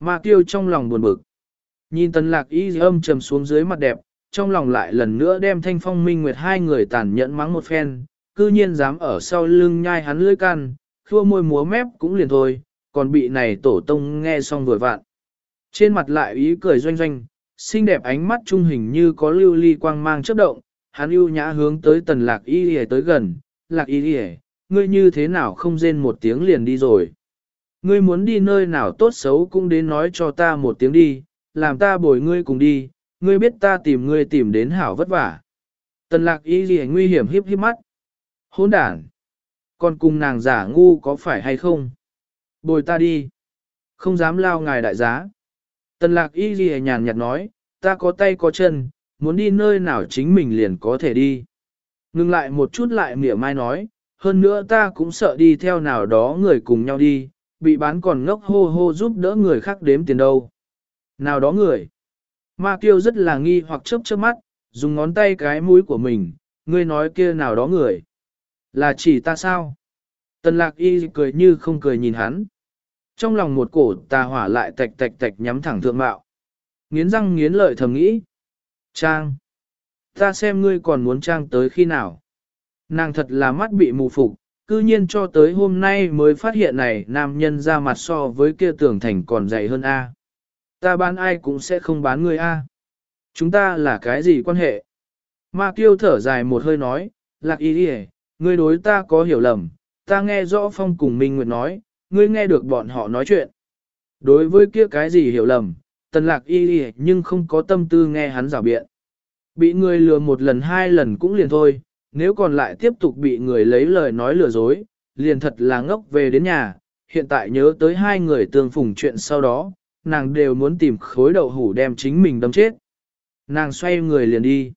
Ma kiêu trong lòng buồn bực. Nhìn tần lạc y âm trầm xuống dưới mặt đẹp, trong lòng lại lần nữa đem thanh phong minh nguyệt hai người tàn nhẫn mắng một phen, cư nhiên dám ở sau lưng nhai hắn lưỡi can, khua môi múa mép cũng liền thôi, còn bị này tổ tông nghe xong vừa vạn. Trên mặt lại ý cười doanh doanh, xinh đẹp ánh mắt trung hình như có lưu ly quang mang chớp động, hắn ưu nhã hướng tới tần lạc y hề tới gần, lạc y hề, ngươi như thế nào không rên một tiếng liền đi rồi. Ngươi muốn đi nơi nào tốt xấu cũng đến nói cho ta một tiếng đi, làm ta bồi ngươi cùng đi, ngươi biết ta tìm ngươi tìm đến hảo vất vả. Tần lạc y gì nguy hiểm hiếp hiếp mắt. Hỗn đản. Còn cùng nàng giả ngu có phải hay không? Bồi ta đi. Không dám lao ngài đại giá. Tần lạc y gì nhàn nhạt nói, ta có tay có chân, muốn đi nơi nào chính mình liền có thể đi. Ngưng lại một chút lại mỉa mai nói, hơn nữa ta cũng sợ đi theo nào đó người cùng nhau đi, bị bán còn ngốc hô hô giúp đỡ người khác đếm tiền đâu. Nào đó người. Ma kiêu rất là nghi hoặc chớp chớp mắt, dùng ngón tay cái mũi của mình, ngươi nói kia nào đó người. Là chỉ ta sao? Tần lạc y cười như không cười nhìn hắn. Trong lòng một cổ tà hỏa lại tạch tạch tạch nhắm thẳng thượng mạo. Nghiến răng nghiến lợi thầm nghĩ. Trang. Ta xem ngươi còn muốn trang tới khi nào. Nàng thật là mắt bị mù phục, cư nhiên cho tới hôm nay mới phát hiện này nam nhân ra mặt so với kia tưởng thành còn dày hơn A. Ta bán ai cũng sẽ không bán ngươi A. Chúng ta là cái gì quan hệ? Ma tiêu thở dài một hơi nói, lạc y đi ngươi đối ta có hiểu lầm, ta nghe rõ phong cùng Minh Nguyệt nói, ngươi nghe được bọn họ nói chuyện. Đối với kia cái gì hiểu lầm, tần lạc y đi nhưng không có tâm tư nghe hắn rào biện. Bị người lừa một lần hai lần cũng liền thôi, nếu còn lại tiếp tục bị người lấy lời nói lừa dối, liền thật là ngốc về đến nhà, hiện tại nhớ tới hai người tương phùng chuyện sau đó, nàng đều muốn tìm khối đậu hủ đem chính mình đâm chết. Nàng xoay người liền đi.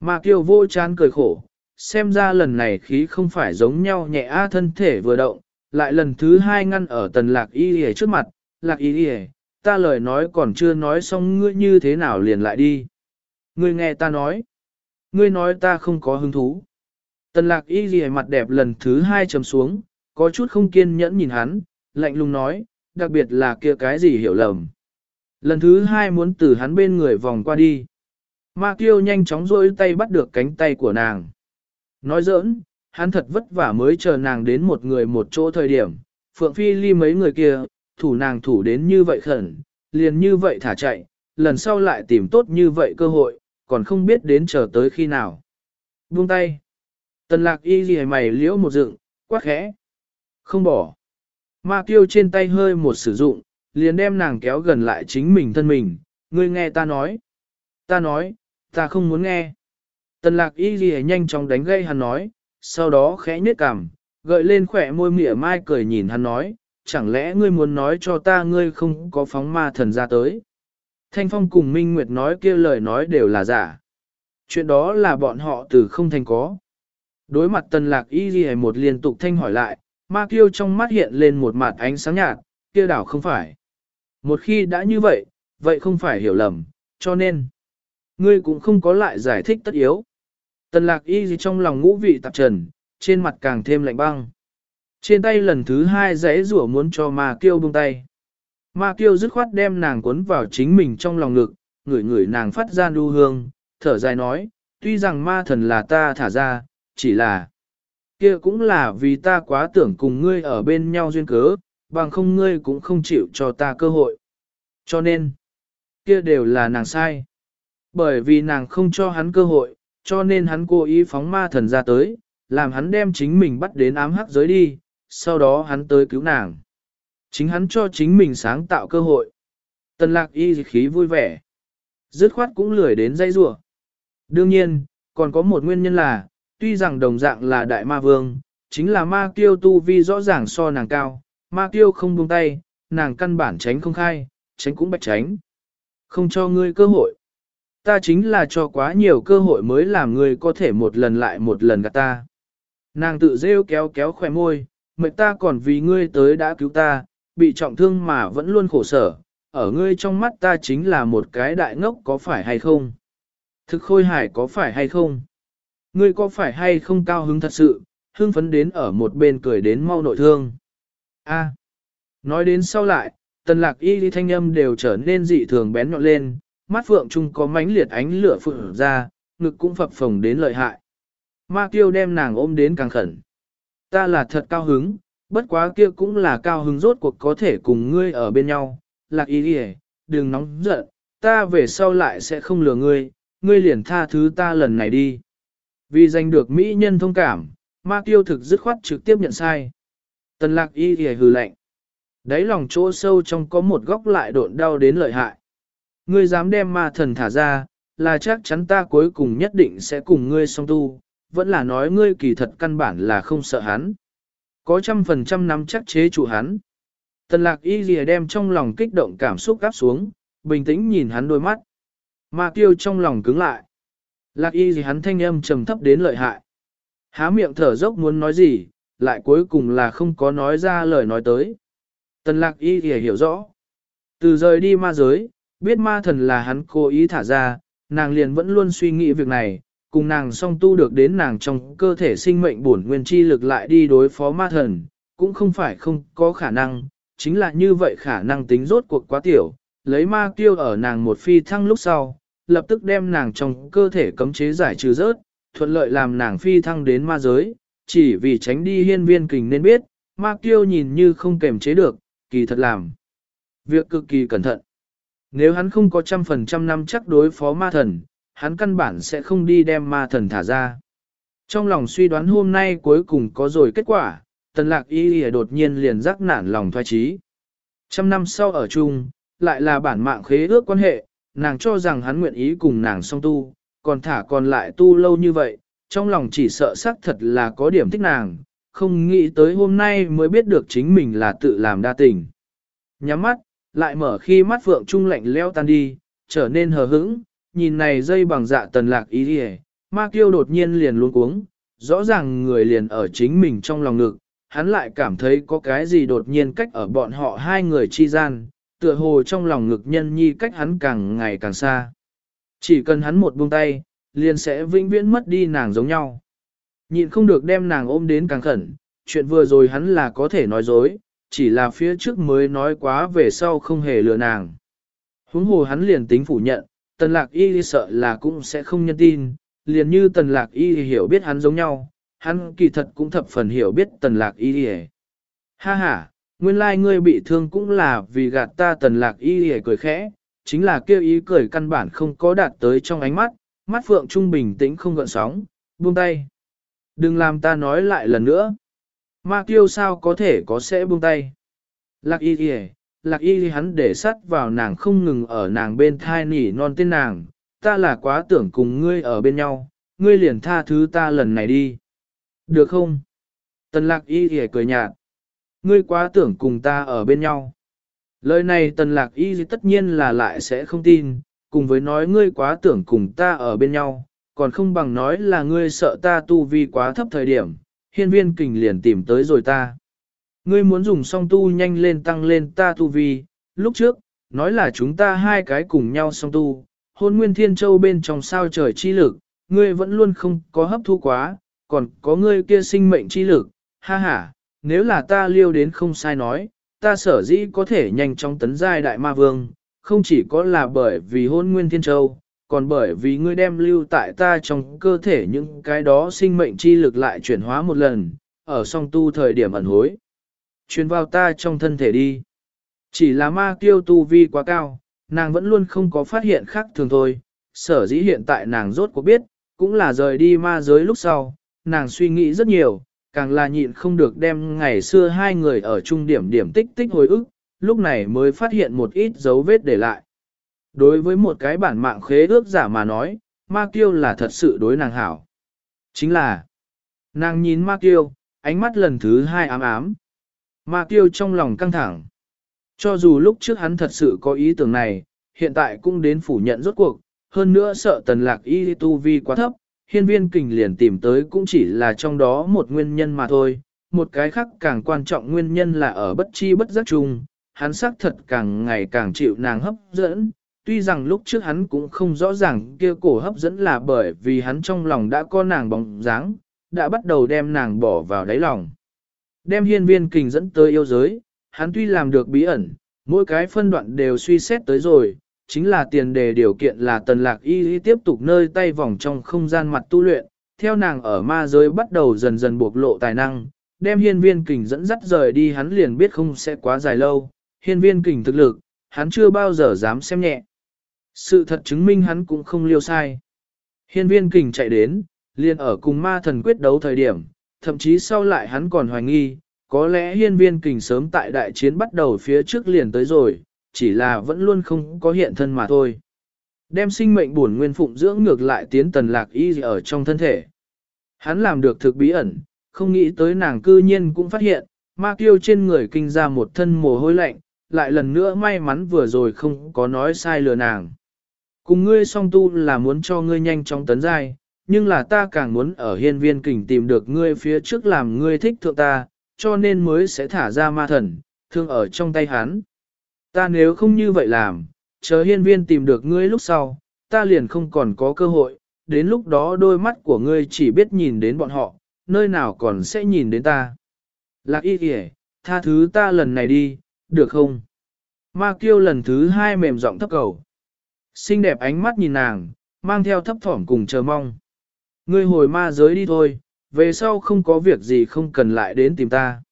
Mà kiều vô chán cười khổ, xem ra lần này khí không phải giống nhau nhẹ a thân thể vừa động, lại lần thứ hai ngăn ở tần lạc y hề trước mặt, lạc y hề, ta lời nói còn chưa nói xong ngươi như thế nào liền lại đi. Ngươi nghe ta nói, ngươi nói ta không có hứng thú. Tần lạc y ghi mặt đẹp lần thứ hai trầm xuống, có chút không kiên nhẫn nhìn hắn, lạnh lùng nói, đặc biệt là kia cái gì hiểu lầm. Lần thứ hai muốn từ hắn bên người vòng qua đi. Ma Kiêu nhanh chóng rôi tay bắt được cánh tay của nàng. Nói giỡn, hắn thật vất vả mới chờ nàng đến một người một chỗ thời điểm. Phượng Phi ly mấy người kia, thủ nàng thủ đến như vậy khẩn, liền như vậy thả chạy, lần sau lại tìm tốt như vậy cơ hội, còn không biết đến chờ tới khi nào. Buông tay. Tần lạc y gì mày liễu một dựng, quát khẽ. Không bỏ. Ma kiêu trên tay hơi một sử dụng, liền đem nàng kéo gần lại chính mình thân mình. Ngươi nghe ta nói. Ta nói, ta không muốn nghe. Tần lạc y gì nhanh chóng đánh gây hắn nói, sau đó khẽ nhếch cằm, gợi lên khỏe môi mỉa mai cười nhìn hắn nói, chẳng lẽ ngươi muốn nói cho ta ngươi không có phóng ma thần ra tới. Thanh Phong cùng Minh Nguyệt nói kia lời nói đều là giả. Chuyện đó là bọn họ từ không thành có. Đối mặt tần lạc y ghi một liên tục thanh hỏi lại, ma kiêu trong mắt hiện lên một mặt ánh sáng nhạt, kia đảo không phải. Một khi đã như vậy, vậy không phải hiểu lầm, cho nên, ngươi cũng không có lại giải thích tất yếu. Tần lạc y gì trong lòng ngũ vị tạp trần, trên mặt càng thêm lạnh băng. Trên tay lần thứ hai giấy rủa muốn cho ma kiêu buông tay. Ma kiêu dứt khoát đem nàng cuốn vào chính mình trong lòng ngực, ngửi ngửi nàng phát ra đu hương, thở dài nói, tuy rằng ma thần là ta thả ra, chỉ là kia cũng là vì ta quá tưởng cùng ngươi ở bên nhau duyên cớ, bằng không ngươi cũng không chịu cho ta cơ hội. Cho nên, kia đều là nàng sai. Bởi vì nàng không cho hắn cơ hội, cho nên hắn cố ý phóng ma thần ra tới, làm hắn đem chính mình bắt đến ám hắc giới đi, sau đó hắn tới cứu nàng. Chính hắn cho chính mình sáng tạo cơ hội. Tần lạc y khí vui vẻ. Dứt khoát cũng lười đến dây rủa Đương nhiên, còn có một nguyên nhân là, tuy rằng đồng dạng là đại ma vương, chính là ma kiêu tu vi rõ ràng so nàng cao, ma kiêu không buông tay, nàng căn bản tránh không khai, tránh cũng bạch tránh. Không cho ngươi cơ hội. Ta chính là cho quá nhiều cơ hội mới làm ngươi có thể một lần lại một lần gạt ta. Nàng tự rêu kéo kéo khỏe môi, mệt ta còn vì ngươi tới đã cứu ta, bị trọng thương mà vẫn luôn khổ sở, ở ngươi trong mắt ta chính là một cái đại ngốc có phải hay không? Thực khôi hải có phải hay không? Ngươi có phải hay không cao hứng thật sự, hưng phấn đến ở một bên cười đến mau nội thương? A. Nói đến sau lại, tần lạc y đi thanh âm đều trở nên dị thường bén nhọn lên, mắt phượng trung có mánh liệt ánh lửa phượng ra, ngực cũng phập phồng đến lợi hại. Ma kiêu đem nàng ôm đến càng khẩn. Ta là thật cao hứng, bất quá kia cũng là cao hứng rốt cuộc có thể cùng ngươi ở bên nhau. Lạc y đi đừng nóng giận, ta về sau lại sẽ không lừa ngươi, ngươi liền tha thứ ta lần này đi. Vì giành được mỹ nhân thông cảm, ma kiêu thực dứt khoát trực tiếp nhận sai. Tần lạc y thì hừ lạnh. Đấy lòng chỗ sâu trong có một góc lại độn đau đến lợi hại. Ngươi dám đem ma thần thả ra, là chắc chắn ta cuối cùng nhất định sẽ cùng ngươi song tu, vẫn là nói ngươi kỳ thật căn bản là không sợ hắn. Có trăm phần trăm nắm chắc chế trụ hắn. Tần lạc y lìa đem trong lòng kích động cảm xúc gắp xuống, bình tĩnh nhìn hắn đôi mắt. Ma tiêu trong lòng cứng lại. Lạc y gì hắn thanh âm trầm thấp đến lợi hại. Há miệng thở dốc muốn nói gì, lại cuối cùng là không có nói ra lời nói tới. Tần lạc y thì hiểu rõ. Từ rời đi ma giới, biết ma thần là hắn cố ý thả ra, nàng liền vẫn luôn suy nghĩ việc này, cùng nàng song tu được đến nàng trong cơ thể sinh mệnh bổn nguyên chi lực lại đi đối phó ma thần, cũng không phải không có khả năng, chính là như vậy khả năng tính rốt cuộc quá tiểu, lấy ma tiêu ở nàng một phi thăng lúc sau, lập tức đem nàng trong cơ thể cấm chế giải trừ rớt, thuận lợi làm nàng phi thăng đến ma giới, chỉ vì tránh đi hiên viên kình nên biết, ma kiêu nhìn như không kềm chế được, kỳ thật làm. Việc cực kỳ cẩn thận. Nếu hắn không có trăm phần trăm năm chắc đối phó ma thần, hắn căn bản sẽ không đi đem ma thần thả ra. Trong lòng suy đoán hôm nay cuối cùng có rồi kết quả, tần lạc y lìa đột nhiên liền rắc nản lòng thoai trí. Trăm năm sau ở chung, lại là bản mạng khế ước quan hệ, nàng cho rằng hắn nguyện ý cùng nàng song tu, còn thả còn lại tu lâu như vậy, trong lòng chỉ sợ xác thật là có điểm thích nàng, không nghĩ tới hôm nay mới biết được chính mình là tự làm đa tình. Nhắm mắt, lại mở khi mắt vượng trung lạnh leo tan đi, trở nên hờ hững, nhìn này dây bằng dạ tần lạc ý đi ma kiêu đột nhiên liền luôn cuống, rõ ràng người liền ở chính mình trong lòng ngực, hắn lại cảm thấy có cái gì đột nhiên cách ở bọn họ hai người chi gian, tựa hồ trong lòng ngực nhân nhi cách hắn càng ngày càng xa. Chỉ cần hắn một buông tay, liền sẽ vĩnh viễn mất đi nàng giống nhau. Nhịn không được đem nàng ôm đến càng khẩn, chuyện vừa rồi hắn là có thể nói dối, chỉ là phía trước mới nói quá về sau không hề lừa nàng. Huống hồ hắn liền tính phủ nhận, tần lạc y sợ là cũng sẽ không nhân tin, liền như tần lạc y hiểu biết hắn giống nhau, hắn kỳ thật cũng thập phần hiểu biết tần lạc y Ha ha, nguyên lai like ngươi bị thương cũng là vì gạt ta tần lạc y cười khẽ, chính là kêu ý cười căn bản không có đạt tới trong ánh mắt, mắt phượng trung bình tĩnh không gợn sóng, buông tay. Đừng làm ta nói lại lần nữa. Ma kiêu sao có thể có sẽ buông tay. Lạc y hề, lạc y hắn để sắt vào nàng không ngừng ở nàng bên thai nỉ non tên nàng, ta là quá tưởng cùng ngươi ở bên nhau, ngươi liền tha thứ ta lần này đi. Được không? Tần lạc y hề cười nhạt. Ngươi quá tưởng cùng ta ở bên nhau. Lời này tần lạc y tất nhiên là lại sẽ không tin, cùng với nói ngươi quá tưởng cùng ta ở bên nhau, còn không bằng nói là ngươi sợ ta tu vi quá thấp thời điểm, hiên viên kình liền tìm tới rồi ta. Ngươi muốn dùng song tu nhanh lên tăng lên ta tu vi, lúc trước, nói là chúng ta hai cái cùng nhau song tu, hôn nguyên thiên châu bên trong sao trời chi lực, ngươi vẫn luôn không có hấp thu quá, còn có ngươi kia sinh mệnh chi lực, ha ha, nếu là ta liêu đến không sai nói, ta sở dĩ có thể nhanh chóng tấn giai đại ma vương, không chỉ có là bởi vì hôn nguyên thiên châu, còn bởi vì ngươi đem lưu tại ta trong cơ thể những cái đó sinh mệnh chi lực lại chuyển hóa một lần, ở song tu thời điểm ẩn hối. Chuyển vào ta trong thân thể đi. Chỉ là ma tiêu tu vi quá cao, nàng vẫn luôn không có phát hiện khác thường thôi, sở dĩ hiện tại nàng rốt cuộc biết, cũng là rời đi ma giới lúc sau, nàng suy nghĩ rất nhiều, càng là nhịn không được đem ngày xưa hai người ở trung điểm điểm tích tích hồi ức, lúc này mới phát hiện một ít dấu vết để lại. Đối với một cái bản mạng khế ước giả mà nói, ma kiêu là thật sự đối nàng hảo. Chính là, nàng nhìn ma kiêu, ánh mắt lần thứ hai ám ám. Ma kiêu trong lòng căng thẳng. Cho dù lúc trước hắn thật sự có ý tưởng này, hiện tại cũng đến phủ nhận rốt cuộc, hơn nữa sợ tần lạc y tu vi quá thấp, hiên viên kình liền tìm tới cũng chỉ là trong đó một nguyên nhân mà thôi. Một cái khác càng quan trọng nguyên nhân là ở bất chi bất giác chung, hắn xác thật càng ngày càng chịu nàng hấp dẫn, tuy rằng lúc trước hắn cũng không rõ ràng kia cổ hấp dẫn là bởi vì hắn trong lòng đã có nàng bóng dáng, đã bắt đầu đem nàng bỏ vào đáy lòng. Đem hiên viên kình dẫn tới yêu giới, hắn tuy làm được bí ẩn, Mỗi cái phân đoạn đều suy xét tới rồi, chính là tiền đề điều kiện là tần lạc y tiếp tục nơi tay vòng trong không gian mặt tu luyện, theo nàng ở ma giới bắt đầu dần dần bộc lộ tài năng, đem hiên viên kình dẫn dắt rời đi hắn liền biết không sẽ quá dài lâu, hiên viên kình thực lực, hắn chưa bao giờ dám xem nhẹ. Sự thật chứng minh hắn cũng không liêu sai. Hiên viên kình chạy đến, liền ở cùng ma thần quyết đấu thời điểm, thậm chí sau lại hắn còn hoài nghi, có lẽ hiên viên kình sớm tại đại chiến bắt đầu phía trước liền tới rồi, chỉ là vẫn luôn không có hiện thân mà thôi. Đem sinh mệnh buồn nguyên phụng dưỡng ngược lại tiến tần lạc y ở trong thân thể. Hắn làm được thực bí ẩn, không nghĩ tới nàng cư nhiên cũng phát hiện, ma kiêu trên người kinh ra một thân mồ hôi lạnh, lại lần nữa may mắn vừa rồi không có nói sai lừa nàng. Cùng ngươi song tu là muốn cho ngươi nhanh chóng tấn giai, nhưng là ta càng muốn ở hiên viên kình tìm được ngươi phía trước làm ngươi thích thượng ta, cho nên mới sẽ thả ra ma thần, thương ở trong tay hắn. Ta nếu không như vậy làm, chờ hiên viên tìm được ngươi lúc sau, ta liền không còn có cơ hội, đến lúc đó đôi mắt của ngươi chỉ biết nhìn đến bọn họ, nơi nào còn sẽ nhìn đến ta. Lạc y kìa, tha thứ ta lần này đi, được không? Ma kiêu lần thứ hai mềm giọng thấp cầu. Xinh đẹp ánh mắt nhìn nàng, mang theo thấp thỏm cùng chờ mong. Ngươi hồi ma giới đi thôi, về sau không có việc gì không cần lại đến tìm ta.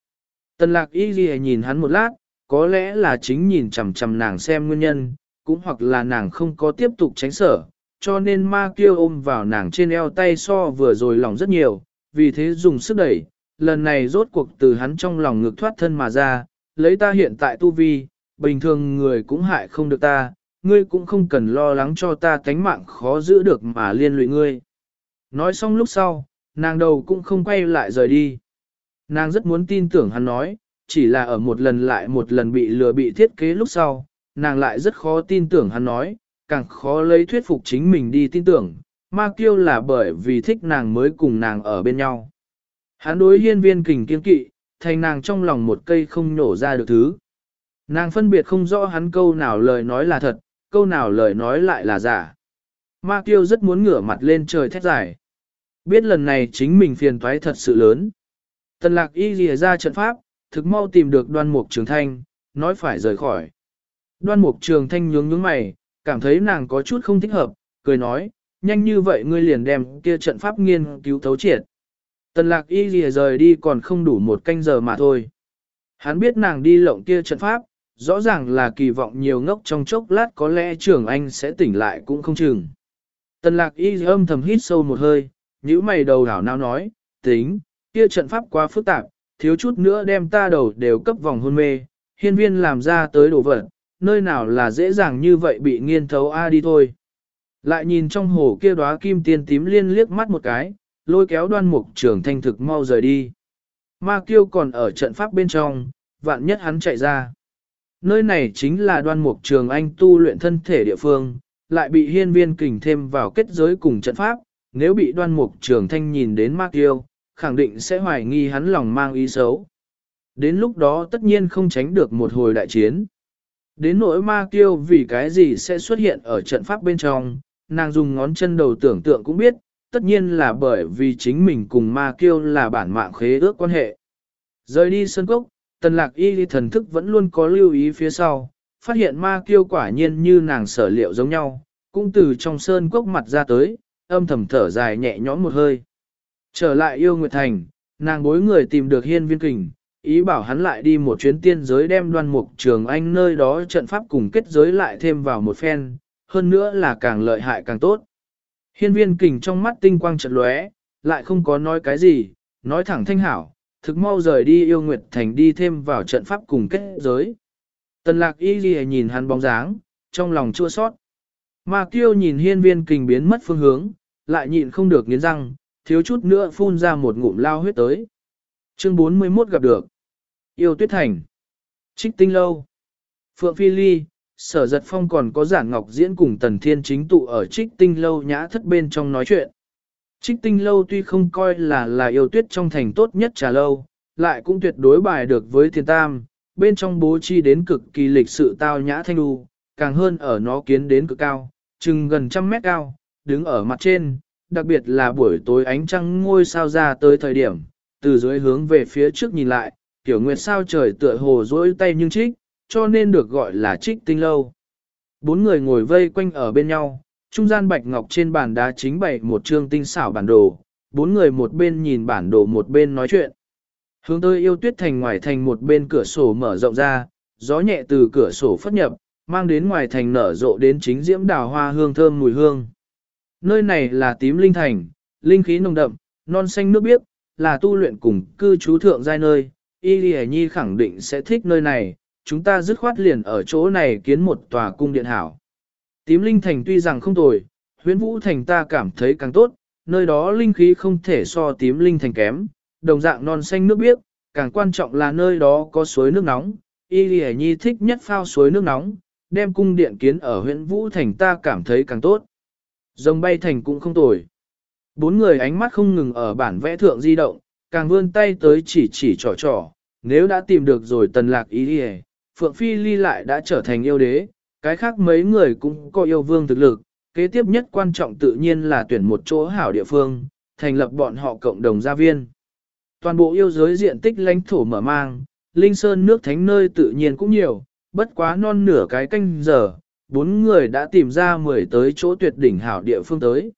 Tần lạc y ghi nhìn hắn một lát, có lẽ là chính nhìn chằm chằm nàng xem nguyên nhân, cũng hoặc là nàng không có tiếp tục tránh sở, cho nên ma kiêu ôm vào nàng trên eo tay so vừa rồi lòng rất nhiều, vì thế dùng sức đẩy, lần này rốt cuộc từ hắn trong lòng ngực thoát thân mà ra, lấy ta hiện tại tu vi, bình thường người cũng hại không được ta, ngươi cũng không cần lo lắng cho ta tánh mạng khó giữ được mà liên lụy ngươi. Nói xong lúc sau, nàng đầu cũng không quay lại rời đi. Nàng rất muốn tin tưởng hắn nói, chỉ là ở một lần lại một lần bị lừa bị thiết kế lúc sau, nàng lại rất khó tin tưởng hắn nói, càng khó lấy thuyết phục chính mình đi tin tưởng, ma kiêu là bởi vì thích nàng mới cùng nàng ở bên nhau. Hắn đối hiên viên kình kiên kỵ, thành nàng trong lòng một cây không nổ ra được thứ. Nàng phân biệt không rõ hắn câu nào lời nói là thật, câu nào lời nói lại là giả. Ma kiêu rất muốn ngửa mặt lên trời thét dài. Biết lần này chính mình phiền toái thật sự lớn. Tần lạc y lìa ra trận pháp, thực mau tìm được đoan mục trường thanh, nói phải rời khỏi. Đoan mục trường thanh nhướng nhướng mày, cảm thấy nàng có chút không thích hợp, cười nói, nhanh như vậy ngươi liền đem kia trận pháp nghiên cứu thấu triệt. Tần lạc y lìa rời đi còn không đủ một canh giờ mà thôi. Hắn biết nàng đi lộng kia trận pháp, rõ ràng là kỳ vọng nhiều ngốc trong chốc lát có lẽ trưởng anh sẽ tỉnh lại cũng không chừng. Tần lạc y âm thầm hít sâu một hơi, nhíu mày đầu đảo nào nói, tính, kia trận pháp quá phức tạp, thiếu chút nữa đem ta đầu đều cấp vòng hôn mê, hiên viên làm ra tới đổ vật, nơi nào là dễ dàng như vậy bị nghiên thấu A đi thôi. Lại nhìn trong hồ kia đóa kim tiên tím liên liếc mắt một cái, lôi kéo đoan mục trưởng thanh thực mau rời đi. Ma kiêu còn ở trận pháp bên trong, vạn nhất hắn chạy ra. Nơi này chính là đoan mục trường anh tu luyện thân thể địa phương, lại bị hiên viên kình thêm vào kết giới cùng trận pháp, nếu bị đoan mục trường thanh nhìn đến ma kiêu, khẳng định sẽ hoài nghi hắn lòng mang ý xấu. Đến lúc đó tất nhiên không tránh được một hồi đại chiến. Đến nỗi ma kiêu vì cái gì sẽ xuất hiện ở trận pháp bên trong, nàng dùng ngón chân đầu tưởng tượng cũng biết, tất nhiên là bởi vì chính mình cùng ma kiêu là bản mạng khế ước quan hệ. Rời đi sân cốc, tần lạc y thần thức vẫn luôn có lưu ý phía sau, phát hiện ma kiêu quả nhiên như nàng sở liệu giống nhau, cũng từ trong sơn cốc mặt ra tới, âm thầm thở dài nhẹ nhõm một hơi. Trở lại yêu Nguyệt Thành, nàng bối người tìm được hiên viên kình, ý bảo hắn lại đi một chuyến tiên giới đem đoan mục trường anh nơi đó trận pháp cùng kết giới lại thêm vào một phen, hơn nữa là càng lợi hại càng tốt. Hiên viên kình trong mắt tinh quang chợt lóe, lại không có nói cái gì, nói thẳng thanh hảo, thực mau rời đi yêu Nguyệt Thành đi thêm vào trận pháp cùng kết giới. Tần lạc y ghi nhìn hắn bóng dáng, trong lòng chua sót. mà kiêu nhìn hiên viên kình biến mất phương hướng, lại nhịn không được nghiến răng, thiếu chút nữa phun ra một ngụm lao huyết tới. Chương 41 gặp được. Yêu tuyết thành. Trích tinh lâu. Phượng Phi Ly, sở giật phong còn có giản ngọc diễn cùng tần thiên chính tụ ở trích tinh lâu nhã thất bên trong nói chuyện. Trích tinh lâu tuy không coi là là yêu tuyết trong thành tốt nhất trà lâu, lại cũng tuyệt đối bài được với thiên tam, bên trong bố chi đến cực kỳ lịch sự tao nhã thanh đu, càng hơn ở nó kiến đến cực cao, chừng gần trăm mét cao, đứng ở mặt trên, đặc biệt là buổi tối ánh trăng ngôi sao ra tới thời điểm, từ dưới hướng về phía trước nhìn lại, tiểu nguyệt sao trời tựa hồ dỗi tay nhưng trích, cho nên được gọi là trích tinh lâu. Bốn người ngồi vây quanh ở bên nhau, trung gian bạch ngọc trên bàn đá chính bày một trương tinh xảo bản đồ, bốn người một bên nhìn bản đồ một bên nói chuyện. Hướng tới yêu tuyết thành ngoài thành một bên cửa sổ mở rộng ra, gió nhẹ từ cửa sổ phất nhập, mang đến ngoài thành nở rộ đến chính diễm đào hoa hương thơm mùi hương. Nơi này là tím linh thành, linh khí nồng đậm, non xanh nước biếc, là tu luyện cùng cư trú thượng giai nơi, Y Lì Nhi khẳng định sẽ thích nơi này, chúng ta dứt khoát liền ở chỗ này kiến một tòa cung điện hảo. Tím linh thành tuy rằng không tồi, huyễn vũ thành ta cảm thấy càng tốt, nơi đó linh khí không thể so tím linh thành kém, đồng dạng non xanh nước biếc, càng quan trọng là nơi đó có suối nước nóng. Y Lì Nhi thích nhất phao suối nước nóng, đem cung điện kiến ở huyện Vũ Thành ta cảm thấy càng tốt. Rồng bay thành cũng không tồi. Bốn người ánh mắt không ngừng ở bản vẽ thượng di động, càng vươn tay tới chỉ chỉ trò trò. Nếu đã tìm được rồi tần lạc ý đi Phượng Phi Ly lại đã trở thành yêu đế, cái khác mấy người cũng có yêu vương thực lực. Kế tiếp nhất quan trọng tự nhiên là tuyển một chỗ hảo địa phương, thành lập bọn họ cộng đồng gia viên. Toàn bộ yêu giới diện tích lãnh thổ mở mang, linh sơn nước thánh nơi tự nhiên cũng nhiều, bất quá non nửa cái canh giờ, bốn người đã tìm ra mười tới chỗ tuyệt đỉnh hảo địa phương tới.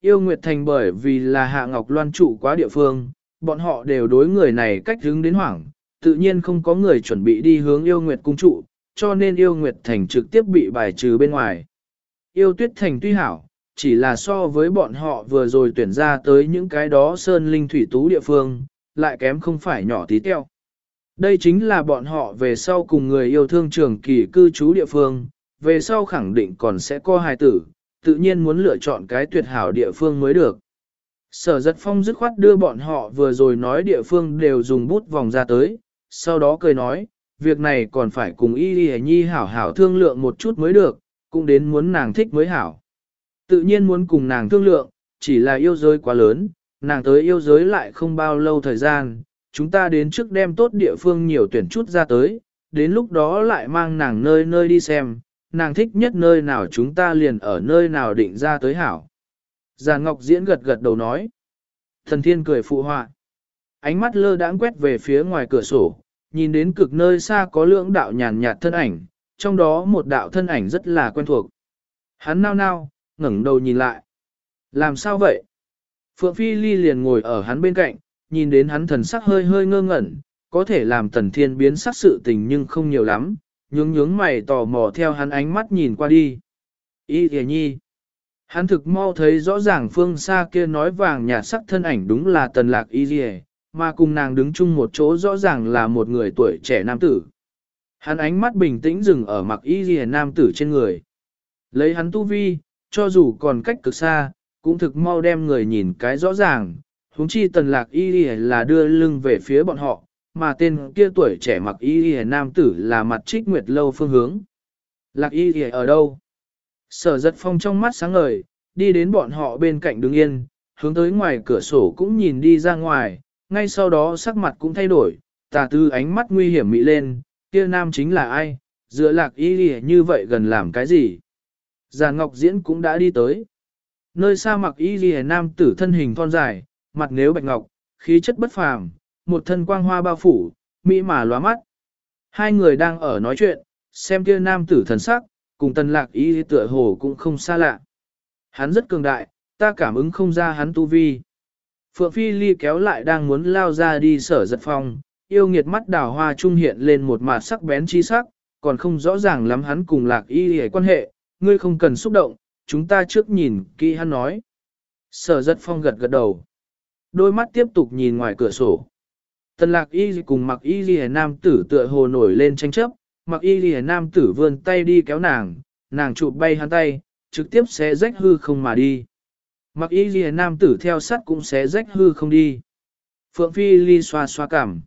Yêu Nguyệt Thành bởi vì là Hạ Ngọc Loan trụ quá địa phương, bọn họ đều đối người này cách hướng đến hoảng, tự nhiên không có người chuẩn bị đi hướng Yêu Nguyệt cung trụ, cho nên Yêu Nguyệt Thành trực tiếp bị bài trừ bên ngoài. Yêu Tuyết Thành tuy hảo, chỉ là so với bọn họ vừa rồi tuyển ra tới những cái đó sơn linh thủy tú địa phương, lại kém không phải nhỏ tí teo. Đây chính là bọn họ về sau cùng người yêu thương trường kỳ cư trú địa phương, về sau khẳng định còn sẽ có hài tử, tự nhiên muốn lựa chọn cái tuyệt hảo địa phương mới được. Sở giật phong dứt khoát đưa bọn họ vừa rồi nói địa phương đều dùng bút vòng ra tới, sau đó cười nói, việc này còn phải cùng y y nhi hảo hảo thương lượng một chút mới được, cũng đến muốn nàng thích mới hảo. Tự nhiên muốn cùng nàng thương lượng, chỉ là yêu giới quá lớn, nàng tới yêu giới lại không bao lâu thời gian, chúng ta đến trước đem tốt địa phương nhiều tuyển chút ra tới, đến lúc đó lại mang nàng nơi nơi đi xem, nàng thích nhất nơi nào chúng ta liền ở nơi nào định ra tới hảo. Giàn Ngọc Diễn gật gật đầu nói. Thần Thiên cười phụ họa. Ánh mắt lơ đãng quét về phía ngoài cửa sổ, nhìn đến cực nơi xa có lưỡng đạo nhàn nhạt thân ảnh, trong đó một đạo thân ảnh rất là quen thuộc. Hắn nao nao, ngẩng đầu nhìn lại. Làm sao vậy? Phượng Phi Ly liền ngồi ở hắn bên cạnh, nhìn đến hắn thần sắc hơi hơi ngơ ngẩn, có thể làm tần thiên biến sắc sự tình nhưng không nhiều lắm, nhướng nhướng mày tò mò theo hắn ánh mắt nhìn qua đi. Y thề nhi. Hắn thực mau thấy rõ ràng phương xa kia nói vàng nhạt sắc thân ảnh đúng là tần lạc y thề, mà cùng nàng đứng chung một chỗ rõ ràng là một người tuổi trẻ nam tử. Hắn ánh mắt bình tĩnh dừng ở mặc y thề nam tử trên người. Lấy hắn tu vi, cho dù còn cách cực xa, cũng thực mau đem người nhìn cái rõ ràng, huống chi tần lạc y là đưa lưng về phía bọn họ, mà tên kia tuổi trẻ mặc y nam tử là mặt trích nguyệt lâu phương hướng. Lạc y ở đâu? Sở giật phong trong mắt sáng ngời, đi đến bọn họ bên cạnh đứng yên, hướng tới ngoài cửa sổ cũng nhìn đi ra ngoài, ngay sau đó sắc mặt cũng thay đổi, tà tư ánh mắt nguy hiểm mị lên, kia nam chính là ai, dựa lạc y như vậy gần làm cái gì? Già Ngọc Diễn cũng đã đi tới. Nơi xa mặc y y nam tử thân hình thon dài, mặt nếu bạch ngọc, khí chất bất phàm, một thân quang hoa bao phủ, mỹ mà lóa mắt. Hai người đang ở nói chuyện, xem kia nam tử thần sắc, cùng tần lạc y tựa hồ cũng không xa lạ. Hắn rất cường đại, ta cảm ứng không ra hắn tu vi. Phượng Phi Ly kéo lại đang muốn lao ra đi sở giật phong, yêu nghiệt mắt đào hoa trung hiện lên một mặt sắc bén chi sắc, còn không rõ ràng lắm hắn cùng lạc y hề quan hệ, ngươi không cần xúc động, chúng ta trước nhìn kỹ hắn nói. Sở giật phong gật gật đầu. Đôi mắt tiếp tục nhìn ngoài cửa sổ. Tần lạc y cùng mặc y ghi nam tử tựa hồ nổi lên tranh chấp, mặc y ghi nam tử vươn tay đi kéo nàng, nàng chụp bay hắn tay, trực tiếp sẽ rách hư không mà đi. Mặc y ghi nam tử theo sắt cũng sẽ rách hư không đi. Phượng Phi ly xoa xoa cảm.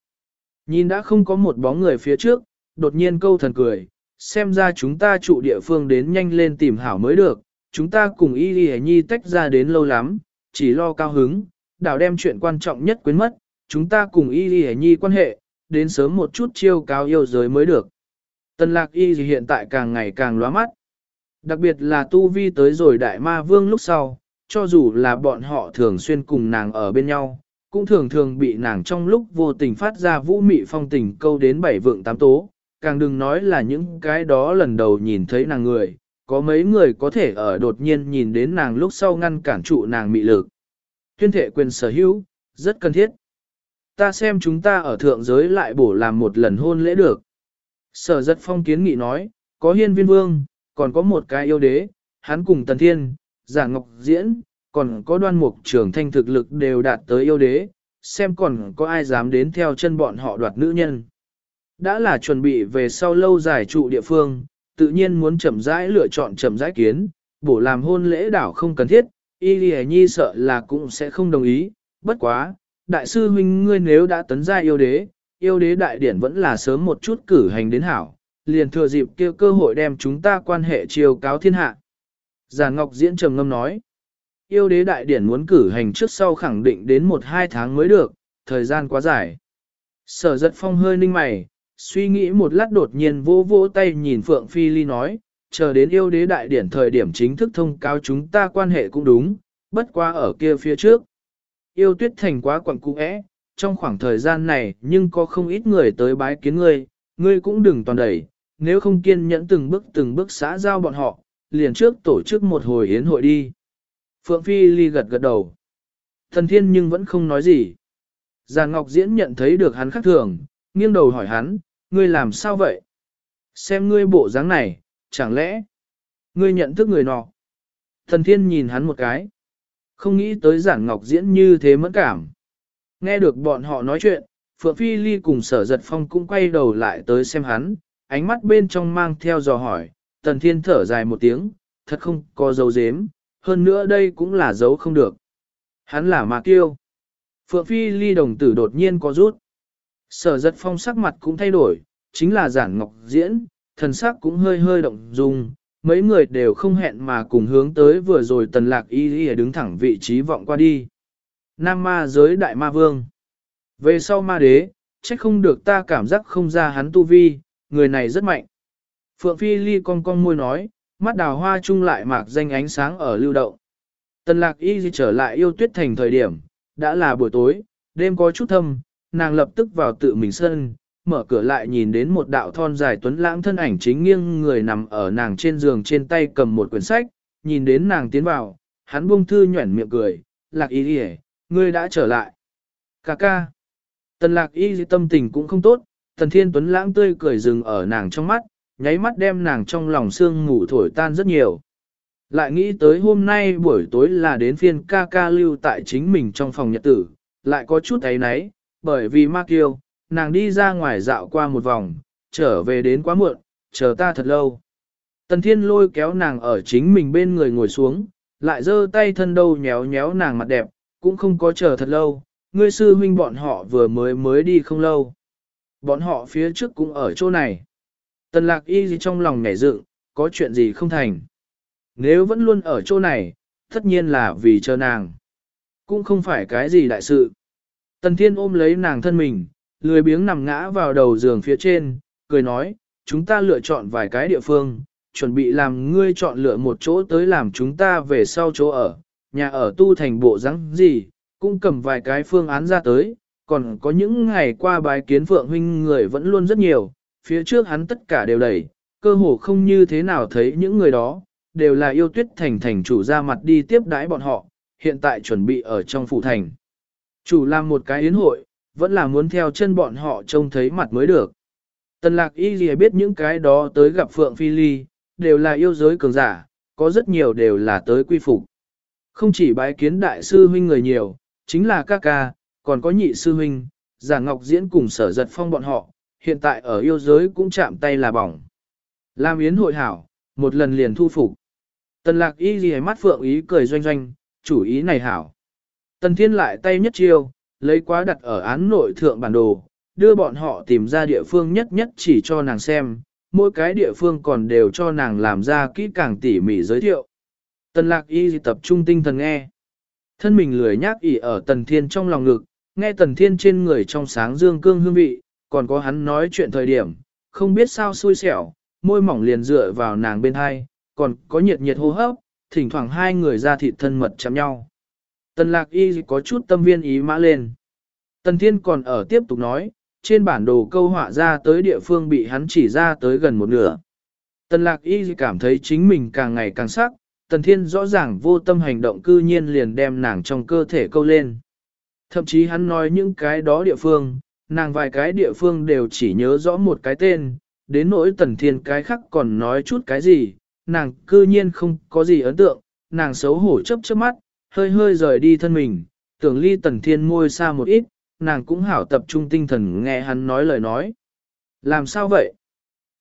Nhìn đã không có một bóng người phía trước, đột nhiên câu thần cười, xem ra chúng ta trụ địa phương đến nhanh lên tìm hảo mới được, chúng ta cùng y ghi nhi tách ra đến lâu lắm, chỉ lo cao hứng, đảo đem chuyện quan trọng nhất quên mất, chúng ta cùng y y nhi quan hệ, đến sớm một chút chiêu cao yêu giới mới được. Tần lạc y hiện tại càng ngày càng lóa mắt. Đặc biệt là tu vi tới rồi đại ma vương lúc sau, cho dù là bọn họ thường xuyên cùng nàng ở bên nhau, cũng thường thường bị nàng trong lúc vô tình phát ra vũ mị phong tình câu đến bảy vượng tám tố, càng đừng nói là những cái đó lần đầu nhìn thấy nàng người, có mấy người có thể ở đột nhiên nhìn đến nàng lúc sau ngăn cản trụ nàng mị lực. Tuyên thể quyền sở hữu, rất cần thiết. Ta xem chúng ta ở thượng giới lại bổ làm một lần hôn lễ được. Sở giật phong kiến nghị nói, có hiên viên vương, còn có một cái yêu đế, hắn cùng tần thiên, giả ngọc diễn, còn có đoan mục trưởng thanh thực lực đều đạt tới yêu đế, xem còn có ai dám đến theo chân bọn họ đoạt nữ nhân. Đã là chuẩn bị về sau lâu dài trụ địa phương, tự nhiên muốn chậm rãi lựa chọn chậm rãi kiến, bổ làm hôn lễ đảo không cần thiết, y lì nhi sợ là cũng sẽ không đồng ý, bất quá, đại sư huynh ngươi nếu đã tấn gia yêu đế, yêu đế đại điển vẫn là sớm một chút cử hành đến hảo, liền thừa dịp kia cơ hội đem chúng ta quan hệ chiều cáo thiên hạ. Già Ngọc Diễn trầm ngâm nói, yêu đế đại điển muốn cử hành trước sau khẳng định đến một hai tháng mới được, thời gian quá dài. Sở giật phong hơi ninh mày, suy nghĩ một lát đột nhiên vỗ vỗ tay nhìn Phượng Phi Ly nói, chờ đến yêu đế đại điển thời điểm chính thức thông cáo chúng ta quan hệ cũng đúng, bất qua ở kia phía trước. Yêu tuyết thành quá quặng cũ ẽ, trong khoảng thời gian này nhưng có không ít người tới bái kiến ngươi, ngươi cũng đừng toàn đẩy, nếu không kiên nhẫn từng bước từng bước xã giao bọn họ, liền trước tổ chức một hồi yến hội đi. Phượng Phi Ly gật gật đầu. Thần thiên nhưng vẫn không nói gì. Già Ngọc Diễn nhận thấy được hắn khác thường, nghiêng đầu hỏi hắn, ngươi làm sao vậy? Xem ngươi bộ dáng này, chẳng lẽ ngươi nhận thức người nọ? Thần thiên nhìn hắn một cái. Không nghĩ tới giản ngọc diễn như thế mẫn cảm. Nghe được bọn họ nói chuyện, Phượng Phi Ly cùng sở giật phong cũng quay đầu lại tới xem hắn, ánh mắt bên trong mang theo dò hỏi, tần thiên thở dài một tiếng, thật không có dấu dếm, hơn nữa đây cũng là dấu không được. Hắn là Mạc Tiêu. Phượng Phi Ly đồng tử đột nhiên có rút. Sở giật phong sắc mặt cũng thay đổi, chính là giản ngọc diễn, thần sắc cũng hơi hơi động dung, mấy người đều không hẹn mà cùng hướng tới vừa rồi tần lạc y y đứng thẳng vị trí vọng qua đi. Nam ma giới đại ma vương. Về sau ma đế, trách không được ta cảm giác không ra hắn tu vi, người này rất mạnh. Phượng Phi Ly con con môi nói, mắt đào hoa chung lại mạc danh ánh sáng ở lưu động. Tần lạc y trở lại yêu tuyết thành thời điểm, đã là buổi tối, đêm có chút thâm, nàng lập tức vào tự mình sân, mở cửa lại nhìn đến một đạo thon dài tuấn lãng thân ảnh chính nghiêng người nằm ở nàng trên giường trên tay cầm một quyển sách, nhìn đến nàng tiến vào, hắn buông thư nhuẩn miệng cười, lạc y đi ngươi đã trở lại. Cà ca. Tần lạc y tâm tình cũng không tốt, tần thiên tuấn lãng tươi cười dừng ở nàng trong mắt, nháy mắt đem nàng trong lòng sương ngủ thổi tan rất nhiều. Lại nghĩ tới hôm nay buổi tối là đến phiên ca ca lưu tại chính mình trong phòng nhật tử, lại có chút ấy nấy, bởi vì ma kiêu, nàng đi ra ngoài dạo qua một vòng, trở về đến quá muộn, chờ ta thật lâu. Tần thiên lôi kéo nàng ở chính mình bên người ngồi xuống, lại giơ tay thân đâu nhéo nhéo nàng mặt đẹp, cũng không có chờ thật lâu, ngươi sư huynh bọn họ vừa mới mới đi không lâu. Bọn họ phía trước cũng ở chỗ này. Tần lạc y gì trong lòng nhảy dựng, có chuyện gì không thành. Nếu vẫn luôn ở chỗ này, tất nhiên là vì chờ nàng. Cũng không phải cái gì đại sự. Tần thiên ôm lấy nàng thân mình, lười biếng nằm ngã vào đầu giường phía trên, cười nói, chúng ta lựa chọn vài cái địa phương, chuẩn bị làm ngươi chọn lựa một chỗ tới làm chúng ta về sau chỗ ở, nhà ở tu thành bộ rắn gì, cũng cầm vài cái phương án ra tới, còn có những ngày qua bài kiến phượng huynh người vẫn luôn rất nhiều, phía trước hắn tất cả đều đầy, cơ hồ không như thế nào thấy những người đó, đều là yêu tuyết thành thành chủ ra mặt đi tiếp đãi bọn họ, hiện tại chuẩn bị ở trong phủ thành. Chủ làm một cái yến hội, vẫn là muốn theo chân bọn họ trông thấy mặt mới được. Tần lạc y gì biết những cái đó tới gặp Phượng Phi Ly, đều là yêu giới cường giả, có rất nhiều đều là tới quy phục. Không chỉ bái kiến đại sư huynh người nhiều, chính là ca ca, còn có nhị sư huynh, giả ngọc diễn cùng sở giật phong bọn họ, hiện tại ở yêu giới cũng chạm tay là bỏng. lam yến hội hảo, một lần liền thu phục. Tần lạc y gì mắt phượng ý cười doanh doanh, chủ ý này hảo. Tần thiên lại tay nhất chiêu, lấy quá đặt ở án nội thượng bản đồ, đưa bọn họ tìm ra địa phương nhất nhất chỉ cho nàng xem, mỗi cái địa phương còn đều cho nàng làm ra kỹ càng tỉ mỉ giới thiệu. Tần lạc y tập trung tinh thần nghe. Thân mình lười nhác ỉ ở tần thiên trong lòng ngực, nghe tần thiên trên người trong sáng dương cương hương vị, còn có hắn nói chuyện thời điểm, không biết sao xui xẻo, môi mỏng liền dựa vào nàng bên hai, còn có nhiệt nhiệt hô hấp, thỉnh thoảng hai người ra thịt thân mật chạm nhau. Tần lạc y có chút tâm viên ý mã lên. Tần thiên còn ở tiếp tục nói, trên bản đồ câu họa ra tới địa phương bị hắn chỉ ra tới gần một nửa. Tần lạc y cảm thấy chính mình càng ngày càng sắc, tần thiên rõ ràng vô tâm hành động cư nhiên liền đem nàng trong cơ thể câu lên. Thậm chí hắn nói những cái đó địa phương, nàng vài cái địa phương đều chỉ nhớ rõ một cái tên, đến nỗi tần thiên cái khác còn nói chút cái gì, nàng cư nhiên không có gì ấn tượng, nàng xấu hổ chấp chớp mắt, hơi hơi rời đi thân mình, tưởng ly tần thiên môi xa một ít, nàng cũng hảo tập trung tinh thần nghe hắn nói lời nói. Làm sao vậy?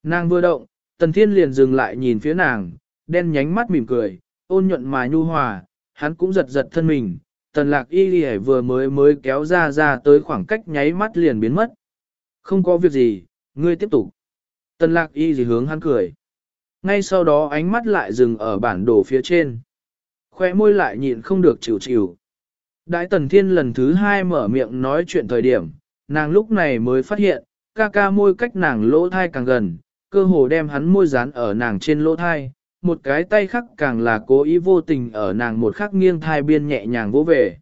Nàng vừa động, tần thiên liền dừng lại nhìn phía nàng, đen nhánh mắt mỉm cười, ôn nhuận mà nhu hòa, hắn cũng giật giật thân mình, tần lạc y lì vừa mới mới kéo ra ra tới khoảng cách nháy mắt liền biến mất. Không có việc gì, ngươi tiếp tục. Tần lạc y gì hướng hắn cười. Ngay sau đó ánh mắt lại dừng ở bản đồ phía trên. Khoe môi lại nhịn không được chịu chịu. Đại tần thiên lần thứ hai mở miệng nói chuyện thời điểm, nàng lúc này mới phát hiện, ca ca môi cách nàng lỗ thai càng gần, cơ hồ đem hắn môi dán ở nàng trên lỗ thai, một cái tay khác càng là cố ý vô tình ở nàng một khắc nghiêng thai biên nhẹ nhàng vỗ về.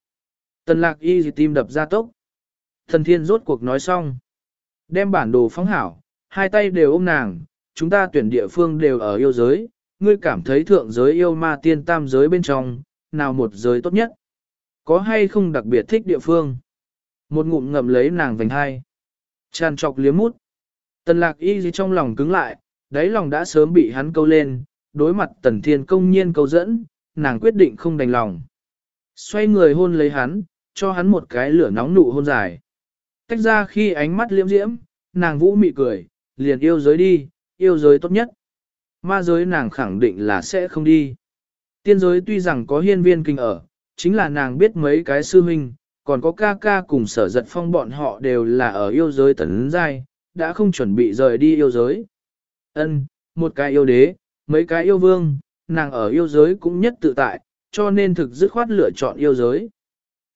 Tần lạc y gì tim đập ra tốc. Thần thiên rốt cuộc nói xong. Đem bản đồ phóng hảo, hai tay đều ôm nàng, chúng ta tuyển địa phương đều ở yêu giới, ngươi cảm thấy thượng giới yêu ma tiên tam giới bên trong, nào một giới tốt nhất. Có hay không đặc biệt thích địa phương? Một ngụm ngậm lấy nàng vành hai. Tràn trọc liếm mút. Tần lạc y gì trong lòng cứng lại, đáy lòng đã sớm bị hắn câu lên, đối mặt tần thiên công nhiên câu dẫn, nàng quyết định không đành lòng. Xoay người hôn lấy hắn, cho hắn một cái lửa nóng nụ hôn dài. Tách ra khi ánh mắt liễm diễm, nàng vũ mị cười, liền yêu giới đi, yêu giới tốt nhất. Ma giới nàng khẳng định là sẽ không đi. Tiên giới tuy rằng có hiên viên kinh ở, chính là nàng biết mấy cái sư huynh, còn có ca ca cùng sở giật phong bọn họ đều là ở yêu giới tấn giai, đã không chuẩn bị rời đi yêu giới. Ân, một cái yêu đế, mấy cái yêu vương, nàng ở yêu giới cũng nhất tự tại, cho nên thực dứt khoát lựa chọn yêu giới.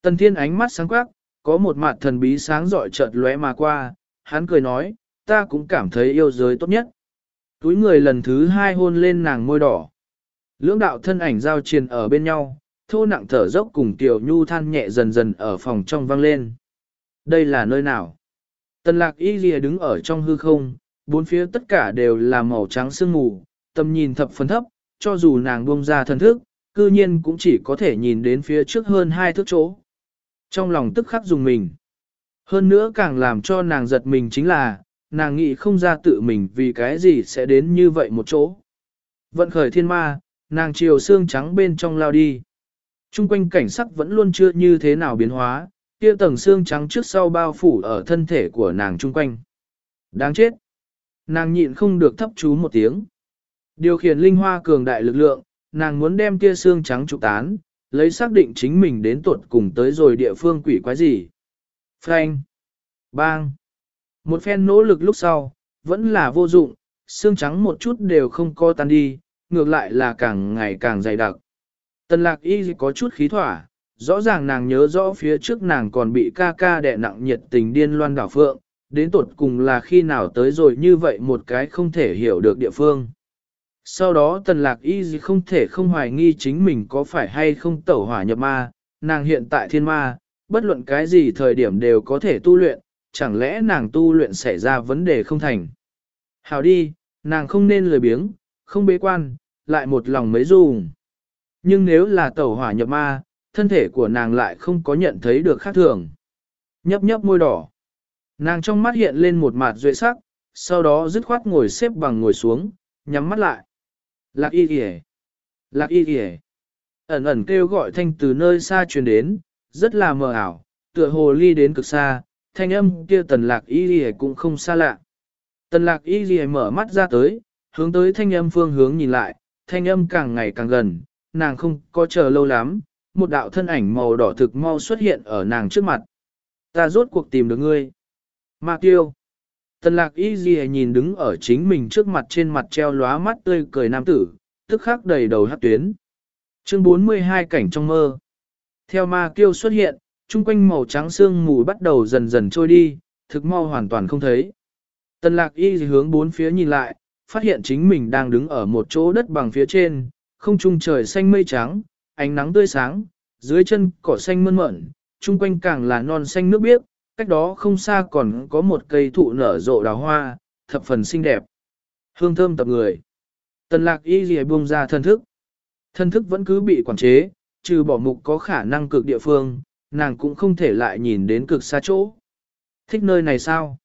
Tần thiên ánh mắt sáng quắc, có một mặt thần bí sáng rọi chợt lóe mà qua, hắn cười nói, ta cũng cảm thấy yêu giới tốt nhất. Túi người lần thứ hai hôn lên nàng môi đỏ. Lưỡng đạo thân ảnh giao triền ở bên nhau, thô nặng thở dốc cùng tiểu nhu than nhẹ dần dần ở phòng trong vang lên. Đây là nơi nào? Tần lạc y lìa đứng ở trong hư không, bốn phía tất cả đều là màu trắng sương mù, tầm nhìn thập phần thấp, cho dù nàng buông ra thần thức, cư nhiên cũng chỉ có thể nhìn đến phía trước hơn hai thước chỗ. Trong lòng tức khắc dùng mình. Hơn nữa càng làm cho nàng giật mình chính là, nàng nghĩ không ra tự mình vì cái gì sẽ đến như vậy một chỗ. Vận khởi thiên ma, nàng chiều xương trắng bên trong lao đi. Trung quanh cảnh sắc vẫn luôn chưa như thế nào biến hóa, kia tầng xương trắng trước sau bao phủ ở thân thể của nàng trung quanh. Đáng chết! Nàng nhịn không được thấp chú một tiếng. Điều khiển linh hoa cường đại lực lượng, nàng muốn đem kia xương trắng trụ tán, lấy xác định chính mình đến tuột cùng tới rồi địa phương quỷ quái gì. Frank! Bang! Một phen nỗ lực lúc sau, vẫn là vô dụng, xương trắng một chút đều không co tan đi, ngược lại là càng ngày càng dày đặc. Tần lạc y có chút khí thỏa, rõ ràng nàng nhớ rõ phía trước nàng còn bị ca ca đè nặng nhiệt tình điên loan đảo phượng, đến tột cùng là khi nào tới rồi như vậy một cái không thể hiểu được địa phương. Sau đó tần lạc y không thể không hoài nghi chính mình có phải hay không tẩu hỏa nhập ma, nàng hiện tại thiên ma, bất luận cái gì thời điểm đều có thể tu luyện, chẳng lẽ nàng tu luyện xảy ra vấn đề không thành. Hào đi, nàng không nên lười biếng, không bế quan, lại một lòng mấy dùng. Nhưng nếu là tẩu hỏa nhập ma, thân thể của nàng lại không có nhận thấy được khác thường. Nhấp nhấp môi đỏ. Nàng trong mắt hiện lên một mặt duệ sắc, sau đó dứt khoát ngồi xếp bằng ngồi xuống, nhắm mắt lại. Lạc y kìa! Lạc y kìa! Ẩn ẩn kêu gọi thanh từ nơi xa truyền đến, rất là mờ ảo, tựa hồ ly đến cực xa, thanh âm kia tần lạc y gì cũng không xa lạ. Tần lạc y gì mở mắt ra tới, hướng tới thanh âm phương hướng nhìn lại, thanh âm càng ngày càng gần, nàng không có chờ lâu lắm, một đạo thân ảnh màu đỏ thực mau xuất hiện ở nàng trước mặt. Ta rốt cuộc tìm được ngươi. Ma tiêu. Tần lạc y gì nhìn đứng ở chính mình trước mặt trên mặt treo lóa mắt tươi cười nam tử, tức khắc đầy đầu hát tuyến. Chương 42 cảnh trong mơ. Theo ma kiêu xuất hiện, chung quanh màu trắng xương mù bắt đầu dần dần trôi đi, thực mau hoàn toàn không thấy. Tần lạc y hướng bốn phía nhìn lại, phát hiện chính mình đang đứng ở một chỗ đất bằng phía trên, không trung trời xanh mây trắng, ánh nắng tươi sáng, dưới chân cỏ xanh mơn mởn, chung quanh càng là non xanh nước biếc, cách đó không xa còn có một cây thụ nở rộ đào hoa, thập phần xinh đẹp. Hương thơm tập người. Tần lạc y dì buông ra thân thức. Thân thức vẫn cứ bị quản chế, trừ bỏ mục có khả năng cực địa phương, nàng cũng không thể lại nhìn đến cực xa chỗ. Thích nơi này sao?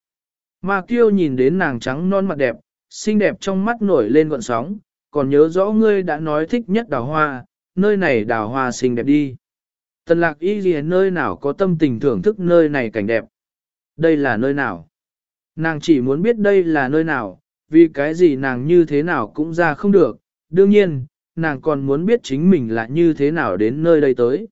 Ma kiêu nhìn đến nàng trắng non mặt đẹp, xinh đẹp trong mắt nổi lên gọn sóng, còn nhớ rõ ngươi đã nói thích nhất đào hoa, nơi này đào hoa xinh đẹp đi. Tần lạc y gì nơi nào có tâm tình thưởng thức nơi này cảnh đẹp. Đây là nơi nào? Nàng chỉ muốn biết đây là nơi nào, vì cái gì nàng như thế nào cũng ra không được. Đương nhiên, nàng còn muốn biết chính mình là như thế nào đến nơi đây tới.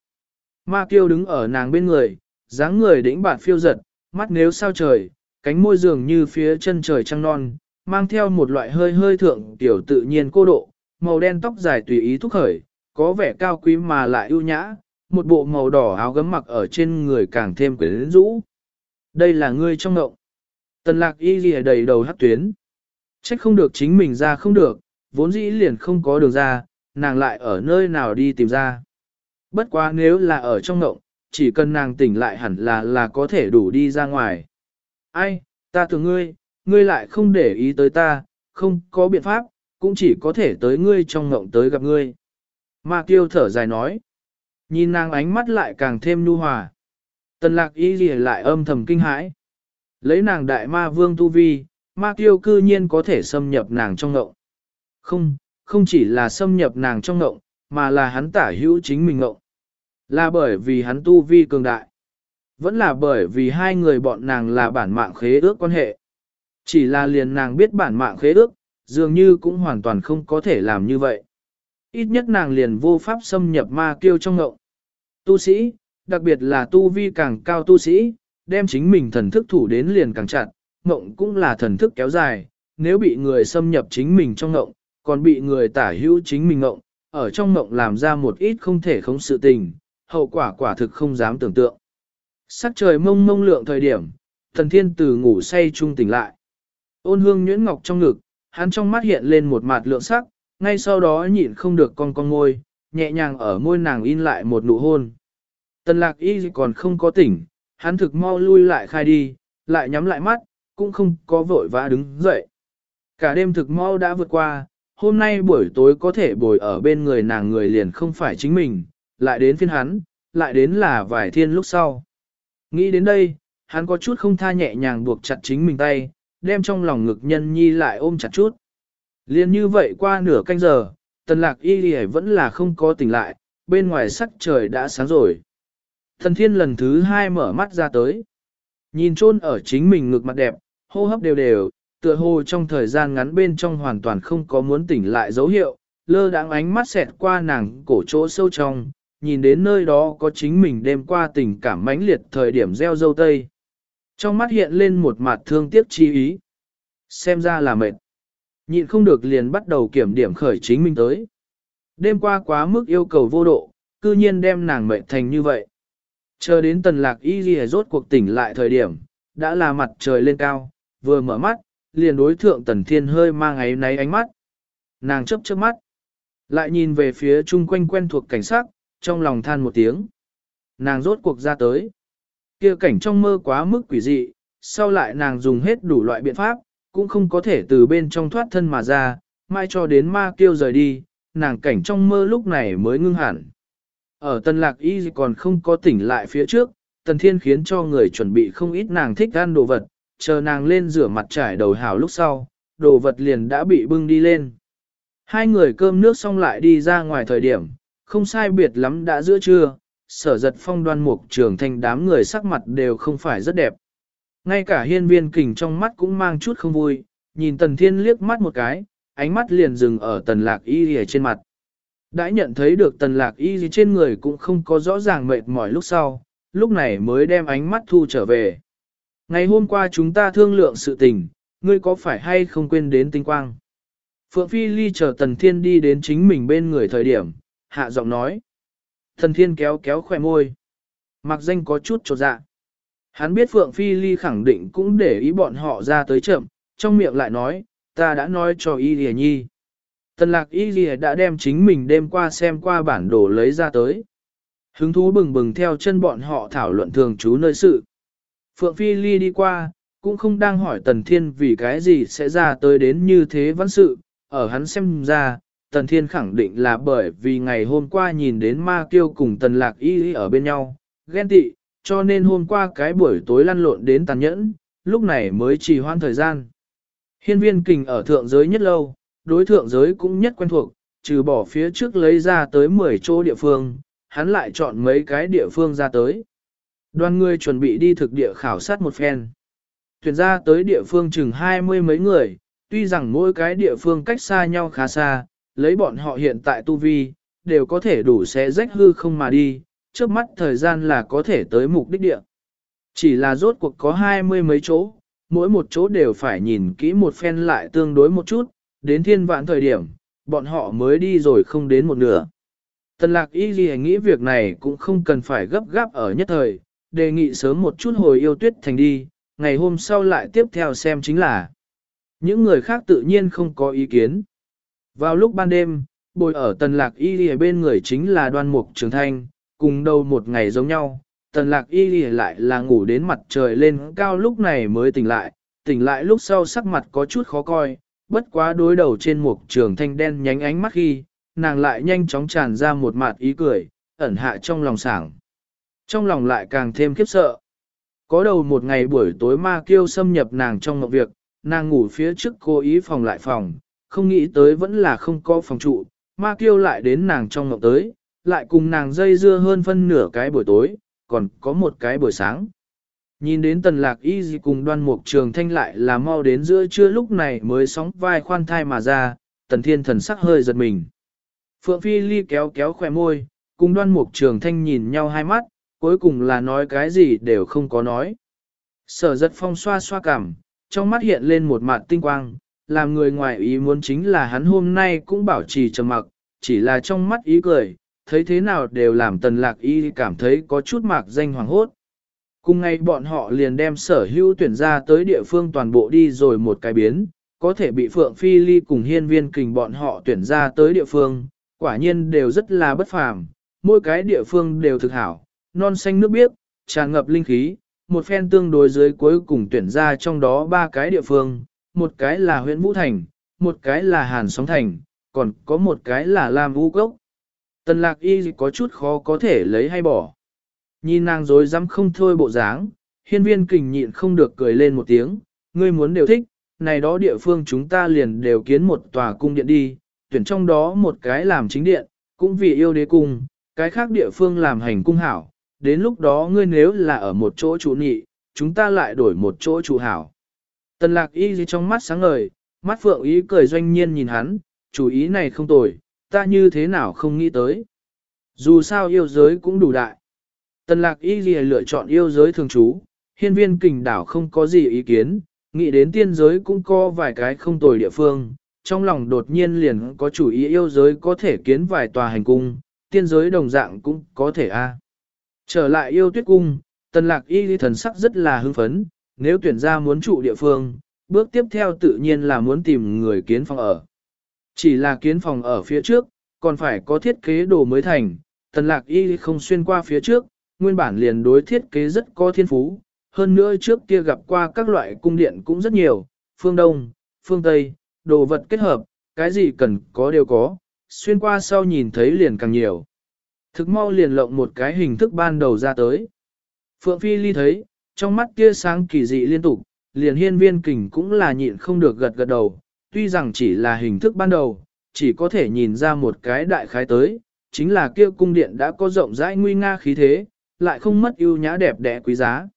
Ma kiêu đứng ở nàng bên người, dáng người đĩnh bạt phiêu giật, mắt nếu sao trời, cánh môi dường như phía chân trời trăng non, mang theo một loại hơi hơi thượng tiểu tự nhiên cô độ, màu đen tóc dài tùy ý thúc khởi, có vẻ cao quý mà lại ưu nhã, một bộ màu đỏ áo gấm mặc ở trên người càng thêm quyến rũ. Đây là ngươi trong ngộng. Tần lạc y ghi đầy đầu hát tuyến. Trách không được chính mình ra không được, vốn dĩ liền không có đường ra, nàng lại ở nơi nào đi tìm ra. Bất quá nếu là ở trong ngộng, chỉ cần nàng tỉnh lại hẳn là là có thể đủ đi ra ngoài. Ai, ta tưởng ngươi, ngươi lại không để ý tới ta, không có biện pháp, cũng chỉ có thể tới ngươi trong ngộng tới gặp ngươi. Ma kiêu thở dài nói. Nhìn nàng ánh mắt lại càng thêm nhu hòa. Tần lạc ý gì lại âm thầm kinh hãi. Lấy nàng đại ma vương tu vi, ma kiêu cư nhiên có thể xâm nhập nàng trong ngộng. Không, không chỉ là xâm nhập nàng trong ngộng, mà là hắn tả hữu chính mình ngộng. Là bởi vì hắn tu vi cường đại. Vẫn là bởi vì hai người bọn nàng là bản mạng khế ước quan hệ. Chỉ là liền nàng biết bản mạng khế ước, dường như cũng hoàn toàn không có thể làm như vậy. Ít nhất nàng liền vô pháp xâm nhập ma kiêu trong ngộng. Tu sĩ, đặc biệt là tu vi càng cao tu sĩ, đem chính mình thần thức thủ đến liền càng chặt, ngộng cũng là thần thức kéo dài, nếu bị người xâm nhập chính mình trong ngộng, còn bị người tả hữu chính mình ngộng, ở trong ngộng làm ra một ít không thể không sự tình, hậu quả quả thực không dám tưởng tượng. Sắc trời mông mông lượng thời điểm, thần thiên từ ngủ say trung tỉnh lại. Ôn hương nhuyễn ngọc trong ngực, hắn trong mắt hiện lên một mặt lượng sắc, ngay sau đó nhịn không được con con môi, nhẹ nhàng ở môi nàng in lại một nụ hôn. Tần lạc y còn không có tỉnh, hắn thực mau lui lại khai đi, lại nhắm lại mắt, cũng không có vội vã đứng dậy. Cả đêm thực mau đã vượt qua, hôm nay buổi tối có thể bồi ở bên người nàng người liền không phải chính mình, lại đến phiên hắn, lại đến là vài thiên lúc sau. Nghĩ đến đây, hắn có chút không tha nhẹ nhàng buộc chặt chính mình tay, đem trong lòng ngực nhân nhi lại ôm chặt chút. Liên như vậy qua nửa canh giờ, tần lạc y vẫn là không có tỉnh lại, bên ngoài sắc trời đã sáng rồi. Thần thiên lần thứ hai mở mắt ra tới. Nhìn chôn ở chính mình ngực mặt đẹp, hô hấp đều đều, tựa hồ trong thời gian ngắn bên trong hoàn toàn không có muốn tỉnh lại dấu hiệu, lơ đáng ánh mắt xẹt qua nàng cổ chỗ sâu trong, nhìn đến nơi đó có chính mình đêm qua tình cảm mãnh liệt thời điểm gieo dâu tây. Trong mắt hiện lên một mặt thương tiếc chi ý. Xem ra là mệt. Nhịn không được liền bắt đầu kiểm điểm khởi chính mình tới. Đêm qua quá mức yêu cầu vô độ, cư nhiên đem nàng mệt thành như vậy. Chờ đến tần lạc y ghi rốt cuộc tỉnh lại thời điểm, đã là mặt trời lên cao, vừa mở mắt, liền đối thượng tần thiên hơi mang ấy náy ánh mắt. Nàng chấp chớp mắt, lại nhìn về phía chung quanh quen thuộc cảnh sát, trong lòng than một tiếng. Nàng rốt cuộc ra tới. kia cảnh trong mơ quá mức quỷ dị, sau lại nàng dùng hết đủ loại biện pháp, cũng không có thể từ bên trong thoát thân mà ra, mai cho đến ma kêu rời đi, nàng cảnh trong mơ lúc này mới ngưng hẳn. Ở tân lạc y còn không có tỉnh lại phía trước, tần thiên khiến cho người chuẩn bị không ít nàng thích ăn đồ vật, chờ nàng lên rửa mặt trải đầu hào lúc sau, đồ vật liền đã bị bưng đi lên. Hai người cơm nước xong lại đi ra ngoài thời điểm, không sai biệt lắm đã giữa trưa, sở giật phong đoan mục trường thành đám người sắc mặt đều không phải rất đẹp. Ngay cả hiên viên kình trong mắt cũng mang chút không vui, nhìn tần thiên liếc mắt một cái, ánh mắt liền dừng ở tần lạc y ở trên mặt. Đã nhận thấy được tần lạc y gì trên người cũng không có rõ ràng mệt mỏi lúc sau, lúc này mới đem ánh mắt thu trở về. Ngày hôm qua chúng ta thương lượng sự tình, ngươi có phải hay không quên đến tinh quang? Phượng Phi Ly chờ Tần Thiên đi đến chính mình bên người thời điểm, hạ giọng nói. Thần Thiên kéo kéo khỏe môi. Mặc danh có chút trột dạ. Hắn biết Phượng Phi Ly khẳng định cũng để ý bọn họ ra tới chậm, trong miệng lại nói, ta đã nói cho Y Lìa Nhi. Tần lạc Y Lìa đã đem chính mình đêm qua xem qua bản đồ lấy ra tới. Hứng thú bừng bừng theo chân bọn họ thảo luận thường trú nơi sự. Phượng Phi Ly đi qua, cũng không đang hỏi Tần Thiên vì cái gì sẽ ra tới đến như thế văn sự, ở hắn xem ra, Tần Thiên khẳng định là bởi vì ngày hôm qua nhìn đến ma kiêu cùng Tần Lạc Y ở bên nhau, ghen tị, cho nên hôm qua cái buổi tối lăn lộn đến tàn nhẫn, lúc này mới trì hoãn thời gian. Hiên viên kình ở thượng giới nhất lâu, đối thượng giới cũng nhất quen thuộc, trừ bỏ phía trước lấy ra tới 10 chỗ địa phương, hắn lại chọn mấy cái địa phương ra tới. Đoàn người chuẩn bị đi thực địa khảo sát một phen. Tuyển ra tới địa phương chừng hai mươi mấy người, tuy rằng mỗi cái địa phương cách xa nhau khá xa, lấy bọn họ hiện tại tu vi, đều có thể đủ xé rách hư không mà đi, trước mắt thời gian là có thể tới mục đích địa. Chỉ là rốt cuộc có hai mươi mấy chỗ, mỗi một chỗ đều phải nhìn kỹ một phen lại tương đối một chút, đến thiên vạn thời điểm, bọn họ mới đi rồi không đến một nửa. Tần lạc y ghi nghĩ việc này cũng không cần phải gấp gáp ở nhất thời, đề nghị sớm một chút hồi yêu tuyết thành đi, ngày hôm sau lại tiếp theo xem chính là. Những người khác tự nhiên không có ý kiến. Vào lúc ban đêm, bồi ở tần lạc y lìa bên người chính là đoan mục trường thanh, cùng đầu một ngày giống nhau. Tần lạc y lìa lại là ngủ đến mặt trời lên cao lúc này mới tỉnh lại, tỉnh lại lúc sau sắc mặt có chút khó coi, bất quá đối đầu trên mục trường thanh đen nhánh ánh mắt khi, nàng lại nhanh chóng tràn ra một mặt ý cười, ẩn hạ trong lòng sảng. Trong lòng lại càng thêm khiếp sợ. Có đầu một ngày buổi tối ma kiêu xâm nhập nàng trong ngọc việc, nàng ngủ phía trước cố ý phòng lại phòng, không nghĩ tới vẫn là không có phòng trụ, ma kiêu lại đến nàng trong ngọc tới, lại cùng nàng dây dưa hơn phân nửa cái buổi tối, còn có một cái buổi sáng. Nhìn đến tần lạc y gì cùng đoan mục trường thanh lại là mau đến giữa trưa lúc này mới sóng vai khoan thai mà ra, tần thiên thần sắc hơi giật mình. Phượng Phi Ly kéo kéo khỏe môi, cùng đoan mục trường thanh nhìn nhau hai mắt, cuối cùng là nói cái gì đều không có nói. Sở giật phong xoa xoa cảm, trong mắt hiện lên một mặt tinh quang, làm người ngoài ý muốn chính là hắn hôm nay cũng bảo trì trầm mặc, chỉ là trong mắt ý cười, thấy thế nào đều làm tần lạc y cảm thấy có chút mạc danh hoàng hốt. Cùng ngày bọn họ liền đem sở hữu tuyển ra tới địa phương toàn bộ đi rồi một cái biến, có thể bị Phượng Phi Ly cùng hiên viên kình bọn họ tuyển ra tới địa phương, quả nhiên đều rất là bất phàm, mỗi cái địa phương đều thực hảo, non xanh nước biếc, tràn ngập linh khí, một phen tương đối dưới cuối cùng tuyển ra trong đó ba cái địa phương, một cái là huyện Vũ Thành, một cái là Hàn Sóng Thành, còn có một cái là Lam Vũ Cốc. Tần lạc y có chút khó có thể lấy hay bỏ. Nhìn nàng dối dám không thôi bộ dáng, hiên viên kình nhịn không được cười lên một tiếng, ngươi muốn đều thích, này đó địa phương chúng ta liền đều kiến một tòa cung điện đi, tuyển trong đó một cái làm chính điện, cũng vì yêu đế cung, cái khác địa phương làm hành cung hảo, đến lúc đó ngươi nếu là ở một chỗ chủ nhị, chúng ta lại đổi một chỗ chủ hảo. Tần lạc y gì trong mắt sáng ngời, mắt phượng ý cười doanh nhiên nhìn hắn, chủ ý này không tồi, ta như thế nào không nghĩ tới. Dù sao yêu giới cũng đủ đại. Tần lạc y gì lựa chọn yêu giới thường trú, hiên viên kình đảo không có gì ý kiến, nghĩ đến tiên giới cũng có vài cái không tồi địa phương, trong lòng đột nhiên liền có chủ ý yêu giới có thể kiến vài tòa hành cung, tiên giới đồng dạng cũng có thể a. Trở lại yêu tuyết cung, tần lạc y thần sắc rất là hưng phấn, nếu tuyển ra muốn trụ địa phương, bước tiếp theo tự nhiên là muốn tìm người kiến phòng ở. Chỉ là kiến phòng ở phía trước, còn phải có thiết kế đồ mới thành, tần lạc y không xuyên qua phía trước, nguyên bản liền đối thiết kế rất có thiên phú, hơn nữa trước kia gặp qua các loại cung điện cũng rất nhiều, phương Đông, phương Tây, đồ vật kết hợp, cái gì cần có đều có, xuyên qua sau nhìn thấy liền càng nhiều. Thực mau liền lộng một cái hình thức ban đầu ra tới. Phượng Phi Ly thấy, trong mắt kia sáng kỳ dị liên tục, liền hiên viên kình cũng là nhịn không được gật gật đầu, tuy rằng chỉ là hình thức ban đầu, chỉ có thể nhìn ra một cái đại khái tới, chính là kia cung điện đã có rộng rãi nguy nga khí thế, lại không mất ưu nhã đẹp đẽ quý giá.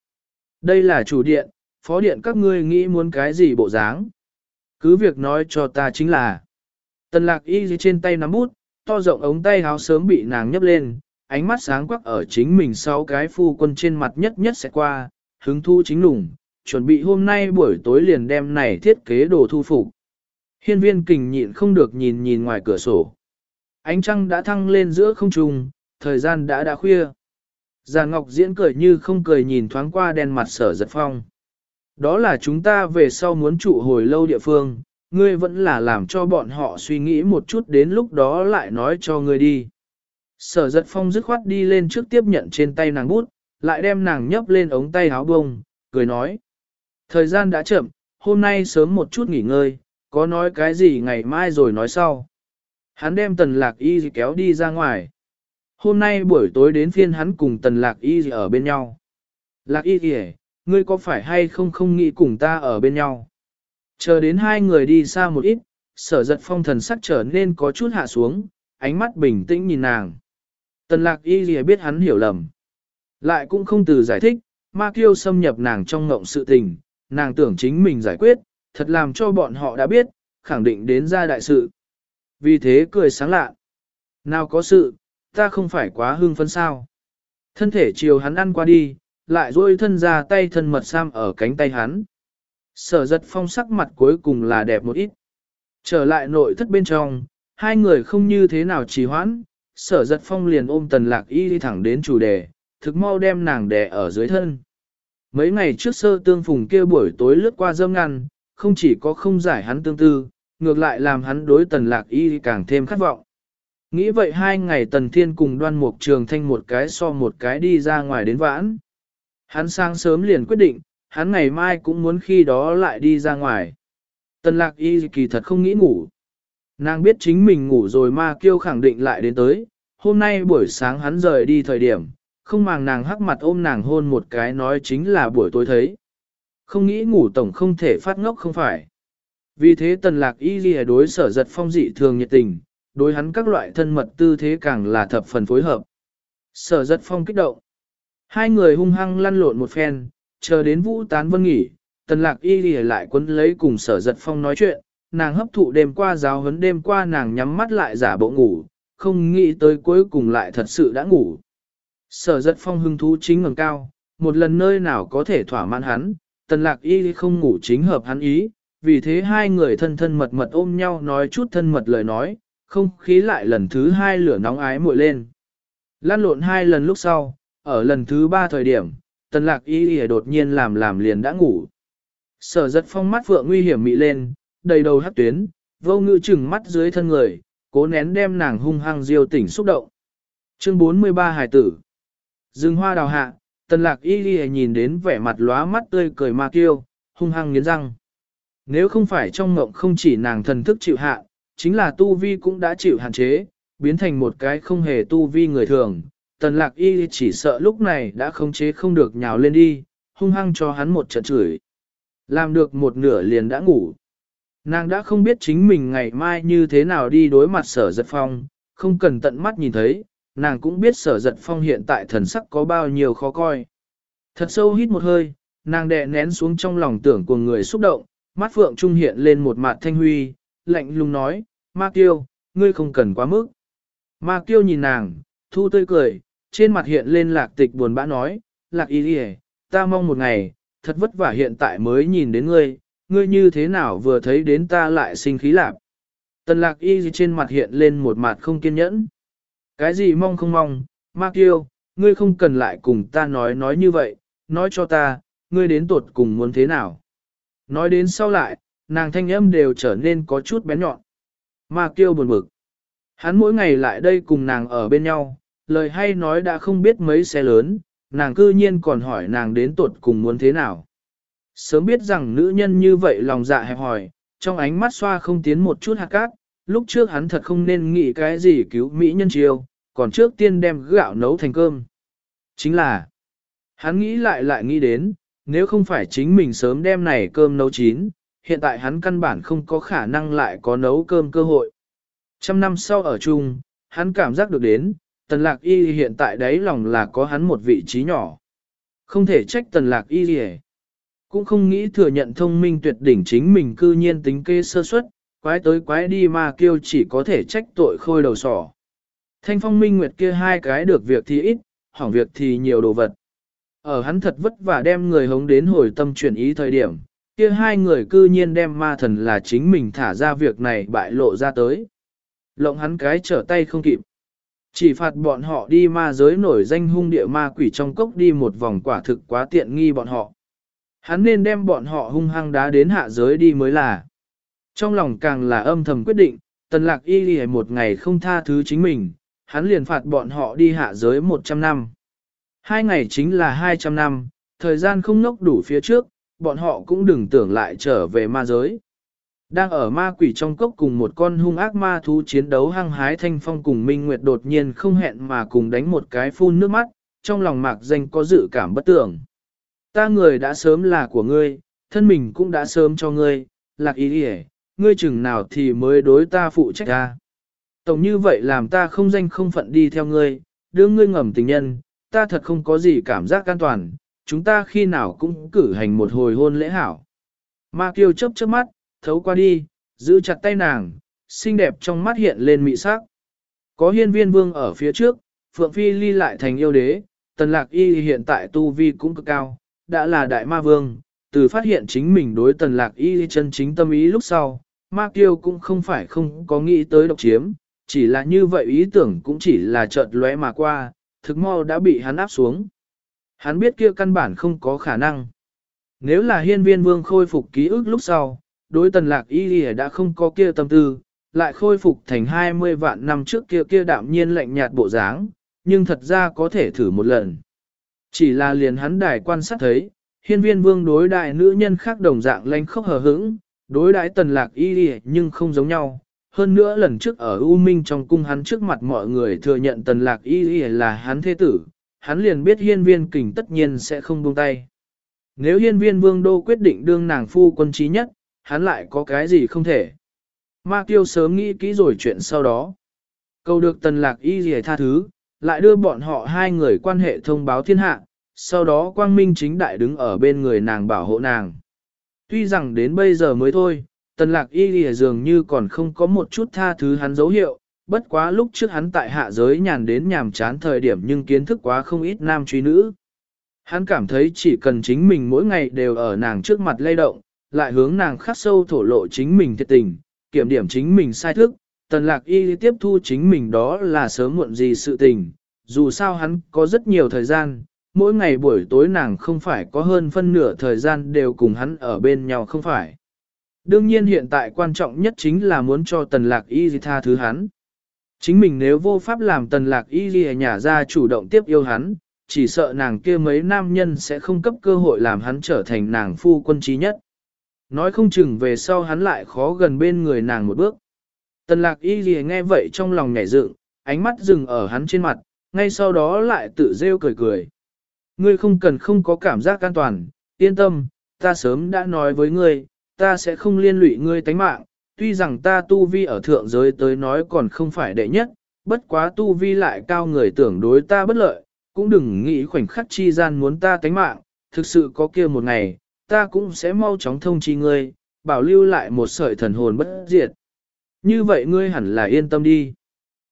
Đây là chủ điện, phó điện các ngươi nghĩ muốn cái gì bộ dáng. Cứ việc nói cho ta chính là, tần lạc y trên tay nắm bút, to rộng ống tay háo sớm bị nàng nhấp lên, ánh mắt sáng quắc ở chính mình sau cái phu quân trên mặt nhất nhất sẽ qua, hứng thu chính lùng, chuẩn bị hôm nay buổi tối liền đem này thiết kế đồ thu phục. Hiên viên kình nhịn không được nhìn nhìn ngoài cửa sổ. Ánh trăng đã thăng lên giữa không trung, thời gian đã đã khuya. Già Ngọc diễn cười như không cười nhìn thoáng qua đen mặt sở giật phong. Đó là chúng ta về sau muốn trụ hồi lâu địa phương, ngươi vẫn là làm cho bọn họ suy nghĩ một chút đến lúc đó lại nói cho ngươi đi. Sở giật phong dứt khoát đi lên trước tiếp nhận trên tay nàng bút, lại đem nàng nhấp lên ống tay áo bông, cười nói. Thời gian đã chậm, hôm nay sớm một chút nghỉ ngơi, có nói cái gì ngày mai rồi nói sau. Hắn đem tần lạc y kéo đi ra ngoài. Hôm nay buổi tối đến phiên hắn cùng tần lạc y ở bên nhau. Lạc y kìa, ngươi có phải hay không không nghĩ cùng ta ở bên nhau? Chờ đến hai người đi xa một ít, sở giật phong thần sắc trở nên có chút hạ xuống, ánh mắt bình tĩnh nhìn nàng. Tần lạc y kìa biết hắn hiểu lầm. Lại cũng không từ giải thích, ma kiêu xâm nhập nàng trong ngộng sự tình, nàng tưởng chính mình giải quyết, thật làm cho bọn họ đã biết, khẳng định đến ra đại sự. Vì thế cười sáng lạ. Nào có sự, ta không phải quá hưng phấn sao. Thân thể chiều hắn ăn qua đi, lại duỗi thân ra tay thân mật sam ở cánh tay hắn. Sở giật phong sắc mặt cuối cùng là đẹp một ít. Trở lại nội thất bên trong, hai người không như thế nào trì hoãn, sở giật phong liền ôm tần lạc y đi thẳng đến chủ đề, thực mau đem nàng đè ở dưới thân. Mấy ngày trước sơ tương phùng kia buổi tối lướt qua dâm ngăn, không chỉ có không giải hắn tương tư, ngược lại làm hắn đối tần lạc y càng thêm khát vọng. Nghĩ vậy hai ngày tần thiên cùng đoan mục trường thanh một cái so một cái đi ra ngoài đến vãn. Hắn sáng sớm liền quyết định, hắn ngày mai cũng muốn khi đó lại đi ra ngoài. Tần lạc y kỳ thật không nghĩ ngủ. Nàng biết chính mình ngủ rồi ma kêu khẳng định lại đến tới, hôm nay buổi sáng hắn rời đi thời điểm, không màng nàng hắc mặt ôm nàng hôn một cái nói chính là buổi tối thấy. Không nghĩ ngủ tổng không thể phát ngốc không phải. Vì thế tần lạc y ghi đối sở giật phong dị thường nhiệt tình, đối hắn các loại thân mật tư thế càng là thập phần phối hợp. Sở giật phong kích động. Hai người hung hăng lăn lộn một phen, chờ đến vũ tán vân nghỉ, tần lạc y ghi lại quấn lấy cùng sở giật phong nói chuyện, nàng hấp thụ đêm qua giáo huấn đêm qua nàng nhắm mắt lại giả bộ ngủ, không nghĩ tới cuối cùng lại thật sự đã ngủ. Sở giật phong hưng thú chính ngẩng cao, một lần nơi nào có thể thỏa mãn hắn, tần lạc y không ngủ chính hợp hắn ý, vì thế hai người thân thân mật mật ôm nhau nói chút thân mật lời nói, không khí lại lần thứ hai lửa nóng ái muội lên. Lan lộn hai lần lúc sau, ở lần thứ ba thời điểm, tần lạc y đột nhiên làm làm liền đã ngủ. Sở giật phong mắt vượng nguy hiểm mị lên, đầy đầu hát tuyến, vô ngự chừng mắt dưới thân người, cố nén đem nàng hung hăng diêu tỉnh xúc động. Chương 43 Hải tử Dừng hoa đào hạ, tần lạc y ghi nhìn đến vẻ mặt lóa mắt tươi cười ma kiêu, hung hăng nghiến răng. Nếu không phải trong ngộng không chỉ nàng thần thức chịu hạ, chính là tu vi cũng đã chịu hạn chế, biến thành một cái không hề tu vi người thường. Tần lạc y chỉ sợ lúc này đã không chế không được nhào lên đi, hung hăng cho hắn một trận chửi. Làm được một nửa liền đã ngủ. Nàng đã không biết chính mình ngày mai như thế nào đi đối mặt sở giật phong, không cần tận mắt nhìn thấy, nàng cũng biết sở giật phong hiện tại thần sắc có bao nhiêu khó coi. Thật sâu hít một hơi, nàng đè nén xuống trong lòng tưởng của người xúc động, mắt phượng trung hiện lên một mặt thanh huy, lạnh lùng nói, Ma Kiêu, ngươi không cần quá mức. Ma Kiêu nhìn nàng, thu tươi cười, trên mặt hiện lên lạc tịch buồn bã nói, lạc ý đi ta mong một ngày, thật vất vả hiện tại mới nhìn đến ngươi, ngươi như thế nào vừa thấy đến ta lại sinh khí lạc. Tần lạc y trên mặt hiện lên một mặt không kiên nhẫn. Cái gì mong không mong, Ma yêu, ngươi không cần lại cùng ta nói nói như vậy, nói cho ta, ngươi đến tuột cùng muốn thế nào. Nói đến sau lại, nàng thanh âm đều trở nên có chút bén nhọn. Ma yêu buồn bực. Hắn mỗi ngày lại đây cùng nàng ở bên nhau, lời hay nói đã không biết mấy xe lớn, nàng cư nhiên còn hỏi nàng đến tuột cùng muốn thế nào. Sớm biết rằng nữ nhân như vậy lòng dạ hẹp hỏi, trong ánh mắt xoa không tiến một chút hạt cát, lúc trước hắn thật không nên nghĩ cái gì cứu Mỹ nhân chiêu, còn trước tiên đem gạo nấu thành cơm. Chính là, hắn nghĩ lại lại nghĩ đến, nếu không phải chính mình sớm đem này cơm nấu chín, hiện tại hắn căn bản không có khả năng lại có nấu cơm cơ hội. Trăm năm sau ở chung, hắn cảm giác được đến, tần lạc y hiện tại đấy lòng là có hắn một vị trí nhỏ. Không thể trách tần lạc y gì Cũng không nghĩ thừa nhận thông minh tuyệt đỉnh chính mình cư nhiên tính kê sơ suất, quái tới quái đi mà kêu chỉ có thể trách tội khôi đầu sỏ. Thanh phong minh nguyệt kia hai cái được việc thì ít, hỏng việc thì nhiều đồ vật. Ở hắn thật vất vả đem người hống đến hồi tâm chuyển ý thời điểm, kia hai người cư nhiên đem ma thần là chính mình thả ra việc này bại lộ ra tới. Lộng hắn cái trở tay không kịp. Chỉ phạt bọn họ đi ma giới nổi danh hung địa ma quỷ trong cốc đi một vòng quả thực quá tiện nghi bọn họ. Hắn nên đem bọn họ hung hăng đá đến hạ giới đi mới là. Trong lòng càng là âm thầm quyết định, tần lạc y lì một ngày không tha thứ chính mình, hắn liền phạt bọn họ đi hạ giới 100 năm. Hai ngày chính là 200 năm, thời gian không nốc đủ phía trước, bọn họ cũng đừng tưởng lại trở về ma giới. Đang ở ma quỷ trong cốc cùng một con hung ác ma thú chiến đấu hăng hái thanh phong cùng Minh Nguyệt đột nhiên không hẹn mà cùng đánh một cái phun nước mắt, trong lòng mạc danh có dự cảm bất tưởng. Ta người đã sớm là của ngươi, thân mình cũng đã sớm cho ngươi, lạc ý đi ngươi chừng nào thì mới đối ta phụ trách ta. Tổng như vậy làm ta không danh không phận đi theo ngươi, đưa ngươi ngầm tình nhân, ta thật không có gì cảm giác an toàn, chúng ta khi nào cũng cử hành một hồi hôn lễ hảo. Ma Kiều chớp chớp mắt, thấu qua đi, giữ chặt tay nàng, xinh đẹp trong mắt hiện lên mị sắc. Có hiên viên vương ở phía trước, Phượng Phi ly lại thành yêu đế, tần lạc y hiện tại tu vi cũng cực cao, đã là đại ma vương, từ phát hiện chính mình đối tần lạc y chân chính tâm ý lúc sau, ma kiêu cũng không phải không có nghĩ tới độc chiếm, chỉ là như vậy ý tưởng cũng chỉ là chợt lóe mà qua, thực mau đã bị hắn áp xuống. Hắn biết kia căn bản không có khả năng. Nếu là hiên viên vương khôi phục ký ức lúc sau, đối tần lạc y lìa đã không có kia tâm tư, lại khôi phục thành 20 vạn năm trước kia kia đạm nhiên lạnh nhạt bộ dáng, nhưng thật ra có thể thử một lần. Chỉ là liền hắn đài quan sát thấy, hiên viên vương đối đại nữ nhân khác đồng dạng lanh khốc hờ hững, đối đãi tần lạc y lìa nhưng không giống nhau. Hơn nữa lần trước ở U Minh trong cung hắn trước mặt mọi người thừa nhận tần lạc y lìa là hắn thế tử, hắn liền biết hiên viên kình tất nhiên sẽ không buông tay. Nếu hiên viên vương đô quyết định đương nàng phu quân trí nhất, hắn lại có cái gì không thể. Ma tiêu sớm nghĩ kỹ rồi chuyện sau đó. Cầu được tần lạc y gì tha thứ, lại đưa bọn họ hai người quan hệ thông báo thiên hạ, sau đó quang minh chính đại đứng ở bên người nàng bảo hộ nàng. Tuy rằng đến bây giờ mới thôi, tần lạc y lìa dường như còn không có một chút tha thứ hắn dấu hiệu, bất quá lúc trước hắn tại hạ giới nhàn đến nhàm chán thời điểm nhưng kiến thức quá không ít nam truy nữ. Hắn cảm thấy chỉ cần chính mình mỗi ngày đều ở nàng trước mặt lay động, lại hướng nàng khắc sâu thổ lộ chính mình thiệt tình, kiểm điểm chính mình sai thức, tần lạc y tiếp thu chính mình đó là sớm muộn gì sự tình, dù sao hắn có rất nhiều thời gian, mỗi ngày buổi tối nàng không phải có hơn phân nửa thời gian đều cùng hắn ở bên nhau không phải. Đương nhiên hiện tại quan trọng nhất chính là muốn cho tần lạc y tha thứ hắn. Chính mình nếu vô pháp làm tần lạc y ghi nhà ra chủ động tiếp yêu hắn, chỉ sợ nàng kia mấy nam nhân sẽ không cấp cơ hội làm hắn trở thành nàng phu quân trí nhất. Nói không chừng về sau hắn lại khó gần bên người nàng một bước. Tần lạc y gì nghe vậy trong lòng nhảy dựng, ánh mắt dừng ở hắn trên mặt, ngay sau đó lại tự rêu cười cười. Ngươi không cần không có cảm giác an toàn, yên tâm, ta sớm đã nói với ngươi, ta sẽ không liên lụy ngươi tánh mạng, tuy rằng ta tu vi ở thượng giới tới nói còn không phải đệ nhất, bất quá tu vi lại cao người tưởng đối ta bất lợi, cũng đừng nghĩ khoảnh khắc chi gian muốn ta tánh mạng, thực sự có kia một ngày, ta cũng sẽ mau chóng thông chi ngươi, bảo lưu lại một sợi thần hồn bất diệt. Như vậy ngươi hẳn là yên tâm đi.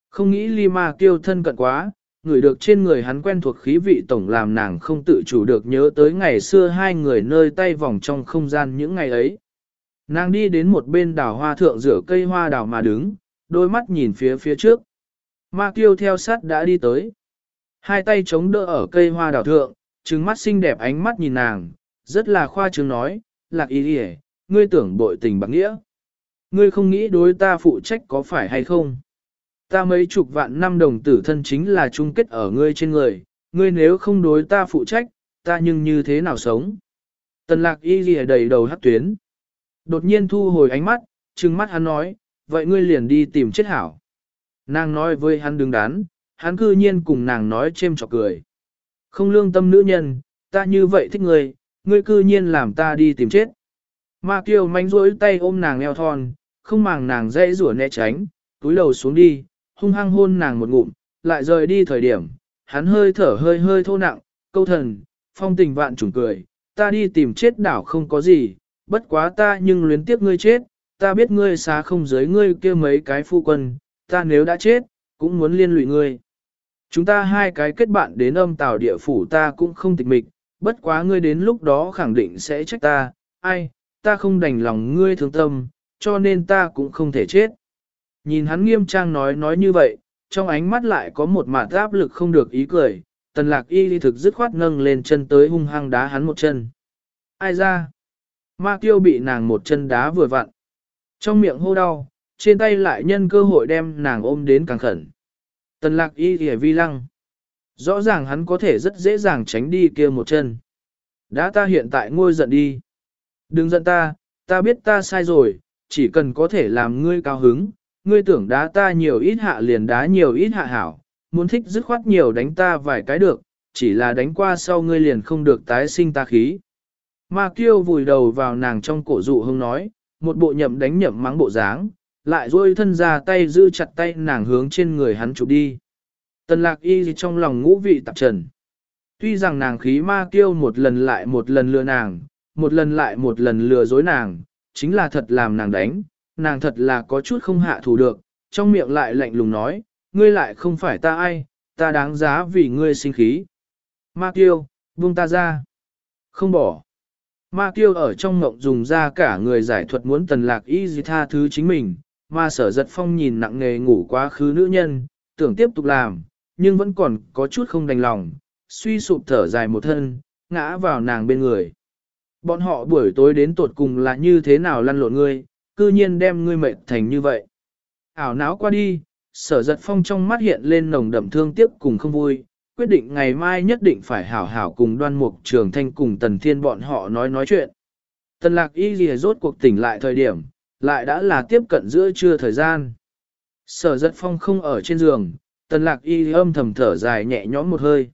Không nghĩ Lima kêu kiêu thân cận quá, người được trên người hắn quen thuộc khí vị tổng làm nàng không tự chủ được nhớ tới ngày xưa hai người nơi tay vòng trong không gian những ngày ấy. Nàng đi đến một bên đảo hoa thượng rửa cây hoa đào mà đứng, đôi mắt nhìn phía phía trước. Ma kiêu theo sát đã đi tới. Hai tay chống đỡ ở cây hoa đào thượng, trừng mắt xinh đẹp ánh mắt nhìn nàng, rất là khoa trương nói, lạc ý đi ngươi tưởng bội tình bạc nghĩa. Ngươi không nghĩ đối ta phụ trách có phải hay không? Ta mấy chục vạn năm đồng tử thân chính là chung kết ở ngươi trên người, ngươi nếu không đối ta phụ trách, ta nhưng như thế nào sống? Tần lạc y lìa đầy đầu hắt tuyến. Đột nhiên thu hồi ánh mắt, trừng mắt hắn nói, vậy ngươi liền đi tìm chết hảo. Nàng nói với hắn đứng đắn, hắn cư nhiên cùng nàng nói chêm chọc cười. Không lương tâm nữ nhân, ta như vậy thích ngươi, ngươi cư nhiên làm ta đi tìm chết. Ma kiều manh rỗi tay ôm nàng eo thon, không màng nàng dãy rủa né tránh, túi đầu xuống đi, hung hăng hôn nàng một ngụm, lại rời đi thời điểm, hắn hơi thở hơi hơi thô nặng, câu thần, phong tình vạn trùng cười, ta đi tìm chết đảo không có gì, bất quá ta nhưng luyến tiếc ngươi chết, ta biết ngươi xá không giới ngươi kia mấy cái phu quân, ta nếu đã chết, cũng muốn liên lụy ngươi. Chúng ta hai cái kết bạn đến âm tào địa phủ ta cũng không tịch mịch, bất quá ngươi đến lúc đó khẳng định sẽ trách ta, ai, ta không đành lòng ngươi thương tâm, cho nên ta cũng không thể chết. Nhìn hắn nghiêm trang nói nói như vậy, trong ánh mắt lại có một mạt áp lực không được ý cười, tần lạc y ly thực dứt khoát nâng lên chân tới hung hăng đá hắn một chân. Ai ra? Ma tiêu bị nàng một chân đá vừa vặn. Trong miệng hô đau, trên tay lại nhân cơ hội đem nàng ôm đến càng khẩn. Tần lạc y thì vi lăng. Rõ ràng hắn có thể rất dễ dàng tránh đi kia một chân. Đã ta hiện tại ngôi giận đi. Đừng giận ta, ta biết ta sai rồi, chỉ cần có thể làm ngươi cao hứng, ngươi tưởng đá ta nhiều ít hạ liền đá nhiều ít hạ hảo, muốn thích dứt khoát nhiều đánh ta vài cái được, chỉ là đánh qua sau ngươi liền không được tái sinh ta khí. Ma kiêu vùi đầu vào nàng trong cổ dụ hông nói, một bộ nhậm đánh nhậm mắng bộ dáng, lại duỗi thân ra tay giữ chặt tay nàng hướng trên người hắn chụp đi. Tần lạc y trong lòng ngũ vị tạp trần. Tuy rằng nàng khí ma kiêu một lần lại một lần lừa nàng, một lần lại một lần lừa dối nàng, chính là thật làm nàng đánh, nàng thật là có chút không hạ thủ được, trong miệng lại lạnh lùng nói, ngươi lại không phải ta ai, ta đáng giá vì ngươi sinh khí. Ma kiêu, buông ta ra. Không bỏ. Ma kiêu ở trong ngộng dùng ra cả người giải thuật muốn tần lạc y gì tha thứ chính mình, mà sở giật phong nhìn nặng nghề ngủ quá khứ nữ nhân, tưởng tiếp tục làm, nhưng vẫn còn có chút không đành lòng, suy sụp thở dài một thân, ngã vào nàng bên người. Bọn họ buổi tối đến tột cùng là như thế nào lăn lộn ngươi, cư nhiên đem ngươi mệt thành như vậy. Ảo náo qua đi, sở giật phong trong mắt hiện lên nồng đậm thương tiếc cùng không vui, quyết định ngày mai nhất định phải hảo hảo cùng đoan mục trường thanh cùng tần thiên bọn họ nói nói chuyện. Tần lạc y ghi rốt cuộc tỉnh lại thời điểm, lại đã là tiếp cận giữa trưa thời gian. Sở giật phong không ở trên giường, tần lạc y âm thầm thở dài nhẹ nhõm một hơi.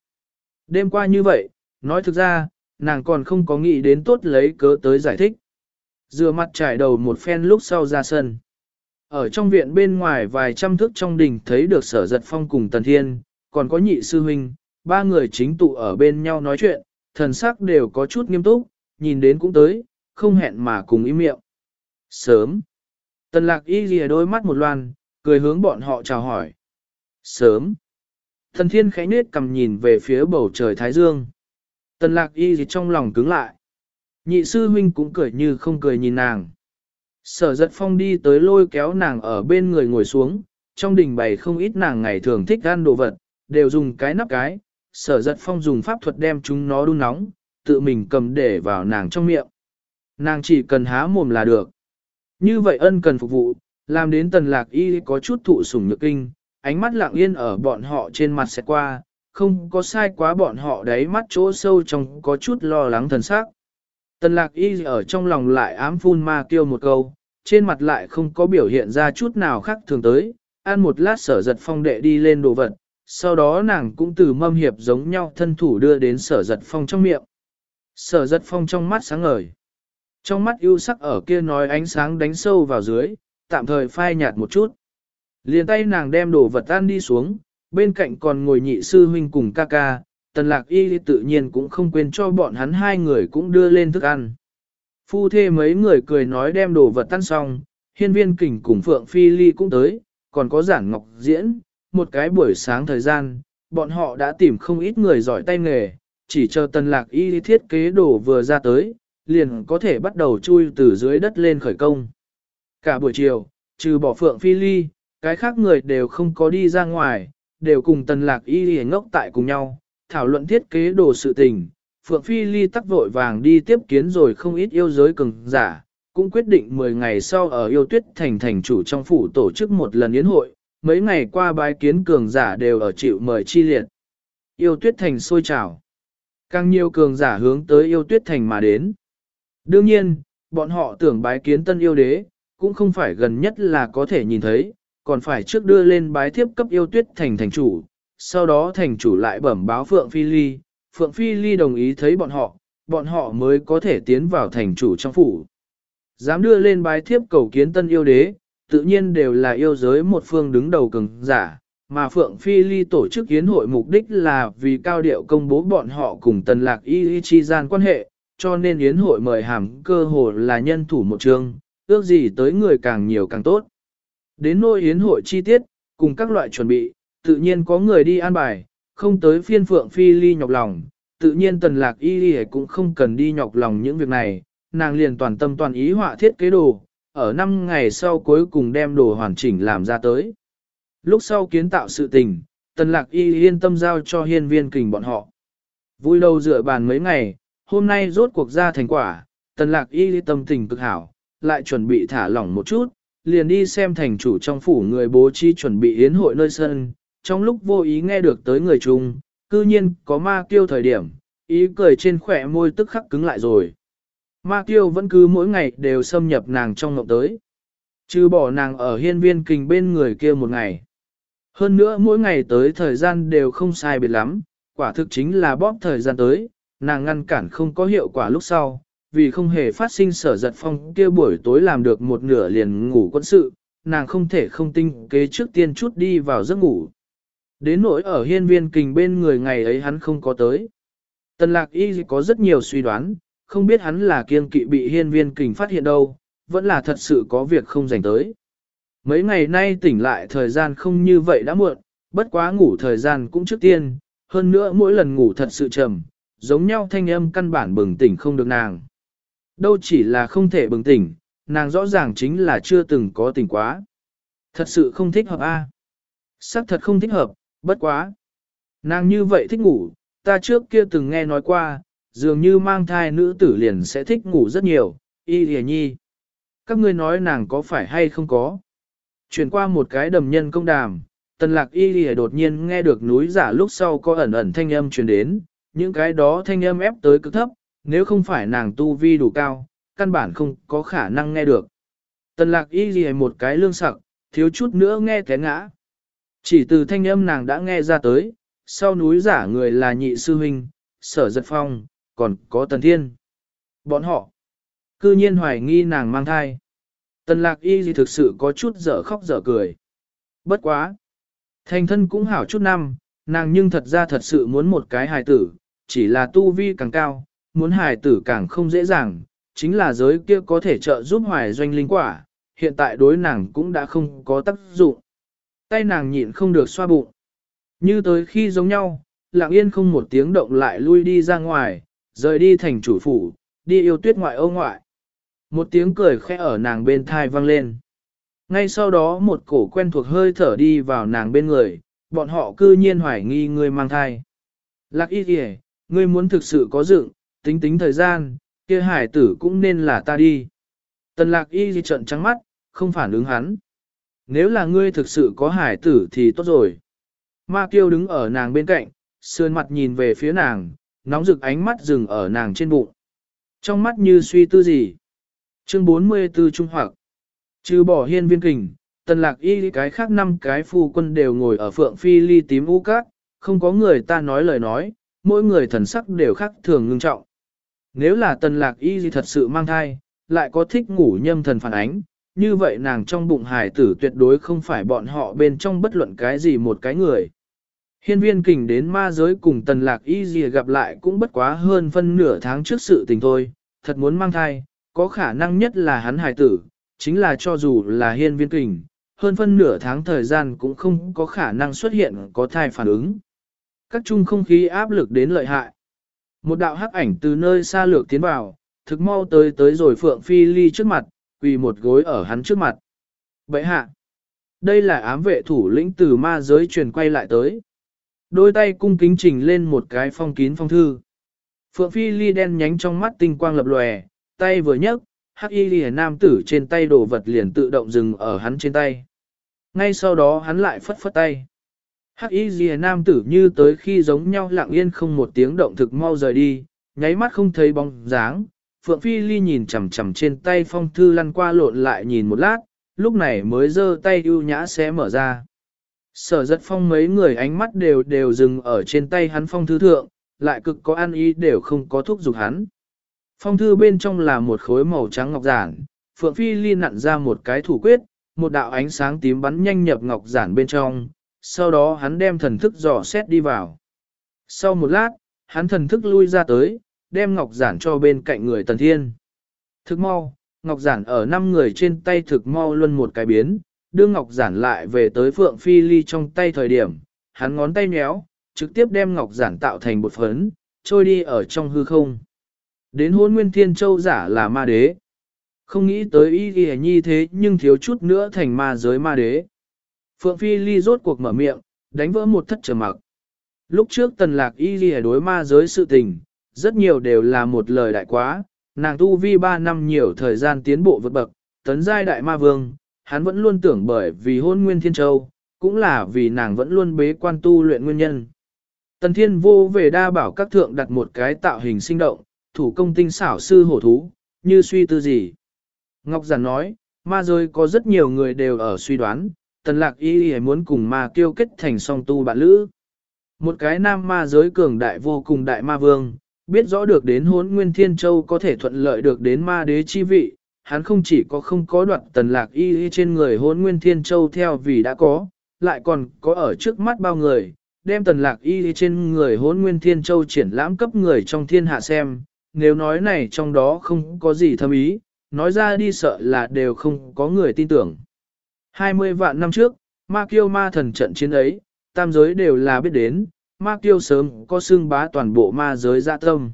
Đêm qua như vậy, nói thực ra, nàng còn không có nghĩ đến tốt lấy cớ tới giải thích. Dừa mặt trải đầu một phen lúc sau ra sân. Ở trong viện bên ngoài vài trăm thước trong đình thấy được sở giật phong cùng tần thiên, còn có nhị sư huynh, ba người chính tụ ở bên nhau nói chuyện, thần sắc đều có chút nghiêm túc, nhìn đến cũng tới, không hẹn mà cùng ý miệng. Sớm. Tần lạc y lìa đôi mắt một loan, cười hướng bọn họ chào hỏi. Sớm. Thần thiên khẽ nết cầm nhìn về phía bầu trời Thái Dương. Tần lạc y gì trong lòng cứng lại. Nhị sư huynh cũng cười như không cười nhìn nàng. Sở giật phong đi tới lôi kéo nàng ở bên người ngồi xuống, trong đình bày không ít nàng ngày thường thích ăn đồ vật, đều dùng cái nắp cái. Sở giật phong dùng pháp thuật đem chúng nó đun nóng, tự mình cầm để vào nàng trong miệng. Nàng chỉ cần há mồm là được. Như vậy ân cần phục vụ, làm đến tần lạc y có chút thụ sủng nhược kinh, ánh mắt lặng yên ở bọn họ trên mặt sẽ qua, không có sai quá bọn họ đáy mắt chỗ sâu trong có chút lo lắng thần sắc. Tần lạc y ở trong lòng lại ám phun ma kêu một câu, trên mặt lại không có biểu hiện ra chút nào khác thường tới, ăn một lát sở giật phong đệ đi lên đồ vật, sau đó nàng cũng từ mâm hiệp giống nhau thân thủ đưa đến sở giật phong trong miệng. Sở giật phong trong mắt sáng ngời. Trong mắt ưu sắc ở kia nói ánh sáng đánh sâu vào dưới, tạm thời phai nhạt một chút. Liền tay nàng đem đồ vật ăn đi xuống, bên cạnh còn ngồi nhị sư huynh cùng ca ca, tần lạc y tự nhiên cũng không quên cho bọn hắn hai người cũng đưa lên thức ăn. Phu thê mấy người cười nói đem đồ vật tan xong, hiên viên kình cùng Phượng Phi Ly cũng tới, còn có giản ngọc diễn, một cái buổi sáng thời gian, bọn họ đã tìm không ít người giỏi tay nghề, chỉ chờ tần lạc y thiết kế đồ vừa ra tới, liền có thể bắt đầu chui từ dưới đất lên khởi công. Cả buổi chiều, trừ bỏ Phượng Phi Ly, cái khác người đều không có đi ra ngoài, đều cùng tần lạc y ngốc tại cùng nhau, thảo luận thiết kế đồ sự tình. Phượng Phi Ly tắc vội vàng đi tiếp kiến rồi không ít yêu giới cường giả, cũng quyết định 10 ngày sau ở yêu tuyết thành thành chủ trong phủ tổ chức một lần yến hội, mấy ngày qua bái kiến cường giả đều ở chịu mời chi liệt. Yêu tuyết thành sôi trào. Càng nhiều cường giả hướng tới yêu tuyết thành mà đến. Đương nhiên, bọn họ tưởng bái kiến tân yêu đế, cũng không phải gần nhất là có thể nhìn thấy, còn phải trước đưa lên bái thiếp cấp yêu tuyết thành thành chủ, sau đó thành chủ lại bẩm báo Phượng Phi Ly, Phượng Phi Ly đồng ý thấy bọn họ, bọn họ mới có thể tiến vào thành chủ trong phủ. Dám đưa lên bái thiếp cầu kiến tân yêu đế, tự nhiên đều là yêu giới một phương đứng đầu cường giả, mà Phượng Phi Ly tổ chức yến hội mục đích là vì cao điệu công bố bọn họ cùng tần lạc y y chi gian quan hệ, cho nên yến hội mời hàm cơ hồ là nhân thủ một trường, ước gì tới người càng nhiều càng tốt. Đến nôi yến hội chi tiết, cùng các loại chuẩn bị, tự nhiên có người đi an bài, không tới phiên phượng phi ly nhọc lòng, tự nhiên tần lạc y ly cũng không cần đi nhọc lòng những việc này, nàng liền toàn tâm toàn ý họa thiết kế đồ, ở năm ngày sau cuối cùng đem đồ hoàn chỉnh làm ra tới. Lúc sau kiến tạo sự tình, tần lạc y yên tâm giao cho hiên viên kình bọn họ. Vui lâu dựa bàn mấy ngày, hôm nay rốt cuộc ra thành quả, tần lạc y tâm tình cực hảo, lại chuẩn bị thả lỏng một chút, liền đi xem thành chủ trong phủ người bố trí chuẩn bị yến hội nơi sân, trong lúc vô ý nghe được tới người chung, cư nhiên có ma kiêu thời điểm, Ý cười trên khỏe môi tức khắc cứng lại rồi. Ma Kiêu vẫn cứ mỗi ngày đều xâm nhập nàng trong ngọc tới. Chứ bỏ nàng ở hiên viên kình bên người kia một ngày. Hơn nữa mỗi ngày tới thời gian đều không sai biệt lắm, quả thực chính là bóp thời gian tới, nàng ngăn cản không có hiệu quả lúc sau, vì không hề phát sinh sở giật phong kia buổi tối làm được một nửa liền ngủ quân sự, nàng không thể không tinh kế trước tiên chút đi vào giấc ngủ. Đến nỗi ở hiên viên kình bên người ngày ấy hắn không có tới. Tần lạc y có rất nhiều suy đoán, không biết hắn là kiên kỵ bị hiên viên kình phát hiện đâu, vẫn là thật sự có việc không dành tới. Mấy ngày nay tỉnh lại thời gian không như vậy đã muộn, bất quá ngủ thời gian cũng trước tiên, hơn nữa mỗi lần ngủ thật sự trầm, giống nhau thanh âm căn bản bừng tỉnh không được nàng. Đâu chỉ là không thể bừng tỉnh, nàng rõ ràng chính là chưa từng có tỉnh quá. Thật sự không thích hợp a. À? Sắc thật không thích hợp, bất quá. Nàng như vậy thích ngủ, ta trước kia từng nghe nói qua, dường như mang thai nữ tử liền sẽ thích ngủ rất nhiều, y hề nhi. Các ngươi nói nàng có phải hay không có. Chuyển qua một cái đầm nhân công đàm, tần lạc y lìa đột nhiên nghe được núi giả lúc sau có ẩn ẩn thanh âm truyền đến, những cái đó thanh âm ép tới cực thấp, nếu không phải nàng tu vi đủ cao, căn bản không có khả năng nghe được. Tần lạc y lìa một cái lương sặc, thiếu chút nữa nghe té ngã. Chỉ từ thanh âm nàng đã nghe ra tới, sau núi giả người là nhị sư huynh, sở giật phong, còn có tần thiên. Bọn họ, cư nhiên hoài nghi nàng mang thai. Tần lạc y gì thực sự có chút dở khóc dở cười. Bất quá. Thành thân cũng hảo chút năm, nàng nhưng thật ra thật sự muốn một cái hài tử, chỉ là tu vi càng cao, muốn hài tử càng không dễ dàng, chính là giới kia có thể trợ giúp hoài doanh linh quả, hiện tại đối nàng cũng đã không có tác dụng. Tay nàng nhịn không được xoa bụng. Như tới khi giống nhau, lặng yên không một tiếng động lại lui đi ra ngoài, rời đi thành chủ phủ, đi yêu tuyết ngoại ô ngoại. Một tiếng cười khẽ ở nàng bên thai vang lên. Ngay sau đó một cổ quen thuộc hơi thở đi vào nàng bên người, bọn họ cư nhiên hoài nghi người mang thai. Lạc y kìa, ngươi muốn thực sự có dựng, tính tính thời gian, kia hải tử cũng nên là ta đi. Tần lạc y di trận trắng mắt, không phản ứng hắn. Nếu là ngươi thực sự có hải tử thì tốt rồi. Ma kiêu đứng ở nàng bên cạnh, sườn mặt nhìn về phía nàng, nóng rực ánh mắt dừng ở nàng trên bụng. Trong mắt như suy tư gì. Chương 44 Trung Hoặc Trừ bỏ hiên viên kình, tần lạc y cái khác năm cái phu quân đều ngồi ở phượng phi ly tím u cát, không có người ta nói lời nói, mỗi người thần sắc đều khác thường ngưng trọng. Nếu là tần lạc y gì thật sự mang thai, lại có thích ngủ nhâm thần phản ánh, như vậy nàng trong bụng hài tử tuyệt đối không phải bọn họ bên trong bất luận cái gì một cái người. Hiên viên kình đến ma giới cùng tần lạc y gì gặp lại cũng bất quá hơn phân nửa tháng trước sự tình thôi, thật muốn mang thai, có khả năng nhất là hắn hài tử, chính là cho dù là hiên viên kình, hơn phân nửa tháng thời gian cũng không có khả năng xuất hiện có thai phản ứng. Các chung không khí áp lực đến lợi hại. Một đạo hắc ảnh từ nơi xa lược tiến vào, thực mau tới tới rồi Phượng Phi Ly trước mặt, quỳ một gối ở hắn trước mặt. Bậy hạ, đây là ám vệ thủ lĩnh từ ma giới truyền quay lại tới. Đôi tay cung kính trình lên một cái phong kín phong thư. Phượng Phi Ly đen nhánh trong mắt tinh quang lập lòe, tay vừa nhấc, hắc y lìa nam tử trên tay đồ vật liền tự động dừng ở hắn trên tay. Ngay sau đó hắn lại phất phất tay. Hắc y lìa nam tử như tới khi giống nhau lặng yên không một tiếng động thực mau rời đi, nháy mắt không thấy bóng dáng. Phượng Phi Ly nhìn chằm chằm trên tay phong thư lăn qua lộn lại nhìn một lát, lúc này mới giơ tay ưu nhã sẽ mở ra. Sở giật phong mấy người ánh mắt đều đều dừng ở trên tay hắn phong thư thượng, lại cực có ăn ý đều không có thúc giục hắn. Phong thư bên trong là một khối màu trắng ngọc giản, Phượng Phi Ly nặn ra một cái thủ quyết, một đạo ánh sáng tím bắn nhanh nhập ngọc giản bên trong, sau đó hắn đem thần thức dò xét đi vào. Sau một lát, hắn thần thức lui ra tới, đem ngọc giản cho bên cạnh người tần thiên. Thực mau, ngọc giản ở năm người trên tay thực mau luôn một cái biến, đưa ngọc giản lại về tới phượng phi ly trong tay thời điểm, hắn ngón tay nhéo, trực tiếp đem ngọc giản tạo thành bột phấn, trôi đi ở trong hư không. Đến hôn nguyên thiên châu giả là ma đế. Không nghĩ tới y ghi nhi thế nhưng thiếu chút nữa thành ma giới ma đế. Phượng Phi Ly rốt cuộc mở miệng, đánh vỡ một thất trở mặc. Lúc trước tần lạc y ghi đối ma giới sự tình, rất nhiều đều là một lời đại quá, nàng tu vi 3 năm nhiều thời gian tiến bộ vượt bậc, tấn giai đại ma vương, hắn vẫn luôn tưởng bởi vì hôn nguyên thiên châu, cũng là vì nàng vẫn luôn bế quan tu luyện nguyên nhân. Tần thiên vô về đa bảo các thượng đặt một cái tạo hình sinh động, thủ công tinh xảo sư hổ thú, như suy tư gì. Ngọc Giản nói, ma rồi có rất nhiều người đều ở suy đoán, tần lạc y y muốn cùng ma kiêu kết thành song tu bạn lữ. Một cái nam ma giới cường đại vô cùng đại ma vương, biết rõ được đến hốn nguyên thiên châu có thể thuận lợi được đến ma đế chi vị, hắn không chỉ có không có đoạn tần lạc y y trên người hốn nguyên thiên châu theo vì đã có, lại còn có ở trước mắt bao người, đem tần lạc y y trên người hốn nguyên thiên châu triển lãm cấp người trong thiên hạ xem, nếu nói này trong đó không có gì thâm ý, nói ra đi sợ là đều không có người tin tưởng. 20 vạn năm trước, ma kiêu ma thần trận chiến ấy, tam giới đều là biết đến, ma kiêu sớm có xương bá toàn bộ ma giới dạ tâm.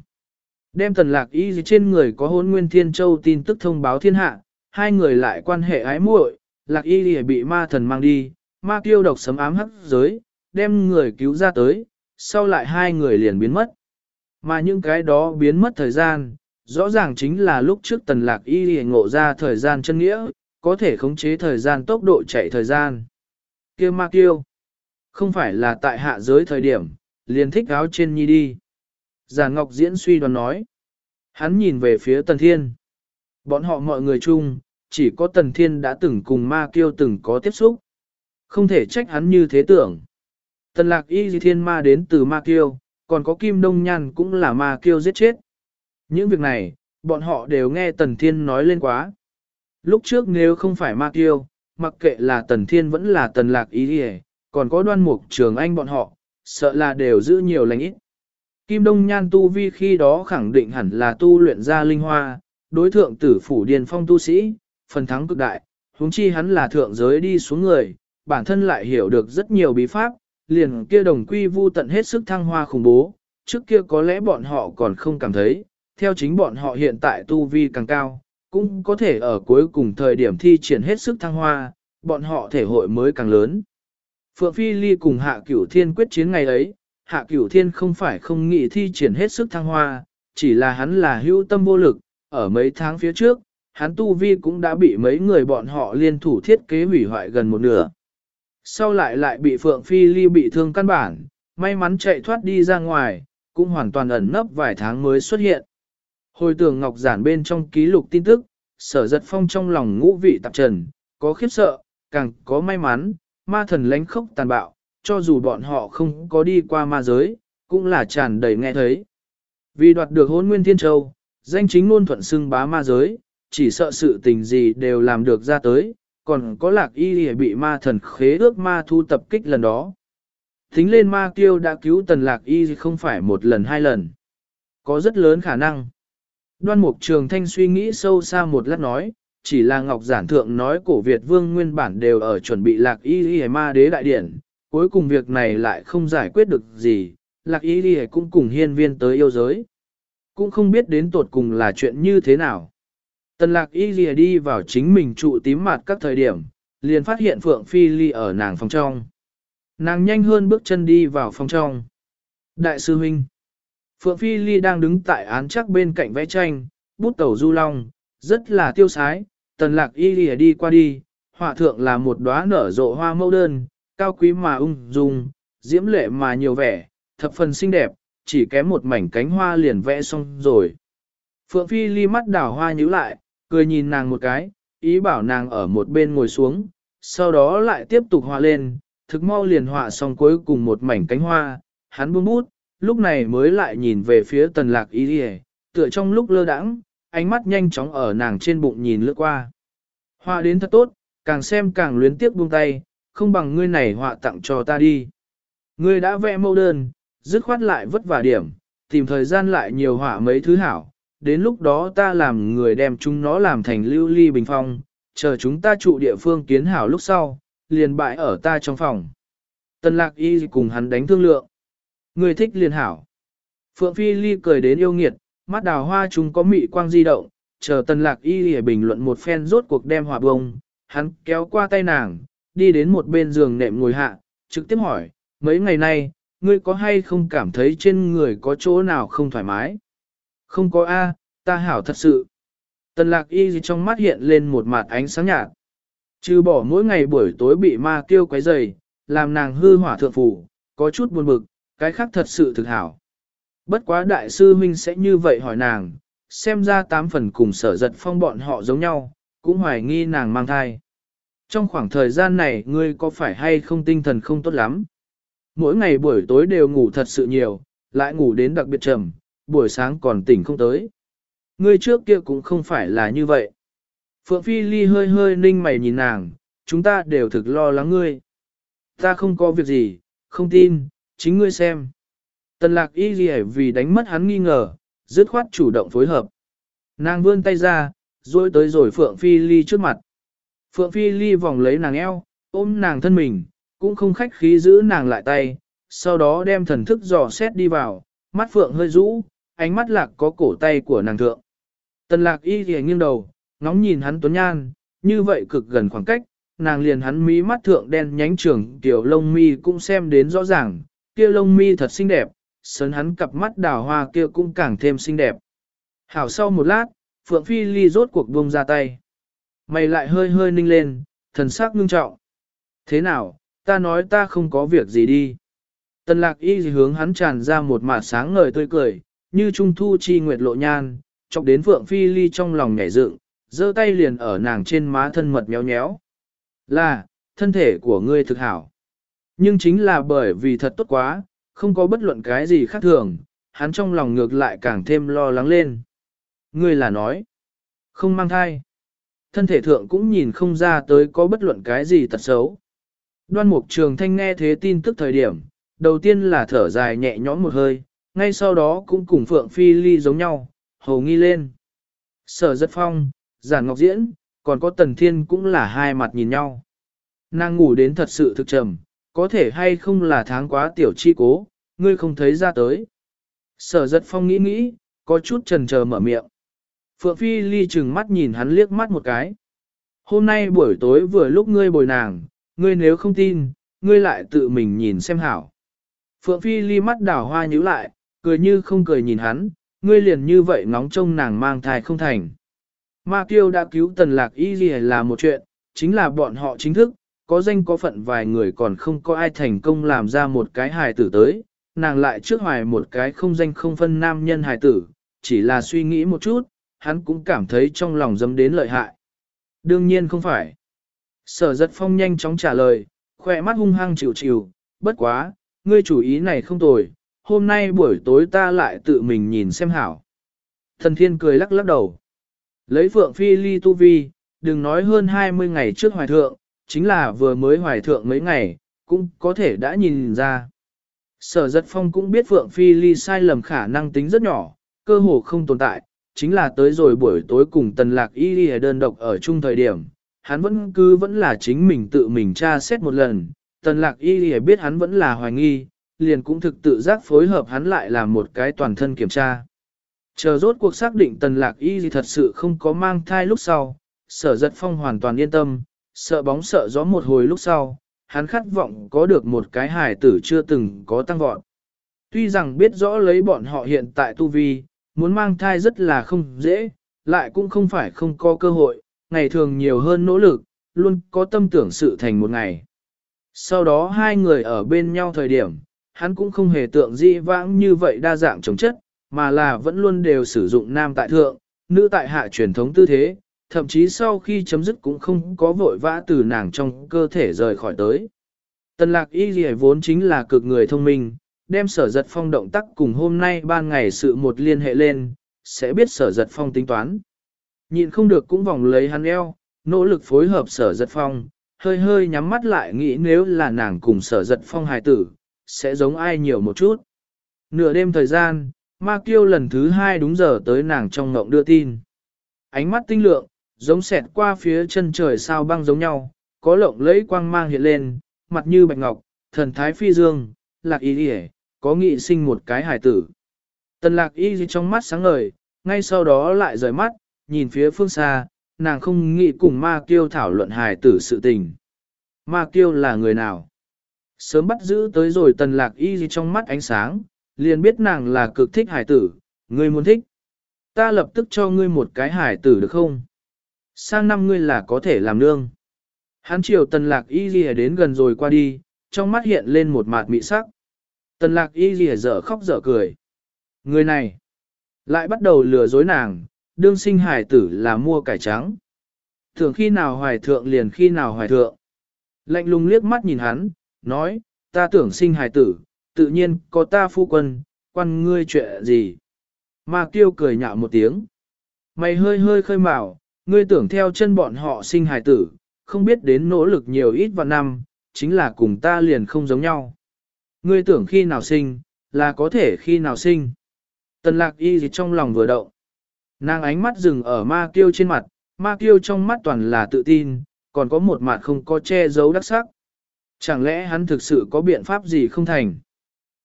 Đem tần lạc y trên người có hôn nguyên thiên châu tin tức thông báo thiên hạ, hai người lại quan hệ ái muội, lạc y bị ma thần mang đi, ma kiêu độc sấm ám hắc giới, đem người cứu ra tới, sau lại hai người liền biến mất. Mà những cái đó biến mất thời gian, rõ ràng chính là lúc trước tần lạc y ngộ ra thời gian chân nghĩa, có thể khống chế thời gian tốc độ chạy thời gian. kia ma kiêu, không phải là tại hạ giới thời điểm, liền thích áo trên nhi đi. Giàn Ngọc Diễn suy đoán nói. Hắn nhìn về phía Tần Thiên. Bọn họ mọi người chung, chỉ có Tần Thiên đã từng cùng ma kiêu từng có tiếp xúc. Không thể trách hắn như thế tưởng. Tần lạc y di thiên ma đến từ ma kiêu, còn có kim đông nhan cũng là ma kiêu giết chết. Những việc này, bọn họ đều nghe Tần Thiên nói lên quá. Lúc trước nếu không phải ma kiêu, mặc kệ là Tần Thiên vẫn là Tần Lạc Ý đi còn có đoan mục trường anh bọn họ, sợ là đều giữ nhiều lành ít. Kim Đông Nhan tu vi khi đó khẳng định hẳn là tu luyện ra linh hoa, đối thượng tử phủ điền phong tu sĩ, phần thắng cực đại, huống chi hắn là thượng giới đi xuống người, bản thân lại hiểu được rất nhiều bí pháp, liền kia đồng quy vu tận hết sức thăng hoa khủng bố, trước kia có lẽ bọn họ còn không cảm thấy, theo chính bọn họ hiện tại tu vi càng cao, cũng có thể ở cuối cùng thời điểm thi triển hết sức thăng hoa, bọn họ thể hội mới càng lớn. Phượng Phi Ly cùng Hạ Cửu Thiên quyết chiến ngày ấy, Hạ Cửu Thiên không phải không nghĩ thi triển hết sức thăng hoa, chỉ là hắn là hữu tâm vô lực, ở mấy tháng phía trước, hắn tu vi cũng đã bị mấy người bọn họ liên thủ thiết kế hủy hoại gần một nửa. Sau lại lại bị Phượng Phi Ly bị thương căn bản, may mắn chạy thoát đi ra ngoài, cũng hoàn toàn ẩn nấp vài tháng mới xuất hiện. Hồi tưởng Ngọc Giản bên trong ký lục tin tức, sở giật phong trong lòng ngũ vị tạp trần, có khiếp sợ, càng có may mắn, ma thần lánh khốc tàn bạo, cho dù bọn họ không có đi qua ma giới, cũng là tràn đầy nghe thấy. Vì đoạt được hôn nguyên thiên châu, danh chính luôn thuận xưng bá ma giới, chỉ sợ sự tình gì đều làm được ra tới, còn có lạc y bị ma thần khế ước ma thu tập kích lần đó. Tính lên ma kiêu đã cứu tần lạc y không phải một lần hai lần. Có rất lớn khả năng. Đoan mục trường thanh suy nghĩ sâu xa một lát nói, chỉ là Ngọc Giản Thượng nói cổ Việt Vương nguyên bản đều ở chuẩn bị lạc y y ma đế đại điển, cuối cùng việc này lại không giải quyết được gì, lạc y y cũng cùng hiên viên tới yêu giới. Cũng không biết đến tột cùng là chuyện như thế nào. Tần lạc y y đi vào chính mình trụ tím mặt các thời điểm, liền phát hiện Phượng Phi Ly ở nàng phòng trong. Nàng nhanh hơn bước chân đi vào phòng trong. Đại sư huynh. Phượng Phi Ly đang đứng tại án chắc bên cạnh vẽ tranh, bút tẩu du long, rất là tiêu sái, tần lạc y lìa đi qua đi, họa thượng là một đóa nở rộ hoa mẫu đơn, cao quý mà ung dung, diễm lệ mà nhiều vẻ, thập phần xinh đẹp, chỉ kém một mảnh cánh hoa liền vẽ xong rồi. Phượng Phi Ly mắt đảo hoa nhíu lại, cười nhìn nàng một cái, ý bảo nàng ở một bên ngồi xuống, sau đó lại tiếp tục họa lên, thực mau liền họa xong cuối cùng một mảnh cánh hoa, hắn buông bút, lúc này mới lại nhìn về phía tần lạc y đi tựa trong lúc lơ đãng, ánh mắt nhanh chóng ở nàng trên bụng nhìn lướt qua. Họa đến thật tốt, càng xem càng luyến tiếc buông tay, không bằng ngươi này họa tặng cho ta đi. Ngươi đã vẽ mẫu đơn, dứt khoát lại vất vả điểm, tìm thời gian lại nhiều họa mấy thứ hảo, đến lúc đó ta làm người đem chúng nó làm thành lưu ly bình phong, chờ chúng ta trụ địa phương kiến hảo lúc sau, liền bại ở ta trong phòng. Tân lạc y cùng hắn đánh thương lượng. Người thích liền hảo. Phượng Phi Ly cười đến yêu nghiệt, mắt đào hoa chúng có mị quang di động, chờ tần lạc y để bình luận một phen rốt cuộc đem hòa bông, hắn kéo qua tay nàng, đi đến một bên giường nệm ngồi hạ, trực tiếp hỏi, mấy ngày nay, ngươi có hay không cảm thấy trên người có chỗ nào không thoải mái? Không có A, ta hảo thật sự. Tần lạc y trong mắt hiện lên một mặt ánh sáng nhạt. Trừ bỏ mỗi ngày buổi tối bị ma kêu quấy rầy, làm nàng hư hỏa thượng phủ, có chút buồn bực, cái khác thật sự thực hảo. Bất quá đại sư huynh sẽ như vậy hỏi nàng, xem ra tám phần cùng sở giật phong bọn họ giống nhau, cũng hoài nghi nàng mang thai. Trong khoảng thời gian này ngươi có phải hay không tinh thần không tốt lắm? Mỗi ngày buổi tối đều ngủ thật sự nhiều, lại ngủ đến đặc biệt trầm, buổi sáng còn tỉnh không tới. Ngươi trước kia cũng không phải là như vậy. Phượng Phi Ly hơi hơi ninh mày nhìn nàng, chúng ta đều thực lo lắng ngươi. Ta không có việc gì, không tin, chính ngươi xem. Tần lạc y gì vì đánh mất hắn nghi ngờ, dứt khoát chủ động phối hợp. Nàng vươn tay ra, duỗi tới rồi Phượng Phi Ly trước mặt. Phượng Phi Ly vòng lấy nàng eo, ôm nàng thân mình, cũng không khách khí giữ nàng lại tay, sau đó đem thần thức dò xét đi vào, mắt Phượng hơi rũ, ánh mắt lạc có cổ tay của nàng thượng. Tần lạc y thì nghiêng đầu, ngóng nhìn hắn tuấn nhan, như vậy cực gần khoảng cách, nàng liền hắn mí mắt thượng đen nhánh trường tiểu lông mi cũng xem đến rõ ràng, kia lông mi thật xinh đẹp, sớn hắn cặp mắt đào hoa kia cũng càng thêm xinh đẹp. Hảo sau một lát, Phượng Phi Ly rốt cuộc buông ra tay. Mày lại hơi hơi ninh lên, thần sắc ngưng trọng. Thế nào, ta nói ta không có việc gì đi. Tần lạc y hướng hắn tràn ra một mả sáng ngời tươi cười, như trung thu chi nguyệt lộ nhan, chọc đến Phượng Phi Ly trong lòng nhảy dựng, giơ tay liền ở nàng trên má thân mật nhéo nhéo. Là, thân thể của ngươi thực hảo. Nhưng chính là bởi vì thật tốt quá, không có bất luận cái gì khác thường, hắn trong lòng ngược lại càng thêm lo lắng lên. Ngươi là nói, không mang thai. Thân thể thượng cũng nhìn không ra tới có bất luận cái gì tật xấu. Đoan mục trường thanh nghe thế tin tức thời điểm, đầu tiên là thở dài nhẹ nhõm một hơi, ngay sau đó cũng cùng Phượng Phi Ly giống nhau, hầu nghi lên. Sở giật phong, giản ngọc diễn, còn có tần thiên cũng là hai mặt nhìn nhau. Nàng ngủ đến thật sự thực trầm, có thể hay không là tháng quá tiểu chi cố, ngươi không thấy ra tới. Sở giật phong nghĩ nghĩ, có chút trần chờ mở miệng. Phượng Phi Ly chừng mắt nhìn hắn liếc mắt một cái. Hôm nay buổi tối vừa lúc ngươi bồi nàng, ngươi nếu không tin, ngươi lại tự mình nhìn xem hảo. Phượng Phi Ly mắt đảo hoa nhíu lại, cười như không cười nhìn hắn, ngươi liền như vậy ngóng trông nàng mang thai không thành. Ma Kiêu đã cứu tần lạc y gì là một chuyện, chính là bọn họ chính thức, có danh có phận vài người còn không có ai thành công làm ra một cái hài tử tới, nàng lại trước hoài một cái không danh không phân nam nhân hài tử, chỉ là suy nghĩ một chút, hắn cũng cảm thấy trong lòng dâm đến lợi hại. Đương nhiên không phải. Sở giật phong nhanh chóng trả lời, khỏe mắt hung hăng chịu chịu, bất quá, ngươi chủ ý này không tồi, hôm nay buổi tối ta lại tự mình nhìn xem hảo. Thần thiên cười lắc lắc đầu. Lấy phượng phi ly tu vi, đừng nói hơn 20 ngày trước hoài thượng, chính là vừa mới hoài thượng mấy ngày, cũng có thể đã nhìn ra. Sở giật phong cũng biết phượng phi ly sai lầm khả năng tính rất nhỏ, cơ hồ không tồn tại, chính là tới rồi buổi tối cùng tần lạc y y đơn độc ở chung thời điểm, hắn vẫn cứ vẫn là chính mình tự mình tra xét một lần, tần lạc y y biết hắn vẫn là hoài nghi, liền cũng thực tự giác phối hợp hắn lại làm một cái toàn thân kiểm tra. Chờ rốt cuộc xác định tần lạc y gì thật sự không có mang thai lúc sau, sở giật phong hoàn toàn yên tâm, sợ bóng sợ gió một hồi lúc sau, hắn khát vọng có được một cái hài tử chưa từng có tăng vọt. Tuy rằng biết rõ lấy bọn họ hiện tại tu vi, muốn mang thai rất là không dễ, lại cũng không phải không có cơ hội, ngày thường nhiều hơn nỗ lực, luôn có tâm tưởng sự thành một ngày. Sau đó hai người ở bên nhau thời điểm, hắn cũng không hề tượng di vãng như vậy đa dạng chống chất, mà là vẫn luôn đều sử dụng nam tại thượng, nữ tại hạ truyền thống tư thế, thậm chí sau khi chấm dứt cũng không có vội vã từ nàng trong cơ thể rời khỏi tới. Tần lạc y gì vốn chính là cực người thông minh, đem sở giật phong động tác cùng hôm nay ban ngày sự một liên hệ lên, sẽ biết sở giật phong tính toán. Nhịn không được cũng vòng lấy hắn eo, nỗ lực phối hợp sở giật phong, hơi hơi nhắm mắt lại nghĩ nếu là nàng cùng sở giật phong hài tử, sẽ giống ai nhiều một chút. Nửa đêm thời gian, ma kiêu lần thứ hai đúng giờ tới nàng trong ngộng đưa tin. Ánh mắt tinh lượng, giống xẹt qua phía chân trời sao băng giống nhau, có lộng lẫy quang mang hiện lên, mặt như bạch ngọc, thần thái phi dương, lạc y đi có nghị sinh một cái hải tử. Tần lạc y trong mắt sáng ngời, ngay sau đó lại rời mắt, nhìn phía phương xa, nàng không nghĩ cùng ma kiêu thảo luận hải tử sự tình. Ma kiêu là người nào? Sớm bắt giữ tới rồi tần lạc y trong mắt ánh sáng, liền biết nàng là cực thích hải tử, ngươi muốn thích. Ta lập tức cho ngươi một cái hải tử được không? Sang năm ngươi là có thể làm nương. Hắn chiều tần lạc y ghi đến gần rồi qua đi, trong mắt hiện lên một mạt mị sắc. Tần lạc y rìa dở khóc dở cười. Người này, lại bắt đầu lừa dối nàng, đương sinh hải tử là mua cải trắng. Thường khi nào hoài thượng liền khi nào hoài thượng. Lạnh lùng liếc mắt nhìn hắn, nói, ta tưởng sinh hải tử, tự nhiên có ta phu quân, quan ngươi chuyện gì. Ma kêu cười nhạo một tiếng. Mày hơi hơi khơi mào, ngươi tưởng theo chân bọn họ sinh hài tử, không biết đến nỗ lực nhiều ít vào năm, chính là cùng ta liền không giống nhau. Ngươi tưởng khi nào sinh, là có thể khi nào sinh. Tần lạc y gì trong lòng vừa động. Nàng ánh mắt dừng ở ma kiêu trên mặt, ma kiêu trong mắt toàn là tự tin, còn có một mặt không có che giấu đắc sắc. Chẳng lẽ hắn thực sự có biện pháp gì không thành?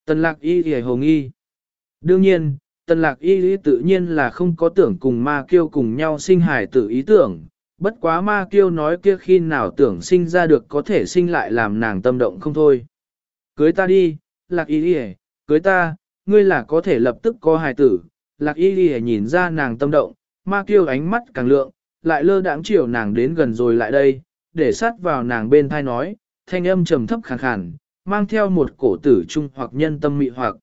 Tần lạc y thì hồ nghi. Đương nhiên, tần lạc y lý tự nhiên là không có tưởng cùng ma kiêu cùng nhau sinh hài tử ý tưởng. Bất quá ma kiêu nói kia khi nào tưởng sinh ra được có thể sinh lại làm nàng tâm động không thôi. Cưới ta đi, lạc y lý cưới ta, ngươi là có thể lập tức có hài tử. Lạc y lý nhìn ra nàng tâm động, ma kiêu ánh mắt càng lượng, lại lơ đãng chiều nàng đến gần rồi lại đây, để sát vào nàng bên thai nói, thanh âm trầm thấp khàn khàn, mang theo một cổ tử trung hoặc nhân tâm mị hoặc.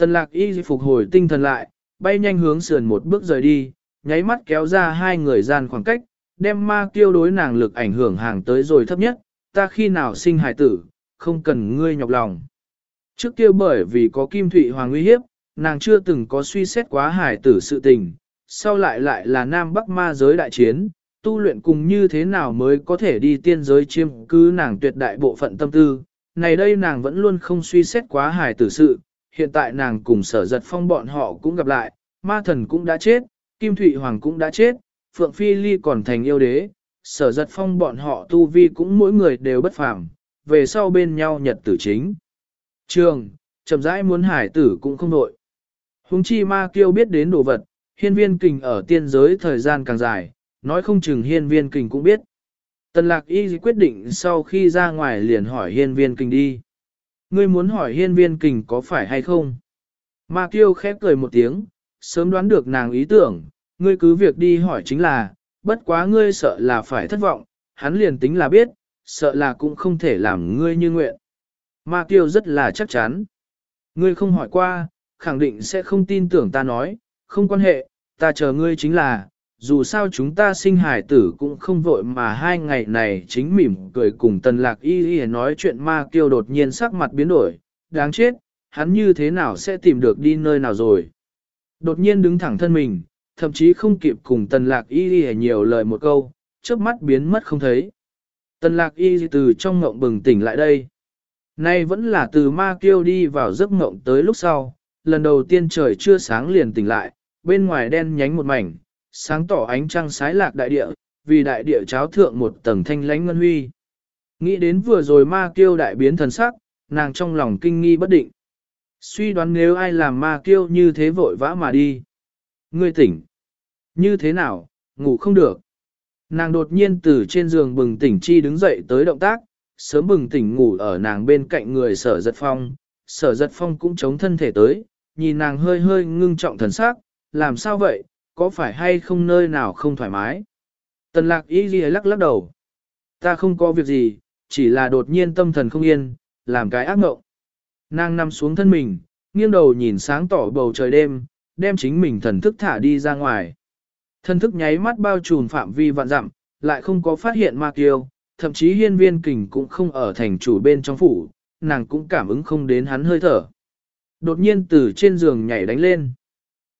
Tần lạc y phục hồi tinh thần lại, bay nhanh hướng sườn một bước rời đi, nháy mắt kéo ra hai người gian khoảng cách, đem ma tiêu đối nàng lực ảnh hưởng hàng tới rồi thấp nhất, ta khi nào sinh hải tử, không cần ngươi nhọc lòng. Trước kia bởi vì có kim thụy hoàng uy hiếp, nàng chưa từng có suy xét quá hải tử sự tình, sau lại lại là nam bắc ma giới đại chiến, tu luyện cùng như thế nào mới có thể đi tiên giới chiêm cứ nàng tuyệt đại bộ phận tâm tư. Này đây nàng vẫn luôn không suy xét quá hải tử sự, hiện tại nàng cùng sở giật phong bọn họ cũng gặp lại, ma thần cũng đã chết, Kim Thụy Hoàng cũng đã chết, Phượng Phi Ly còn thành yêu đế, sở giật phong bọn họ tu vi cũng mỗi người đều bất phàm, về sau bên nhau nhật tử chính. Trường, chậm rãi muốn hải tử cũng không nội. Hùng chi ma kiêu biết đến đồ vật, hiên viên kình ở tiên giới thời gian càng dài, nói không chừng hiên viên kình cũng biết. Tần lạc y quyết định sau khi ra ngoài liền hỏi hiên viên kình đi. Ngươi muốn hỏi hiên viên kình có phải hay không? Ma kiêu khép cười một tiếng, sớm đoán được nàng ý tưởng, ngươi cứ việc đi hỏi chính là, bất quá ngươi sợ là phải thất vọng, hắn liền tính là biết, sợ là cũng không thể làm ngươi như nguyện. Ma kiêu rất là chắc chắn. Ngươi không hỏi qua, khẳng định sẽ không tin tưởng ta nói, không quan hệ, ta chờ ngươi chính là, dù sao chúng ta sinh hài tử cũng không vội mà hai ngày này chính mỉm cười cùng tần lạc y y nói chuyện ma kiêu đột nhiên sắc mặt biến đổi, đáng chết, hắn như thế nào sẽ tìm được đi nơi nào rồi. Đột nhiên đứng thẳng thân mình, thậm chí không kịp cùng tần lạc y y nhiều lời một câu, trước mắt biến mất không thấy. Tần lạc y từ trong ngộng bừng tỉnh lại đây. Nay vẫn là từ ma kiêu đi vào giấc ngộng tới lúc sau, lần đầu tiên trời chưa sáng liền tỉnh lại, bên ngoài đen nhánh một mảnh, sáng tỏ ánh trăng sái lạc đại địa, vì đại địa cháo thượng một tầng thanh lánh ngân huy. Nghĩ đến vừa rồi ma kiêu đại biến thần sắc, nàng trong lòng kinh nghi bất định. Suy đoán nếu ai làm ma kiêu như thế vội vã mà đi. Ngươi tỉnh. Như thế nào, ngủ không được. Nàng đột nhiên từ trên giường bừng tỉnh chi đứng dậy tới động tác, sớm bừng tỉnh ngủ ở nàng bên cạnh người sở giật phong. Sở giật phong cũng chống thân thể tới, nhìn nàng hơi hơi ngưng trọng thần sắc, làm sao vậy, có phải hay không nơi nào không thoải mái? Tần lạc y ghi lắc lắc đầu. Ta không có việc gì, chỉ là đột nhiên tâm thần không yên, làm cái ác ngộng. Nàng nằm xuống thân mình, nghiêng đầu nhìn sáng tỏ bầu trời đêm, đem chính mình thần thức thả đi ra ngoài. Thần thức nháy mắt bao trùm phạm vi vạn dặm, lại không có phát hiện ma kiêu, thậm chí hiên viên kình cũng không ở thành chủ bên trong phủ, nàng cũng cảm ứng không đến hắn hơi thở. Đột nhiên từ trên giường nhảy đánh lên.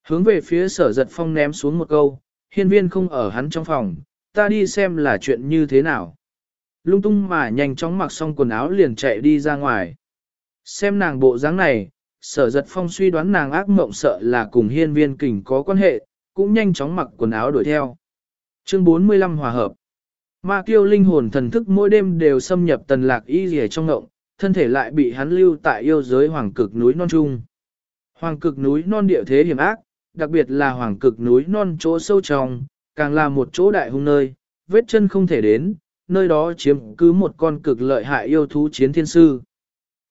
Hướng về phía sở giật phong ném xuống một câu, hiên viên không ở hắn trong phòng, ta đi xem là chuyện như thế nào. Lung tung mà nhanh chóng mặc xong quần áo liền chạy đi ra ngoài. Xem nàng bộ dáng này, sở giật phong suy đoán nàng ác mộng sợ là cùng hiên viên kình có quan hệ, cũng nhanh chóng mặc quần áo đuổi theo. Chương 45 Hòa hợp Ma kiêu linh hồn thần thức mỗi đêm đều xâm nhập tần lạc y rìa trong ngộng, thân thể lại bị hắn lưu tại yêu giới hoàng cực núi non trung. Hoàng cực núi non địa thế hiểm ác, đặc biệt là hoàng cực núi non chỗ sâu trong, càng là một chỗ đại hung nơi, vết chân không thể đến, nơi đó chiếm cứ một con cực lợi hại yêu thú chiến thiên sư.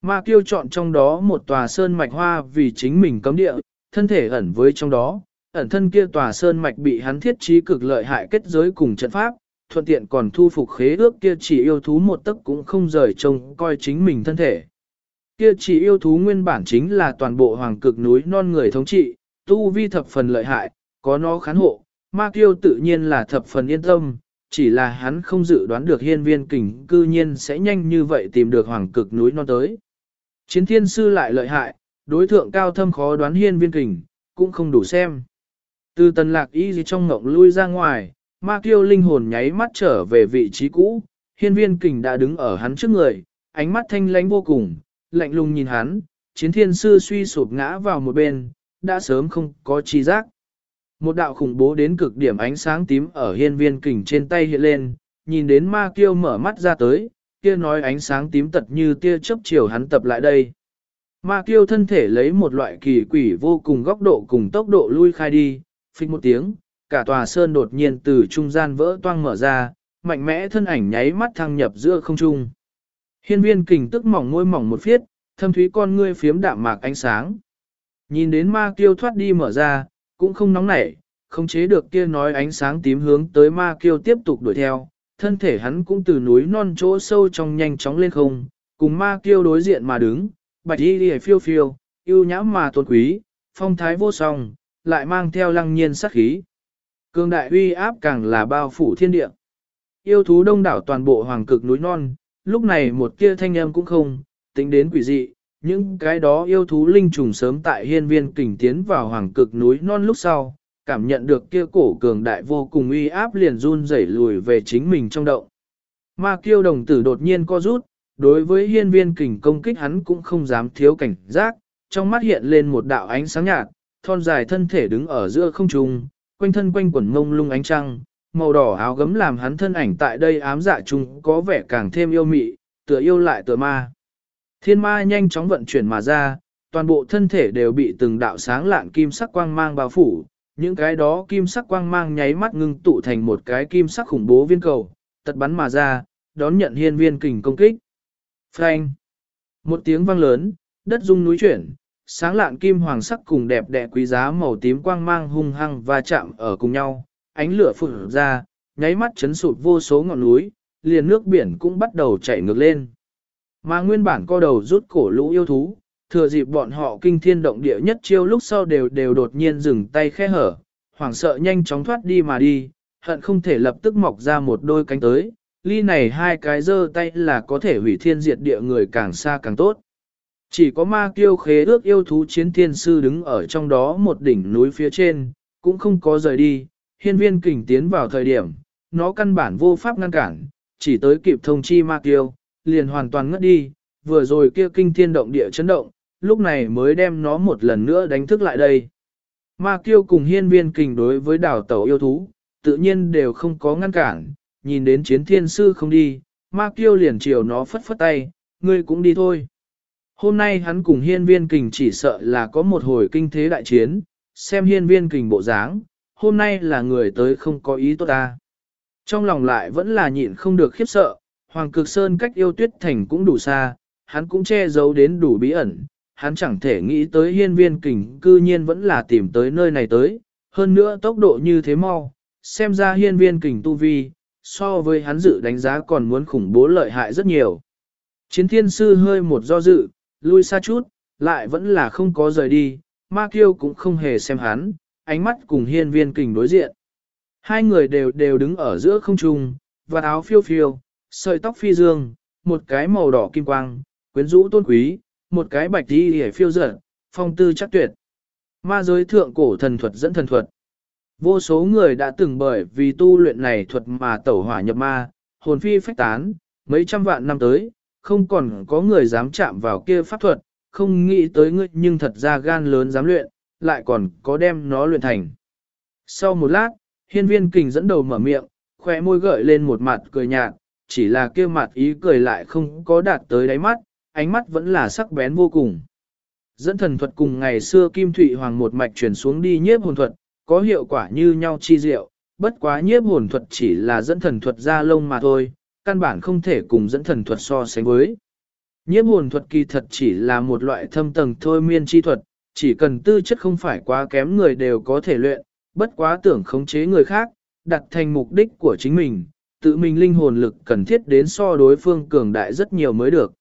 Ma kiêu chọn trong đó một tòa sơn mạch hoa vì chính mình cấm địa, thân thể ẩn với trong đó, ẩn thân kia tòa sơn mạch bị hắn thiết trí cực lợi hại kết giới cùng trận pháp, thuận tiện còn thu phục khế ước kia chỉ yêu thú một tấc cũng không rời trông coi chính mình thân thể. Kia chỉ yêu thú nguyên bản chính là toàn bộ hoàng cực núi non người thống trị, tu vi thập phần lợi hại, có nó khán hộ, ma kiêu tự nhiên là thập phần yên tâm, chỉ là hắn không dự đoán được hiên viên kình cư nhiên sẽ nhanh như vậy tìm được hoàng cực núi non tới. Chiến thiên sư lại lợi hại, đối thượng cao thâm khó đoán hiên viên kình, cũng không đủ xem. Từ tần lạc y gì trong ngộng lui ra ngoài, ma kiêu linh hồn nháy mắt trở về vị trí cũ, hiên viên kình đã đứng ở hắn trước người, ánh mắt thanh lánh vô cùng, lạnh lùng nhìn hắn, chiến thiên sư suy sụp ngã vào một bên, đã sớm không có chi giác. Một đạo khủng bố đến cực điểm ánh sáng tím ở hiên viên kình trên tay hiện lên, nhìn đến ma kiêu mở mắt ra tới, kia nói ánh sáng tím tật như tia chớp chiều hắn tập lại đây. Ma kiêu thân thể lấy một loại kỳ quỷ vô cùng góc độ cùng tốc độ lui khai đi, phích một tiếng, cả tòa sơn đột nhiên từ trung gian vỡ toang mở ra, mạnh mẽ thân ảnh nháy mắt thăng nhập giữa không trung. Hiên viên kình tức mỏng môi mỏng một phiết, thâm thúy con ngươi phiếm đạm mạc ánh sáng. Nhìn đến ma kiêu thoát đi mở ra, cũng không nóng nảy, không chế được kia nói ánh sáng tím hướng tới ma kiêu tiếp tục đuổi theo, thân thể hắn cũng từ núi non chỗ sâu trong nhanh chóng lên không, cùng ma kiêu đối diện mà đứng, bạch y đi phiêu phiêu, yêu nhã mà tôn quý, phong thái vô song, lại mang theo lăng nhiên sát khí. Cương đại uy áp càng là bao phủ thiên địa. Yêu thú đông đảo toàn bộ hoàng cực núi non, lúc này một kia thanh âm cũng không, tính đến quỷ dị, những cái đó yêu thú linh trùng sớm tại hiên viên kình tiến vào hoàng cực núi non lúc sau, cảm nhận được kia cổ cường đại vô cùng uy áp liền run rẩy lùi về chính mình trong động. Ma kiêu đồng tử đột nhiên co rút, đối với hiên viên kình công kích hắn cũng không dám thiếu cảnh giác, trong mắt hiện lên một đạo ánh sáng nhạt, thon dài thân thể đứng ở giữa không trung, quanh thân quanh quẩn ngông lung ánh trăng, màu đỏ áo gấm làm hắn thân ảnh tại đây ám dạ chung có vẻ càng thêm yêu mị, tựa yêu lại tựa ma. Thiên ma nhanh chóng vận chuyển mà ra, toàn bộ thân thể đều bị từng đạo sáng lạn kim sắc quang mang bao phủ, những cái đó kim sắc quang mang nháy mắt ngưng tụ thành một cái kim sắc khủng bố viên cầu, tật bắn mà ra, đón nhận hiên viên kình công kích. Phanh! Một tiếng vang lớn, đất rung núi chuyển, sáng lạn kim hoàng sắc cùng đẹp đẽ quý giá màu tím quang mang hung hăng và chạm ở cùng nhau, ánh lửa phụt ra, nháy mắt chấn sụt vô số ngọn núi, liền nước biển cũng bắt đầu chảy ngược lên. Mà nguyên bản co đầu rút cổ lũ yêu thú, thừa dịp bọn họ kinh thiên động địa nhất chiêu lúc sau đều đều đột nhiên dừng tay khe hở, hoảng sợ nhanh chóng thoát đi mà đi, hận không thể lập tức mọc ra một đôi cánh tới, ly này hai cái giơ tay là có thể hủy thiên diệt địa người càng xa càng tốt. Chỉ có ma kiêu khế ước yêu thú chiến thiên sư đứng ở trong đó một đỉnh núi phía trên, cũng không có rời đi, hiên viên kình tiến vào thời điểm, nó căn bản vô pháp ngăn cản, chỉ tới kịp thông chi ma kiêu, liền hoàn toàn ngất đi, vừa rồi kia kinh thiên động địa chấn động, lúc này mới đem nó một lần nữa đánh thức lại đây. Ma kiêu cùng hiên viên kình đối với đảo tàu yêu thú, tự nhiên đều không có ngăn cản, nhìn đến chiến thiên sư không đi, ma kiêu liền chiều nó phất phất tay, ngươi cũng đi thôi. Hôm nay hắn cùng hiên viên kình chỉ sợ là có một hồi kinh thế đại chiến, xem hiên viên kình bộ dáng, hôm nay là người tới không có ý tốt ta. Trong lòng lại vẫn là nhịn không được khiếp sợ, Hoàng Cực Sơn cách yêu tuyết thành cũng đủ xa, hắn cũng che giấu đến đủ bí ẩn, hắn chẳng thể nghĩ tới hiên viên kình cư nhiên vẫn là tìm tới nơi này tới, hơn nữa tốc độ như thế mau, xem ra hiên viên kình tu vi, so với hắn dự đánh giá còn muốn khủng bố lợi hại rất nhiều. Chiến thiên sư hơi một do dự, lui xa chút, lại vẫn là không có rời đi, ma kiêu cũng không hề xem hắn, ánh mắt cùng hiên viên kình đối diện. Hai người đều đều đứng ở giữa không trung, và áo phiêu phiêu, sợi tóc phi dương, một cái màu đỏ kim quang, quyến rũ tôn quý, một cái bạch đi hề phiêu dở, phong tư chắc tuyệt. Ma giới thượng cổ thần thuật dẫn thần thuật. Vô số người đã từng bởi vì tu luyện này thuật mà tẩu hỏa nhập ma, hồn phi phách tán, mấy trăm vạn năm tới, không còn có người dám chạm vào kia pháp thuật, không nghĩ tới ngươi nhưng thật ra gan lớn dám luyện, lại còn có đem nó luyện thành. Sau một lát, hiên viên kình dẫn đầu mở miệng, khỏe môi gợi lên một mặt cười nhạt, chỉ là kia mặt ý cười lại không có đạt tới đáy mắt, ánh mắt vẫn là sắc bén vô cùng. Dẫn thần thuật cùng ngày xưa Kim Thụy Hoàng một mạch truyền xuống đi nhiếp hồn thuật, có hiệu quả như nhau chi diệu, bất quá nhiếp hồn thuật chỉ là dẫn thần thuật ra lông mà thôi, căn bản không thể cùng dẫn thần thuật so sánh với. Nhiếp hồn thuật kỳ thật chỉ là một loại thâm tầng thôi miên chi thuật, chỉ cần tư chất không phải quá kém người đều có thể luyện, bất quá tưởng khống chế người khác, đặt thành mục đích của chính mình, tự mình linh hồn lực cần thiết đến so đối phương cường đại rất nhiều mới được.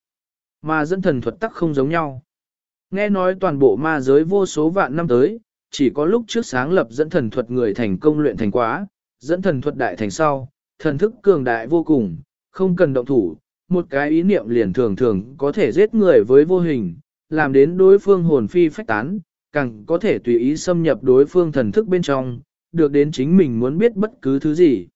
Mà dẫn thần thuật tắc không giống nhau. Nghe nói toàn bộ ma giới vô số vạn năm tới, chỉ có lúc trước sáng lập dẫn thần thuật người thành công luyện thành quá, dẫn thần thuật đại thành sau, thần thức cường đại vô cùng, không cần động thủ, một cái ý niệm liền thường thường có thể giết người với vô hình, làm đến đối phương hồn phi phách tán, càng có thể tùy ý xâm nhập đối phương thần thức bên trong, được đến chính mình muốn biết bất cứ thứ gì.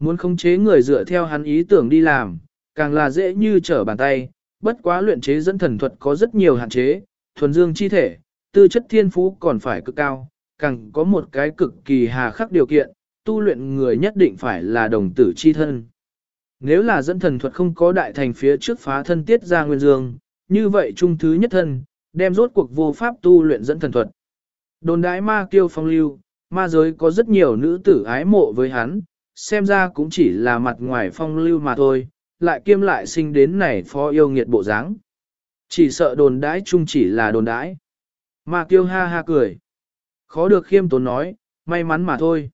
Muốn khống chế người dựa theo hắn ý tưởng đi làm, càng là dễ như trở bàn tay, bất quá luyện chế dẫn thần thuật có rất nhiều hạn chế, thuần dương chi thể, tư chất thiên phú còn phải cực cao, càng có một cái cực kỳ hà khắc điều kiện, tu luyện người nhất định phải là đồng tử chi thân. Nếu là dẫn thần thuật không có đại thành phía trước phá thân tiết ra nguyên dương, như vậy trung thứ nhất thân, đem rốt cuộc vô pháp tu luyện dẫn thần thuật. Đồn đái ma kiêu phong lưu, ma giới có rất nhiều nữ tử ái mộ với hắn, xem ra cũng chỉ là mặt ngoài phong lưu mà thôi, lại kiêm lại sinh đến này phó yêu nghiệt bộ dáng. Chỉ sợ đồn đãi chung chỉ là đồn đãi. mà kiêu ha ha cười. Khó được khiêm tốn nói, may mắn mà thôi.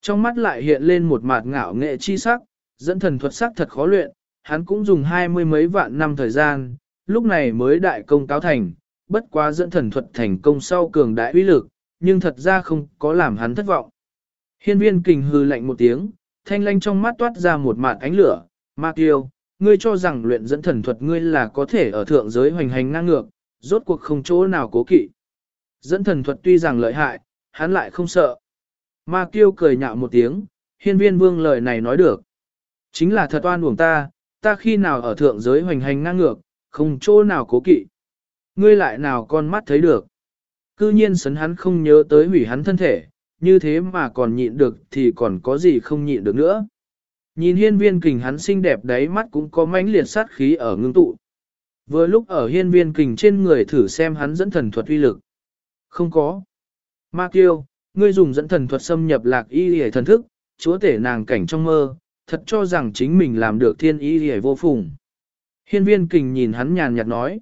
Trong mắt lại hiện lên một mạt ngạo nghệ chi sắc, dẫn thần thuật sắc thật khó luyện, hắn cũng dùng hai mươi mấy vạn năm thời gian, lúc này mới đại công cáo thành, bất quá dẫn thần thuật thành công sau cường đại uy lực, nhưng thật ra không có làm hắn thất vọng. Hiên viên kình hư lạnh một tiếng, thanh lanh trong mắt toát ra một mạt ánh lửa, ma kiêu, ngươi cho rằng luyện dẫn thần thuật ngươi là có thể ở thượng giới hoành hành ngang ngược, rốt cuộc không chỗ nào cố kỵ. Dẫn thần thuật tuy rằng lợi hại, hắn lại không sợ. Ma kiêu cười nhạo một tiếng, hiên viên vương lời này nói được. Chính là thật oan uổng ta, ta khi nào ở thượng giới hoành hành ngang ngược, không chỗ nào cố kỵ. Ngươi lại nào con mắt thấy được. Cư nhiên sấn hắn không nhớ tới hủy hắn thân thể, như thế mà còn nhịn được thì còn có gì không nhịn được nữa. Nhìn hiên viên kình hắn xinh đẹp đáy mắt cũng có mãnh liệt sát khí ở ngưng tụ. Vừa lúc ở hiên viên kình trên người thử xem hắn dẫn thần thuật uy lực. Không có. Ma kiêu, ngươi dùng dẫn thần thuật xâm nhập lạc y hề thần thức, chúa tể nàng cảnh trong mơ, thật cho rằng chính mình làm được thiên y hề vô phùng. Hiên viên kình nhìn hắn nhàn nhạt nói.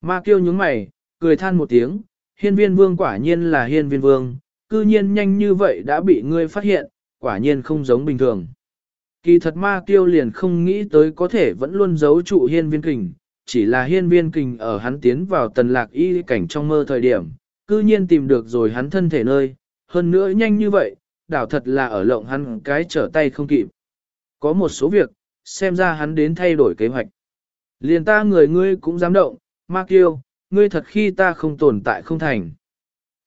Ma kiêu nhướng mày, cười than một tiếng, hiên viên vương quả nhiên là hiên viên vương, cư nhiên nhanh như vậy đã bị ngươi phát hiện, quả nhiên không giống bình thường. Kỳ thật ma kiêu liền không nghĩ tới có thể vẫn luôn giấu trụ hiên viên kình, chỉ là hiên viên kình ở hắn tiến vào tần lạc y cảnh trong mơ thời điểm, cư nhiên tìm được rồi hắn thân thể nơi, hơn nữa nhanh như vậy, đảo thật là ở lộng hắn cái trở tay không kịp. Có một số việc, xem ra hắn đến thay đổi kế hoạch. Liền ta người ngươi cũng dám động, ma kiêu, ngươi thật khi ta không tồn tại không thành.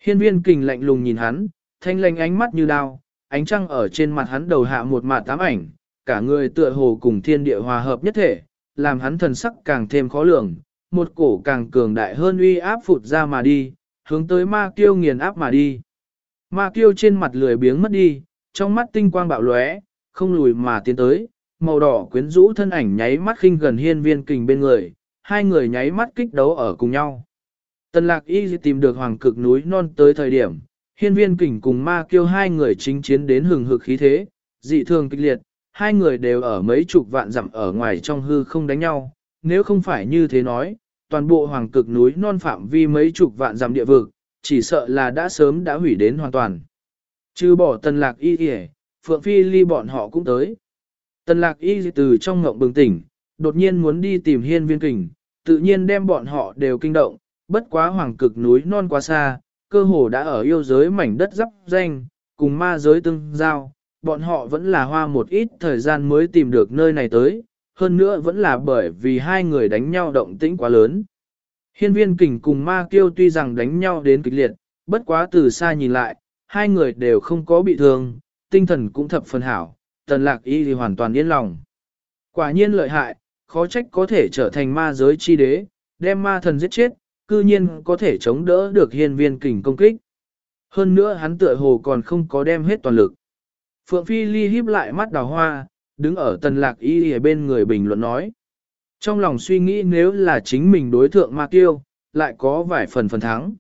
Hiên viên kình lạnh lùng nhìn hắn, thanh lanh ánh mắt như đao, ánh trăng ở trên mặt hắn đầu hạ một mạt tám ảnh, cả người tựa hồ cùng thiên địa hòa hợp nhất thể, làm hắn thần sắc càng thêm khó lường, một cổ càng cường đại hơn uy áp phụt ra mà đi, hướng tới ma kiêu nghiền áp mà đi. Ma kiêu trên mặt lười biếng mất đi, trong mắt tinh quang bạo lóe, không lùi mà tiến tới, màu đỏ quyến rũ thân ảnh nháy mắt khinh gần hiên viên kình bên người, hai người nháy mắt kích đấu ở cùng nhau. Tần lạc y tìm được hoàng cực núi non tới thời điểm, hiên viên kình cùng ma Kêu hai người chính chiến đến hừng hực khí thế, dị thường kịch liệt, hai người đều ở mấy chục vạn dặm ở ngoài trong hư không đánh nhau, nếu không phải như thế nói, toàn bộ hoàng cực núi non phạm vi mấy chục vạn dặm địa vực, chỉ sợ là đã sớm đã hủy đến hoàn toàn. Chứ bỏ tần lạc y y, phượng phi ly bọn họ cũng tới. Tần lạc y từ trong ngộng bừng tỉnh, đột nhiên muốn đi tìm hiên viên kình, tự nhiên đem bọn họ đều kinh động, bất quá hoàng cực núi non quá xa, cơ hồ đã ở yêu giới mảnh đất dắp danh, cùng ma giới tương giao, bọn họ vẫn là hoa một ít thời gian mới tìm được nơi này tới, hơn nữa vẫn là bởi vì hai người đánh nhau động tĩnh quá lớn. Hiên viên kình cùng ma kiêu tuy rằng đánh nhau đến kịch liệt, bất quá từ xa nhìn lại, hai người đều không có bị thương, tinh thần cũng thập phần hảo, tần lạc y thì hoàn toàn yên lòng. Quả nhiên lợi hại, khó trách có thể trở thành ma giới chi đế, đem ma thần giết chết, cư nhiên có thể chống đỡ được hiên viên kình công kích. Hơn nữa hắn tựa hồ còn không có đem hết toàn lực. Phượng Phi Ly híp lại mắt đào hoa, đứng ở tần lạc y ở bên người bình luận nói. Trong lòng suy nghĩ nếu là chính mình đối thượng ma kiêu, lại có vài phần phần thắng.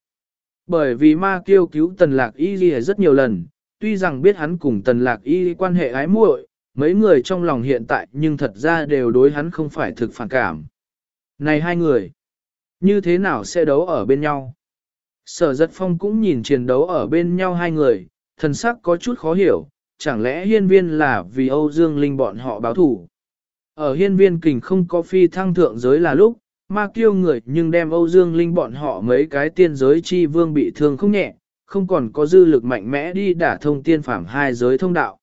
Bởi vì ma kiêu cứu tần lạc y rất nhiều lần, tuy rằng biết hắn cùng tần lạc y quan hệ ái muội, mấy người trong lòng hiện tại nhưng thật ra đều đối hắn không phải thực phản cảm. Này hai người, như thế nào sẽ đấu ở bên nhau? Sở giật phong cũng nhìn chiến đấu ở bên nhau hai người, thần sắc có chút khó hiểu, chẳng lẽ hiên viên là vì Âu Dương Linh bọn họ báo thủ. Ở hiên viên kình không có phi thăng thượng giới là lúc, ma kiêu người nhưng đem Âu Dương Linh bọn họ mấy cái tiên giới chi vương bị thương không nhẹ, không còn có dư lực mạnh mẽ đi đả thông tiên phạm hai giới thông đạo.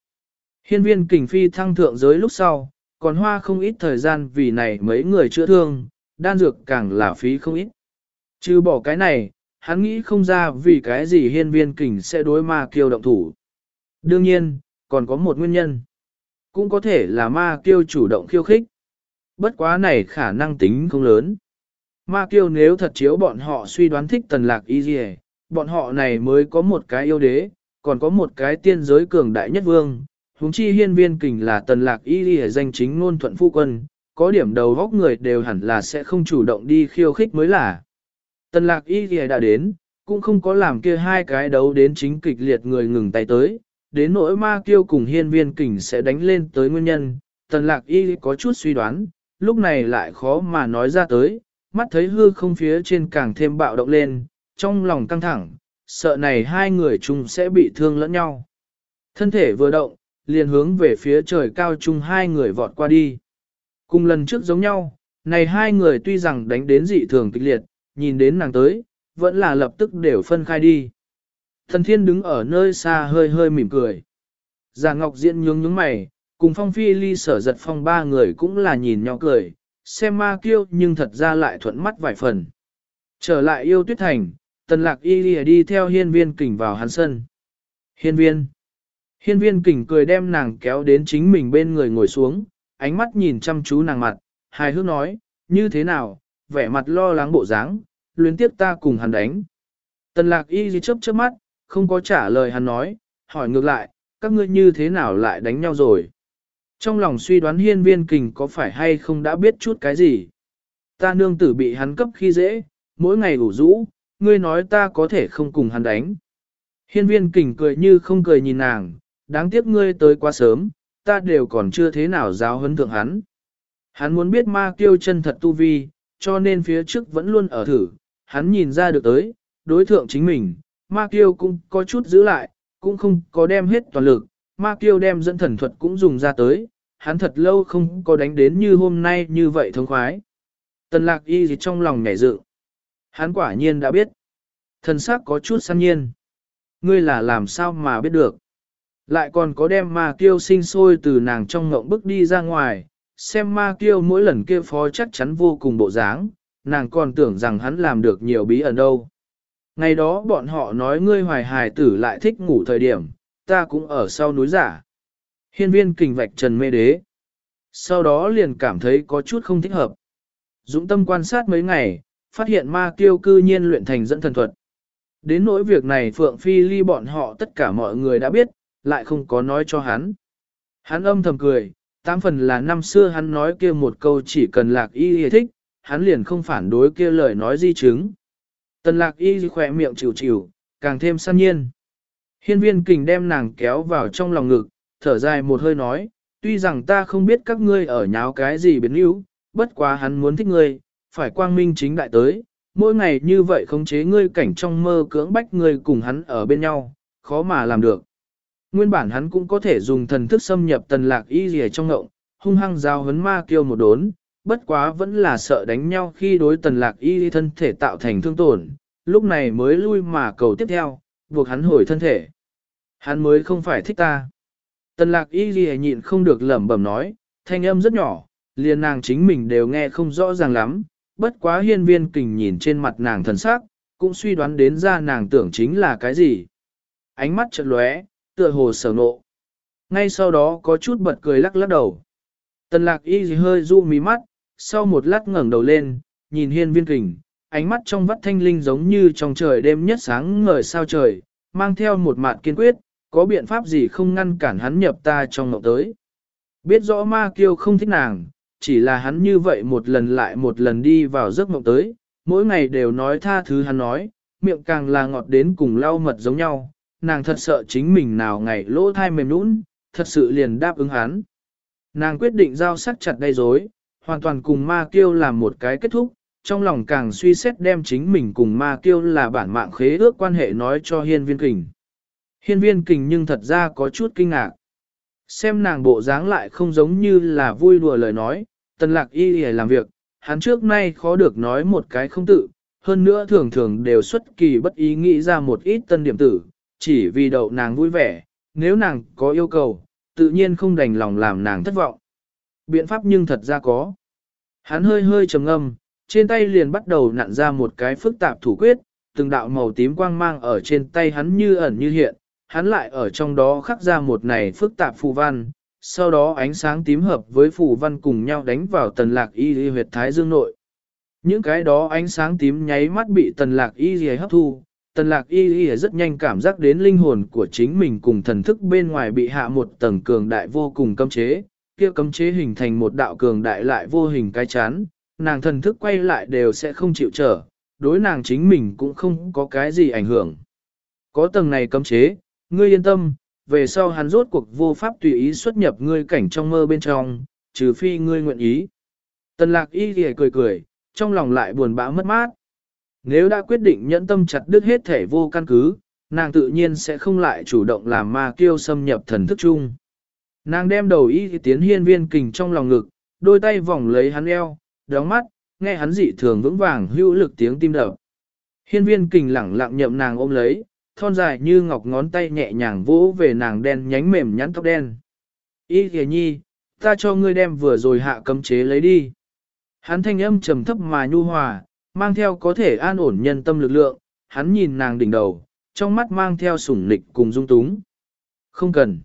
Hiên viên kình phi thăng thượng giới lúc sau, còn hoa không ít thời gian vì này mấy người chữa thương, đan dược càng là phí không ít. Chứ bỏ cái này, hắn nghĩ không ra vì cái gì hiên viên kình sẽ đối ma kiêu động thủ. Đương nhiên, còn có một nguyên nhân. Cũng có thể là ma kiêu chủ động khiêu khích. Bất quá này khả năng tính không lớn. Ma kiêu nếu thật chiếu bọn họ suy đoán thích tần lạc y dì bọn họ này mới có một cái yêu đế, còn có một cái tiên giới cường đại nhất vương. Húng chi hiên viên kình là tần lạc y dì danh chính ngôn thuận phu quân, có điểm đầu góc người đều hẳn là sẽ không chủ động đi khiêu khích mới là. Tần lạc y dì đã đến, cũng không có làm kia hai cái đấu đến chính kịch liệt người ngừng tay tới, đến nỗi ma kiêu cùng hiên viên kình sẽ đánh lên tới nguyên nhân, tần lạc y có chút suy đoán, lúc này lại khó mà nói ra tới, mắt thấy hư không phía trên càng thêm bạo động lên, trong lòng căng thẳng, sợ này hai người chung sẽ bị thương lẫn nhau. Thân thể vừa động, liền hướng về phía trời cao chung hai người vọt qua đi. Cùng lần trước giống nhau, này hai người tuy rằng đánh đến dị thường kịch liệt, nhìn đến nàng tới, vẫn là lập tức đều phân khai đi. Thần thiên đứng ở nơi xa hơi hơi mỉm cười. Già Ngọc Diễn nhướng nhướng mày, cùng phong phi ly sở giật phong ba người cũng là nhìn nhau cười, xem ma kiêu nhưng thật ra lại thuận mắt vài phần. Trở lại yêu tuyết thành, tần lạc y lìa đi theo hiên viên kình vào hắn sân. Hiên viên. Hiên viên kình cười đem nàng kéo đến chính mình bên người ngồi xuống, ánh mắt nhìn chăm chú nàng mặt, hài hước nói, như thế nào, vẻ mặt lo lắng bộ dáng, luyến tiếp ta cùng hắn đánh. Tần lạc y gì chớp chớp mắt, không có trả lời hắn nói, hỏi ngược lại, các ngươi như thế nào lại đánh nhau rồi. Trong lòng suy đoán hiên viên kình có phải hay không đã biết chút cái gì. Ta nương tử bị hắn cấp khi dễ, mỗi ngày ủ rũ, ngươi nói ta có thể không cùng hắn đánh. Hiên viên kình cười như không cười nhìn nàng, đáng tiếc ngươi tới quá sớm, ta đều còn chưa thế nào giáo huấn thượng hắn. Hắn muốn biết ma kiêu chân thật tu vi, cho nên phía trước vẫn luôn ở thử, hắn nhìn ra được tới, đối thượng chính mình, ma kiêu cũng có chút giữ lại, cũng không có đem hết toàn lực, ma kiêu đem dẫn thần thuật cũng dùng ra tới, hắn thật lâu không có đánh đến như hôm nay như vậy thông khoái. Tần lạc y gì trong lòng nhảy dự. Hắn quả nhiên đã biết. Thần sắc có chút săn nhiên. Ngươi là làm sao mà biết được. Lại còn có đem ma kiêu sinh sôi từ nàng trong ngộng bức đi ra ngoài, xem ma kiêu mỗi lần kia phó chắc chắn vô cùng bộ dáng, nàng còn tưởng rằng hắn làm được nhiều bí ẩn đâu. Ngày đó bọn họ nói ngươi hoài hài tử lại thích ngủ thời điểm, ta cũng ở sau núi giả. Hiên viên kình vạch trần mê đế. Sau đó liền cảm thấy có chút không thích hợp. Dũng tâm quan sát mấy ngày, phát hiện ma kiêu cư nhiên luyện thành dẫn thần thuật. Đến nỗi việc này Phượng Phi Ly bọn họ tất cả mọi người đã biết, lại không có nói cho hắn. Hắn âm thầm cười, tám phần là năm xưa hắn nói kia một câu chỉ cần lạc y y thích, hắn liền không phản đối kia lời nói di chứng. Tần lạc y khỏe miệng chịu chịu, càng thêm săn nhiên. Hiên viên kình đem nàng kéo vào trong lòng ngực, thở dài một hơi nói, tuy rằng ta không biết các ngươi ở nháo cái gì biến yếu, bất quá hắn muốn thích ngươi, phải quang minh chính đại tới, mỗi ngày như vậy khống chế ngươi cảnh trong mơ cưỡng bách ngươi cùng hắn ở bên nhau, khó mà làm được. Nguyên bản hắn cũng có thể dùng thần thức xâm nhập tần lạc y rìa trong ngộng, hung hăng giao hấn ma kêu một đốn, bất quá vẫn là sợ đánh nhau khi đối tần lạc y thân thể tạo thành thương tổn, lúc này mới lui mà cầu tiếp theo, buộc hắn hồi thân thể. Hắn mới không phải thích ta. Tần lạc y ghi nhịn không được lẩm bẩm nói, thanh âm rất nhỏ, liền nàng chính mình đều nghe không rõ ràng lắm, bất quá hiên viên kình nhìn trên mặt nàng thần sắc, cũng suy đoán đến ra nàng tưởng chính là cái gì. Ánh mắt chợt lóe, tựa hồ sở nộ. Ngay sau đó có chút bật cười lắc lắc đầu. Tần lạc y hơi du mí mắt, sau một lát ngẩng đầu lên, nhìn hiên viên kình, ánh mắt trong vắt thanh linh giống như trong trời đêm nhất sáng ngời sao trời, mang theo một mạn kiên quyết, có biện pháp gì không ngăn cản hắn nhập ta trong ngọc tới. Biết rõ ma kiêu không thích nàng, chỉ là hắn như vậy một lần lại một lần đi vào giấc mộng tới, mỗi ngày đều nói tha thứ hắn nói, miệng càng là ngọt đến cùng lau mật giống nhau, nàng thật sợ chính mình nào ngày lỗ thai mềm nũng, thật sự liền đáp ứng hắn. Nàng quyết định giao sắc chặt gây rối, hoàn toàn cùng ma kiêu làm một cái kết thúc, trong lòng càng suy xét đem chính mình cùng ma kiêu là bản mạng khế ước quan hệ nói cho hiên viên kình. Hiên viên kình nhưng thật ra có chút kinh ngạc. Xem nàng bộ dáng lại không giống như là vui đùa lời nói, tần lạc y y làm việc, hắn trước nay khó được nói một cái không tự, hơn nữa thường thường đều xuất kỳ bất ý nghĩ ra một ít tân điểm tử, chỉ vì đậu nàng vui vẻ, nếu nàng có yêu cầu, tự nhiên không đành lòng làm nàng thất vọng. Biện pháp nhưng thật ra có. Hắn hơi hơi trầm ngâm, trên tay liền bắt đầu nặn ra một cái phức tạp thủ quyết, từng đạo màu tím quang mang ở trên tay hắn như ẩn như hiện, hắn lại ở trong đó khắc ra một này phức tạp phù văn, sau đó ánh sáng tím hợp với phù văn cùng nhau đánh vào tần lạc y y huyệt thái dương nội. Những cái đó ánh sáng tím nháy mắt bị tần lạc y y hấp thu, tần lạc y y rất nhanh cảm giác đến linh hồn của chính mình cùng thần thức bên ngoài bị hạ một tầng cường đại vô cùng cấm chế, kia cấm chế hình thành một đạo cường đại lại vô hình cái chán, nàng thần thức quay lại đều sẽ không chịu trở, đối nàng chính mình cũng không có cái gì ảnh hưởng. Có tầng này cấm chế, ngươi yên tâm, về sau hắn rốt cuộc vô pháp tùy ý xuất nhập ngươi cảnh trong mơ bên trong, trừ phi ngươi nguyện ý. Tần lạc y y cười cười, trong lòng lại buồn bã mất mát. Nếu đã quyết định nhẫn tâm chặt đứt hết thể vô căn cứ, nàng tự nhiên sẽ không lại chủ động làm ma kiêu xâm nhập thần thức chung. Nàng đem đầu y tiến hiên viên kình trong lòng ngực, đôi tay vòng lấy hắn eo, đóng mắt, nghe hắn dị thường vững vàng hữu lực tiếng tim đập. Hiên viên kình lẳng lặng nhậm nàng ôm lấy, thon dài như ngọc ngón tay nhẹ nhàng vỗ về nàng đen nhánh mềm nhắn tóc đen. Y kìa nhi, ta cho ngươi đem vừa rồi hạ cấm chế lấy đi. Hắn thanh âm trầm thấp mà nhu hòa, mang theo có thể an ổn nhân tâm lực lượng, hắn nhìn nàng đỉnh đầu, trong mắt mang theo sủng nịch cùng dung túng. Không cần.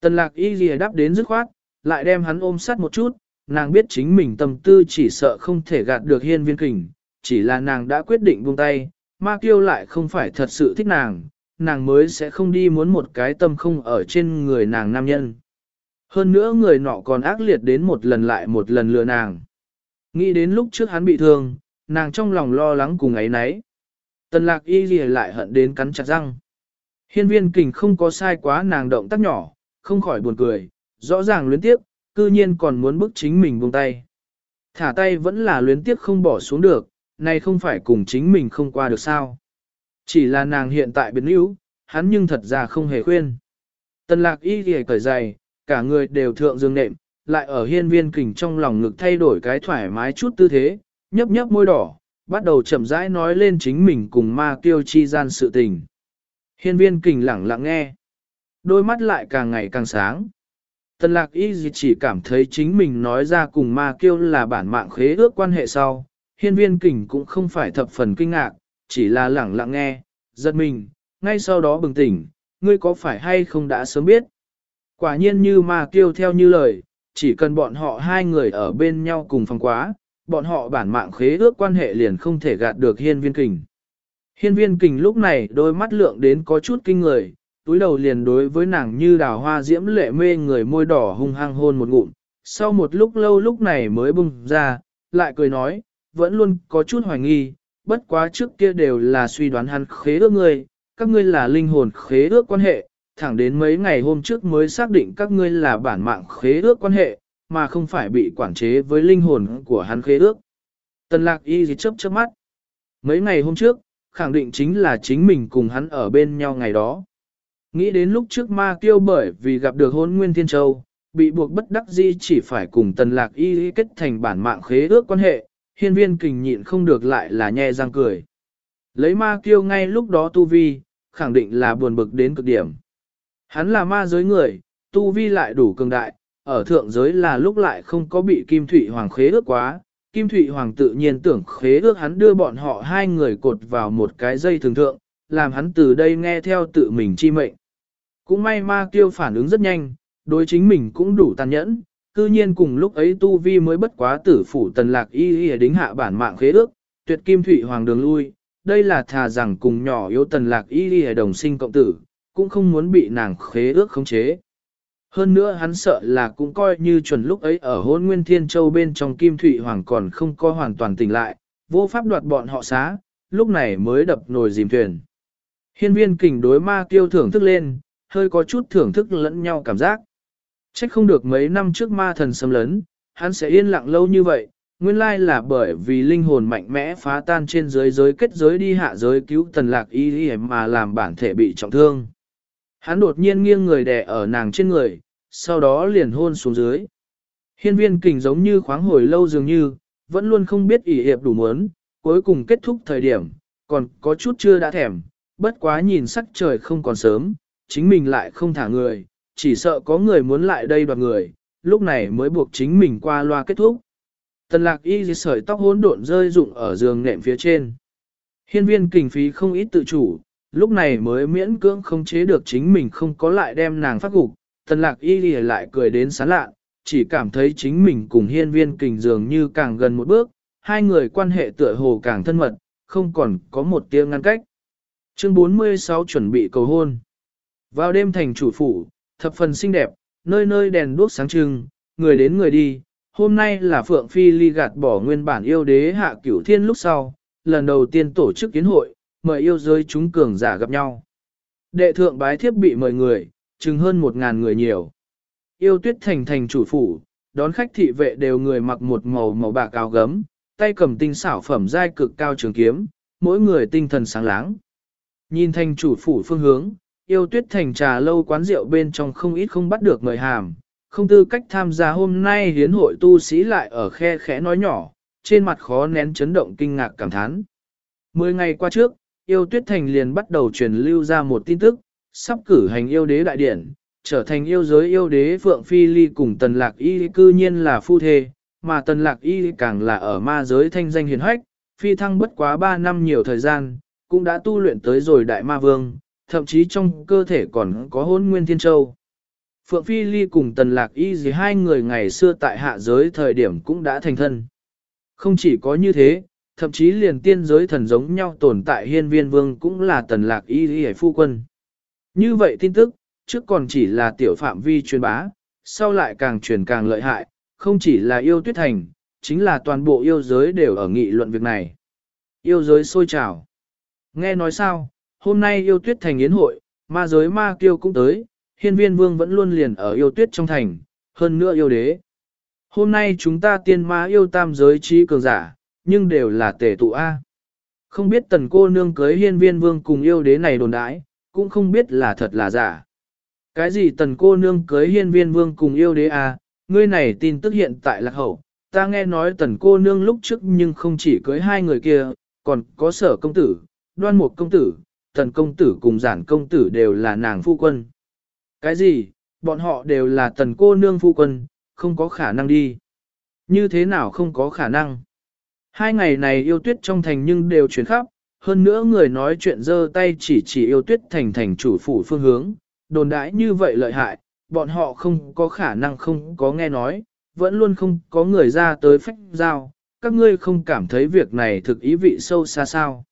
Tần lạc y ghi đáp đến dứt khoát, lại đem hắn ôm sát một chút, nàng biết chính mình tâm tư chỉ sợ không thể gạt được hiên viên kình, chỉ là nàng đã quyết định buông tay, ma kiêu lại không phải thật sự thích nàng, nàng mới sẽ không đi muốn một cái tâm không ở trên người nàng nam nhân. Hơn nữa người nọ còn ác liệt đến một lần lại một lần lừa nàng. Nghĩ đến lúc trước hắn bị thương, nàng trong lòng lo lắng cùng ấy nấy. Tần lạc y gì lại hận đến cắn chặt răng. Hiên viên kình không có sai quá nàng động tác nhỏ, không khỏi buồn cười, rõ ràng luyến tiếp, cư nhiên còn muốn bức chính mình buông tay. Thả tay vẫn là luyến tiếp không bỏ xuống được, này không phải cùng chính mình không qua được sao. Chỉ là nàng hiện tại biến yếu, hắn nhưng thật ra không hề khuyên. Tần lạc y ghề cởi dày, cả người đều thượng dương nệm, lại ở hiên viên kình trong lòng ngực thay đổi cái thoải mái chút tư thế, nhấp nhấp môi đỏ, bắt đầu chậm rãi nói lên chính mình cùng ma kiêu chi gian sự tình. Hiên viên kình lẳng lặng nghe. Đôi mắt lại càng ngày càng sáng. Tần lạc y chỉ cảm thấy chính mình nói ra cùng ma kiêu là bản mạng khế ước quan hệ sau. Hiên viên kình cũng không phải thập phần kinh ngạc, chỉ là lẳng lặng nghe, giật mình, ngay sau đó bừng tỉnh, ngươi có phải hay không đã sớm biết. Quả nhiên như ma kiêu theo như lời, chỉ cần bọn họ hai người ở bên nhau cùng phòng quá, bọn họ bản mạng khế ước quan hệ liền không thể gạt được hiên viên kình. Hiên viên kình lúc này đôi mắt lượng đến có chút kinh người, túi đầu liền đối với nàng như đào hoa diễm lệ mê người môi đỏ hung hăng hôn một ngụm, sau một lúc lâu lúc này mới bung ra, lại cười nói, vẫn luôn có chút hoài nghi, bất quá trước kia đều là suy đoán hắn khế ước ngươi, các ngươi là linh hồn khế ước quan hệ, thẳng đến mấy ngày hôm trước mới xác định các ngươi là bản mạng khế ước quan hệ, mà không phải bị quản chế với linh hồn của hắn khế ước. Tần lạc y gì chớp chớp mắt. Mấy ngày hôm trước, khẳng định chính là chính mình cùng hắn ở bên nhau ngày đó. Nghĩ đến lúc trước ma kiêu bởi vì gặp được hôn nguyên thiên châu, bị buộc bất đắc di chỉ phải cùng tần lạc y kết thành bản mạng khế ước quan hệ, hiên viên kình nhịn không được lại là nhe răng cười. Lấy ma kiêu ngay lúc đó tu vi, khẳng định là buồn bực đến cực điểm. Hắn là ma giới người, tu vi lại đủ cường đại, ở thượng giới là lúc lại không có bị Kim Thụy Hoàng khế ước quá. Kim Thụy Hoàng tự nhiên tưởng khế ước hắn đưa bọn họ hai người cột vào một cái dây thường thượng, làm hắn từ đây nghe theo tự mình chi mệnh. Cũng may ma kiêu phản ứng rất nhanh, đối chính mình cũng đủ tàn nhẫn, cư nhiên cùng lúc ấy tu vi mới bất quá tử phủ tần lạc y y đính hạ bản mạng khế ước, tuyệt kim Thụy hoàng đường lui, đây là thà rằng cùng nhỏ yếu tần lạc y y đồng sinh cộng tử, cũng không muốn bị nàng khế ước khống chế. Hơn nữa hắn sợ là cũng coi như chuẩn lúc ấy ở hôn nguyên thiên châu bên trong kim thủy hoàng còn không có hoàn toàn tỉnh lại, vô pháp đoạt bọn họ xá, lúc này mới đập nồi dìm thuyền. Hiên viên kình đối ma tiêu thưởng thức lên, hơi có chút thưởng thức lẫn nhau cảm giác. Trách không được mấy năm trước ma thần xâm lấn, hắn sẽ yên lặng lâu như vậy, nguyên lai là bởi vì linh hồn mạnh mẽ phá tan trên giới giới kết giới đi hạ giới cứu tần lạc y mà làm bản thể bị trọng thương. Hắn đột nhiên nghiêng người đè ở nàng trên người, sau đó liền hôn xuống dưới. Hiên viên kình giống như khoáng hồi lâu dường như, vẫn luôn không biết ỷ hiệp đủ muốn, cuối cùng kết thúc thời điểm, còn có chút chưa đã thèm, bất quá nhìn sắc trời không còn sớm, chính mình lại không thả người, chỉ sợ có người muốn lại đây đoạt người, lúc này mới buộc chính mình qua loa kết thúc. Tần lạc y sợi tóc hỗn độn rơi rụng ở giường nệm phía trên. Hiên viên kình phí không ít tự chủ, lúc này mới miễn cưỡng không chế được chính mình không có lại đem nàng phát gục. Tần lạc y lại cười đến sán lạ, chỉ cảm thấy chính mình cùng hiên viên kình dường như càng gần một bước, hai người quan hệ tựa hồ càng thân mật, không còn có một tiếng ngăn cách. Chương 46 chuẩn bị cầu hôn. Vào đêm thành chủ phủ, thập phần xinh đẹp, nơi nơi đèn đuốc sáng trưng, người đến người đi. Hôm nay là Phượng Phi ly gạt bỏ nguyên bản yêu đế hạ cửu thiên lúc sau, lần đầu tiên tổ chức kiến hội, mời yêu giới chúng cường giả gặp nhau. Đệ thượng bái thiếp bị mời người, chừng hơn một ngàn người nhiều. Yêu tuyết thành thành chủ phủ, đón khách thị vệ đều người mặc một màu màu bạc áo gấm, tay cầm tinh xảo phẩm giai cực cao trường kiếm, mỗi người tinh thần sáng láng. Nhìn thành chủ phủ phương hướng, yêu tuyết thành trà lâu quán rượu bên trong không ít không bắt được mời hàm, không tư cách tham gia hôm nay hiến hội tu sĩ lại ở khe khẽ nói nhỏ, trên mặt khó nén chấn động kinh ngạc cảm thán. Mười ngày qua trước, yêu tuyết thành liền bắt đầu truyền lưu ra một tin tức, sắp cử hành yêu đế đại điển, trở thành yêu giới yêu đế Phượng Phi Ly cùng Tần Lạc Y cư nhiên là phu thê, mà Tần Lạc Y càng là ở ma giới thanh danh hiền hách, phi thăng bất quá 3 năm nhiều thời gian, cũng đã tu luyện tới rồi đại ma vương, thậm chí trong cơ thể còn có hôn nguyên thiên châu. Phượng Phi Ly cùng Tần Lạc Y gì hai người ngày xưa tại hạ giới thời điểm cũng đã thành thân. Không chỉ có như thế, thậm chí liền tiên giới thần giống nhau tồn tại hiên viên vương cũng là Tần Lạc Y gì phu quân. Như vậy tin tức, trước còn chỉ là tiểu phạm vi truyền bá, sau lại càng truyền càng lợi hại, không chỉ là yêu tuyết thành, chính là toàn bộ yêu giới đều ở nghị luận việc này. Yêu giới sôi trào. Nghe nói sao, hôm nay yêu tuyết thành yến hội, ma giới ma kiêu cũng tới, hiên viên vương vẫn luôn liền ở yêu tuyết trong thành, hơn nữa yêu đế. Hôm nay chúng ta tiên ma yêu tam giới trí cường giả, nhưng đều là tề tụ A. Không biết tần cô nương cưới hiên viên vương cùng yêu đế này đồn đãi, cũng không biết là thật là giả. Cái gì tần cô nương cưới hiên viên vương cùng yêu đế A, ngươi này tin tức hiện tại là hậu, ta nghe nói tần cô nương lúc trước nhưng không chỉ cưới hai người kia, còn có sở công tử, đoan một công tử, tần công tử cùng giản công tử đều là nàng phu quân. Cái gì, bọn họ đều là tần cô nương phu quân, không có khả năng đi. Như thế nào không có khả năng? Hai ngày này yêu tuyết trong thành nhưng đều chuyển khắp, hơn nữa người nói chuyện dơ tay chỉ chỉ yêu tuyết thành thành chủ phủ phương hướng, đồn đãi như vậy lợi hại, bọn họ không có khả năng không có nghe nói, vẫn luôn không có người ra tới phách giao, các ngươi không cảm thấy việc này thực ý vị sâu xa sao.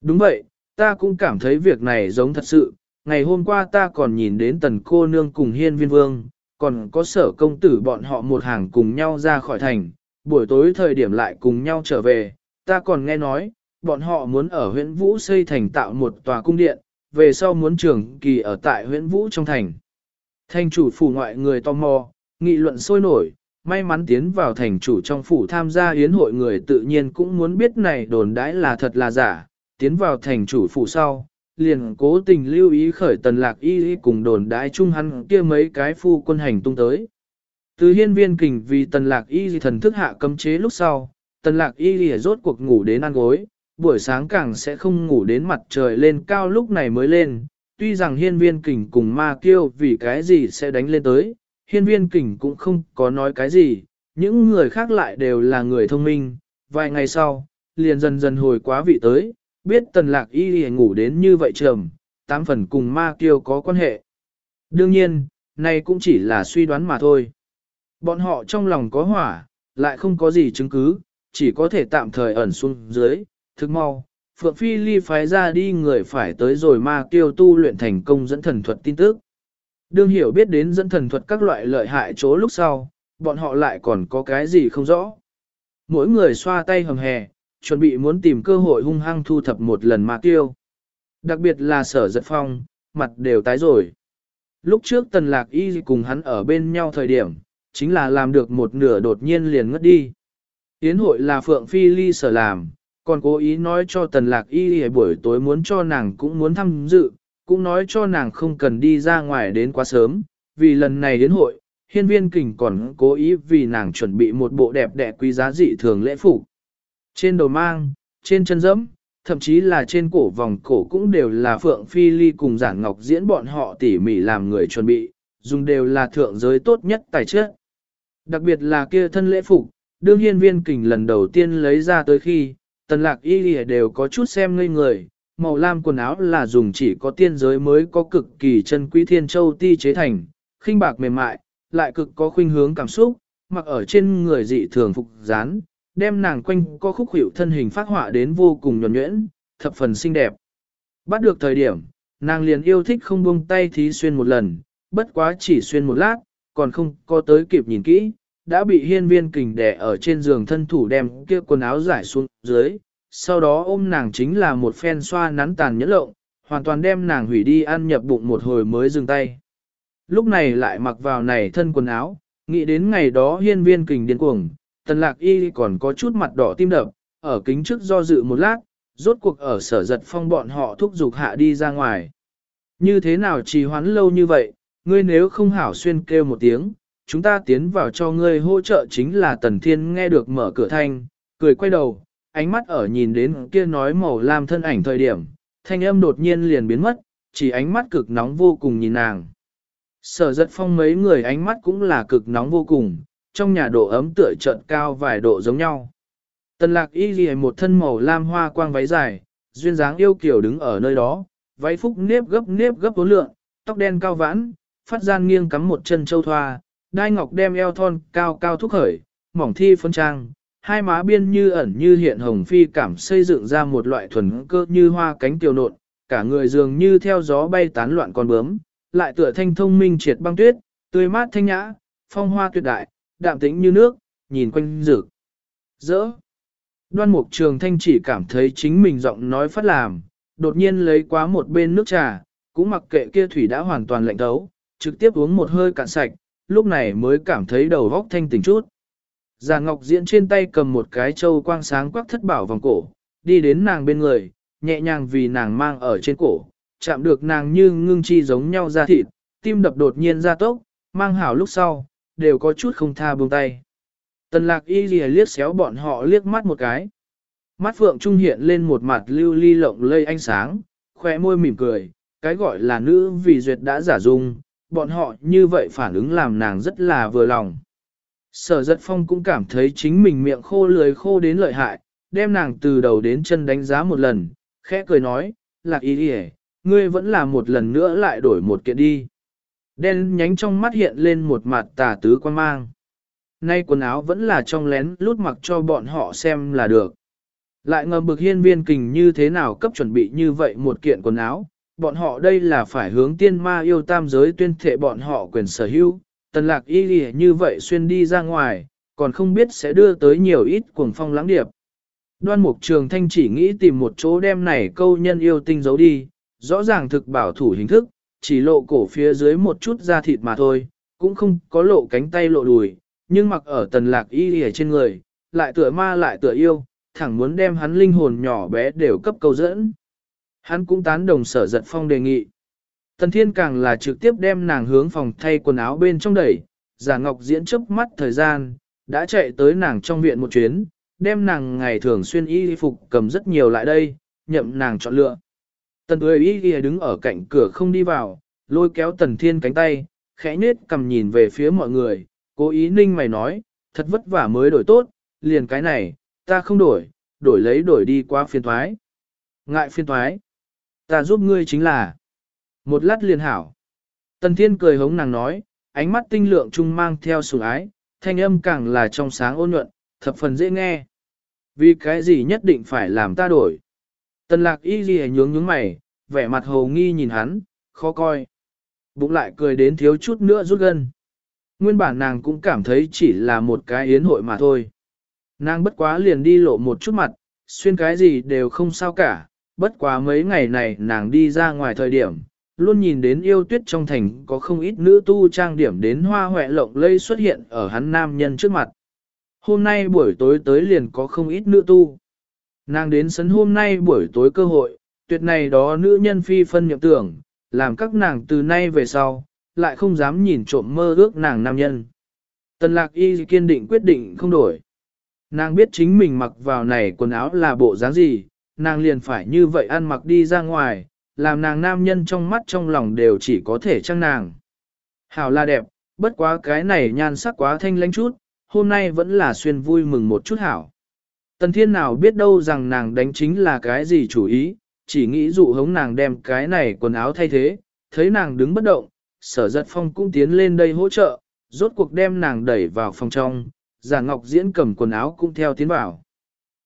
Đúng vậy, ta cũng cảm thấy việc này giống thật sự, ngày hôm qua ta còn nhìn đến tần cô nương cùng hiên viên vương, còn có sở công tử bọn họ một hàng cùng nhau ra khỏi thành, buổi tối thời điểm lại cùng nhau trở về, ta còn nghe nói, bọn họ muốn ở huyện Vũ xây thành tạo một tòa cung điện, về sau muốn trường kỳ ở tại huyện Vũ trong thành. Thành chủ phủ ngoại người tò mò, nghị luận sôi nổi, may mắn tiến vào thành chủ trong phủ tham gia yến hội người tự nhiên cũng muốn biết này đồn đãi là thật là giả, tiến vào thành chủ phủ sau, liền cố tình lưu ý khởi tần lạc y cùng đồn đãi chung hắn kia mấy cái phu quân hành tung tới. Từ hiên viên kình vì tần lạc y thần thức hạ cấm chế lúc sau, tần lạc y rốt cuộc ngủ đến ăn gối, buổi sáng càng sẽ không ngủ đến mặt trời lên cao lúc này mới lên, tuy rằng hiên viên kình cùng ma kiêu vì cái gì sẽ đánh lên tới, hiên viên kình cũng không có nói cái gì, những người khác lại đều là người thông minh, vài ngày sau, liền dần dần hồi quá vị tới, biết tần lạc y ngủ đến như vậy trầm, tám phần cùng ma kiêu có quan hệ. Đương nhiên, này cũng chỉ là suy đoán mà thôi. Bọn họ trong lòng có hỏa, lại không có gì chứng cứ, chỉ có thể tạm thời ẩn xuống dưới, thức mau. Phượng Phi Ly phái ra đi người phải tới rồi ma tiêu tu luyện thành công dẫn thần thuật tin tức. Đương hiểu biết đến dẫn thần thuật các loại lợi hại chỗ lúc sau, bọn họ lại còn có cái gì không rõ. Mỗi người xoa tay hầm hè, chuẩn bị muốn tìm cơ hội hung hăng thu thập một lần ma tiêu. Đặc biệt là sở giật phong, mặt đều tái rồi. Lúc trước tần lạc y cùng hắn ở bên nhau thời điểm, chính là làm được một nửa đột nhiên liền ngất đi. Yến hội là Phượng Phi Ly sở làm, còn cố ý nói cho tần lạc y buổi tối muốn cho nàng cũng muốn tham dự, cũng nói cho nàng không cần đi ra ngoài đến quá sớm, vì lần này đến hội, hiên viên kình còn cố ý vì nàng chuẩn bị một bộ đẹp đẽ quý giá dị thường lễ phục. Trên đầu mang, trên chân dẫm, thậm chí là trên cổ vòng cổ cũng đều là Phượng Phi Ly cùng Giản Ngọc diễn bọn họ tỉ mỉ làm người chuẩn bị, dùng đều là thượng giới tốt nhất tài chất. Đặc biệt là kia thân lễ phục, đương hiên viên kình lần đầu tiên lấy ra tới khi, tần lạc y lìa đều có chút xem ngây người, màu lam quần áo là dùng chỉ có tiên giới mới có cực kỳ chân quý thiên châu ti chế thành, khinh bạc mềm mại, lại cực có khuynh hướng cảm xúc, mặc ở trên người dị thường phục dán, đem nàng quanh có khúc hiệu thân hình phát họa đến vô cùng nhuẩn nhuyễn, thập phần xinh đẹp. Bắt được thời điểm, nàng liền yêu thích không buông tay thí xuyên một lần, bất quá chỉ xuyên một lát, còn không có tới kịp nhìn kỹ, đã bị hiên viên kình đè ở trên giường thân thủ đem kia quần áo giải xuống dưới, sau đó ôm nàng chính là một phen xoa nắn tàn nhẫn lộng, hoàn toàn đem nàng hủy đi ăn nhập bụng một hồi mới dừng tay. Lúc này lại mặc vào này thân quần áo, nghĩ đến ngày đó hiên viên kình điên cuồng, tần lạc y còn có chút mặt đỏ tim đập, ở kính trước do dự một lát, rốt cuộc ở sở giật phong bọn họ thúc giục hạ đi ra ngoài. Như thế nào trì hoãn lâu như vậy, ngươi nếu không hảo xuyên kêu một tiếng, chúng ta tiến vào cho ngươi hỗ trợ chính là tần thiên nghe được mở cửa thanh, cười quay đầu, ánh mắt ở nhìn đến kia nói màu lam thân ảnh thời điểm, thanh âm đột nhiên liền biến mất, chỉ ánh mắt cực nóng vô cùng nhìn nàng. Sở giật phong mấy người ánh mắt cũng là cực nóng vô cùng, trong nhà độ ấm tựa trận cao vài độ giống nhau. Tần lạc y ghi một thân màu lam hoa quang váy dài, duyên dáng yêu kiểu đứng ở nơi đó, váy phúc nếp gấp nếp gấp vốn lượng, tóc đen cao vãn, phát gian nghiêng cắm một chân châu thoa, đai ngọc đem eo thon cao cao thúc khởi, mỏng thi phân trang, hai má biên như ẩn như hiện hồng phi cảm xây dựng ra một loại thuần cơ như hoa cánh tiểu nộn, cả người dường như theo gió bay tán loạn con bướm, lại tựa thanh thông minh triệt băng tuyết, tươi mát thanh nhã, phong hoa tuyệt đại, đạm tĩnh như nước, nhìn quanh rực. dỡ. Đoan mục trường thanh chỉ cảm thấy chính mình giọng nói phát làm, đột nhiên lấy quá một bên nước trà, cũng mặc kệ kia thủy đã hoàn toàn lạnh thấu, trực tiếp uống một hơi cạn sạch, lúc này mới cảm thấy đầu góc thanh tỉnh chút. Già Ngọc Diễn trên tay cầm một cái châu quang sáng quắc thất bảo vòng cổ, đi đến nàng bên người, nhẹ nhàng vì nàng mang ở trên cổ, chạm được nàng như ngưng chi giống nhau ra thịt, tim đập đột nhiên ra tốc, mang hảo lúc sau, đều có chút không tha buông tay. Tần lạc y lìa liếc xéo bọn họ liếc mắt một cái. Mắt phượng trung hiện lên một mặt lưu ly lộng lây ánh sáng, khỏe môi mỉm cười, cái gọi là nữ vì duyệt đã giả dung, bọn họ như vậy phản ứng làm nàng rất là vừa lòng. Sở giật phong cũng cảm thấy chính mình miệng khô lưới khô đến lợi hại, đem nàng từ đầu đến chân đánh giá một lần, khẽ cười nói, lạc ý đi ngươi vẫn là một lần nữa lại đổi một kiện đi. Đen nhánh trong mắt hiện lên một mặt tà tứ quan mang. Nay quần áo vẫn là trong lén lút mặc cho bọn họ xem là được. Lại ngầm bực hiên viên kình như thế nào cấp chuẩn bị như vậy một kiện quần áo, bọn họ đây là phải hướng tiên ma yêu tam giới tuyên thệ bọn họ quyền sở hữu, tần lạc y lì như vậy xuyên đi ra ngoài, còn không biết sẽ đưa tới nhiều ít cuồng phong lãng điệp. Đoan mục trường thanh chỉ nghĩ tìm một chỗ đem này câu nhân yêu tinh giấu đi, rõ ràng thực bảo thủ hình thức, chỉ lộ cổ phía dưới một chút da thịt mà thôi, cũng không có lộ cánh tay lộ đùi, nhưng mặc ở tần lạc y lì trên người, lại tựa ma lại tựa yêu, thẳng muốn đem hắn linh hồn nhỏ bé đều cấp câu dẫn. Hắn cũng tán đồng sở giật phong đề nghị. Tần Thiên càng là trực tiếp đem nàng hướng phòng thay quần áo bên trong đẩy, giả ngọc diễn chớp mắt thời gian, đã chạy tới nàng trong viện một chuyến, đem nàng ngày thường xuyên y phục cầm rất nhiều lại đây, nhậm nàng chọn lựa. Tần ơi y ghi đứng ở cạnh cửa không đi vào, lôi kéo tần thiên cánh tay, khẽ nết cầm nhìn về phía mọi người, cố ý ninh mày nói, thật vất vả mới đổi tốt, liền cái này, ta không đổi, đổi lấy đổi đi qua phiên thoái. Ngại phiên thoái, ta giúp ngươi chính là một lát liền hảo. Tần Thiên cười hống nàng nói, ánh mắt tinh lượng trung mang theo sủng ái, thanh âm càng là trong sáng ôn nhuận, thập phần dễ nghe. Vì cái gì nhất định phải làm ta đổi? Tần lạc y ghi nhướng nhướng mày, vẻ mặt hồ nghi nhìn hắn, khó coi. Bụng lại cười đến thiếu chút nữa rút gân. Nguyên bản nàng cũng cảm thấy chỉ là một cái yến hội mà thôi. Nàng bất quá liền đi lộ một chút mặt, xuyên cái gì đều không sao cả, bất quá mấy ngày này nàng đi ra ngoài thời điểm, luôn nhìn đến yêu tuyết trong thành có không ít nữ tu trang điểm đến hoa hoẹ lộng lây xuất hiện ở hắn nam nhân trước mặt. Hôm nay buổi tối tới liền có không ít nữ tu. Nàng đến sấn hôm nay buổi tối cơ hội, tuyệt này đó nữ nhân phi phân nhậm tưởng, làm các nàng từ nay về sau, lại không dám nhìn trộm mơ ước nàng nam nhân. Tần lạc y kiên định quyết định không đổi. Nàng biết chính mình mặc vào này quần áo là bộ dáng gì, nàng liền phải như vậy ăn mặc đi ra ngoài, làm nàng nam nhân trong mắt trong lòng đều chỉ có thể trăng nàng. Hảo là đẹp, bất quá cái này nhan sắc quá thanh lãnh chút, hôm nay vẫn là xuyên vui mừng một chút hảo. Tần thiên nào biết đâu rằng nàng đánh chính là cái gì chủ ý, chỉ nghĩ dụ hống nàng đem cái này quần áo thay thế, thấy nàng đứng bất động, sở giật phong cũng tiến lên đây hỗ trợ, rốt cuộc đem nàng đẩy vào phòng trong, giả ngọc diễn cầm quần áo cũng theo tiến vào.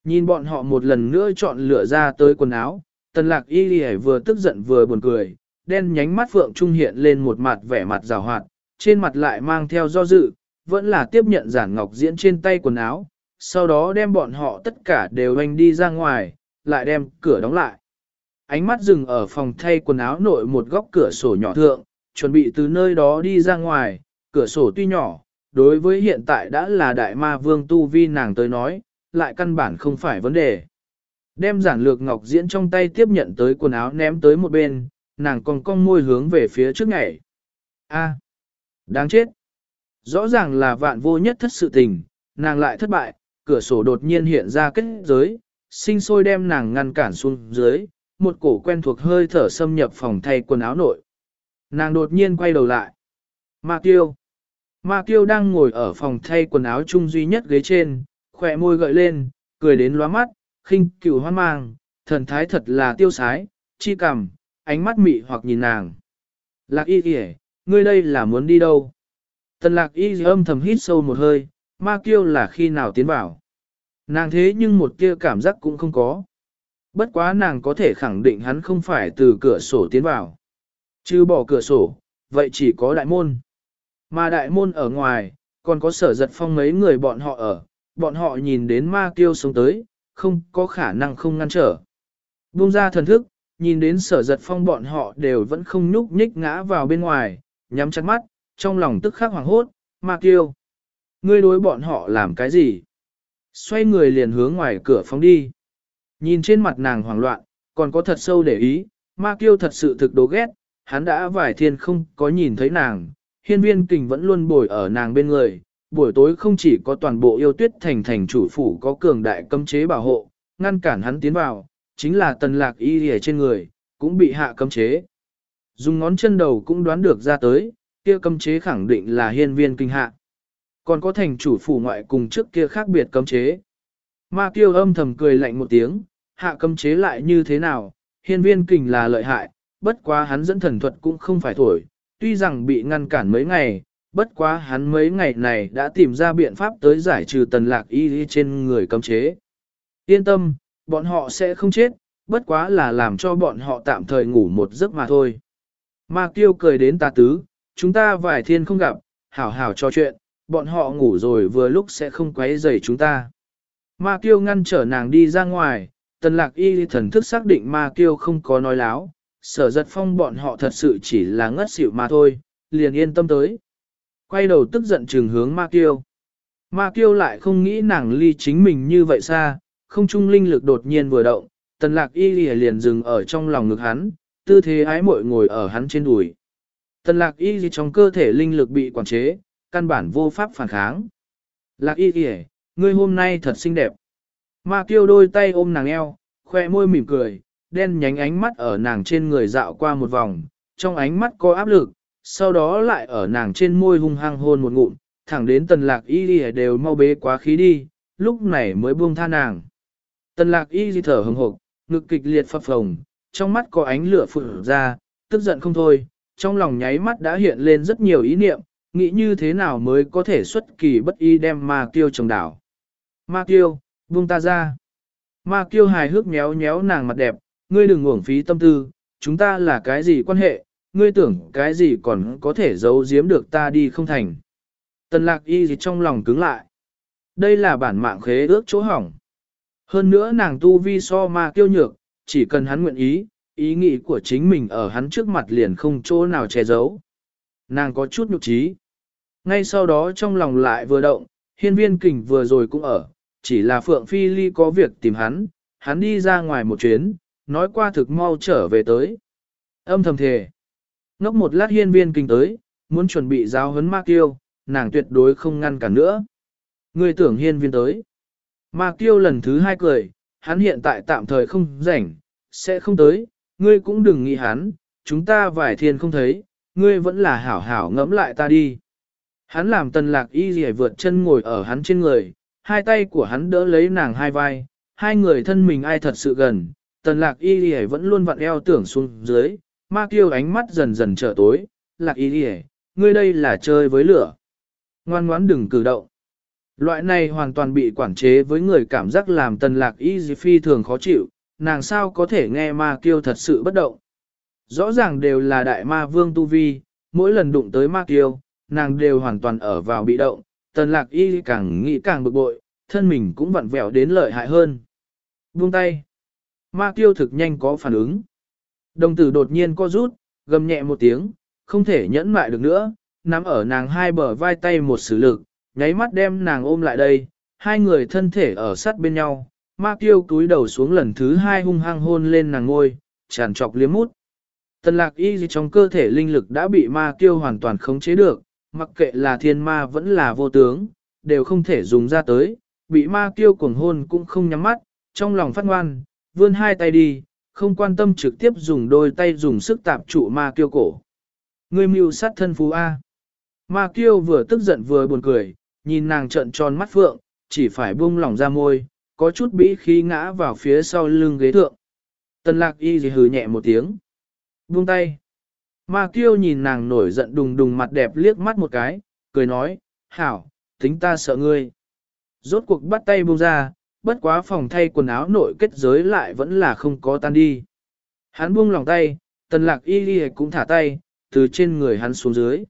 Nhìn bọn họ một lần nữa chọn lựa ra tới quần áo, tần lạc y lì vừa tức giận vừa buồn cười, đen nhánh mắt phượng trung hiện lên một mặt vẻ mặt rào hoạt, trên mặt lại mang theo do dự, vẫn là tiếp nhận giản ngọc diễn trên tay quần áo, sau đó đem bọn họ tất cả đều anh đi ra ngoài, lại đem cửa đóng lại. Ánh mắt dừng ở phòng thay quần áo nội một góc cửa sổ nhỏ thượng, chuẩn bị từ nơi đó đi ra ngoài, cửa sổ tuy nhỏ, đối với hiện tại đã là đại ma vương tu vi nàng tới nói, lại căn bản không phải vấn đề. Đem giản lược ngọc diễn trong tay tiếp nhận tới quần áo ném tới một bên, nàng còn cong môi hướng về phía trước ngày. A, đáng chết. Rõ ràng là vạn vô nhất thất sự tình, nàng lại thất bại, cửa sổ đột nhiên hiện ra kết giới, sinh sôi đem nàng ngăn cản xuống dưới, một cổ quen thuộc hơi thở xâm nhập phòng thay quần áo nội. Nàng đột nhiên quay đầu lại. Ma Kiêu. Ma Kiêu đang ngồi ở phòng thay quần áo chung duy nhất ghế trên, khỏe môi gợi lên, cười đến lóa mắt, khinh cửu hoan mang, thần thái thật là tiêu sái, chi cằm, ánh mắt mị hoặc nhìn nàng. Lạc y kìa, ngươi đây là muốn đi đâu? Tần lạc y âm thầm hít sâu một hơi, ma kiêu là khi nào tiến vào. Nàng thế nhưng một kia cảm giác cũng không có. Bất quá nàng có thể khẳng định hắn không phải từ cửa sổ tiến vào. Chứ bỏ cửa sổ, vậy chỉ có đại môn. Mà đại môn ở ngoài, còn có sở giật phong mấy người bọn họ ở, bọn họ nhìn đến ma kiêu sống tới, không có khả năng không ngăn trở. Buông ra thần thức, nhìn đến sở giật phong bọn họ đều vẫn không nhúc nhích ngã vào bên ngoài, nhắm chặt mắt, trong lòng tức khắc hoàng hốt, ma kiêu. Ngươi đối bọn họ làm cái gì? Xoay người liền hướng ngoài cửa phóng đi. Nhìn trên mặt nàng hoảng loạn, còn có thật sâu để ý, ma kiêu thật sự thực đố ghét, hắn đã vải thiên không có nhìn thấy nàng, hiên viên kình vẫn luôn bồi ở nàng bên người, buổi tối không chỉ có toàn bộ yêu tuyết thành thành chủ phủ có cường đại cấm chế bảo hộ, ngăn cản hắn tiến vào, chính là tần lạc y hề trên người, cũng bị hạ cấm chế. Dùng ngón chân đầu cũng đoán được ra tới, kia cấm chế khẳng định là hiên viên kinh hạ. Còn có thành chủ phủ ngoại cùng trước kia khác biệt cấm chế. Ma kiêu âm thầm cười lạnh một tiếng, hạ cấm chế lại như thế nào, hiên viên kình là lợi hại, bất quá hắn dẫn thần thuật cũng không phải thổi, tuy rằng bị ngăn cản mấy ngày, bất quá hắn mấy ngày này đã tìm ra biện pháp tới giải trừ tần lạc y trên người cấm chế. Yên tâm, bọn họ sẽ không chết, bất quá là làm cho bọn họ tạm thời ngủ một giấc mà thôi. Ma Kiêu cười đến ta tứ, chúng ta vài thiên không gặp, hảo hảo trò chuyện, bọn họ ngủ rồi vừa lúc sẽ không quấy rầy chúng ta. Ma Kiêu ngăn trở nàng đi ra ngoài, tần lạc y thần thức xác định Ma Kiêu không có nói láo, sở giật phong bọn họ thật sự chỉ là ngất xỉu mà thôi, liền yên tâm tới. Quay đầu tức giận trừng hướng Ma Kiêu. Ma Kiêu lại không nghĩ nàng ly chính mình như vậy xa, không trung linh lực đột nhiên vừa động, tần lạc y lìa liền dừng ở trong lòng ngực hắn, tư thế ái muội ngồi ở hắn trên đùi. Tần lạc y trong cơ thể linh lực bị quản chế, căn bản vô pháp phản kháng. Lạc y lìa, ngươi hôm nay thật xinh đẹp. Ma Kiêu đôi tay ôm nàng eo, khoe môi mỉm cười, đen nhánh ánh mắt ở nàng trên người dạo qua một vòng, trong ánh mắt có áp lực, sau đó lại ở nàng trên môi hung hăng hôn một ngụm, thẳng đến tần lạc y đi đều mau bế quá khí đi, lúc này mới buông tha nàng. Tần lạc y di thở hừng hộp, ngực kịch liệt phập phồng, trong mắt có ánh lửa phụ ra, tức giận không thôi, trong lòng nháy mắt đã hiện lên rất nhiều ý niệm, nghĩ như thế nào mới có thể xuất kỳ bất y đem ma kiêu trồng đảo. Ma kiêu, buông ta ra. Ma kiêu hài hước nhéo nhéo nàng mặt đẹp, ngươi đừng uổng phí tâm tư, chúng ta là cái gì quan hệ, ngươi tưởng cái gì còn có thể giấu giếm được ta đi không thành. Tần lạc y gì trong lòng cứng lại. Đây là bản mạng khế ước chỗ hỏng. Hơn nữa nàng tu vi so ma kiêu nhược, chỉ cần hắn nguyện ý, ý nghĩ của chính mình ở hắn trước mặt liền không chỗ nào che giấu. Nàng có chút nhục trí. Ngay sau đó trong lòng lại vừa động, hiên viên kình vừa rồi cũng ở, chỉ là Phượng Phi Ly có việc tìm hắn, hắn đi ra ngoài một chuyến, nói qua thực mau trở về tới. Âm thầm thề. Ngốc một lát hiên viên kinh tới, muốn chuẩn bị giáo huấn ma kiêu, nàng tuyệt đối không ngăn cản nữa. Người tưởng hiên viên tới. Ma kiêu lần thứ hai cười, hắn hiện tại tạm thời không rảnh, sẽ không tới, ngươi cũng đừng nghĩ hắn, chúng ta vài thiên không thấy, ngươi vẫn là hảo hảo ngẫm lại ta đi. Hắn làm tần lạc y dì vượt chân ngồi ở hắn trên người, hai tay của hắn đỡ lấy nàng hai vai, hai người thân mình ai thật sự gần, tần lạc y dì vẫn luôn vặn eo tưởng xuống dưới, ma kiêu ánh mắt dần dần trở tối, lạc y hề, ngươi đây là chơi với lửa. Ngoan ngoãn đừng cử động. Loại này hoàn toàn bị quản chế với người cảm giác làm tần lạc y phi thường khó chịu, nàng sao có thể nghe ma kiêu thật sự bất động. Rõ ràng đều là đại ma vương tu vi, mỗi lần đụng tới ma kiêu, nàng đều hoàn toàn ở vào bị động, tần lạc y càng nghĩ càng bực bội, thân mình cũng vặn vẹo đến lợi hại hơn. Buông tay. Ma kiêu thực nhanh có phản ứng. Đồng tử đột nhiên co rút, gầm nhẹ một tiếng, không thể nhẫn mại được nữa, nắm ở nàng hai bờ vai tay một sử lực, nháy mắt đem nàng ôm lại đây, hai người thân thể ở sát bên nhau, ma kiêu túi đầu xuống lần thứ hai hung hăng hôn lên nàng ngôi, tràn trọc liếm mút. Tần lạc y trong cơ thể linh lực đã bị ma kiêu hoàn toàn khống chế được, mặc kệ là thiên ma vẫn là vô tướng, đều không thể dùng ra tới, bị ma kiêu cuồng hôn cũng không nhắm mắt, trong lòng phát ngoan, vươn hai tay đi, không quan tâm trực tiếp dùng đôi tay dùng sức tạp trụ ma kiêu cổ. Ngươi mưu sát thân phú A. Ma kiêu vừa tức giận vừa buồn cười, nhìn nàng trợn tròn mắt phượng, chỉ phải buông lỏng ra môi, có chút bĩ khí ngã vào phía sau lưng ghế thượng. Tần lạc y gì hừ nhẹ một tiếng. Buông tay. Ma kiêu nhìn nàng nổi giận đùng đùng mặt đẹp liếc mắt một cái, cười nói, hảo, tính ta sợ ngươi. Rốt cuộc bắt tay buông ra, bất quá phòng thay quần áo nội kết giới lại vẫn là không có tan đi. Hắn buông lòng tay, tần lạc y ghi cũng thả tay, từ trên người hắn xuống dưới.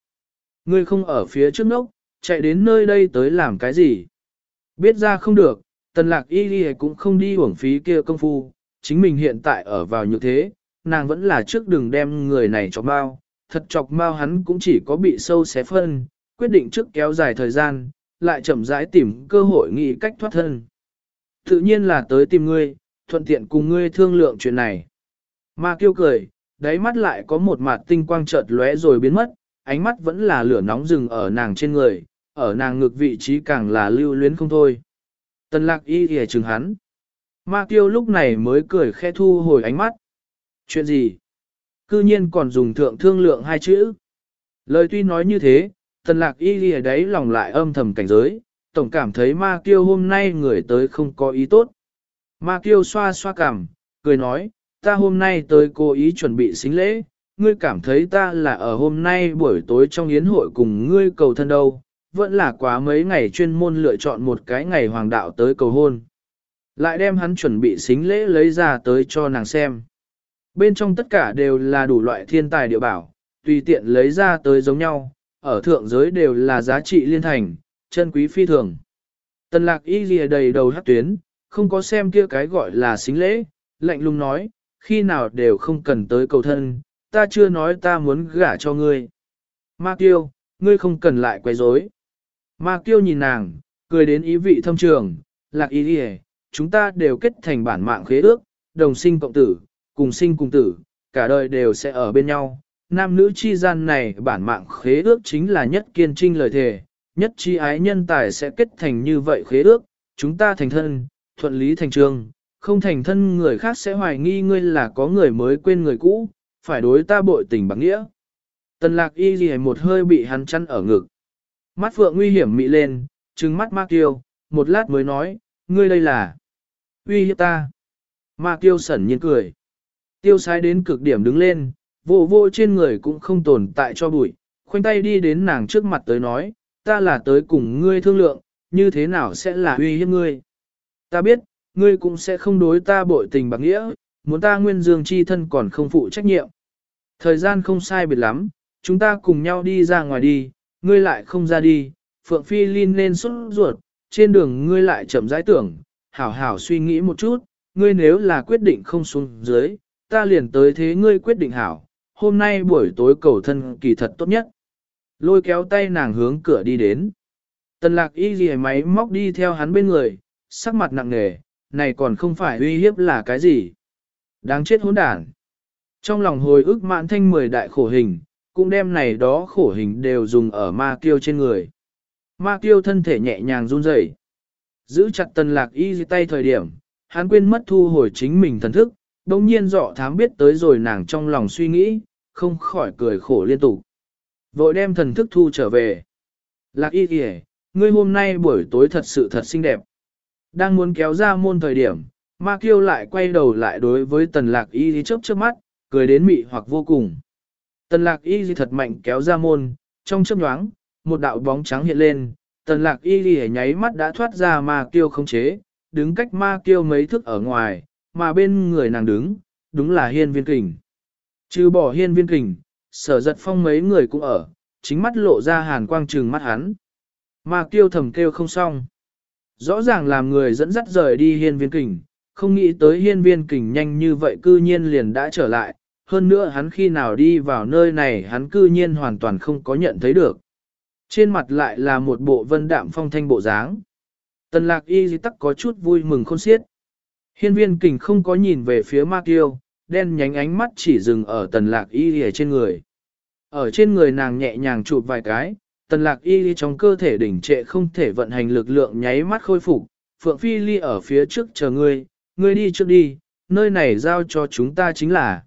Ngươi không ở phía trước nốc, chạy đến nơi đây tới làm cái gì? Biết ra không được, tần lạc y ghi cũng không đi uổng phí kia công phu, chính mình hiện tại ở vào như thế, nàng vẫn là trước đừng đem người này chọc bao, thật chọc bao hắn cũng chỉ có bị sâu xé phân, quyết định trước kéo dài thời gian, lại chậm rãi tìm cơ hội nghĩ cách thoát thân. Tự nhiên là tới tìm ngươi, thuận tiện cùng ngươi thương lượng chuyện này. Ma kiêu cười, đáy mắt lại có một mặt tinh quang chợt lóe rồi biến mất, ánh mắt vẫn là lửa nóng rừng ở nàng trên người, ở nàng ngược vị trí càng là lưu luyến không thôi. Tần lạc y hề chừng hắn. Ma kiêu lúc này mới cười khẽ thu hồi ánh mắt. Chuyện gì? Cư nhiên còn dùng thượng thương lượng hai chữ. Lời tuy nói như thế, tần lạc y hề đấy lòng lại âm thầm cảnh giới, tổng cảm thấy ma kiêu hôm nay người tới không có ý tốt. Ma kiêu xoa xoa cảm, cười nói, ta hôm nay tới cố ý chuẩn bị xính lễ, ngươi cảm thấy ta là ở hôm nay buổi tối trong yến hội cùng ngươi cầu thân đâu, vẫn là quá mấy ngày chuyên môn lựa chọn một cái ngày hoàng đạo tới cầu hôn. Lại đem hắn chuẩn bị xính lễ lấy ra tới cho nàng xem. Bên trong tất cả đều là đủ loại thiên tài địa bảo, tùy tiện lấy ra tới giống nhau, ở thượng giới đều là giá trị liên thành, chân quý phi thường. Tần lạc y lìa đầy đầu hát tuyến, không có xem kia cái gọi là xính lễ, lạnh lùng nói, khi nào đều không cần tới cầu thân, ta chưa nói ta muốn gả cho ngươi. Ma Kiêu, ngươi không cần lại quay rối. Ma Kiêu nhìn nàng, cười đến ý vị thâm trường, lạc y lìa, chúng ta đều kết thành bản mạng khế ước, đồng sinh cộng tử, cùng sinh cùng tử, cả đời đều sẽ ở bên nhau. Nam nữ chi gian này bản mạng khế ước chính là nhất kiên trinh lời thề, nhất chi ái nhân tài sẽ kết thành như vậy khế ước, chúng ta thành thân, thuận lý thành trường. không thành thân người khác sẽ hoài nghi ngươi là có người mới quên người cũ, phải đối ta bội tình bằng nghĩa. Tần lạc y gì một hơi bị hắn chăn ở ngực. Mắt phượng nguy hiểm mị lên, trừng mắt ma tiêu, một lát mới nói, ngươi đây là uy hiếp ta. Ma tiêu sẩn nhiên cười. Tiêu sái đến cực điểm đứng lên, vô vô trên người cũng không tồn tại cho bụi, khoanh tay đi đến nàng trước mặt tới nói, ta là tới cùng ngươi thương lượng, như thế nào sẽ là uy hiếp ngươi. Ta biết, ngươi cũng sẽ không đối ta bội tình bạc nghĩa, muốn ta nguyên dương chi thân còn không phụ trách nhiệm. Thời gian không sai biệt lắm, chúng ta cùng nhau đi ra ngoài đi, ngươi lại không ra đi, Phượng Phi Linh nên xuất ruột, trên đường ngươi lại chậm rãi tưởng, hảo hảo suy nghĩ một chút, ngươi nếu là quyết định không xuống dưới, ta liền tới thế ngươi quyết định hảo, hôm nay buổi tối cầu thân kỳ thật tốt nhất. Lôi kéo tay nàng hướng cửa đi đến. Tần lạc y ghi máy móc đi theo hắn bên người, sắc mặt nặng nề, này còn không phải uy hiếp là cái gì. Đáng chết hỗn đản. Trong lòng hồi ức mạn thanh mười đại khổ hình, cũng đem này đó khổ hình đều dùng ở ma kiêu trên người. Ma kiêu thân thể nhẹ nhàng run rẩy, Giữ chặt tần lạc y tay thời điểm, hắn quên mất thu hồi chính mình thần thức, đồng nhiên dọ thám biết tới rồi nàng trong lòng suy nghĩ, không khỏi cười khổ liên tục. Vội đem thần thức thu trở về. Lạc y kìa, ngươi hôm nay buổi tối thật sự thật xinh đẹp. Đang muốn kéo ra môn thời điểm, ma kiêu lại quay đầu lại đối với tần lạc y thì chớp chớp mắt, cười đến mị hoặc vô cùng. Tần lạc y thì thật mạnh kéo ra môn, trong chớp nhoáng, một đạo bóng trắng hiện lên, tần lạc y thì nháy mắt đã thoát ra ma kiêu không chế, đứng cách ma kiêu mấy thước ở ngoài, mà bên người nàng đứng, đúng là hiên viên kình. Trừ bỏ hiên viên kình, sở giật phong mấy người cũng ở, chính mắt lộ ra hàn quang trừng mắt hắn. mà kêu thầm kêu không xong. Rõ ràng làm người dẫn dắt rời đi hiên viên kình, không nghĩ tới hiên viên kình nhanh như vậy cư nhiên liền đã trở lại, hơn nữa hắn khi nào đi vào nơi này hắn cư nhiên hoàn toàn không có nhận thấy được. Trên mặt lại là một bộ vân đạm phong thanh bộ dáng. Tần lạc y di tắc có chút vui mừng khôn xiết. Hiên viên kình không có nhìn về phía ma kiêu, đen nhánh ánh mắt chỉ dừng ở tần lạc y ở trên người. Ở trên người nàng nhẹ nhàng chụp vài cái, tần lạc y trong cơ thể đỉnh trệ không thể vận hành lực lượng nháy mắt khôi phục. Phượng Phi Ly ở phía trước chờ ngươi, ngươi đi trước đi, nơi này giao cho chúng ta chính là.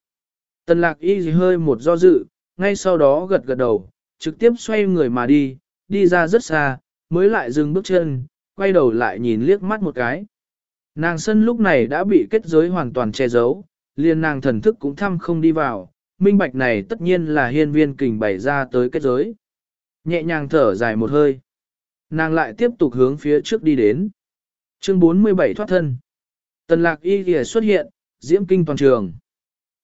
Tần lạc y hơi một do dự, ngay sau đó gật gật đầu, trực tiếp xoay người mà đi, đi ra rất xa, mới lại dừng bước chân, quay đầu lại nhìn liếc mắt một cái. Nàng sân lúc này đã bị kết giới hoàn toàn che giấu, liền nàng thần thức cũng thăm không đi vào, minh bạch này tất nhiên là hiên viên kình bày ra tới kết giới. Nhẹ nhàng thở dài một hơi. Nàng lại tiếp tục hướng phía trước đi đến. Chương 47 thoát thân. Tần lạc y kìa xuất hiện, diễm kinh toàn trường.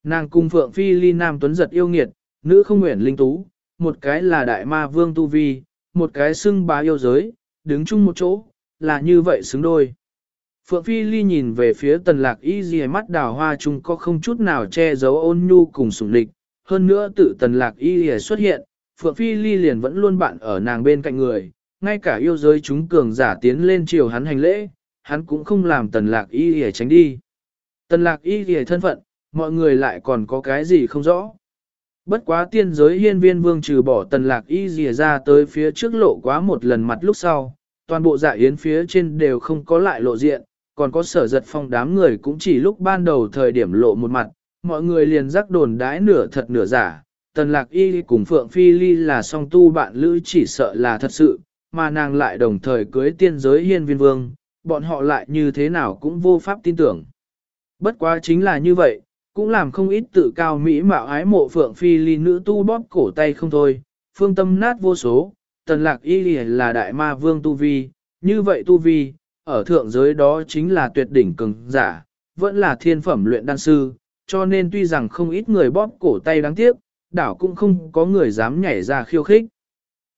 Nàng cung Phượng Phi Ly Nam Tuấn giật yêu nghiệt, nữ không nguyện linh tú, một cái là đại ma vương tu vi, một cái xưng bá yêu giới, đứng chung một chỗ, là như vậy xứng đôi. Phượng Phi Ly nhìn về phía tần lạc y gì mắt đào hoa chung có không chút nào che giấu ôn nhu cùng sủng lịch, hơn nữa tự tần lạc y xuất hiện, Phượng Phi Ly liền vẫn luôn bạn ở nàng bên cạnh người, ngay cả yêu giới chúng cường giả tiến lên chiều hắn hành lễ, hắn cũng không làm tần lạc y tránh đi. Tần lạc y thân phận, mọi người lại còn có cái gì không rõ. Bất quá tiên giới hiên viên vương trừ bỏ tần lạc y gì ra tới phía trước lộ quá một lần mặt lúc sau, toàn bộ dạ yến phía trên đều không có lại lộ diện, còn có sở giật phong đám người cũng chỉ lúc ban đầu thời điểm lộ một mặt, mọi người liền rắc đồn đãi nửa thật nửa giả. Tần lạc y cùng Phượng Phi Ly là song tu bạn lữ chỉ sợ là thật sự, mà nàng lại đồng thời cưới tiên giới hiên viên vương, bọn họ lại như thế nào cũng vô pháp tin tưởng. Bất quá chính là như vậy, cũng làm không ít tự cao mỹ mạo ái mộ Phượng Phi Ly nữ tu bóp cổ tay không thôi, phương tâm nát vô số, tần lạc y là đại ma vương tu vi, như vậy tu vi, ở thượng giới đó chính là tuyệt đỉnh cường giả, vẫn là thiên phẩm luyện đan sư, cho nên tuy rằng không ít người bóp cổ tay đáng tiếc, đảo cũng không có người dám nhảy ra khiêu khích.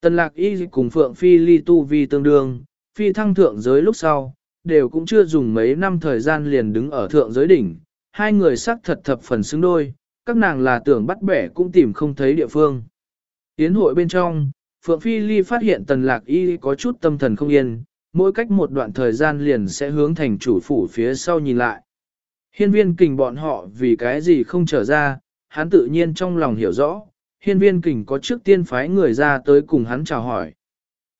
Tần lạc y cùng Phượng Phi Ly tu vi tương đương, phi thăng thượng giới lúc sau, đều cũng chưa dùng mấy năm thời gian liền đứng ở thượng giới đỉnh, hai người sắc thật thập phần xứng đôi, các nàng là tưởng bắt bẻ cũng tìm không thấy địa phương. Yến hội bên trong, Phượng Phi Ly phát hiện tần lạc y có chút tâm thần không yên, mỗi cách một đoạn thời gian liền sẽ hướng thành chủ phủ phía sau nhìn lại. Hiên viên kình bọn họ vì cái gì không trở ra, hắn tự nhiên trong lòng hiểu rõ, hiên viên kình có trước tiên phái người ra tới cùng hắn chào hỏi.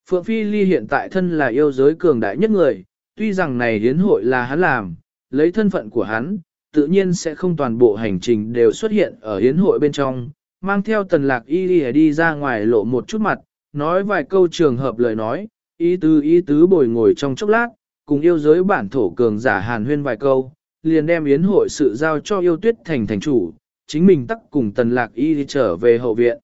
Phượng Phi Ly hiện tại thân là yêu giới cường đại nhất người, tuy rằng này hiến hội là hắn làm, lấy thân phận của hắn, tự nhiên sẽ không toàn bộ hành trình đều xuất hiện ở hiến hội bên trong, mang theo tần lạc y đi, đi ra ngoài lộ một chút mặt, nói vài câu trường hợp lời nói, ý tứ ý tứ bồi ngồi trong chốc lát, cùng yêu giới bản thổ cường giả hàn huyên vài câu, liền đem yến hội sự giao cho yêu tuyết thành thành chủ, chính mình tắc cùng tần lạc y đi trở về hậu viện.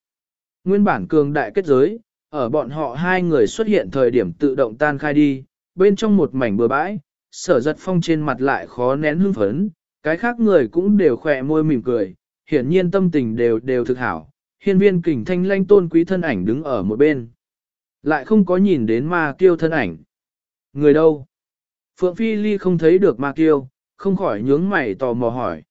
Nguyên bản cường đại kết giới, ở bọn họ hai người xuất hiện thời điểm tự động tan khai đi, bên trong một mảnh bừa bãi, sở giật phong trên mặt lại khó nén hưng phấn, cái khác người cũng đều khỏe môi mỉm cười, hiển nhiên tâm tình đều đều thực hảo. Hiên viên kình thanh lanh tôn quý thân ảnh đứng ở một bên. Lại không có nhìn đến ma kiêu thân ảnh. Người đâu? Phượng Phi Ly không thấy được ma kiêu, không khỏi nhướng mày tò mò hỏi.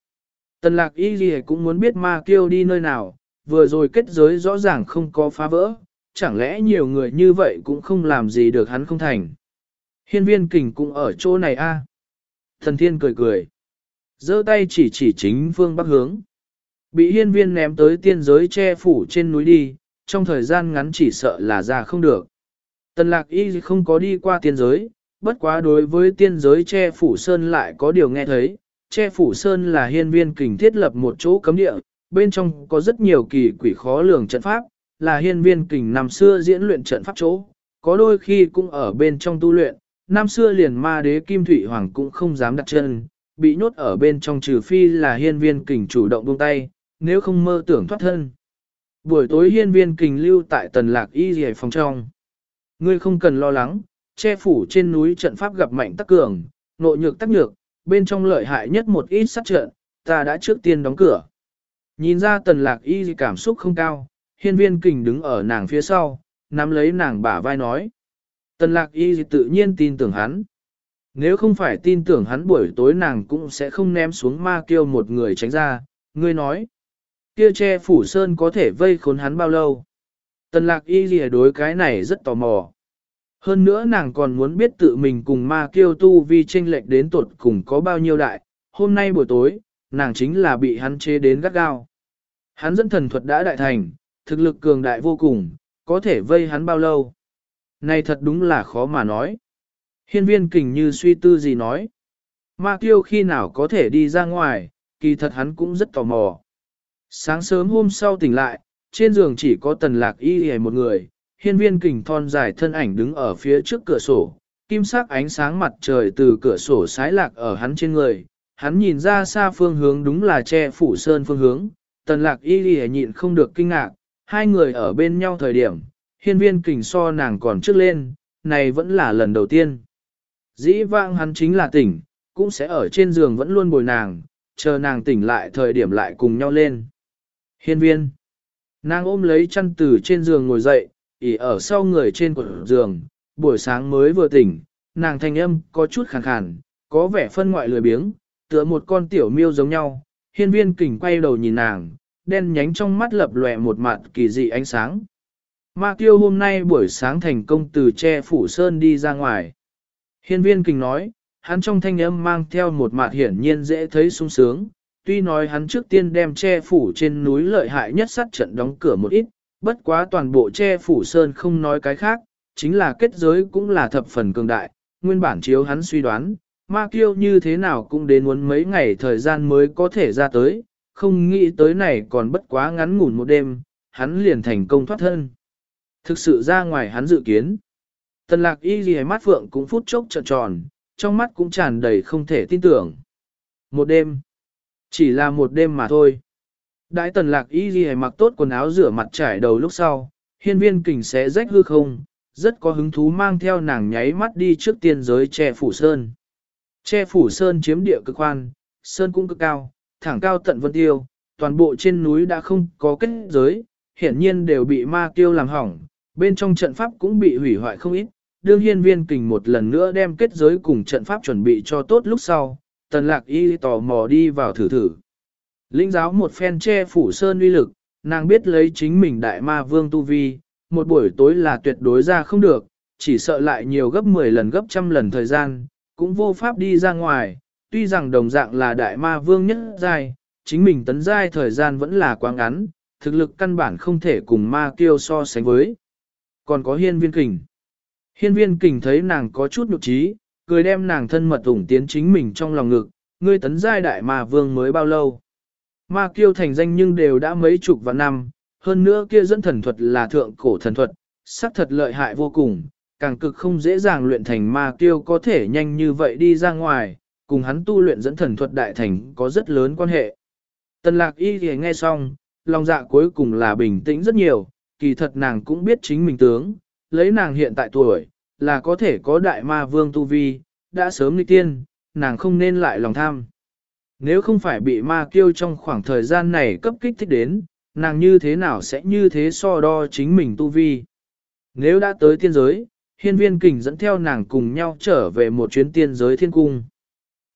Tần lạc y gì cũng muốn biết ma kiêu đi nơi nào, vừa rồi kết giới rõ ràng không có phá vỡ, chẳng lẽ nhiều người như vậy cũng không làm gì được hắn không thành. Hiên viên kình cũng ở chỗ này a Thần thiên cười cười giơ tay chỉ chỉ chính phương bắc hướng. Bị hiên viên ném tới tiên giới che phủ trên núi đi, trong thời gian ngắn chỉ sợ là ra không được. Tần lạc y không có đi qua tiên giới, bất quá đối với tiên giới che phủ sơn lại có điều nghe thấy. Che phủ sơn là hiên viên kình thiết lập một chỗ cấm địa, bên trong có rất nhiều kỳ quỷ khó lường trận pháp, là hiên viên kình năm xưa diễn luyện trận pháp chỗ, có đôi khi cũng ở bên trong tu luyện, năm xưa liền ma đế Kim Thủy Hoàng cũng không dám đặt chân, bị nhốt ở bên trong trừ phi là hiên viên kình chủ động buông tay, nếu không mơ tưởng thoát thân. Buổi tối hiên viên kình lưu tại tần lạc y dì phòng trong. Ngươi không cần lo lắng, che phủ trên núi trận pháp gặp mạnh tắc cường, nội nhược tắc nhược, bên trong lợi hại nhất một ít sát trận, ta đã trước tiên đóng cửa. Nhìn ra tần lạc y cảm xúc không cao, hiên viên kình đứng ở nàng phía sau, nắm lấy nàng bả vai nói. Tần lạc y tự nhiên tin tưởng hắn. Nếu không phải tin tưởng hắn buổi tối nàng cũng sẽ không ném xuống ma kêu một người tránh ra, ngươi nói. Kia che phủ sơn có thể vây khốn hắn bao lâu? Tần lạc y lìa đối cái này rất tò mò. Hơn nữa nàng còn muốn biết tự mình cùng ma kiêu tu vi tranh lệch đến tuột cùng có bao nhiêu đại. Hôm nay buổi tối, nàng chính là bị hắn chế đến gắt gao. Hắn dẫn thần thuật đã đại thành, thực lực cường đại vô cùng, có thể vây hắn bao lâu. Này thật đúng là khó mà nói. Hiên viên kình như suy tư gì nói. Ma kiêu khi nào có thể đi ra ngoài, kỳ thật hắn cũng rất tò mò. Sáng sớm hôm sau tỉnh lại, trên giường chỉ có tần lạc y hề một người, hiên viên kình thon dài thân ảnh đứng ở phía trước cửa sổ, kim sắc ánh sáng mặt trời từ cửa sổ sái lạc ở hắn trên người, hắn nhìn ra xa phương hướng đúng là che phủ sơn phương hướng, tần lạc y hề nhịn không được kinh ngạc, hai người ở bên nhau thời điểm, hiên viên kình so nàng còn trước lên, này vẫn là lần đầu tiên. Dĩ vãng hắn chính là tỉnh, cũng sẽ ở trên giường vẫn luôn bồi nàng, chờ nàng tỉnh lại thời điểm lại cùng nhau lên. Hiên viên. Nàng ôm lấy chăn từ trên giường ngồi dậy, ỉ ở sau người trên của giường, buổi sáng mới vừa tỉnh, nàng thanh âm có chút khàn khàn, có vẻ phân ngoại lười biếng, tựa một con tiểu miêu giống nhau. Hiên viên kình quay đầu nhìn nàng, đen nhánh trong mắt lập lòe một mặt kỳ dị ánh sáng. Ma tiêu hôm nay buổi sáng thành công từ che phủ sơn đi ra ngoài. Hiên viên kình nói, hắn trong thanh âm mang theo một mặt hiển nhiên dễ thấy sung sướng, tuy nói hắn trước tiên đem che phủ trên núi lợi hại nhất sát trận đóng cửa một ít, bất quá toàn bộ che phủ sơn không nói cái khác, chính là kết giới cũng là thập phần cường đại, nguyên bản chiếu hắn suy đoán, ma kiêu như thế nào cũng đến muốn mấy ngày thời gian mới có thể ra tới, không nghĩ tới này còn bất quá ngắn ngủn một đêm, hắn liền thành công thoát thân. Thực sự ra ngoài hắn dự kiến. Tần lạc y ghi mắt phượng cũng phút chốc trợn tròn, trong mắt cũng tràn đầy không thể tin tưởng. Một đêm. Chỉ là một đêm mà thôi. Đại tần lạc y ghi mặc tốt quần áo rửa mặt trải đầu lúc sau, hiên viên kình sẽ rách hư không, rất có hứng thú mang theo nàng nháy mắt đi trước tiên giới che phủ sơn. Che phủ sơn chiếm địa cực khoan, sơn cũng cực cao, thẳng cao tận vân tiêu, toàn bộ trên núi đã không có kết giới, hiển nhiên đều bị ma tiêu làm hỏng, bên trong trận pháp cũng bị hủy hoại không ít. Đương hiên viên kình một lần nữa đem kết giới cùng trận pháp chuẩn bị cho tốt lúc sau, tần lạc y tò mò đi vào thử thử. Linh giáo một phen che phủ sơn uy lực, nàng biết lấy chính mình đại ma vương tu vi, một buổi tối là tuyệt đối ra không được, chỉ sợ lại nhiều gấp 10 lần gấp trăm lần thời gian, cũng vô pháp đi ra ngoài, tuy rằng đồng dạng là đại ma vương nhất giai, chính mình tấn giai thời gian vẫn là quá ngắn, thực lực căn bản không thể cùng ma kiêu so sánh với. Còn có hiên viên kình. Hiên viên kình thấy nàng có chút nhục trí, cười đem nàng thân mật ủng tiến chính mình trong lòng ngực, ngươi tấn giai đại ma vương mới bao lâu. Ma kiêu thành danh nhưng đều đã mấy chục vạn năm, hơn nữa kia dẫn thần thuật là thượng cổ thần thuật, sắc thật lợi hại vô cùng, càng cực không dễ dàng luyện thành ma kiêu có thể nhanh như vậy đi ra ngoài, cùng hắn tu luyện dẫn thần thuật đại thành có rất lớn quan hệ. Tần lạc y thì nghe xong, lòng dạ cuối cùng là bình tĩnh rất nhiều, kỳ thật nàng cũng biết chính mình tướng, lấy nàng hiện tại tuổi, là có thể có đại ma vương tu vi, đã sớm đi tiên, nàng không nên lại lòng tham. Nếu không phải bị ma kiêu trong khoảng thời gian này cấp kích thích đến, nàng như thế nào sẽ như thế so đo chính mình tu vi. Nếu đã tới tiên giới, hiên viên kình dẫn theo nàng cùng nhau trở về một chuyến tiên giới thiên cung.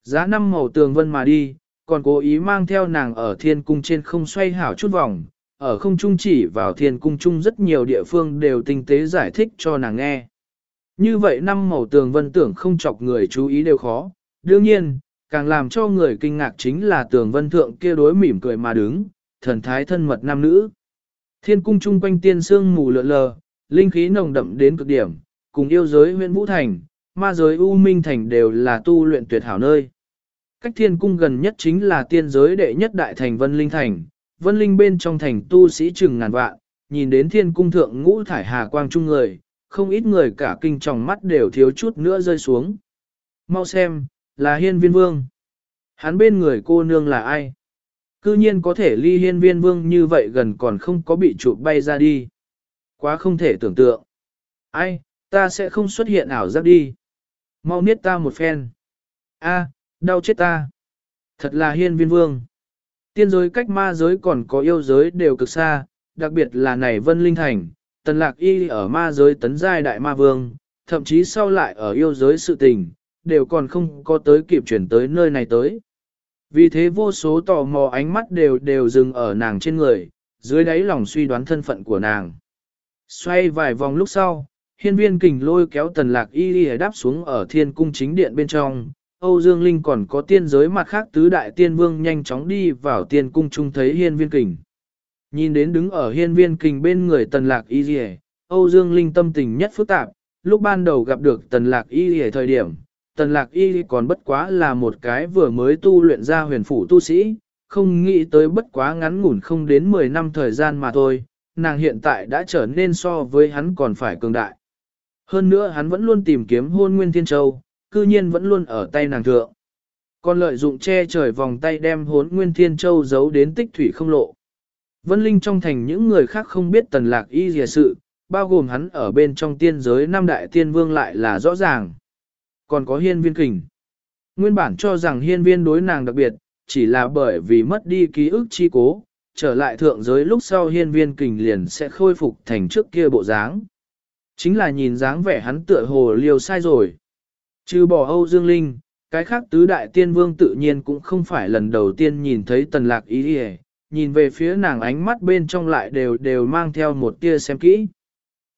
Giá năm màu tường vân mà đi, còn cố ý mang theo nàng ở thiên cung trên không xoay hảo chút vòng, ở không trung chỉ vào thiên cung chung rất nhiều địa phương đều tinh tế giải thích cho nàng nghe. Như vậy năm màu tường vân tưởng không chọc người chú ý đều khó, đương nhiên, càng làm cho người kinh ngạc chính là tường vân thượng kia đối mỉm cười mà đứng, thần thái thân mật nam nữ. Thiên cung chung quanh tiên sương mù lượn lờ, linh khí nồng đậm đến cực điểm, cùng yêu giới huyện Vũ Thành, ma giới U Minh Thành đều là tu luyện tuyệt hảo nơi. Cách thiên cung gần nhất chính là tiên giới đệ nhất đại thành Vân Linh Thành, Vân Linh bên trong thành tu sĩ chừng ngàn vạn, nhìn đến thiên cung thượng ngũ thải hà quang trung người, không ít người cả kinh tròng mắt đều thiếu chút nữa rơi xuống. Mau xem, là hiên viên vương. Hắn bên người cô nương là ai? Cư nhiên có thể ly hiên viên vương như vậy gần còn không có bị chụp bay ra đi. Quá không thể tưởng tượng. Ai, ta sẽ không xuất hiện ảo giác đi. Mau niết ta một phen. A, đau chết ta. Thật là hiên viên vương. Tiên giới cách ma giới còn có yêu giới đều cực xa, đặc biệt là này vân linh thành, tần lạc y ở ma giới tấn giai đại ma vương, thậm chí sau lại ở yêu giới sự tình, đều còn không có tới kịp chuyển tới nơi này tới. Vì thế vô số tò mò ánh mắt đều đều dừng ở nàng trên người, dưới đáy lòng suy đoán thân phận của nàng. Xoay vài vòng lúc sau, hiên viên kình lôi kéo tần lạc y y đáp xuống ở thiên cung chính điện bên trong. Âu Dương Linh còn có tiên giới mặt khác tứ đại tiên vương nhanh chóng đi vào tiên cung chung thấy hiên viên kình. Nhìn đến đứng ở hiên viên kình bên người tần lạc y dì Âu Dương Linh tâm tình nhất phức tạp, lúc ban đầu gặp được tần lạc y dì thời điểm, tần lạc y còn bất quá là một cái vừa mới tu luyện ra huyền phủ tu sĩ, không nghĩ tới bất quá ngắn ngủn không đến 10 năm thời gian mà thôi, nàng hiện tại đã trở nên so với hắn còn phải cường đại. Hơn nữa hắn vẫn luôn tìm kiếm hôn nguyên thiên châu, cư nhiên vẫn luôn ở tay nàng thượng. Còn lợi dụng che trời vòng tay đem hốn nguyên thiên châu giấu đến tích thủy không lộ. Vân Linh trong thành những người khác không biết tần lạc y dìa sự, bao gồm hắn ở bên trong tiên giới năm đại tiên vương lại là rõ ràng. Còn có hiên viên kình. Nguyên bản cho rằng hiên viên đối nàng đặc biệt, chỉ là bởi vì mất đi ký ức chi cố, trở lại thượng giới lúc sau hiên viên kình liền sẽ khôi phục thành trước kia bộ dáng. Chính là nhìn dáng vẻ hắn tựa hồ liều sai rồi. Trừ bỏ Âu Dương Linh, cái khác tứ đại tiên vương tự nhiên cũng không phải lần đầu tiên nhìn thấy tần lạc ý hề nhìn về phía nàng ánh mắt bên trong lại đều đều mang theo một tia xem kỹ.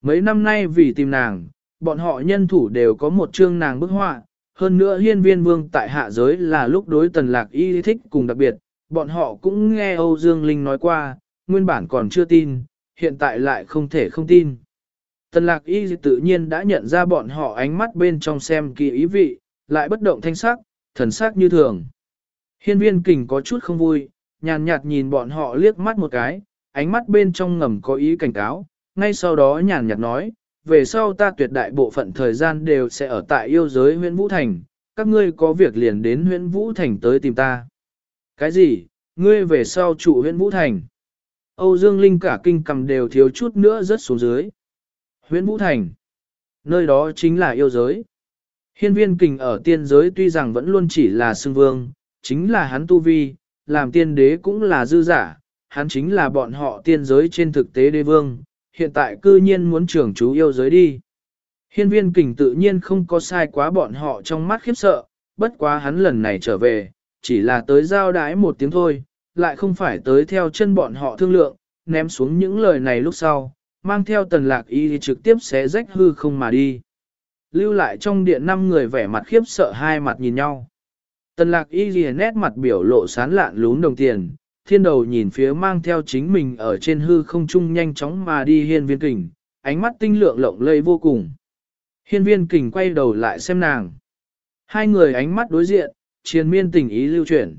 Mấy năm nay vì tìm nàng, bọn họ nhân thủ đều có một chương nàng bức họa, hơn nữa hiên viên vương tại hạ giới là lúc đối tần lạc y thích cùng đặc biệt, bọn họ cũng nghe Âu Dương Linh nói qua, nguyên bản còn chưa tin, hiện tại lại không thể không tin. Tần lạc y tự nhiên đã nhận ra bọn họ ánh mắt bên trong xem kỳ ý vị, lại bất động thanh sắc, thần sắc như thường. Hiên viên kình có chút không vui, nhàn nhạt nhìn bọn họ liếc mắt một cái, ánh mắt bên trong ngầm có ý cảnh cáo, ngay sau đó nhàn nhạt nói, về sau ta tuyệt đại bộ phận thời gian đều sẽ ở tại yêu giới huyện Vũ Thành, các ngươi có việc liền đến huyện Vũ Thành tới tìm ta. Cái gì, ngươi về sau trụ huyện Vũ Thành? Âu Dương Linh cả kinh cầm đều thiếu chút nữa rất xuống dưới. Huyện Vũ Thành, nơi đó chính là yêu giới. Hiên viên kình ở tiên giới tuy rằng vẫn luôn chỉ là xưng vương, chính là hắn tu vi, làm tiên đế cũng là dư giả, hắn chính là bọn họ tiên giới trên thực tế đế vương, hiện tại cư nhiên muốn trưởng chú yêu giới đi. Hiên viên kình tự nhiên không có sai quá bọn họ trong mắt khiếp sợ, bất quá hắn lần này trở về, chỉ là tới giao đái một tiếng thôi, lại không phải tới theo chân bọn họ thương lượng, ném xuống những lời này lúc sau, mang theo tần lạc y thì trực tiếp xé rách hư không mà đi. Lưu lại trong điện năm người vẻ mặt khiếp sợ hai mặt nhìn nhau. Tần lạc y ghi nét mặt biểu lộ sán lạn lún đồng tiền, thiên đầu nhìn phía mang theo chính mình ở trên hư không trung nhanh chóng mà đi hiên viên kình, ánh mắt tinh lượng lộng lây vô cùng. Hiên viên kình quay đầu lại xem nàng. Hai người ánh mắt đối diện, triền miên tình ý lưu chuyển.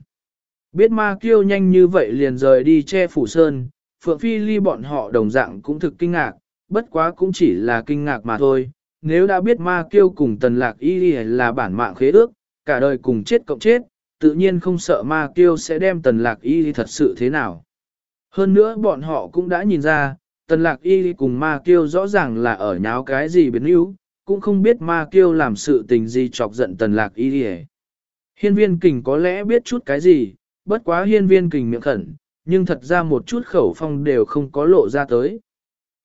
Biết ma kiêu nhanh như vậy liền rời đi che phủ sơn, Phượng Phi ly bọn họ đồng dạng cũng thực kinh ngạc, bất quá cũng chỉ là kinh ngạc mà thôi. Nếu đã biết ma kiêu cùng tần lạc y là bản mạng khế ước, cả đời cùng chết cộng chết, tự nhiên không sợ ma kiêu sẽ đem tần lạc y thật sự thế nào. Hơn nữa bọn họ cũng đã nhìn ra, tần lạc y cùng ma kiêu rõ ràng là ở nháo cái gì biến yếu, cũng không biết ma kiêu làm sự tình gì chọc giận tần lạc y hề Hiên viên kình có lẽ biết chút cái gì, bất quá hiên viên kình miệng khẩn, nhưng thật ra một chút khẩu phong đều không có lộ ra tới.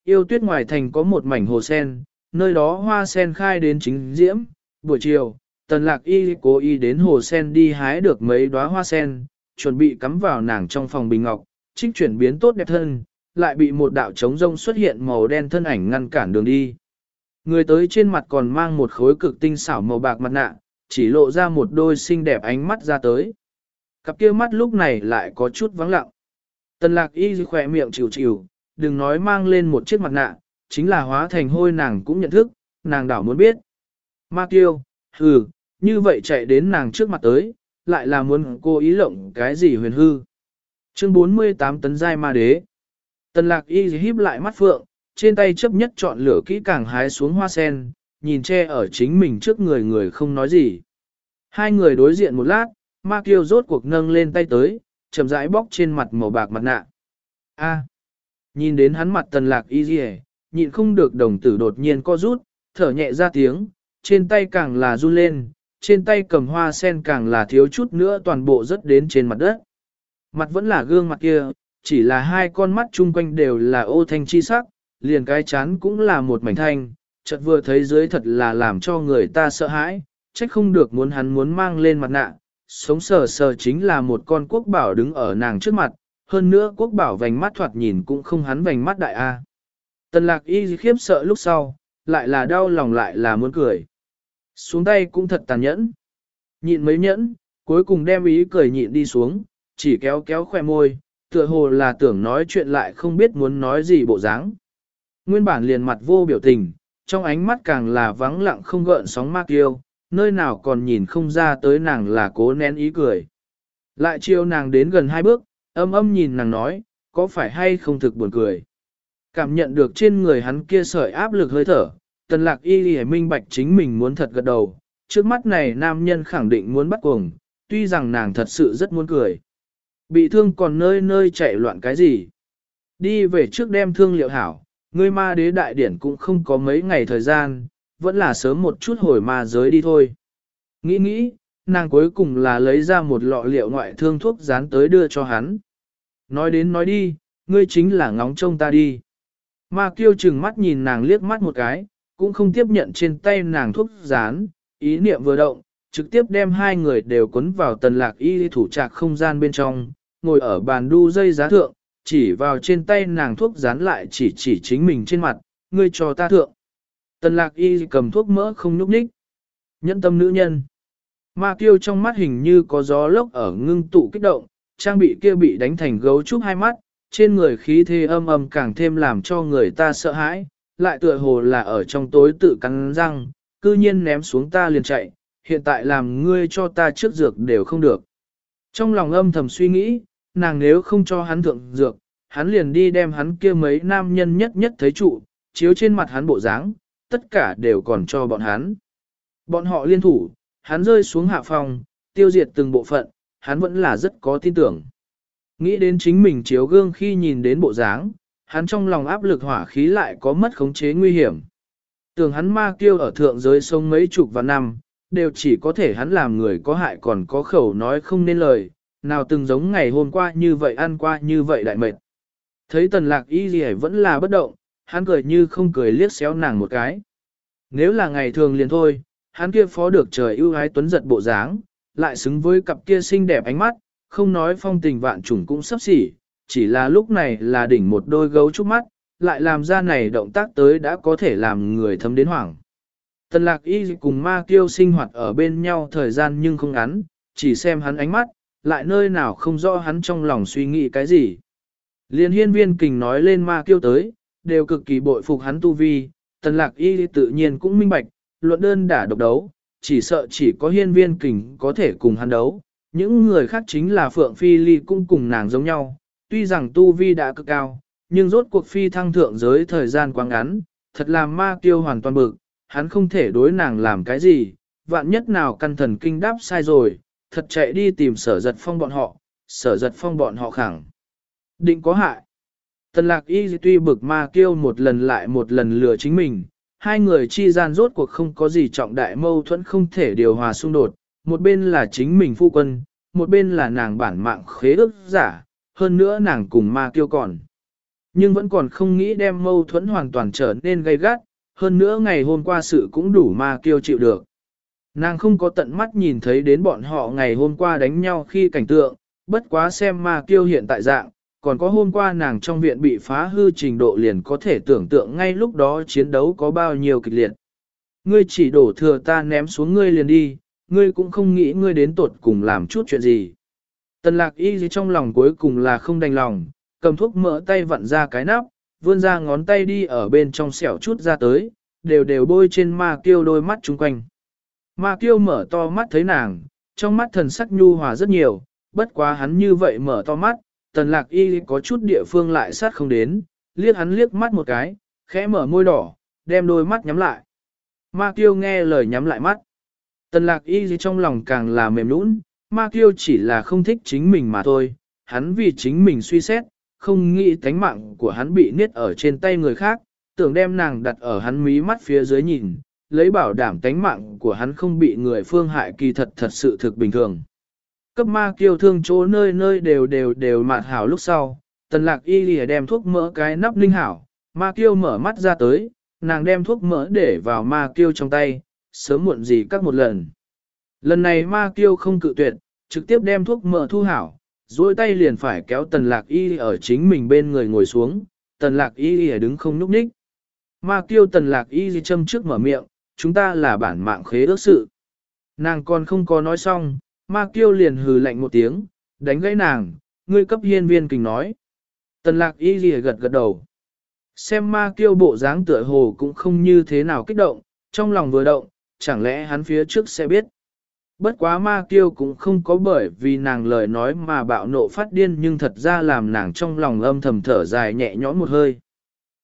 Yêu tuyết ngoài thành có một mảnh hồ sen, nơi đó hoa sen khai đến chính diễm, buổi chiều, tần lạc y cố ý đến hồ sen đi hái được mấy đóa hoa sen, chuẩn bị cắm vào nàng trong phòng bình ngọc, trích chuyển biến tốt đẹp thân, lại bị một đạo trống rông xuất hiện màu đen thân ảnh ngăn cản đường đi. Người tới trên mặt còn mang một khối cực tinh xảo màu bạc mặt nạ, chỉ lộ ra một đôi xinh đẹp ánh mắt ra tới. Cặp kia mắt lúc này lại có chút vắng lặng. Tần lạc y khỏe miệng chịu chịu, đừng nói mang lên một chiếc mặt nạ, chính là hóa thành hôi nàng cũng nhận thức, nàng đảo muốn biết. Ma tiêu, hừ, như vậy chạy đến nàng trước mặt tới, lại là muốn cô ý lộng cái gì huyền hư. Chương 48 tấn giai ma đế. Tần lạc y híp lại mắt phượng, trên tay chấp nhất chọn lửa kỹ càng hái xuống hoa sen, nhìn che ở chính mình trước người người không nói gì. Hai người đối diện một lát, ma kiêu rốt cuộc nâng lên tay tới, chậm rãi bóc trên mặt màu bạc mặt nạ. A. nhìn đến hắn mặt tần lạc y dì nhịn không được đồng tử đột nhiên co rút, thở nhẹ ra tiếng, trên tay càng là run lên, trên tay cầm hoa sen càng là thiếu chút nữa toàn bộ rớt đến trên mặt đất. Mặt vẫn là gương mặt kia, chỉ là hai con mắt chung quanh đều là ô thanh chi sắc, liền cái chán cũng là một mảnh thanh, chợt vừa thấy dưới thật là làm cho người ta sợ hãi, trách không được muốn hắn muốn mang lên mặt nạ, sống sờ sờ chính là một con quốc bảo đứng ở nàng trước mặt, hơn nữa quốc bảo vành mắt thoạt nhìn cũng không hắn vành mắt đại A. Tần lạc y khiếp sợ lúc sau, lại là đau lòng lại là muốn cười. Xuống tay cũng thật tàn nhẫn. Nhịn mấy nhẫn, cuối cùng đem ý cười nhịn đi xuống, chỉ kéo kéo khoe môi, tựa hồ là tưởng nói chuyện lại không biết muốn nói gì bộ dáng. Nguyên bản liền mặt vô biểu tình, trong ánh mắt càng là vắng lặng không gợn sóng ma kiêu, nơi nào còn nhìn không ra tới nàng là cố nén ý cười. Lại chiều nàng đến gần hai bước, âm âm nhìn nàng nói, có phải hay không thực buồn cười. Cảm nhận được trên người hắn kia sợi áp lực hơi thở, tần lạc y lì minh bạch chính mình muốn thật gật đầu, trước mắt này nam nhân khẳng định muốn bắt cuồng, tuy rằng nàng thật sự rất muốn cười. Bị thương còn nơi nơi chạy loạn cái gì. Đi về trước đem thương liệu hảo, ngươi ma đế đại điển cũng không có mấy ngày thời gian, vẫn là sớm một chút hồi ma giới đi thôi. Nghĩ nghĩ, nàng cuối cùng là lấy ra một lọ liệu ngoại thương thuốc dán tới đưa cho hắn. Nói đến nói đi, ngươi chính là ngóng trông ta đi. Ma kiêu chừng mắt nhìn nàng liếc mắt một cái, cũng không tiếp nhận trên tay nàng thuốc dán, ý niệm vừa động, trực tiếp đem hai người đều cuốn vào tần lạc y thủ trạc không gian bên trong, ngồi ở bàn đu dây giá thượng, chỉ vào trên tay nàng thuốc dán lại chỉ chỉ chính mình trên mặt, ngươi cho ta thượng. Tần lạc y cầm thuốc mỡ không nhúc nhích. Nhẫn tâm nữ nhân. Ma tiêu trong mắt hình như có gió lốc ở ngưng tụ kích động, trang bị kia bị đánh thành gấu trúc hai mắt, trên người khí thế âm âm càng thêm làm cho người ta sợ hãi, lại tựa hồ là ở trong tối tự cắn răng, cư nhiên ném xuống ta liền chạy, hiện tại làm ngươi cho ta trước dược đều không được. Trong lòng âm thầm suy nghĩ, nàng nếu không cho hắn thượng dược, hắn liền đi đem hắn kia mấy nam nhân nhất nhất thấy trụ, chiếu trên mặt hắn bộ dáng, tất cả đều còn cho bọn hắn. Bọn họ liên thủ, hắn rơi xuống hạ phòng, tiêu diệt từng bộ phận, hắn vẫn là rất có tin tưởng. Nghĩ đến chính mình chiếu gương khi nhìn đến bộ dáng, hắn trong lòng áp lực hỏa khí lại có mất khống chế nguy hiểm. Tưởng hắn ma kiêu ở thượng giới sông mấy chục và năm, đều chỉ có thể hắn làm người có hại còn có khẩu nói không nên lời, nào từng giống ngày hôm qua như vậy ăn qua như vậy đại mệt. Thấy tần lạc y gì vẫn là bất động, hắn cười như không cười liếc xéo nàng một cái. Nếu là ngày thường liền thôi, hắn kia phó được trời ưu ái tuấn giật bộ dáng, lại xứng với cặp kia xinh đẹp ánh mắt, không nói phong tình vạn trùng cũng sắp xỉ, chỉ là lúc này là đỉnh một đôi gấu trúc mắt, lại làm ra này động tác tới đã có thể làm người thấm đến hoảng. Tần lạc y cùng ma kiêu sinh hoạt ở bên nhau thời gian nhưng không ngắn, chỉ xem hắn ánh mắt, lại nơi nào không rõ hắn trong lòng suy nghĩ cái gì. Liên hiên viên kình nói lên ma kiêu tới, đều cực kỳ bội phục hắn tu vi, tần lạc y tự nhiên cũng minh bạch, luận đơn đã độc đấu, chỉ sợ chỉ có hiên viên kình có thể cùng hắn đấu, những người khác chính là Phượng Phi Ly cũng cùng nàng giống nhau, tuy rằng tu vi đã cực cao, nhưng rốt cuộc phi thăng thượng giới thời gian quá ngắn, thật làm ma kiêu hoàn toàn bực, hắn không thể đối nàng làm cái gì, vạn nhất nào căn thần kinh đáp sai rồi, thật chạy đi tìm sở giật phong bọn họ, sở giật phong bọn họ khẳng. Định có hại. Tần lạc y tuy bực ma kiêu một lần lại một lần lừa chính mình, hai người chi gian rốt cuộc không có gì trọng đại mâu thuẫn không thể điều hòa xung đột, một bên là chính mình phu quân, một bên là nàng bản mạng khế ước giả, hơn nữa nàng cùng ma kiêu còn. Nhưng vẫn còn không nghĩ đem mâu thuẫn hoàn toàn trở nên gay gắt, hơn nữa ngày hôm qua sự cũng đủ ma kiêu chịu được. Nàng không có tận mắt nhìn thấy đến bọn họ ngày hôm qua đánh nhau khi cảnh tượng, bất quá xem ma kiêu hiện tại dạng, còn có hôm qua nàng trong viện bị phá hư trình độ liền có thể tưởng tượng ngay lúc đó chiến đấu có bao nhiêu kịch liệt. Ngươi chỉ đổ thừa ta ném xuống ngươi liền đi, ngươi cũng không nghĩ ngươi đến tột cùng làm chút chuyện gì. Tần lạc y gì trong lòng cuối cùng là không đành lòng, cầm thuốc mỡ tay vặn ra cái nắp, vươn ra ngón tay đi ở bên trong xẻo chút ra tới, đều đều bôi trên ma kiêu đôi mắt chung quanh. Ma kiêu mở to mắt thấy nàng, trong mắt thần sắc nhu hòa rất nhiều, bất quá hắn như vậy mở to mắt, tần lạc y có chút địa phương lại sát không đến, liếc hắn liếc mắt một cái, khẽ mở môi đỏ, đem đôi mắt nhắm lại. Ma kiêu nghe lời nhắm lại mắt. Tần lạc y trong lòng càng là mềm nũng, ma kiêu chỉ là không thích chính mình mà thôi, hắn vì chính mình suy xét, không nghĩ tánh mạng của hắn bị niết ở trên tay người khác, tưởng đem nàng đặt ở hắn mí mắt phía dưới nhìn, lấy bảo đảm tánh mạng của hắn không bị người phương hại kỳ thật thật sự thực bình thường. Cấp ma kiêu thương chỗ nơi nơi đều đều đều mạt hảo lúc sau, tần lạc y lìa đem thuốc mỡ cái nắp linh hảo, ma kiêu mở mắt ra tới, nàng đem thuốc mỡ để vào ma kiêu trong tay, sớm muộn gì các một lần. Lần này ma kiêu không cự tuyệt, trực tiếp đem thuốc mỡ thu hảo, duỗi tay liền phải kéo tần lạc y ở chính mình bên người ngồi xuống, tần lạc y ở đứng không núp ních. Ma kêu tần lạc y châm trước mở miệng, chúng ta là bản mạng khế ước sự. Nàng còn không có nói xong, ma kêu liền hừ lạnh một tiếng, đánh gãy nàng, ngươi cấp hiên viên kình nói. Tần lạc y ghi gật gật đầu. Xem ma kêu bộ dáng tựa hồ cũng không như thế nào kích động, trong lòng vừa động, chẳng lẽ hắn phía trước sẽ biết. Bất quá ma kiêu cũng không có bởi vì nàng lời nói mà bạo nộ phát điên nhưng thật ra làm nàng trong lòng âm thầm thở dài nhẹ nhõm một hơi.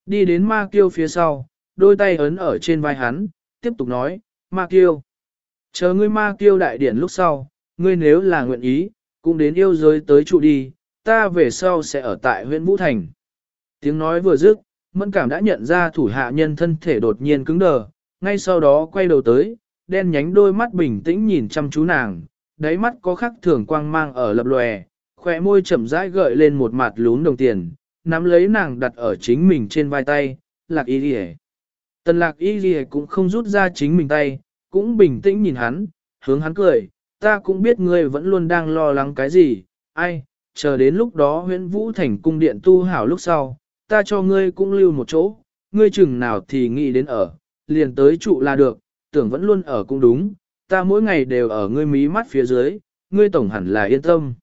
Đi đến ma kiêu phía sau, đôi tay ấn ở trên vai hắn, tiếp tục nói, ma kiêu. Chờ ngươi ma kiêu đại điển lúc sau, ngươi nếu là nguyện ý, cũng đến yêu giới tới trụ đi, ta về sau sẽ ở tại huyện Vũ Thành. Tiếng nói vừa dứt, mẫn cảm đã nhận ra thủ hạ nhân thân thể đột nhiên cứng đờ, ngay sau đó quay đầu tới, đen nhánh đôi mắt bình tĩnh nhìn chăm chú nàng, đáy mắt có khắc thường quang mang ở lập lòe, khỏe môi chậm rãi gợi lên một mặt lún đồng tiền, nắm lấy nàng đặt ở chính mình trên vai tay, lạc y ghi Tần lạc y ghi cũng không rút ra chính mình tay, cũng bình tĩnh nhìn hắn, hướng hắn cười, ta cũng biết ngươi vẫn luôn đang lo lắng cái gì, ai, chờ đến lúc đó huyện vũ thành cung điện tu hảo lúc sau, ta cho ngươi cũng lưu một chỗ, ngươi chừng nào thì nghĩ đến ở, liền tới trụ là được, tưởng vẫn luôn ở cũng đúng, ta mỗi ngày đều ở ngươi mí mắt phía dưới, ngươi tổng hẳn là yên tâm.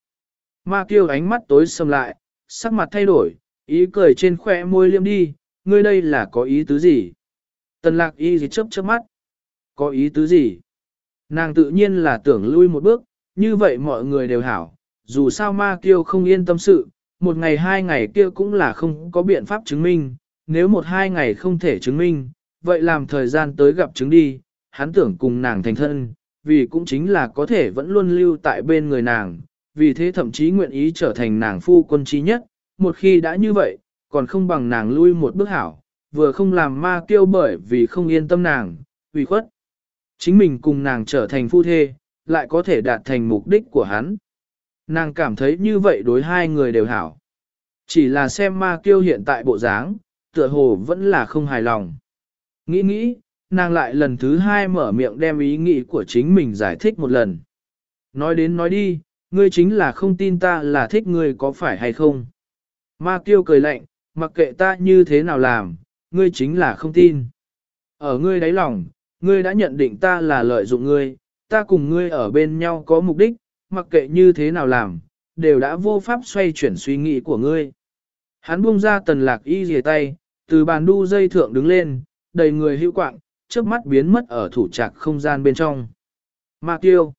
Ma kiêu ánh mắt tối sầm lại, sắc mặt thay đổi, ý cười trên khỏe môi liêm đi, ngươi đây là có ý tứ gì? Tần lạc y gì chớp chớp mắt. Có ý tứ gì? Nàng tự nhiên là tưởng lui một bước, như vậy mọi người đều hảo, dù sao ma kiêu không yên tâm sự, một ngày hai ngày kia cũng là không có biện pháp chứng minh, nếu một hai ngày không thể chứng minh, vậy làm thời gian tới gặp chứng đi, hắn tưởng cùng nàng thành thân, vì cũng chính là có thể vẫn luôn lưu tại bên người nàng, vì thế thậm chí nguyện ý trở thành nàng phu quân trí nhất, một khi đã như vậy, còn không bằng nàng lui một bước hảo, vừa không làm ma kêu bởi vì không yên tâm nàng, vì khuất. Chính mình cùng nàng trở thành phu thê, lại có thể đạt thành mục đích của hắn. Nàng cảm thấy như vậy đối hai người đều hảo. Chỉ là xem ma kiêu hiện tại bộ dáng, tựa hồ vẫn là không hài lòng. Nghĩ nghĩ, nàng lại lần thứ hai mở miệng đem ý nghĩ của chính mình giải thích một lần. Nói đến nói đi, ngươi chính là không tin ta là thích ngươi có phải hay không. Ma kiêu cười lạnh, mặc kệ ta như thế nào làm, ngươi chính là không tin. Ở ngươi đáy lòng, ngươi đã nhận định ta là lợi dụng ngươi, ta cùng ngươi ở bên nhau có mục đích, mặc kệ như thế nào làm, đều đã vô pháp xoay chuyển suy nghĩ của ngươi. Hắn buông ra tần lạc y rìa tay, từ bàn đu dây thượng đứng lên, đầy người hữu quạng, trước mắt biến mất ở thủ trạc không gian bên trong. Ma Kiêu.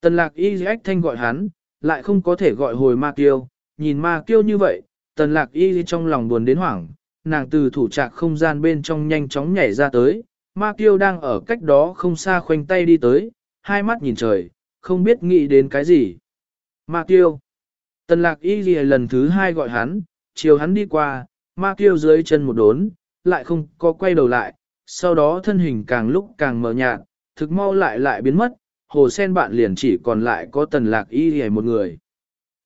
Tần lạc y ách thanh gọi hắn, lại không có thể gọi hồi Ma Kiêu, nhìn Ma Kiêu như vậy, tần lạc y trong lòng buồn đến hoảng, nàng từ thủ trạc không gian bên trong nhanh chóng nhảy ra tới, Ma Kiêu đang ở cách đó không xa khoanh tay đi tới, hai mắt nhìn trời, không biết nghĩ đến cái gì. Ma Kiêu. Tần lạc y lần thứ hai gọi hắn, chiều hắn đi qua, Ma Kiêu dưới chân một đốn, lại không có quay đầu lại, sau đó thân hình càng lúc càng mờ nhạt, thực mau lại lại biến mất, hồ sen bạn liền chỉ còn lại có tần lạc y gì một người.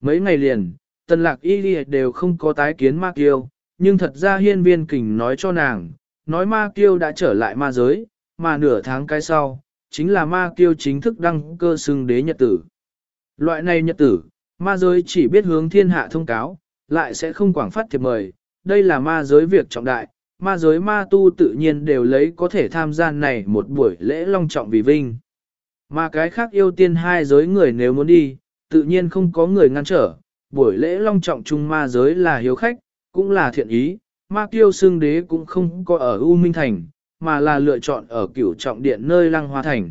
Mấy ngày liền, tần lạc y gì đều không có tái kiến Ma Kiêu, nhưng thật ra hiên viên kình nói cho nàng, nói ma kiêu đã trở lại ma giới, mà nửa tháng cái sau, chính là ma kiêu chính thức đăng cơ xưng đế nhật tử. Loại này nhật tử, ma giới chỉ biết hướng thiên hạ thông cáo, lại sẽ không quảng phát thiệp mời, đây là ma giới việc trọng đại, ma giới ma tu tự nhiên đều lấy có thể tham gia này một buổi lễ long trọng vì vinh. Mà cái khác yêu tiên hai giới người nếu muốn đi, tự nhiên không có người ngăn trở, buổi lễ long trọng chung ma giới là hiếu khách, cũng là thiện ý, ma kiêu xương đế cũng không có ở U Minh Thành, mà là lựa chọn ở cửu trọng điện nơi lăng hoa thành.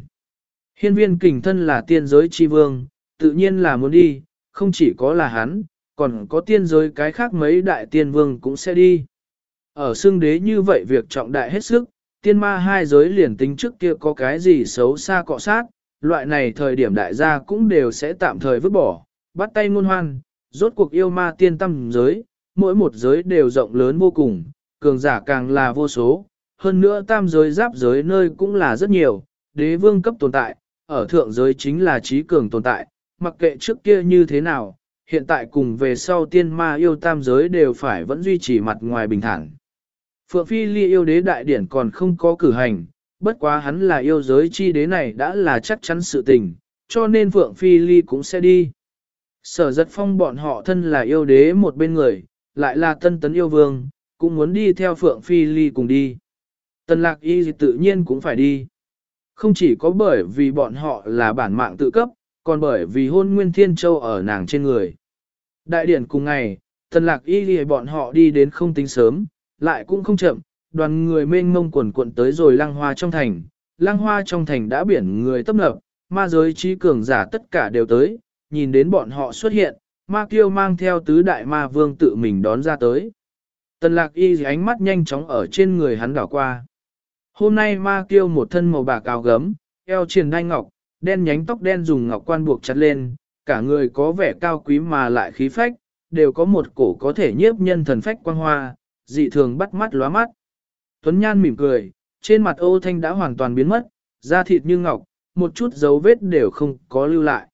Hiên viên kình thân là tiên giới chi vương, tự nhiên là muốn đi, không chỉ có là hắn, còn có tiên giới cái khác mấy đại tiên vương cũng sẽ đi. Ở xương đế như vậy việc trọng đại hết sức, tiên ma hai giới liền tính trước kia có cái gì xấu xa cọ sát, loại này thời điểm đại gia cũng đều sẽ tạm thời vứt bỏ, bắt tay ngôn hoan, rốt cuộc yêu ma tiên tâm giới, mỗi một giới đều rộng lớn vô cùng, cường giả càng là vô số, hơn nữa tam giới giáp giới nơi cũng là rất nhiều, đế vương cấp tồn tại, ở thượng giới chính là trí cường tồn tại, mặc kệ trước kia như thế nào, hiện tại cùng về sau tiên ma yêu tam giới đều phải vẫn duy trì mặt ngoài bình thản. Phượng Phi Ly yêu đế đại điển còn không có cử hành, bất quá hắn là yêu giới chi đế này đã là chắc chắn sự tình, cho nên Phượng Phi Ly cũng sẽ đi. Sở giật phong bọn họ thân là yêu đế một bên người, lại là tân tấn yêu vương, cũng muốn đi theo Phượng Phi Ly cùng đi. Tân lạc y tự nhiên cũng phải đi. Không chỉ có bởi vì bọn họ là bản mạng tự cấp, còn bởi vì hôn nguyên thiên châu ở nàng trên người. Đại điển cùng ngày, tân lạc y lì bọn họ đi đến không tính sớm, lại cũng không chậm, đoàn người mênh mông quần cuộn tới rồi lăng hoa trong thành. Lăng hoa trong thành đã biển người tấp nập, ma giới trí cường giả tất cả đều tới, nhìn đến bọn họ xuất hiện, ma kiêu mang theo tứ đại ma vương tự mình đón ra tới. Tần lạc y ánh mắt nhanh chóng ở trên người hắn đảo qua. Hôm nay ma kiêu một thân màu bạc áo gấm, eo triền đai ngọc, đen nhánh tóc đen dùng ngọc quan buộc chặt lên, cả người có vẻ cao quý mà lại khí phách, đều có một cổ có thể nhiếp nhân thần phách quang hoa, dị thường bắt mắt lóa mắt. Tuấn Nhan mỉm cười, trên mặt ô thanh đã hoàn toàn biến mất, da thịt như ngọc, một chút dấu vết đều không có lưu lại.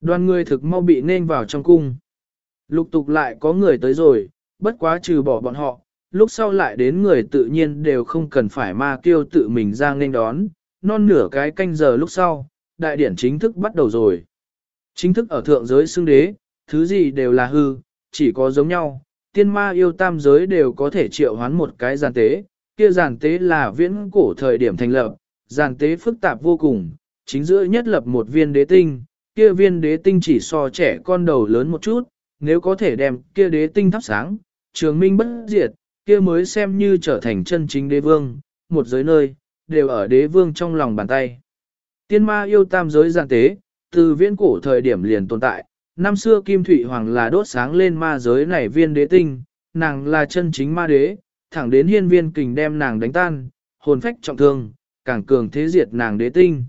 Đoàn người thực mau bị nên vào trong cung. Lục tục lại có người tới rồi, bất quá trừ bỏ bọn họ, lúc sau lại đến người tự nhiên đều không cần phải ma kêu tự mình ra nên đón, non nửa cái canh giờ lúc sau, đại điển chính thức bắt đầu rồi. Chính thức ở thượng giới xưng đế, thứ gì đều là hư, chỉ có giống nhau, tiên ma yêu tam giới đều có thể triệu hoán một cái giàn tế, kia giàn tế là viễn cổ thời điểm thành lập, giàn tế phức tạp vô cùng, chính giữa nhất lập một viên đế tinh, kia viên đế tinh chỉ so trẻ con đầu lớn một chút, nếu có thể đem kia đế tinh thắp sáng, trường minh bất diệt, kia mới xem như trở thành chân chính đế vương, một giới nơi, đều ở đế vương trong lòng bàn tay. Tiên ma yêu tam giới giàn tế, từ viễn cổ thời điểm liền tồn tại, năm xưa Kim Thụy Hoàng là đốt sáng lên ma giới này viên đế tinh, nàng là chân chính ma đế, thẳng đến hiên viên kình đem nàng đánh tan, hồn phách trọng thương, càng cường thế diệt nàng đế tinh.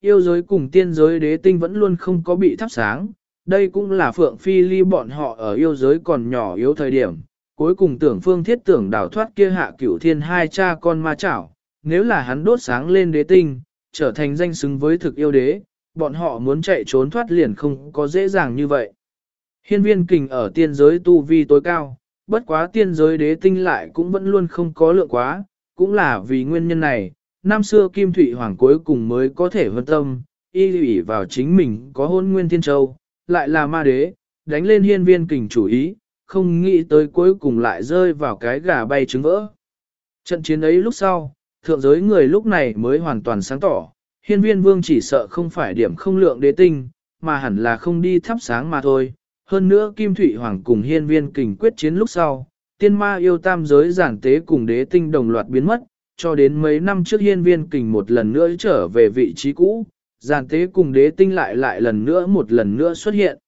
Yêu giới cùng tiên giới đế tinh vẫn luôn không có bị thắp sáng, đây cũng là phượng phi ly bọn họ ở yêu giới còn nhỏ yếu thời điểm, cuối cùng tưởng phương thiết tưởng đảo thoát kia hạ cửu thiên hai cha con ma chảo, nếu là hắn đốt sáng lên đế tinh, trở thành danh xứng với thực yêu đế, bọn họ muốn chạy trốn thoát liền không có dễ dàng như vậy. Hiên viên kình ở tiên giới tu vi tối cao, bất quá tiên giới đế tinh lại cũng vẫn luôn không có lượng quá, cũng là vì nguyên nhân này, năm xưa Kim Thụy Hoàng cuối cùng mới có thể vân tâm, y ủy vào chính mình có hôn nguyên thiên châu, lại là ma đế, đánh lên hiên viên kình chủ ý, không nghĩ tới cuối cùng lại rơi vào cái gà bay trứng vỡ. Trận chiến ấy lúc sau, thượng giới người lúc này mới hoàn toàn sáng tỏ, hiên viên vương chỉ sợ không phải điểm không lượng đế tinh, mà hẳn là không đi thắp sáng mà thôi. Hơn nữa Kim Thụy Hoàng cùng hiên viên kình quyết chiến lúc sau, tiên ma yêu tam giới giản tế cùng đế tinh đồng loạt biến mất, cho đến mấy năm trước hiên viên kình một lần nữa trở về vị trí cũ, giản tế cùng đế tinh lại lại lần nữa một lần nữa xuất hiện.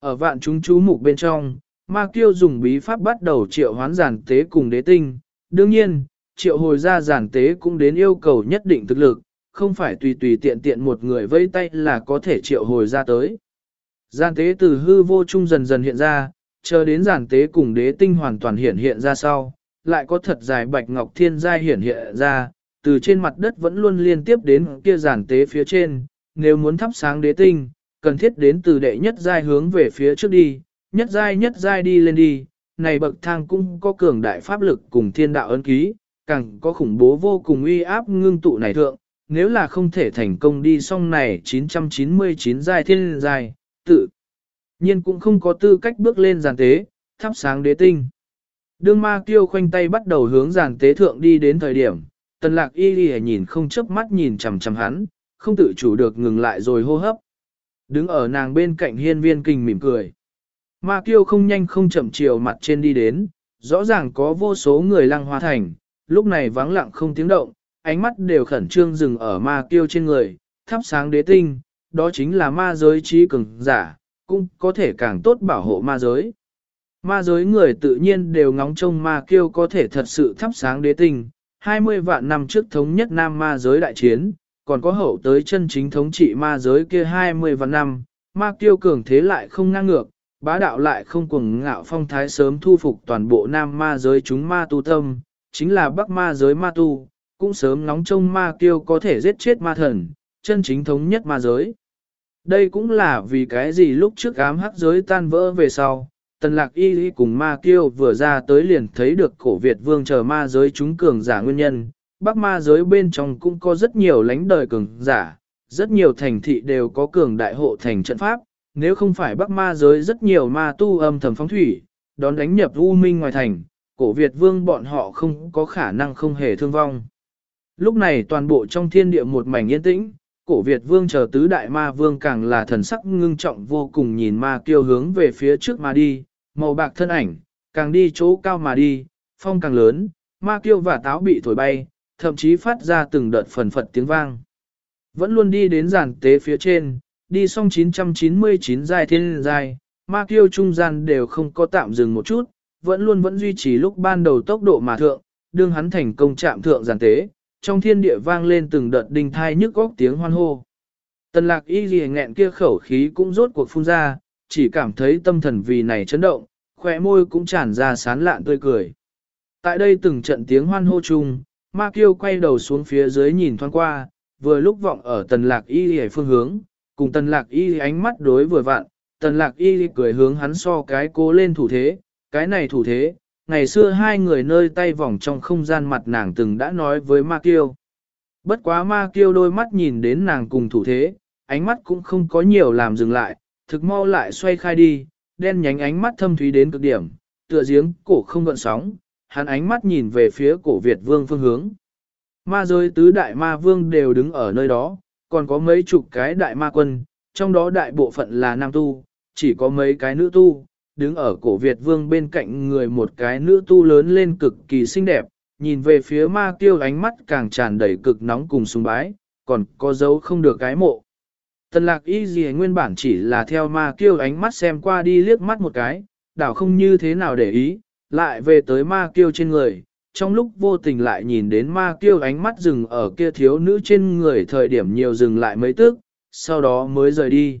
Ở vạn chúng chú mục bên trong, ma kiêu dùng bí pháp bắt đầu triệu hoán giản tế cùng đế tinh, đương nhiên, triệu hồi ra giản tế cũng đến yêu cầu nhất định thực lực, không phải tùy tùy tiện tiện một người vây tay là có thể triệu hồi ra tới. Gian tế từ hư vô trung dần dần hiện ra, chờ đến giản tế cùng đế tinh hoàn toàn hiện hiện ra sau, lại có thật dài bạch ngọc thiên giai hiển hiện ra, từ trên mặt đất vẫn luôn liên tiếp đến kia giản tế phía trên, nếu muốn thắp sáng đế tinh, cần thiết đến từ đệ nhất giai hướng về phía trước đi, nhất giai nhất giai đi lên đi, này bậc thang cũng có cường đại pháp lực cùng thiên đạo ấn ký, càng có khủng bố vô cùng uy áp ngưng tụ này thượng, nếu là không thể thành công đi xong này 999 giai thiên giai, tự nhiên cũng không có tư cách bước lên giàn tế, thắp sáng đế tinh. Đương ma kiêu khoanh tay bắt đầu hướng giàn tế thượng đi đến thời điểm, tần lạc y ghi nhìn không chớp mắt nhìn chằm chằm hắn, không tự chủ được ngừng lại rồi hô hấp. Đứng ở nàng bên cạnh hiên viên kình mỉm cười. Ma kiêu không nhanh không chậm chiều mặt trên đi đến, rõ ràng có vô số người lăng hoa thành, lúc này vắng lặng không tiếng động, ánh mắt đều khẩn trương dừng ở ma kiêu trên người, thắp sáng đế tinh, đó chính là ma giới trí cường giả, cũng có thể càng tốt bảo hộ ma giới. Ma giới người tự nhiên đều ngóng trông ma kiêu có thể thật sự thắp sáng đế tinh, 20 vạn năm trước thống nhất nam ma giới đại chiến, còn có hậu tới chân chính thống trị ma giới kia 20 vạn năm, ma kiêu cường thế lại không ngang ngược, bá đạo lại không cuồng ngạo phong thái sớm thu phục toàn bộ nam ma giới chúng ma tu tâm, chính là bắc ma giới ma tu, cũng sớm nóng trông ma kiêu có thể giết chết ma thần, chân chính thống nhất ma giới. Đây cũng là vì cái gì lúc trước ám hắc giới tan vỡ về sau, tần lạc y lý cùng ma kiêu vừa ra tới liền thấy được cổ Việt vương chờ ma giới chúng cường giả nguyên nhân. Bắc ma giới bên trong cũng có rất nhiều lãnh đời cường giả, rất nhiều thành thị đều có cường đại hộ thành trận pháp, nếu không phải Bắc ma giới rất nhiều ma tu âm thầm phóng thủy, đón đánh nhập U Minh ngoài thành, cổ Việt vương bọn họ không có khả năng không hề thương vong. Lúc này toàn bộ trong thiên địa một mảnh yên tĩnh, cổ Việt vương chờ tứ đại ma vương càng là thần sắc ngưng trọng vô cùng nhìn ma kiêu hướng về phía trước mà đi, màu bạc thân ảnh, càng đi chỗ cao mà đi, phong càng lớn, ma kiêu và táo bị thổi bay, thậm chí phát ra từng đợt phần phật tiếng vang. Vẫn luôn đi đến giàn tế phía trên, đi xong 999 giai thiên giai, ma kiêu trung gian đều không có tạm dừng một chút, vẫn luôn vẫn duy trì lúc ban đầu tốc độ mà thượng, đương hắn thành công chạm thượng giàn tế, trong thiên địa vang lên từng đợt đinh thai nhức góc tiếng hoan hô. Tần lạc y ghi nghẹn kia khẩu khí cũng rốt cuộc phun ra, chỉ cảm thấy tâm thần vì này chấn động, khỏe môi cũng tràn ra sán lạn tươi cười. Tại đây từng trận tiếng hoan hô chung, ma kiêu quay đầu xuống phía dưới nhìn thoáng qua, vừa lúc vọng ở tần lạc y ghi phương hướng, cùng tần lạc y ánh mắt đối vừa vặn, tần lạc y cười hướng hắn so cái cố lên thủ thế, cái này thủ thế, ngày xưa hai người nơi tay vòng trong không gian mặt nàng từng đã nói với ma kiêu. Bất quá ma kiêu đôi mắt nhìn đến nàng cùng thủ thế, ánh mắt cũng không có nhiều làm dừng lại, thực mau lại xoay khai đi, đen nhánh ánh mắt thâm thúy đến cực điểm, tựa giếng cổ không gợn sóng, hắn ánh mắt nhìn về phía cổ Việt vương phương hướng. Ma giới tứ đại ma vương đều đứng ở nơi đó, còn có mấy chục cái đại ma quân, trong đó đại bộ phận là nam tu, chỉ có mấy cái nữ tu, đứng ở cổ Việt vương bên cạnh người một cái nữ tu lớn lên cực kỳ xinh đẹp, nhìn về phía ma tiêu ánh mắt càng tràn đầy cực nóng cùng sùng bái, còn có dấu không được cái mộ. Tần lạc y gì nguyên bản chỉ là theo ma Tiêu ánh mắt xem qua đi liếc mắt một cái, đảo không như thế nào để ý, lại về tới ma Tiêu trên người, trong lúc vô tình lại nhìn đến ma kiêu ánh mắt dừng ở kia thiếu nữ trên người thời điểm nhiều dừng lại mấy tức, sau đó mới rời đi.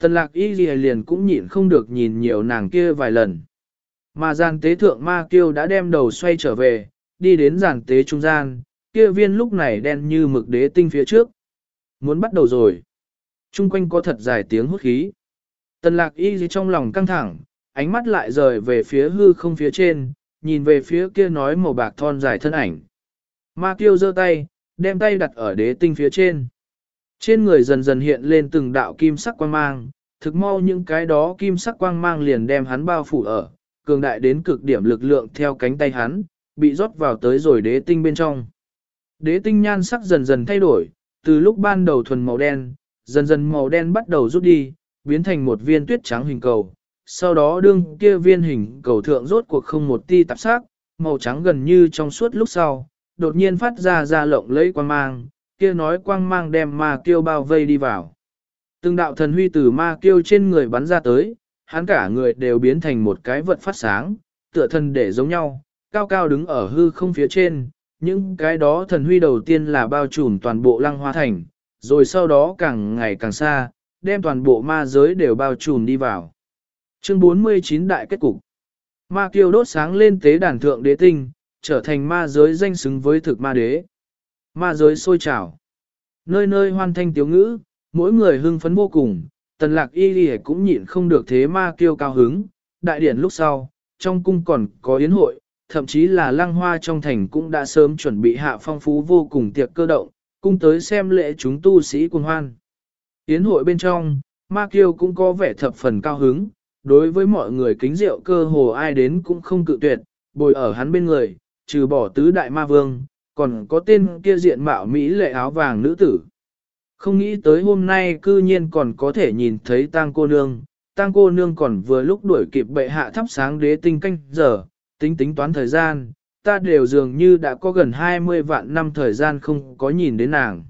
Tần lạc y gì liền cũng nhịn không được nhìn nhiều nàng kia vài lần. Mà giàn tế thượng ma kiêu đã đem đầu xoay trở về, đi đến giàn tế trung gian, kia viên lúc này đen như mực đế tinh phía trước. Muốn bắt đầu rồi. Trung quanh có thật dài tiếng hút khí. Tần lạc y gì trong lòng căng thẳng, ánh mắt lại rời về phía hư không phía trên, nhìn về phía kia nói màu bạc thon dài thân ảnh. Ma kiêu giơ tay, đem tay đặt ở đế tinh phía trên. Trên người dần dần hiện lên từng đạo kim sắc quang mang, thực mau những cái đó kim sắc quang mang liền đem hắn bao phủ ở, cường đại đến cực điểm lực lượng theo cánh tay hắn, bị rót vào tới rồi đế tinh bên trong. Đế tinh nhan sắc dần dần thay đổi, từ lúc ban đầu thuần màu đen, dần dần màu đen bắt đầu rút đi, biến thành một viên tuyết trắng hình cầu. Sau đó đương kia viên hình cầu thượng rốt cuộc không một ti tạp sắc, màu trắng gần như trong suốt lúc sau, đột nhiên phát ra ra lộng lẫy quang mang, kia nói quang mang đem ma kiêu bao vây đi vào. Từng đạo thần huy từ ma kiêu trên người bắn ra tới, hắn cả người đều biến thành một cái vật phát sáng, tựa thần để giống nhau, cao cao đứng ở hư không phía trên, những cái đó thần huy đầu tiên là bao trùm toàn bộ lăng hoa thành, rồi sau đó càng ngày càng xa, đem toàn bộ ma giới đều bao trùm đi vào. Chương 49 Đại kết cục Ma kiêu đốt sáng lên tế đàn thượng đế tinh, trở thành ma giới danh xứng với thực ma đế. Ma giới sôi trào. Nơi nơi hoan thanh tiếu ngữ, mỗi người hưng phấn vô cùng, tần lạc y đi cũng nhịn không được thế ma kiêu cao hứng. Đại điển lúc sau, trong cung còn có yến hội, thậm chí là lăng hoa trong thành cũng đã sớm chuẩn bị hạ phong phú vô cùng tiệc cơ động, cung tới xem lễ chúng tu sĩ cùng hoan. Yến hội bên trong, Ma Kiêu cũng có vẻ thập phần cao hứng, đối với mọi người kính rượu cơ hồ ai đến cũng không cự tuyệt, bồi ở hắn bên người, trừ bỏ tứ đại ma vương, còn có tên kia diện mạo Mỹ lệ áo vàng nữ tử. Không nghĩ tới hôm nay cư nhiên còn có thể nhìn thấy tang cô nương, tang cô nương còn vừa lúc đuổi kịp bệ hạ thắp sáng đế tinh canh giờ, tính tính toán thời gian, ta đều dường như đã có gần 20 vạn năm thời gian không có nhìn đến nàng.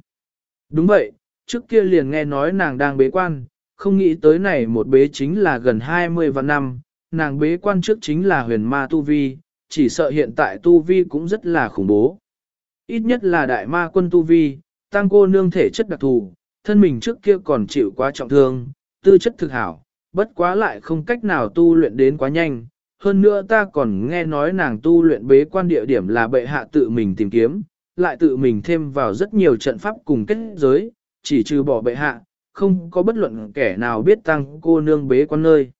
Đúng vậy, trước kia liền nghe nói nàng đang bế quan, không nghĩ tới này một bế chính là gần 20 vạn năm, nàng bế quan trước chính là huyền ma tu vi, chỉ sợ hiện tại tu vi cũng rất là khủng bố. Ít nhất là đại ma quân tu vi, tăng cô nương thể chất đặc thù, thân mình trước kia còn chịu quá trọng thương, tư chất thực hảo, bất quá lại không cách nào tu luyện đến quá nhanh. Hơn nữa ta còn nghe nói nàng tu luyện bế quan địa điểm là bệ hạ tự mình tìm kiếm, lại tự mình thêm vào rất nhiều trận pháp cùng kết giới, chỉ trừ bỏ bệ hạ, không có bất luận kẻ nào biết tăng cô nương bế quan nơi.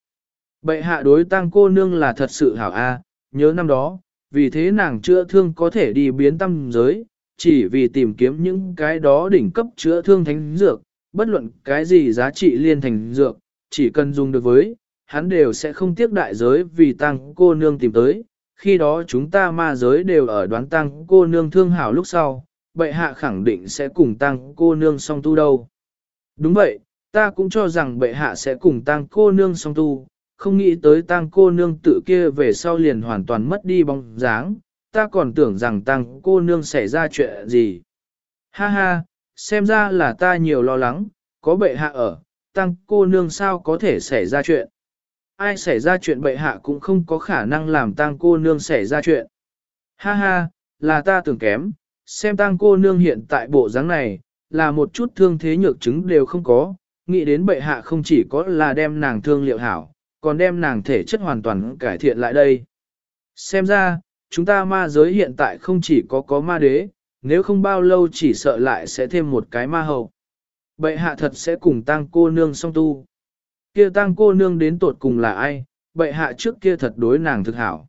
Bệ hạ đối tăng cô nương là thật sự hảo a, nhớ năm đó, vì thế nàng chữa thương có thể đi biến tâm giới, chỉ vì tìm kiếm những cái đó đỉnh cấp chữa thương thánh dược, bất luận cái gì giá trị liên thành dược, chỉ cần dùng được với, hắn đều sẽ không tiếc đại giới vì tăng cô nương tìm tới. Khi đó chúng ta ma giới đều ở đoán tăng cô nương thương hảo lúc sau, bệ hạ khẳng định sẽ cùng tăng cô nương song tu đâu. Đúng vậy, ta cũng cho rằng bệ hạ sẽ cùng tăng cô nương song tu, không nghĩ tới tang cô nương tự kia về sau liền hoàn toàn mất đi bóng dáng, ta còn tưởng rằng tang cô nương xảy ra chuyện gì. Ha ha, xem ra là ta nhiều lo lắng, có bệ hạ ở, tăng cô nương sao có thể xảy ra chuyện. Ai xảy ra chuyện bệ hạ cũng không có khả năng làm tăng cô nương xảy ra chuyện. Ha ha, là ta tưởng kém, xem tăng cô nương hiện tại bộ dáng này, là một chút thương thế nhược chứng đều không có, nghĩ đến bệ hạ không chỉ có là đem nàng thương liệu hảo, còn đem nàng thể chất hoàn toàn cải thiện lại đây. Xem ra, chúng ta ma giới hiện tại không chỉ có có ma đế, nếu không bao lâu chỉ sợ lại sẽ thêm một cái ma hậu. Bệ hạ thật sẽ cùng tăng cô nương song tu. Kia tăng cô nương đến tột cùng là ai, bệ hạ trước kia thật đối nàng thực hảo.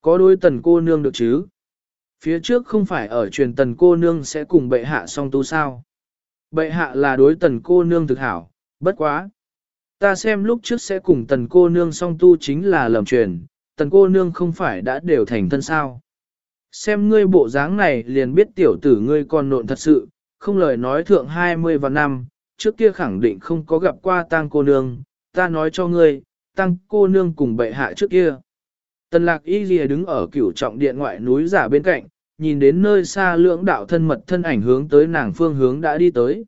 Có đối tần cô nương được chứ? Phía trước không phải ở truyền tần cô nương sẽ cùng bệ hạ song tu sao? Bệ hạ là đối tần cô nương thực hảo, bất quá. Ta xem lúc trước sẽ cùng tần cô nương song tu chính là lầm truyền, tần cô nương không phải đã đều thành thân sao. Xem ngươi bộ dáng này liền biết tiểu tử ngươi còn nộn thật sự, không lời nói thượng 20 và năm, trước kia khẳng định không có gặp qua tang cô nương, ta nói cho ngươi, tăng cô nương cùng bệ hạ trước kia. Tần lạc y dìa đứng ở cửu trọng điện ngoại núi giả bên cạnh, nhìn đến nơi xa lưỡng đạo thân mật thân ảnh hướng tới nàng phương hướng đã đi tới.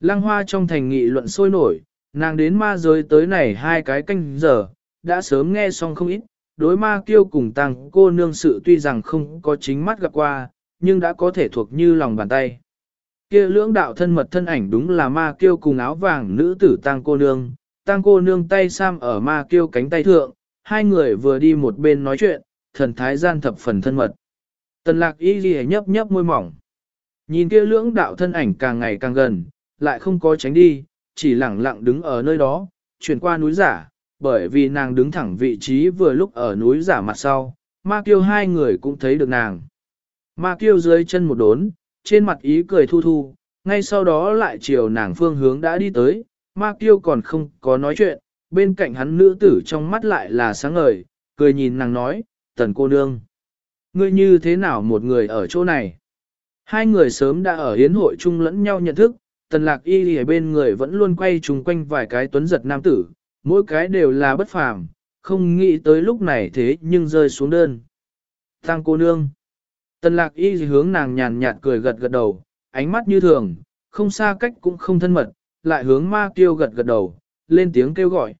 Lăng hoa trong thành nghị luận sôi nổi, nàng đến ma giới tới này hai cái canh giờ, đã sớm nghe xong không ít, đối ma kiêu cùng tăng cô nương sự tuy rằng không có chính mắt gặp qua, nhưng đã có thể thuộc như lòng bàn tay. Kia lưỡng đạo thân mật thân ảnh đúng là ma kiêu cùng áo vàng nữ tử tăng cô nương, tăng cô nương tay sam ở ma kiêu cánh tay thượng, hai người vừa đi một bên nói chuyện, thần thái gian thập phần thân mật. Tần lạc y ghi nhấp nhấp môi mỏng. Nhìn kia lưỡng đạo thân ảnh càng ngày càng gần, lại không có tránh đi, chỉ lẳng lặng đứng ở nơi đó, chuyển qua núi giả, bởi vì nàng đứng thẳng vị trí vừa lúc ở núi giả mặt sau, ma kiêu hai người cũng thấy được nàng. Ma kiêu dưới chân một đốn, trên mặt ý cười thu thu, ngay sau đó lại chiều nàng phương hướng đã đi tới, ma kiêu còn không có nói chuyện, bên cạnh hắn nữ tử trong mắt lại là sáng ngời, cười nhìn nàng nói, tần cô nương. Ngươi như thế nào một người ở chỗ này? Hai người sớm đã ở hiến hội chung lẫn nhau nhận thức, tần lạc y ở bên người vẫn luôn quay chung quanh vài cái tuấn giật nam tử, mỗi cái đều là bất phàm, không nghĩ tới lúc này thế nhưng rơi xuống đơn. Tăng cô nương. Tần lạc y hướng nàng nhàn nhạt cười gật gật đầu, ánh mắt như thường, không xa cách cũng không thân mật, lại hướng ma kiêu gật gật đầu, lên tiếng kêu gọi.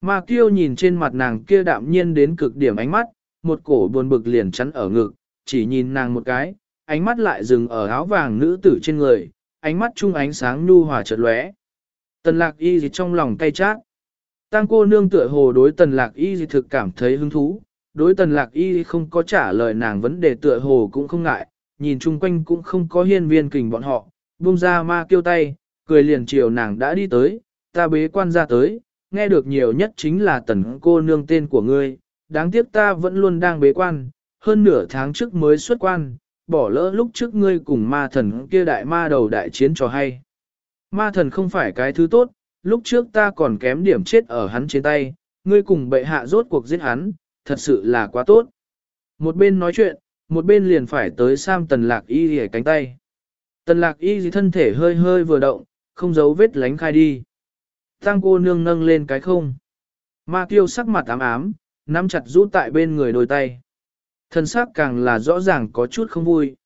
Ma kiêu nhìn trên mặt nàng kia đạm nhiên đến cực điểm ánh mắt, một cổ buồn bực liền chắn ở ngực, chỉ nhìn nàng một cái, ánh mắt lại dừng ở áo vàng nữ tử trên người, ánh mắt chung ánh sáng nhu hòa chợt lóe. Tần lạc y gì trong lòng cay chát. Tăng cô nương tựa hồ đối tần lạc y gì thực cảm thấy hứng thú, đối tần lạc y không có trả lời nàng vấn đề tựa hồ cũng không ngại, nhìn chung quanh cũng không có hiên viên kình bọn họ, buông ra ma kêu tay, cười liền chiều nàng đã đi tới, ta bế quan ra tới, nghe được nhiều nhất chính là tần cô nương tên của ngươi, đáng tiếc ta vẫn luôn đang bế quan, hơn nửa tháng trước mới xuất quan, bỏ lỡ lúc trước ngươi cùng ma thần kia đại ma đầu đại chiến cho hay. Ma thần không phải cái thứ tốt, lúc trước ta còn kém điểm chết ở hắn trên tay, ngươi cùng bệ hạ rốt cuộc giết hắn, thật sự là quá tốt. Một bên nói chuyện, một bên liền phải tới Sam tần lạc y rìa cánh tay. Tần lạc y gì thân thể hơi hơi vừa động, không giấu vết lánh khai đi. Tăng cô nương nâng lên cái không. Ma kiêu sắc mặt ám ám, nắm chặt rũ tại bên người đôi tay. Thân xác càng là rõ ràng có chút không vui.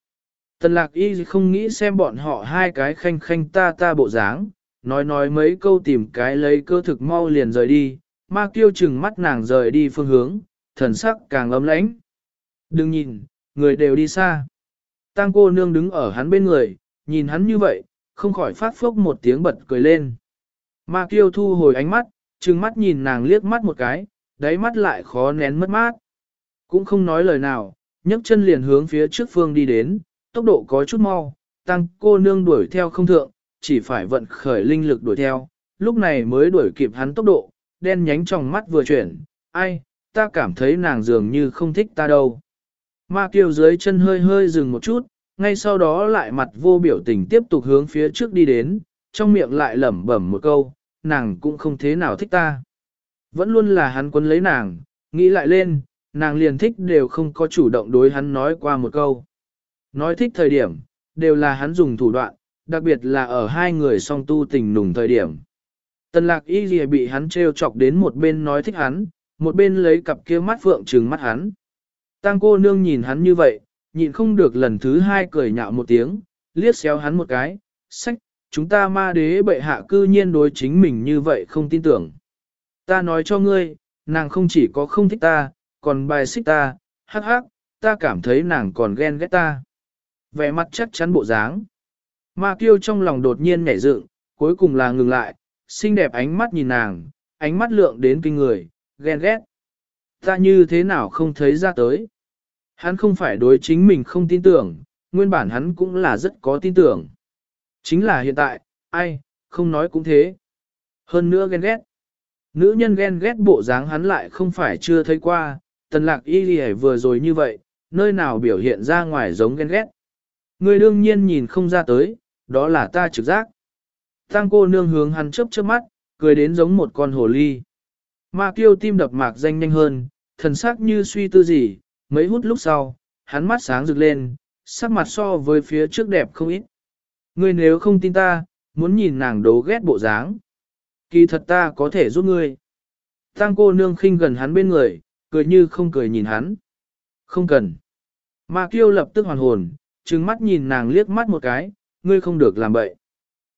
Tần lạc y không nghĩ xem bọn họ hai cái khanh khanh ta ta bộ dáng, nói nói mấy câu tìm cái lấy cơ thực mau liền rời đi, ma tiêu chừng mắt nàng rời đi phương hướng, thần sắc càng ấm lãnh. Đừng nhìn, người đều đi xa. Tăng cô nương đứng ở hắn bên người, nhìn hắn như vậy, không khỏi phát phốc một tiếng bật cười lên. Ma tiêu thu hồi ánh mắt, trừng mắt nhìn nàng liếc mắt một cái, đáy mắt lại khó nén mất mát. Cũng không nói lời nào, nhấc chân liền hướng phía trước phương đi đến, tốc độ có chút mau, tăng cô nương đuổi theo không thượng, chỉ phải vận khởi linh lực đuổi theo, lúc này mới đuổi kịp hắn tốc độ, đen nhánh trong mắt vừa chuyển, ai, ta cảm thấy nàng dường như không thích ta đâu. Ma kiều dưới chân hơi hơi dừng một chút, ngay sau đó lại mặt vô biểu tình tiếp tục hướng phía trước đi đến, trong miệng lại lẩm bẩm một câu, nàng cũng không thế nào thích ta. Vẫn luôn là hắn quân lấy nàng, nghĩ lại lên, nàng liền thích đều không có chủ động đối hắn nói qua một câu. Nói thích thời điểm, đều là hắn dùng thủ đoạn, đặc biệt là ở hai người song tu tình nùng thời điểm. Tần lạc y gì bị hắn trêu chọc đến một bên nói thích hắn, một bên lấy cặp kia mắt phượng trừng mắt hắn. Tăng cô nương nhìn hắn như vậy, nhịn không được lần thứ hai cười nhạo một tiếng, liếc xéo hắn một cái, sách, chúng ta ma đế bệ hạ cư nhiên đối chính mình như vậy không tin tưởng. Ta nói cho ngươi, nàng không chỉ có không thích ta, còn bài xích ta, hắc hắc, ta cảm thấy nàng còn ghen ghét ta. Vẻ mặt chắc chắn bộ dáng. Ma kiêu trong lòng đột nhiên nhảy dựng, cuối cùng là ngừng lại, xinh đẹp ánh mắt nhìn nàng, ánh mắt lượng đến kinh người, ghen ghét. Ta như thế nào không thấy ra tới. Hắn không phải đối chính mình không tin tưởng, nguyên bản hắn cũng là rất có tin tưởng. Chính là hiện tại, ai, không nói cũng thế. Hơn nữa ghen ghét. Nữ nhân ghen ghét bộ dáng hắn lại không phải chưa thấy qua, tần lạc y lì vừa rồi như vậy, nơi nào biểu hiện ra ngoài giống ghen ghét. Người đương nhiên nhìn không ra tới, đó là ta trực giác. Tăng cô nương hướng hắn chớp chớp mắt, cười đến giống một con hồ ly. Ma kiêu tim đập mạc danh nhanh hơn, thần sắc như suy tư gì, mấy hút lúc sau, hắn mắt sáng rực lên, sắc mặt so với phía trước đẹp không ít. Ngươi nếu không tin ta, muốn nhìn nàng đố ghét bộ dáng. Kỳ thật ta có thể giúp ngươi. Tăng cô nương khinh gần hắn bên người, cười như không cười nhìn hắn. Không cần. Ma kiêu lập tức hoàn hồn, trừng mắt nhìn nàng liếc mắt một cái, ngươi không được làm bậy.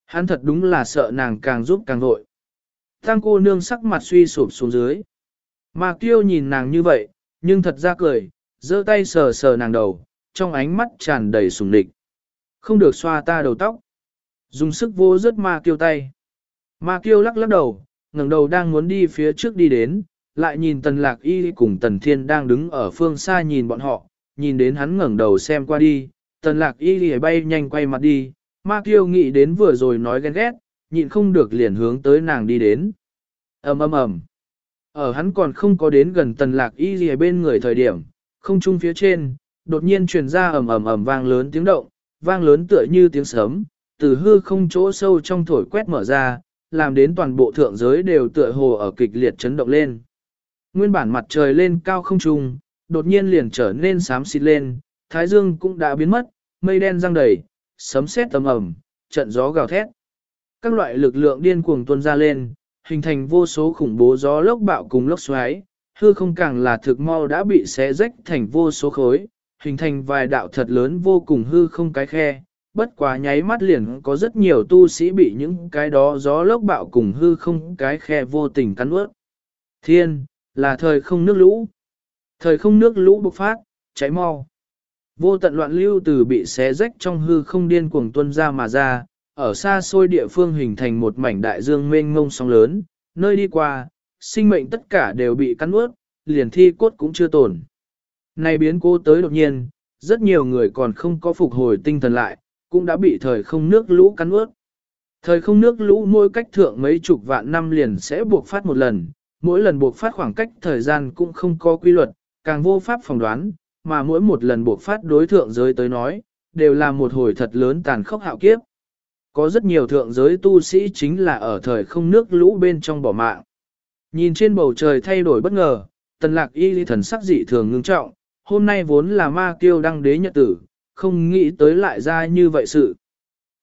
Hắn thật đúng là sợ nàng càng giúp càng vội. Tăng cô nương sắc mặt suy sụp xuống dưới. Ma kiêu nhìn nàng như vậy, nhưng thật ra cười, giơ tay sờ sờ nàng đầu, trong ánh mắt tràn đầy sùng địch. Không được xoa ta đầu tóc. Dùng sức vô rớt ma kiêu tay. Ma kiêu lắc lắc đầu, ngẩng đầu đang muốn đi phía trước đi đến, lại nhìn tần lạc y cùng tần thiên đang đứng ở phương xa nhìn bọn họ, nhìn đến hắn ngẩng đầu xem qua đi, tần lạc y lì bay nhanh quay mặt đi, ma kiêu nghĩ đến vừa rồi nói ghen ghét, nhịn không được liền hướng tới nàng đi đến. ầm ầm ầm Ở hắn còn không có đến gần tần lạc y gì bên người thời điểm, không trung phía trên, đột nhiên truyền ra ầm ầm ầm vang lớn tiếng động, vang lớn tựa như tiếng sấm, từ hư không chỗ sâu trong thổi quét mở ra, làm đến toàn bộ thượng giới đều tựa hồ ở kịch liệt chấn động lên. Nguyên bản mặt trời lên cao không trung, đột nhiên liền trở nên xám xịt lên, thái dương cũng đã biến mất, mây đen răng đầy, sấm sét tầm ẩm, trận gió gào thét. Các loại lực lượng điên cuồng tuôn ra lên, hình thành vô số khủng bố gió lốc bạo cùng lốc xoáy, hư không càng là thực mau đã bị xé rách thành vô số khối, hình thành vài đạo thật lớn vô cùng hư không cái khe. Bất quá nháy mắt liền có rất nhiều tu sĩ bị những cái đó gió lốc bạo cùng hư không cái khe vô tình cắn ướt. Thiên, là thời không nước lũ. Thời không nước lũ bộc phát, cháy mau. Vô tận loạn lưu từ bị xé rách trong hư không điên cuồng tuân ra mà ra, ở xa xôi địa phương hình thành một mảnh đại dương mênh mông sóng lớn, nơi đi qua, sinh mệnh tất cả đều bị cắn ướt, liền thi cốt cũng chưa tổn. Này biến cố tới đột nhiên, rất nhiều người còn không có phục hồi tinh thần lại, cũng đã bị thời không nước lũ cắn ướt. Thời không nước lũ mỗi cách thượng mấy chục vạn năm liền sẽ buộc phát một lần, mỗi lần buộc phát khoảng cách thời gian cũng không có quy luật, càng vô pháp phỏng đoán, mà mỗi một lần buộc phát đối thượng giới tới nói, đều là một hồi thật lớn tàn khốc hạo kiếp. Có rất nhiều thượng giới tu sĩ chính là ở thời không nước lũ bên trong bỏ mạng. Nhìn trên bầu trời thay đổi bất ngờ, tần lạc y thần sắc dị thường ngưng trọng, hôm nay vốn là ma kiêu đăng đế nhật tử, không nghĩ tới lại ra như vậy sự.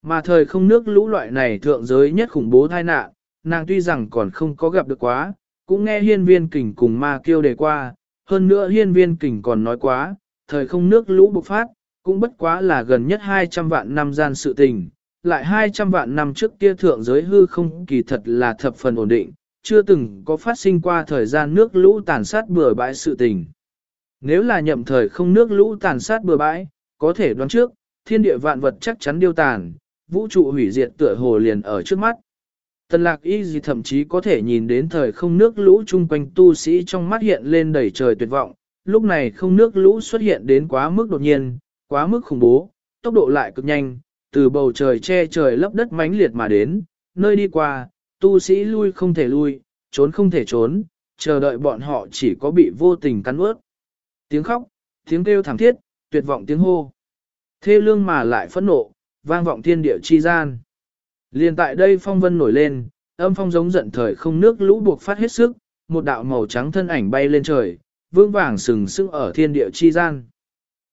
Mà thời không nước lũ loại này thượng giới nhất khủng bố tai nạn, nàng tuy rằng còn không có gặp được quá, cũng nghe hiên viên kình cùng ma kêu đề qua, hơn nữa hiên viên kình còn nói quá, thời không nước lũ bộc phát, cũng bất quá là gần nhất 200 vạn năm gian sự tình, lại 200 vạn năm trước kia thượng giới hư không kỳ thật là thập phần ổn định, chưa từng có phát sinh qua thời gian nước lũ tàn sát bừa bãi sự tình. Nếu là nhậm thời không nước lũ tàn sát bừa bãi, có thể đoán trước, thiên địa vạn vật chắc chắn điêu tàn, vũ trụ hủy diệt tựa hồ liền ở trước mắt. Tần lạc y gì thậm chí có thể nhìn đến thời không nước lũ chung quanh tu sĩ trong mắt hiện lên đầy trời tuyệt vọng, lúc này không nước lũ xuất hiện đến quá mức đột nhiên, quá mức khủng bố, tốc độ lại cực nhanh, từ bầu trời che trời lấp đất mãnh liệt mà đến, nơi đi qua, tu sĩ lui không thể lui, trốn không thể trốn, chờ đợi bọn họ chỉ có bị vô tình cắn ướt. Tiếng khóc, tiếng kêu thảm thiết, tuyệt vọng tiếng hô. Thê lương mà lại phẫn nộ, vang vọng thiên địa chi gian. Liên tại đây phong vân nổi lên, âm phong giống giận thời không nước lũ buộc phát hết sức, một đạo màu trắng thân ảnh bay lên trời, vương vàng sừng sững ở thiên địa chi gian.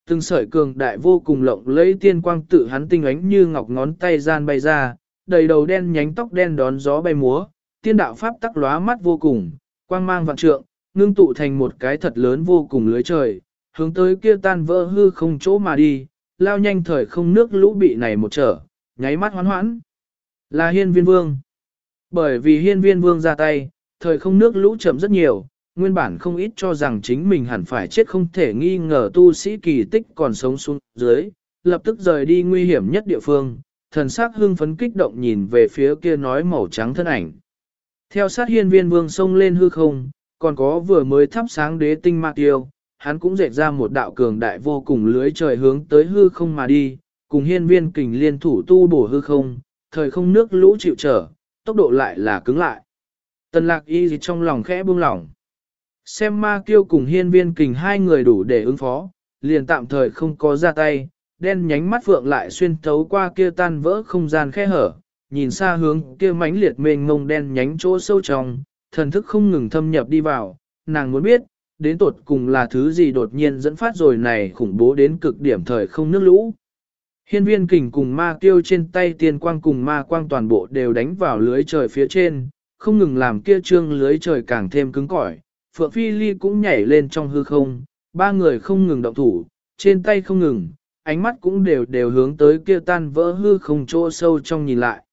Từng sợi cường đại vô cùng lộng lấy tiên quang tự hắn tinh ánh như ngọc ngón tay gian bay ra, đầy đầu đen nhánh tóc đen đón gió bay múa, tiên đạo pháp tắc lóa mắt vô cùng, quang mang vạn trượng, ngưng tụ thành một cái thật lớn vô cùng lưới trời, hướng tới kia tan vỡ hư không chỗ mà đi, lao nhanh thời không nước lũ bị này một trở, nháy mắt hoán hoãn. Là hiên viên vương. Bởi vì hiên viên vương ra tay, thời không nước lũ chậm rất nhiều, nguyên bản không ít cho rằng chính mình hẳn phải chết không thể nghi ngờ tu sĩ kỳ tích còn sống xuống dưới, lập tức rời đi nguy hiểm nhất địa phương, thần sắc hưng phấn kích động nhìn về phía kia nói màu trắng thân ảnh. Theo sát hiên viên vương sông lên hư không, còn có vừa mới thắp sáng đế tinh mạc tiêu, hắn cũng dệt ra một đạo cường đại vô cùng lưới trời hướng tới hư không mà đi, cùng hiên viên kình liên thủ tu bổ hư không, thời không nước lũ chịu trở, tốc độ lại là cứng lại. Tần lạc y gì trong lòng khẽ buông lỏng. Xem ma kiêu cùng hiên viên kình hai người đủ để ứng phó, liền tạm thời không có ra tay, đen nhánh mắt phượng lại xuyên thấu qua kia tan vỡ không gian khe hở, nhìn xa hướng kia mãnh liệt mênh mông đen nhánh chỗ sâu trong, thần thức không ngừng thâm nhập đi vào, nàng muốn biết, đến tột cùng là thứ gì đột nhiên dẫn phát rồi này khủng bố đến cực điểm thời không nước lũ. Hiên viên kình cùng ma tiêu trên tay tiên quang cùng ma quang toàn bộ đều đánh vào lưới trời phía trên, không ngừng làm kia trương lưới trời càng thêm cứng cỏi. Phượng Phi Ly cũng nhảy lên trong hư không, ba người không ngừng động thủ, trên tay không ngừng, ánh mắt cũng đều đều hướng tới kia tan vỡ hư không chỗ sâu trong nhìn lại.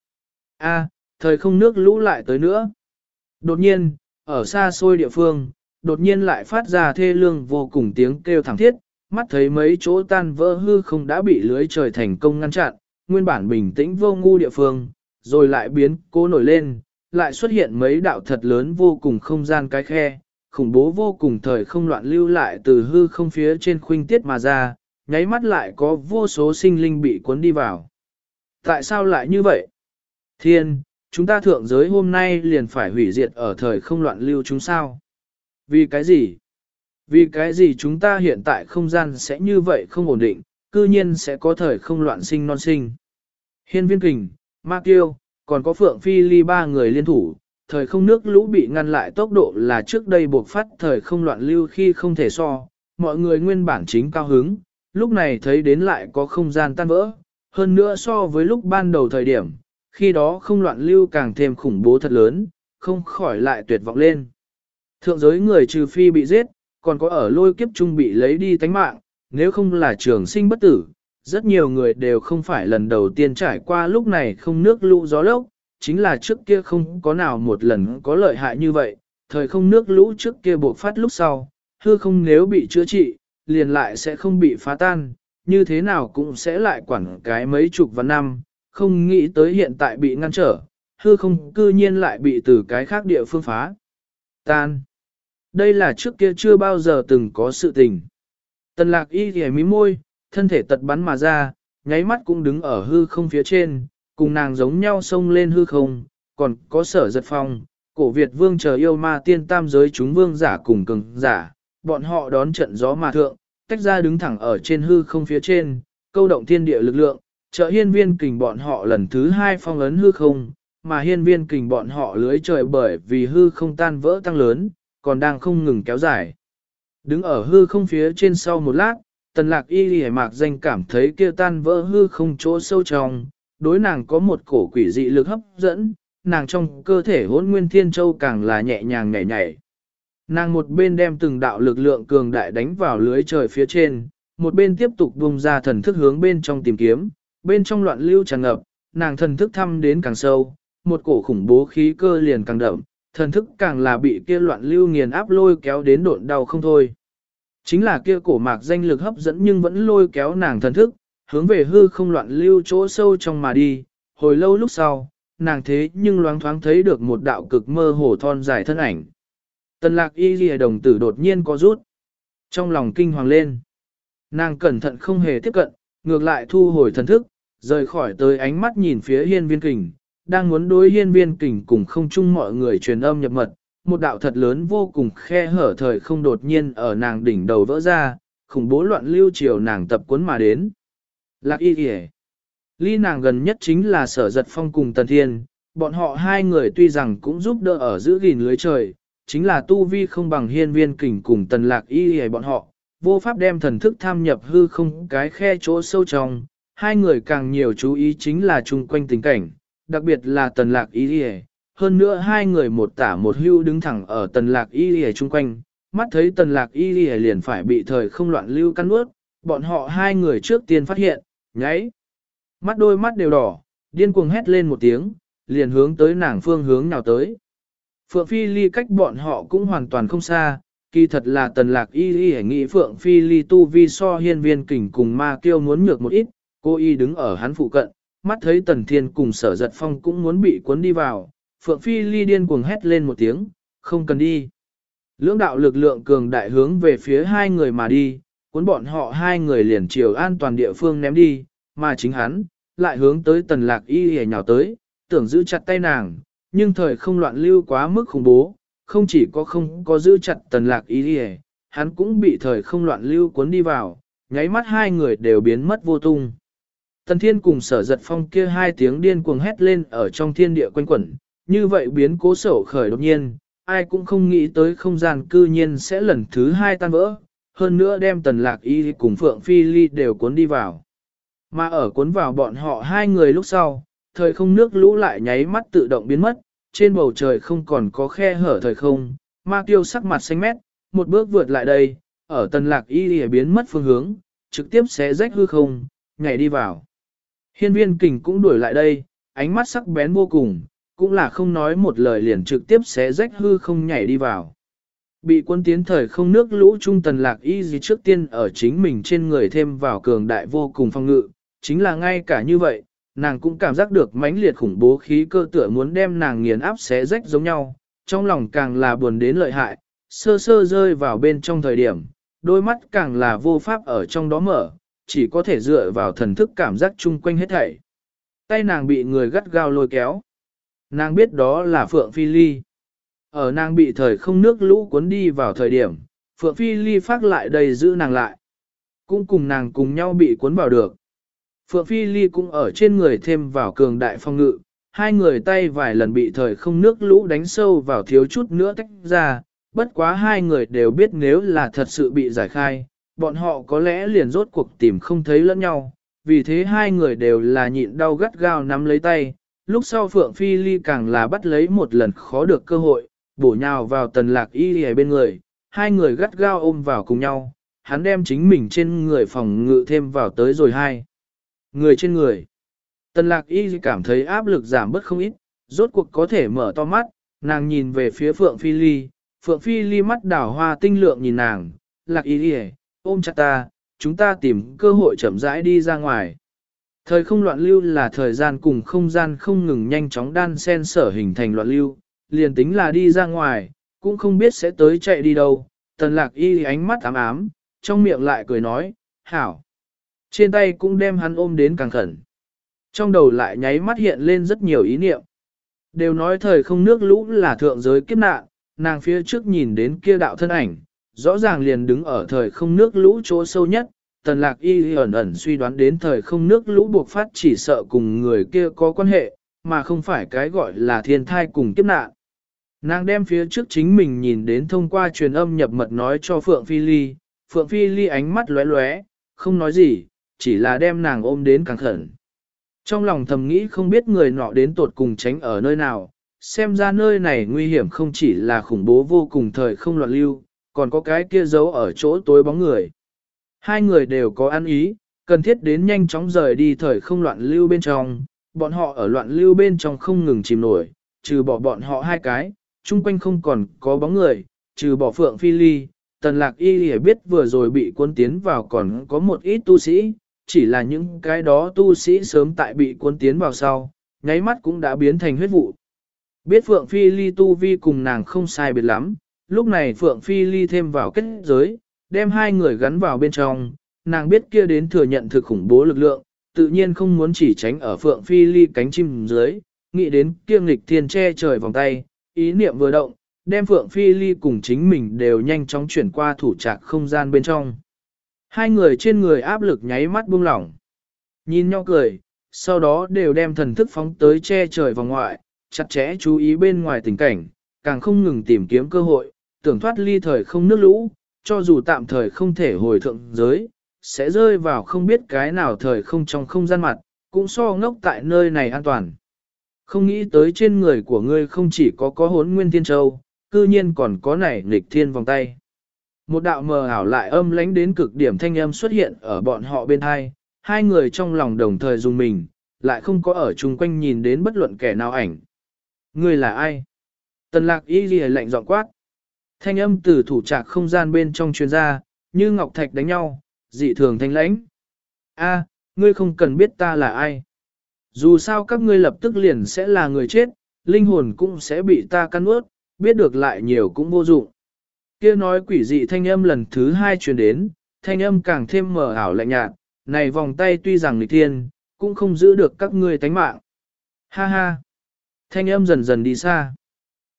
A, thời không nước lũ lại tới nữa. Đột nhiên, ở xa xôi địa phương, đột nhiên lại phát ra thê lương vô cùng tiếng kêu thảm thiết, mắt thấy mấy chỗ tan vỡ hư không đã bị lưới trời thành công ngăn chặn, nguyên bản bình tĩnh vô ngu địa phương, rồi lại biến cố nổi lên, lại xuất hiện mấy đạo thật lớn vô cùng không gian cái khe, khủng bố vô cùng thời không loạn lưu lại từ hư không phía trên khuynh tiết mà ra, nháy mắt lại có vô số sinh linh bị cuốn đi vào. Tại sao lại như vậy? Thiên, chúng ta thượng giới hôm nay liền phải hủy diệt ở thời không loạn lưu chúng sao? Vì cái gì? Vì cái gì chúng ta hiện tại không gian sẽ như vậy không ổn định, cư nhiên sẽ có thời không loạn sinh non sinh. Hiên viên kình, Ma Kiêu, còn có Phượng Phi Ly ba người liên thủ, thời không nước lũ bị ngăn lại tốc độ là trước đây buộc phát thời không loạn lưu khi không thể so, mọi người nguyên bản chính cao hứng, lúc này thấy đến lại có không gian tan vỡ, hơn nữa so với lúc ban đầu thời điểm, khi đó không loạn lưu càng thêm khủng bố thật lớn, không khỏi lại tuyệt vọng lên. Thượng giới người trừ phi bị giết, còn có ở lôi kiếp trung bị lấy đi tánh mạng, nếu không là trường sinh bất tử, rất nhiều người đều không phải lần đầu tiên trải qua lúc này không nước lũ gió lốc, chính là trước kia không có nào một lần có lợi hại như vậy, thời không nước lũ trước kia buộc phát lúc sau, hư không nếu bị chữa trị, liền lại sẽ không bị phá tan, như thế nào cũng sẽ lại quản cái mấy chục và năm, không nghĩ tới hiện tại bị ngăn trở, hư không cư nhiên lại bị từ cái khác địa phương phá. Tan. Đây là trước kia chưa bao giờ từng có sự tình. Tần lạc y ghẻ mí môi, thân thể tật bắn mà ra, nháy mắt cũng đứng ở hư không phía trên, cùng nàng giống nhau xông lên hư không, còn có sở giật phong, cổ Việt vương chờ yêu ma tiên tam giới chúng vương giả cùng cường giả, bọn họ đón trận gió mà thượng, tách ra đứng thẳng ở trên hư không phía trên, câu động thiên địa lực lượng, trợ hiên viên kình bọn họ lần thứ hai phong ấn hư không, mà hiên viên kình bọn họ lưới trời bởi vì hư không tan vỡ tăng lớn, còn đang không ngừng kéo dài. Đứng ở hư không phía trên sau một lát, tần lạc y lì mạc danh cảm thấy kia tan vỡ hư không chỗ sâu trong, đối nàng có một cổ quỷ dị lực hấp dẫn, nàng trong cơ thể hỗn nguyên thiên châu càng là nhẹ nhàng nhảy nhảy. Nàng một bên đem từng đạo lực lượng cường đại đánh vào lưới trời phía trên, một bên tiếp tục bung ra thần thức hướng bên trong tìm kiếm, bên trong loạn lưu tràn ngập, nàng thần thức thăm đến càng sâu, một cổ khủng bố khí cơ liền càng đậm, thần thức càng là bị kia loạn lưu nghiền áp lôi kéo đến độn đau không thôi. Chính là kia cổ mạc danh lực hấp dẫn nhưng vẫn lôi kéo nàng thần thức, hướng về hư không loạn lưu chỗ sâu trong mà đi, hồi lâu lúc sau, nàng thế nhưng loáng thoáng thấy được một đạo cực mơ hồ thon dài thân ảnh. Tần lạc y ghi đồng tử đột nhiên có rút. Trong lòng kinh hoàng lên. Nàng cẩn thận không hề tiếp cận, ngược lại thu hồi thần thức, rời khỏi tới ánh mắt nhìn phía hiên viên kình, đang muốn đối hiên viên kình cùng không chung mọi người truyền âm nhập mật. Một đạo thật lớn vô cùng khe hở thời không đột nhiên ở nàng đỉnh đầu vỡ ra, khủng bố loạn lưu chiều nàng tập cuốn mà đến. Lạc y kìa. Ly nàng gần nhất chính là sở giật phong cùng tần thiên, bọn họ hai người tuy rằng cũng giúp đỡ ở giữ gìn lưới trời, chính là tu vi không bằng hiên viên kình cùng tần lạc y kìa bọn họ, vô pháp đem thần thức tham nhập hư không cái khe chỗ sâu trong, hai người càng nhiều chú ý chính là chung quanh tình cảnh, đặc biệt là tần lạc y kìa. Hơn nữa hai người một tả một hưu đứng thẳng ở tần lạc y kìa chung quanh, mắt thấy tần lạc y kìa liền phải bị thời không loạn lưu căn ướt, bọn họ hai người trước tiên phát hiện, nháy. Mắt đôi mắt đều đỏ, điên cuồng hét lên một tiếng, liền hướng tới nàng phương hướng nào tới. Phượng Phi Ly cách bọn họ cũng hoàn toàn không xa, kỳ thật là tần lạc y y nghĩ Phượng Phi Ly tu vi so hiên viên kình cùng ma kiêu muốn nhược một ít, cô y đứng ở hắn phụ cận, mắt thấy tần thiên cùng sở giật phong cũng muốn bị cuốn đi vào, Phượng Phi Ly điên cuồng hét lên một tiếng, không cần đi. Lưỡng đạo lực lượng cường đại hướng về phía hai người mà đi, cuốn bọn họ hai người liền chiều an toàn địa phương ném đi, mà chính hắn, lại hướng tới tần lạc y hề nhào tới, tưởng giữ chặt tay nàng, nhưng thời không loạn lưu quá mức khủng bố, không chỉ có không có giữ chặt tần lạc y hề, hắn cũng bị thời không loạn lưu cuốn đi vào, nháy mắt hai người đều biến mất vô tung. Tần thiên cùng sở giật phong kia hai tiếng điên cuồng hét lên ở trong thiên địa quanh quẩn, như vậy biến cố sổ khởi đột nhiên, ai cũng không nghĩ tới không gian cư nhiên sẽ lần thứ hai tan vỡ, hơn nữa đem tần lạc y cùng Phượng Phi Ly đều cuốn đi vào. Mà ở cuốn vào bọn họ hai người lúc sau, thời không nước lũ lại nháy mắt tự động biến mất, trên bầu trời không còn có khe hở thời không, ma tiêu sắc mặt xanh mét, một bước vượt lại đây, ở tần lạc y biến mất phương hướng, trực tiếp xé rách hư không, nhảy đi vào. Hiên viên kình cũng đuổi lại đây, ánh mắt sắc bén vô cùng, cũng là không nói một lời liền trực tiếp xé rách hư không nhảy đi vào. Bị quân tiến thời không nước lũ trung tần lạc y gì trước tiên ở chính mình trên người thêm vào cường đại vô cùng phong ngự, chính là ngay cả như vậy, nàng cũng cảm giác được mãnh liệt khủng bố khí cơ tựa muốn đem nàng nghiền áp xé rách giống nhau, trong lòng càng là buồn đến lợi hại, sơ sơ rơi vào bên trong thời điểm, đôi mắt càng là vô pháp ở trong đó mở, chỉ có thể dựa vào thần thức cảm giác chung quanh hết thảy. Tay nàng bị người gắt gao lôi kéo. Nàng biết đó là Phượng Phi Ly. Ở nàng bị thời không nước lũ cuốn đi vào thời điểm, Phượng Phi Ly phát lại đầy giữ nàng lại. Cũng cùng nàng cùng nhau bị cuốn vào được. Phượng Phi Ly cũng ở trên người thêm vào cường đại phong ngự, hai người tay vài lần bị thời không nước lũ đánh sâu vào thiếu chút nữa tách ra, bất quá hai người đều biết nếu là thật sự bị giải khai, bọn họ có lẽ liền rốt cuộc tìm không thấy lẫn nhau, vì thế hai người đều là nhịn đau gắt gao nắm lấy tay, lúc sau Phượng Phi Ly càng là bắt lấy một lần khó được cơ hội, bổ nhào vào tần lạc y ở bên người, hai người gắt gao ôm vào cùng nhau, hắn đem chính mình trên người phòng ngự thêm vào tới rồi hai. Người trên người. Tần lạc y cảm thấy áp lực giảm bớt không ít, rốt cuộc có thể mở to mắt, nàng nhìn về phía Phượng Phi Ly, Phượng Phi Ly mắt đảo hoa tinh lượng nhìn nàng, lạc y ôm chặt ta, chúng ta tìm cơ hội chậm rãi đi ra ngoài. Thời không loạn lưu là thời gian cùng không gian không ngừng nhanh chóng đan sen sở hình thành loạn lưu, liền tính là đi ra ngoài, cũng không biết sẽ tới chạy đi đâu. Tần lạc y ánh mắt ám ám, trong miệng lại cười nói, hảo. Trên tay cũng đem hắn ôm đến càng khẩn. Trong đầu lại nháy mắt hiện lên rất nhiều ý niệm. Đều nói thời không nước lũ là thượng giới kiếp nạn, nàng phía trước nhìn đến kia đạo thân ảnh, rõ ràng liền đứng ở thời không nước lũ chỗ sâu nhất. Tần lạc y ẩn ẩn suy đoán đến thời không nước lũ buộc phát chỉ sợ cùng người kia có quan hệ, mà không phải cái gọi là thiên thai cùng kiếp nạn. Nàng đem phía trước chính mình nhìn đến thông qua truyền âm nhập mật nói cho Phượng Phi Ly, Phượng Phi Ly ánh mắt lóe lóe, không nói gì, chỉ là đem nàng ôm đến càng khẩn. Trong lòng thầm nghĩ không biết người nọ đến tột cùng tránh ở nơi nào, xem ra nơi này nguy hiểm không chỉ là khủng bố vô cùng thời không loạn lưu, còn có cái kia giấu ở chỗ tối bóng người. Hai người đều có ăn ý, cần thiết đến nhanh chóng rời đi thời không loạn lưu bên trong, bọn họ ở loạn lưu bên trong không ngừng chìm nổi, trừ bỏ bọn họ hai cái, chung quanh không còn có bóng người, trừ bỏ phượng phi ly, tần lạc y hề biết vừa rồi bị cuốn tiến vào còn có một ít tu sĩ, chỉ là những cái đó tu sĩ sớm tại bị cuốn tiến vào sau, nháy mắt cũng đã biến thành huyết vụ. Biết phượng phi ly tu vi cùng nàng không sai biệt lắm, lúc này phượng phi ly thêm vào kết giới, đem hai người gắn vào bên trong, nàng biết kia đến thừa nhận thực khủng bố lực lượng, tự nhiên không muốn chỉ tránh ở phượng phi ly cánh chim dưới, nghĩ đến kia lịch thiên che trời vòng tay, ý niệm vừa động, đem phượng phi ly cùng chính mình đều nhanh chóng chuyển qua thủ trạc không gian bên trong. Hai người trên người áp lực nháy mắt buông lỏng. Nhìn nhau cười, sau đó đều đem thần thức phóng tới che trời vòng ngoại, chặt chẽ chú ý bên ngoài tình cảnh, càng không ngừng tìm kiếm cơ hội, tưởng thoát ly thời không nước lũ, cho dù tạm thời không thể hồi thượng giới, sẽ rơi vào không biết cái nào thời không trong không gian mặt, cũng so ngốc tại nơi này an toàn. Không nghĩ tới trên người của ngươi không chỉ có có hốn nguyên thiên châu, cư nhiên còn có nảy nghịch thiên vòng tay. Một đạo mờ ảo lại âm lánh đến cực điểm thanh âm xuất hiện ở bọn họ bên hai, hai người trong lòng đồng thời dùng mình, lại không có ở chung quanh nhìn đến bất luận kẻ nào ảnh. Ngươi là ai? Tần lạc y ghi lạnh giọng quát. Thanh âm từ thủ trạc không gian bên trong chuyên gia, như ngọc thạch đánh nhau, dị thường thanh lãnh. A, ngươi không cần biết ta là ai. Dù sao các ngươi lập tức liền sẽ là người chết, linh hồn cũng sẽ bị ta căn ướt, biết được lại nhiều cũng vô dụng. Kia nói quỷ dị thanh âm lần thứ hai truyền đến, thanh âm càng thêm mờ ảo lạnh nhạt, này vòng tay tuy rằng nghịch thiên, cũng không giữ được các ngươi tánh mạng. Ha ha! Thanh âm dần dần đi xa.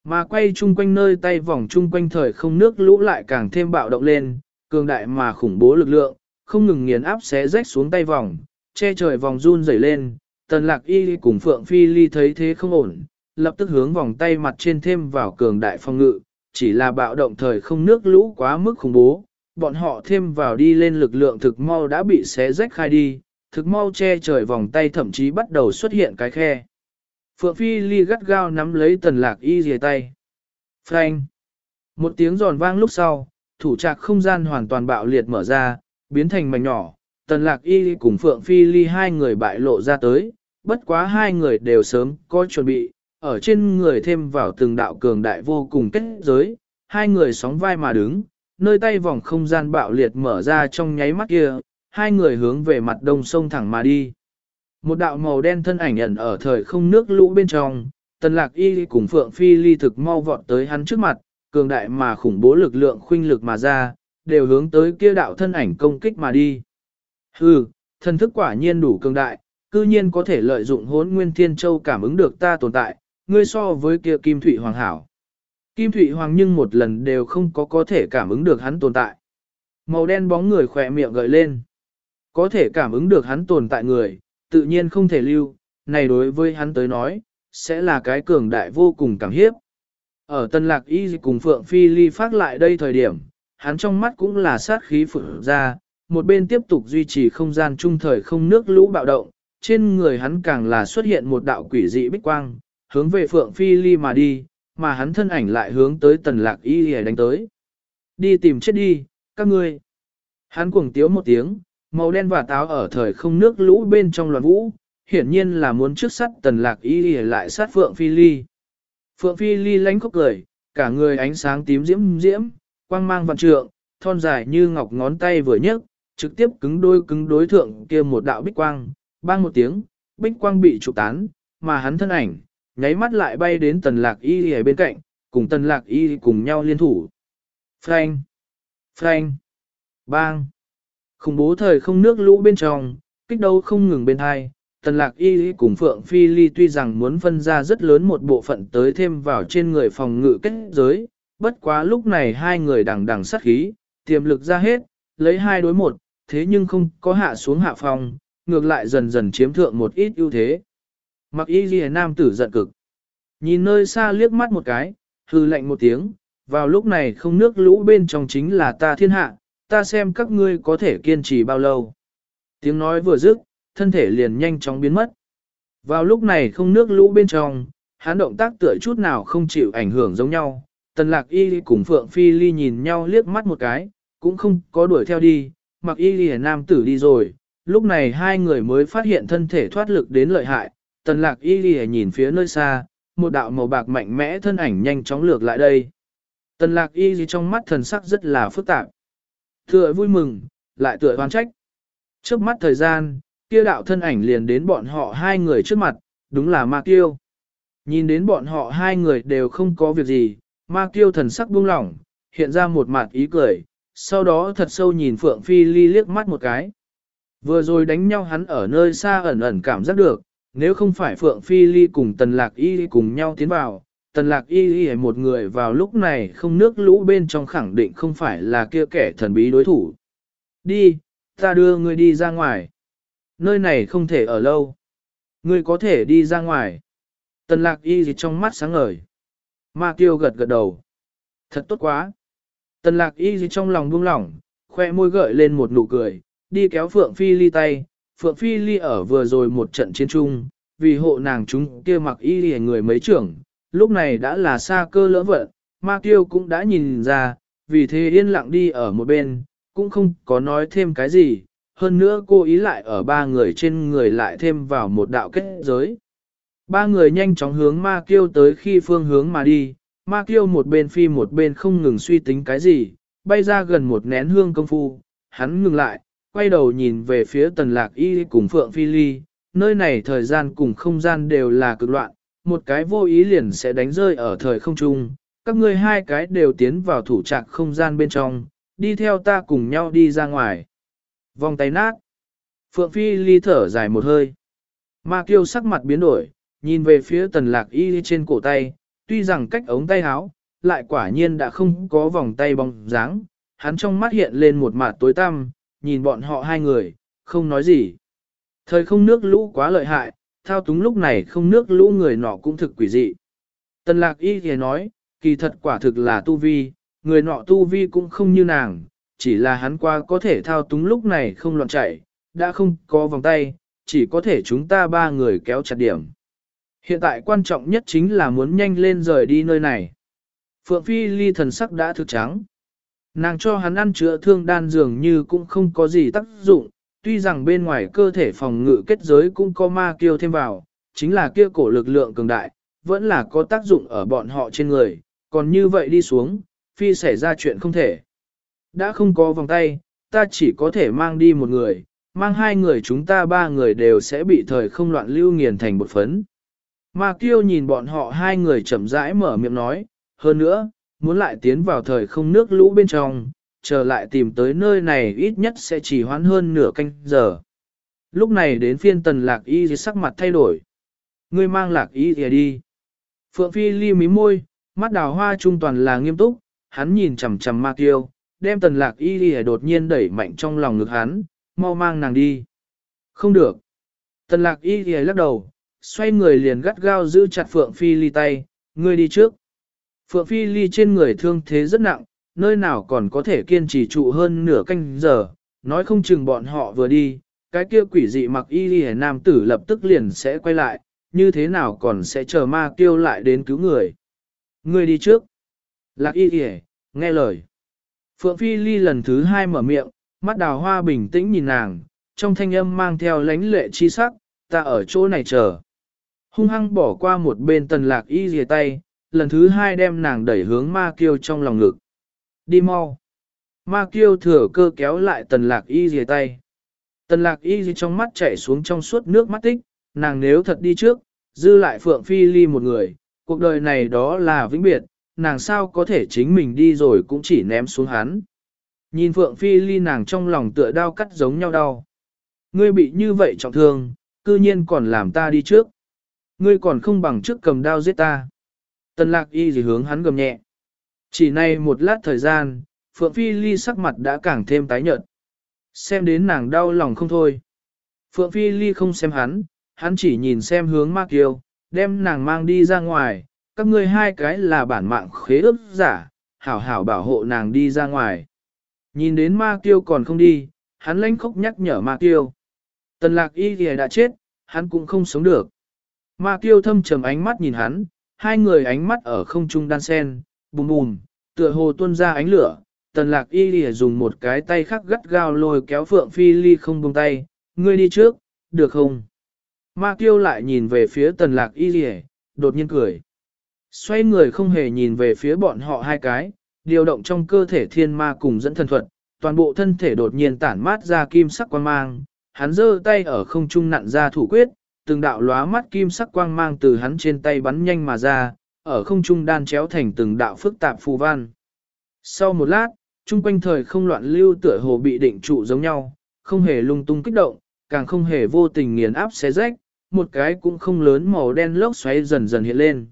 Mà quay chung quanh nơi tay vòng chung quanh thời không nước lũ lại càng thêm bạo động lên, cường đại mà khủng bố lực lượng, không ngừng nghiền áp xé rách xuống tay vòng, che trời vòng run rẩy lên, tần lạc y cùng phượng phi ly thấy thế không ổn, lập tức hướng vòng tay mặt trên thêm vào cường đại phong ngự, chỉ là bạo động thời không nước lũ quá mức khủng bố, bọn họ thêm vào đi lên lực lượng thực mau đã bị xé rách khai đi, thực mau che trời vòng tay thậm chí bắt đầu xuất hiện cái khe. Phượng Phi Ly gắt gao nắm lấy tần lạc y dìa tay. Frank! Một tiếng giòn vang lúc sau, thủ trạc không gian hoàn toàn bạo liệt mở ra, biến thành mảnh nhỏ. Tần lạc y cùng Phượng Phi Ly hai người bại lộ ra tới, bất quá hai người đều sớm có chuẩn bị, ở trên người thêm vào từng đạo cường đại vô cùng kết giới, hai người sóng vai mà đứng, nơi tay vòng không gian bạo liệt mở ra trong nháy mắt kia, hai người hướng về mặt đông sông thẳng mà đi. Một đạo màu đen thân ảnh ẩn ở thời không nước lũ bên trong, tần lạc y cùng phượng phi ly thực mau vọt tới hắn trước mặt, cường đại mà khủng bố lực lượng khuynh lực mà ra, đều hướng tới kia đạo thân ảnh công kích mà đi. Hừ, thần thức quả nhiên đủ cường đại, cư nhiên có thể lợi dụng hốn nguyên thiên châu cảm ứng được ta tồn tại, ngươi so với kia kim thủy hoàng hảo. Kim thủy hoàng nhưng một lần đều không có có thể cảm ứng được hắn tồn tại. Màu đen bóng người khỏe miệng gợi lên. Có thể cảm ứng được hắn tồn tại người, tự nhiên không thể lưu, này đối với hắn tới nói, sẽ là cái cường đại vô cùng cảm hiếp. Ở Tân Lạc Y cùng Phượng Phi Ly phát lại đây thời điểm, hắn trong mắt cũng là sát khí phượng ra, một bên tiếp tục duy trì không gian trung thời không nước lũ bạo động, trên người hắn càng là xuất hiện một đạo quỷ dị bích quang, hướng về Phượng Phi Ly mà đi, mà hắn thân ảnh lại hướng tới Tần Lạc Y để đánh tới. Đi tìm chết đi, các ngươi. Hắn cuồng tiếu một tiếng, Màu đen và táo ở thời không nước lũ bên trong loạn vũ, hiển nhiên là muốn trước sắt tần lạc y lại sát Phượng Phi Ly. Phượng Phi Ly lánh khóc cười, cả người ánh sáng tím diễm diễm, quang mang vạn trượng, thon dài như ngọc ngón tay vừa nhấc, trực tiếp cứng đôi cứng đối thượng kia một đạo bích quang, bang một tiếng, bích quang bị trục tán, mà hắn thân ảnh, nháy mắt lại bay đến tần lạc y ở bên cạnh, cùng tần lạc y cùng nhau liên thủ. Frank! Frank! Bang! Khủng bố thời không nước lũ bên trong, kích đấu không ngừng bên hai, tần lạc y cùng Phượng Phi Ly tuy rằng muốn phân ra rất lớn một bộ phận tới thêm vào trên người phòng ngự kết giới, bất quá lúc này hai người đằng đằng sát khí, tiềm lực ra hết, lấy hai đối một, thế nhưng không có hạ xuống hạ phòng, ngược lại dần dần chiếm thượng một ít ưu thế. Mặc y ghi nam tử giận cực. Nhìn nơi xa liếc mắt một cái, hư lạnh một tiếng, vào lúc này không nước lũ bên trong chính là ta thiên hạ, ta xem các ngươi có thể kiên trì bao lâu. Tiếng nói vừa dứt, thân thể liền nhanh chóng biến mất. Vào lúc này không nước lũ bên trong, hắn động tác tựa chút nào không chịu ảnh hưởng giống nhau. Tần lạc y cùng Phượng Phi Ly nhìn nhau liếc mắt một cái, cũng không có đuổi theo đi, mặc y ly nam tử đi rồi, lúc này hai người mới phát hiện thân thể thoát lực đến lợi hại, tần lạc y ly nhìn phía nơi xa, một đạo màu bạc mạnh mẽ thân ảnh nhanh chóng lược lại đây. Tần lạc y ly trong mắt thần sắc rất là phức tạp. Tựa vui mừng, lại tựa hoan trách. Trước mắt thời gian, kia đạo thân ảnh liền đến bọn họ hai người trước mặt, đúng là ma kiêu. Nhìn đến bọn họ hai người đều không có việc gì, ma kiêu thần sắc buông lỏng, hiện ra một mặt ý cười, sau đó thật sâu nhìn Phượng Phi Ly liếc mắt một cái. Vừa rồi đánh nhau hắn ở nơi xa ẩn ẩn cảm giác được, nếu không phải Phượng Phi Ly cùng Tần Lạc Y cùng nhau tiến vào, Tần Lạc Y Y một người vào lúc này không nước lũ bên trong khẳng định không phải là kia kẻ thần bí đối thủ. Đi, ta đưa ngươi đi ra ngoài. Nơi này không thể ở lâu. Ngươi có thể đi ra ngoài. Tần Lạc Y y trong mắt sáng ngời. Ma Kiêu gật gật đầu. Thật tốt quá. Tần lạc y y trong lòng buông lỏng, khoe môi gợi lên một nụ cười, đi kéo Phượng Phi Ly tay. Phượng Phi Ly ở vừa rồi một trận chiến chung, vì hộ nàng chúng kia mặc y lìa người mấy trưởng, lúc này đã là xa cơ lỡ vận, ma tiêu cũng đã nhìn ra, vì thế yên lặng đi ở một bên, cũng không có nói thêm cái gì, hơn nữa cô ý lại ở ba người trên người lại thêm vào một đạo kết giới. Ba người nhanh chóng hướng ma kiêu tới khi phương hướng mà đi, Ma kiêu một bên phi một bên không ngừng suy tính cái gì, bay ra gần một nén hương công phu, hắn ngừng lại, quay đầu nhìn về phía tần lạc y cùng phượng phi ly, nơi này thời gian cùng không gian đều là cực loạn, một cái vô ý liền sẽ đánh rơi ở thời không trung, các ngươi hai cái đều tiến vào thủ trạc không gian bên trong, đi theo ta cùng nhau đi ra ngoài. Vòng tay nát. Phượng Phi ly thở dài một hơi. Ma kiêu sắc mặt biến đổi, nhìn về phía tần lạc y trên cổ tay, tuy rằng cách ống tay áo, lại quả nhiên đã không có vòng tay bóng dáng, hắn trong mắt hiện lên một mặt tối tăm, nhìn bọn họ hai người, không nói gì. Thời không nước lũ quá lợi hại, thao túng lúc này không nước lũ người nọ cũng thực quỷ dị. Tần lạc y thì nói, kỳ thật quả thực là tu vi, người nọ tu vi cũng không như nàng, chỉ là hắn qua có thể thao túng lúc này không loạn chạy, đã không có vòng tay, chỉ có thể chúng ta ba người kéo chặt điểm. Hiện tại quan trọng nhất chính là muốn nhanh lên rời đi nơi này. Phượng Phi ly thần sắc đã thực trắng. Nàng cho hắn ăn chữa thương đan dường như cũng không có gì tác dụng, tuy rằng bên ngoài cơ thể phòng ngự kết giới cũng có ma kiêu thêm vào, chính là kia cổ lực lượng cường đại, vẫn là có tác dụng ở bọn họ trên người, còn như vậy đi xuống, Phi xảy ra chuyện không thể. Đã không có vòng tay, ta chỉ có thể mang đi một người, mang hai người chúng ta ba người đều sẽ bị thời không loạn lưu nghiền thành một phấn. Ma Kiêu nhìn bọn họ hai người chậm rãi mở miệng nói, hơn nữa, muốn lại tiến vào thời không nước lũ bên trong, trở lại tìm tới nơi này ít nhất sẽ chỉ hoãn hơn nửa canh giờ. Lúc này đến phiên tần lạc y sắc mặt thay đổi. Ngươi mang lạc y thì đi. Phượng Phi ly mí môi, mắt đào hoa trung toàn là nghiêm túc, hắn nhìn chằm chằm ma kiêu, đem tần lạc y thì đột nhiên đẩy mạnh trong lòng ngực hắn, mau mang nàng đi. Không được. Tần lạc y thì lắc đầu, xoay người liền gắt gao giữ chặt Phượng Phi Ly tay, ngươi đi trước. Phượng Phi Ly trên người thương thế rất nặng, nơi nào còn có thể kiên trì trụ hơn nửa canh giờ, nói không chừng bọn họ vừa đi, cái kia quỷ dị mặc y đi nam tử lập tức liền sẽ quay lại, như thế nào còn sẽ chờ ma kêu lại đến cứu người. người đi trước. Lạc y đi nghe lời. Phượng Phi Ly lần thứ hai mở miệng, mắt đào hoa bình tĩnh nhìn nàng, trong thanh âm mang theo lánh lệ chi sắc, ta ở chỗ này chờ. Hung hăng bỏ qua một bên tần lạc y dìa tay, lần thứ hai đem nàng đẩy hướng ma kiêu trong lòng ngực. Đi mau. Ma kiêu thừa cơ kéo lại tần lạc y dìa tay. Tần lạc y dìa trong mắt chảy xuống trong suốt nước mắt tích, nàng nếu thật đi trước, dư lại phượng phi ly một người, cuộc đời này đó là vĩnh biệt, nàng sao có thể chính mình đi rồi cũng chỉ ném xuống hắn. Nhìn phượng phi ly nàng trong lòng tựa đau cắt giống nhau đau. Ngươi bị như vậy trọng thương, cư nhiên còn làm ta đi trước. Ngươi còn không bằng trước cầm đao giết ta. Tần lạc y gì hướng hắn gầm nhẹ. Chỉ này một lát thời gian, Phượng Phi Ly sắc mặt đã càng thêm tái nhợt. Xem đến nàng đau lòng không thôi. Phượng Phi Ly không xem hắn, hắn chỉ nhìn xem hướng Ma Kiều, đem nàng mang đi ra ngoài, các ngươi hai cái là bản mạng khế ước giả, hảo hảo bảo hộ nàng đi ra ngoài. Nhìn đến Ma Kiều còn không đi, hắn lãnh khốc nhắc nhở Ma Kiều. Tần lạc y thì đã chết, hắn cũng không sống được. Ma Kiều thâm trầm ánh mắt nhìn hắn, hai người ánh mắt ở không trung đan sen, bùm bùm, tựa hồ tuôn ra ánh lửa. Tần lạc y lìa dùng một cái tay khắc gắt gao lôi kéo phượng phi ly không buông tay, ngươi đi trước, được không? Ma kiêu lại nhìn về phía tần lạc y lìa, đột nhiên cười. Xoay người không hề nhìn về phía bọn họ hai cái, điều động trong cơ thể thiên ma cùng dẫn thần thuật, toàn bộ thân thể đột nhiên tản mát ra kim sắc quang mang, hắn giơ tay ở không trung nặn ra thủ quyết, từng đạo lóa mắt kim sắc quang mang từ hắn trên tay bắn nhanh mà ra, ở không trung đan chéo thành từng đạo phức tạp phù văn. Sau một lát, trung quanh thời không loạn lưu tựa hồ bị định trụ giống nhau, không hề lung tung kích động, càng không hề vô tình nghiền áp xé rách, một cái cũng không lớn màu đen lốc xoáy dần dần hiện lên.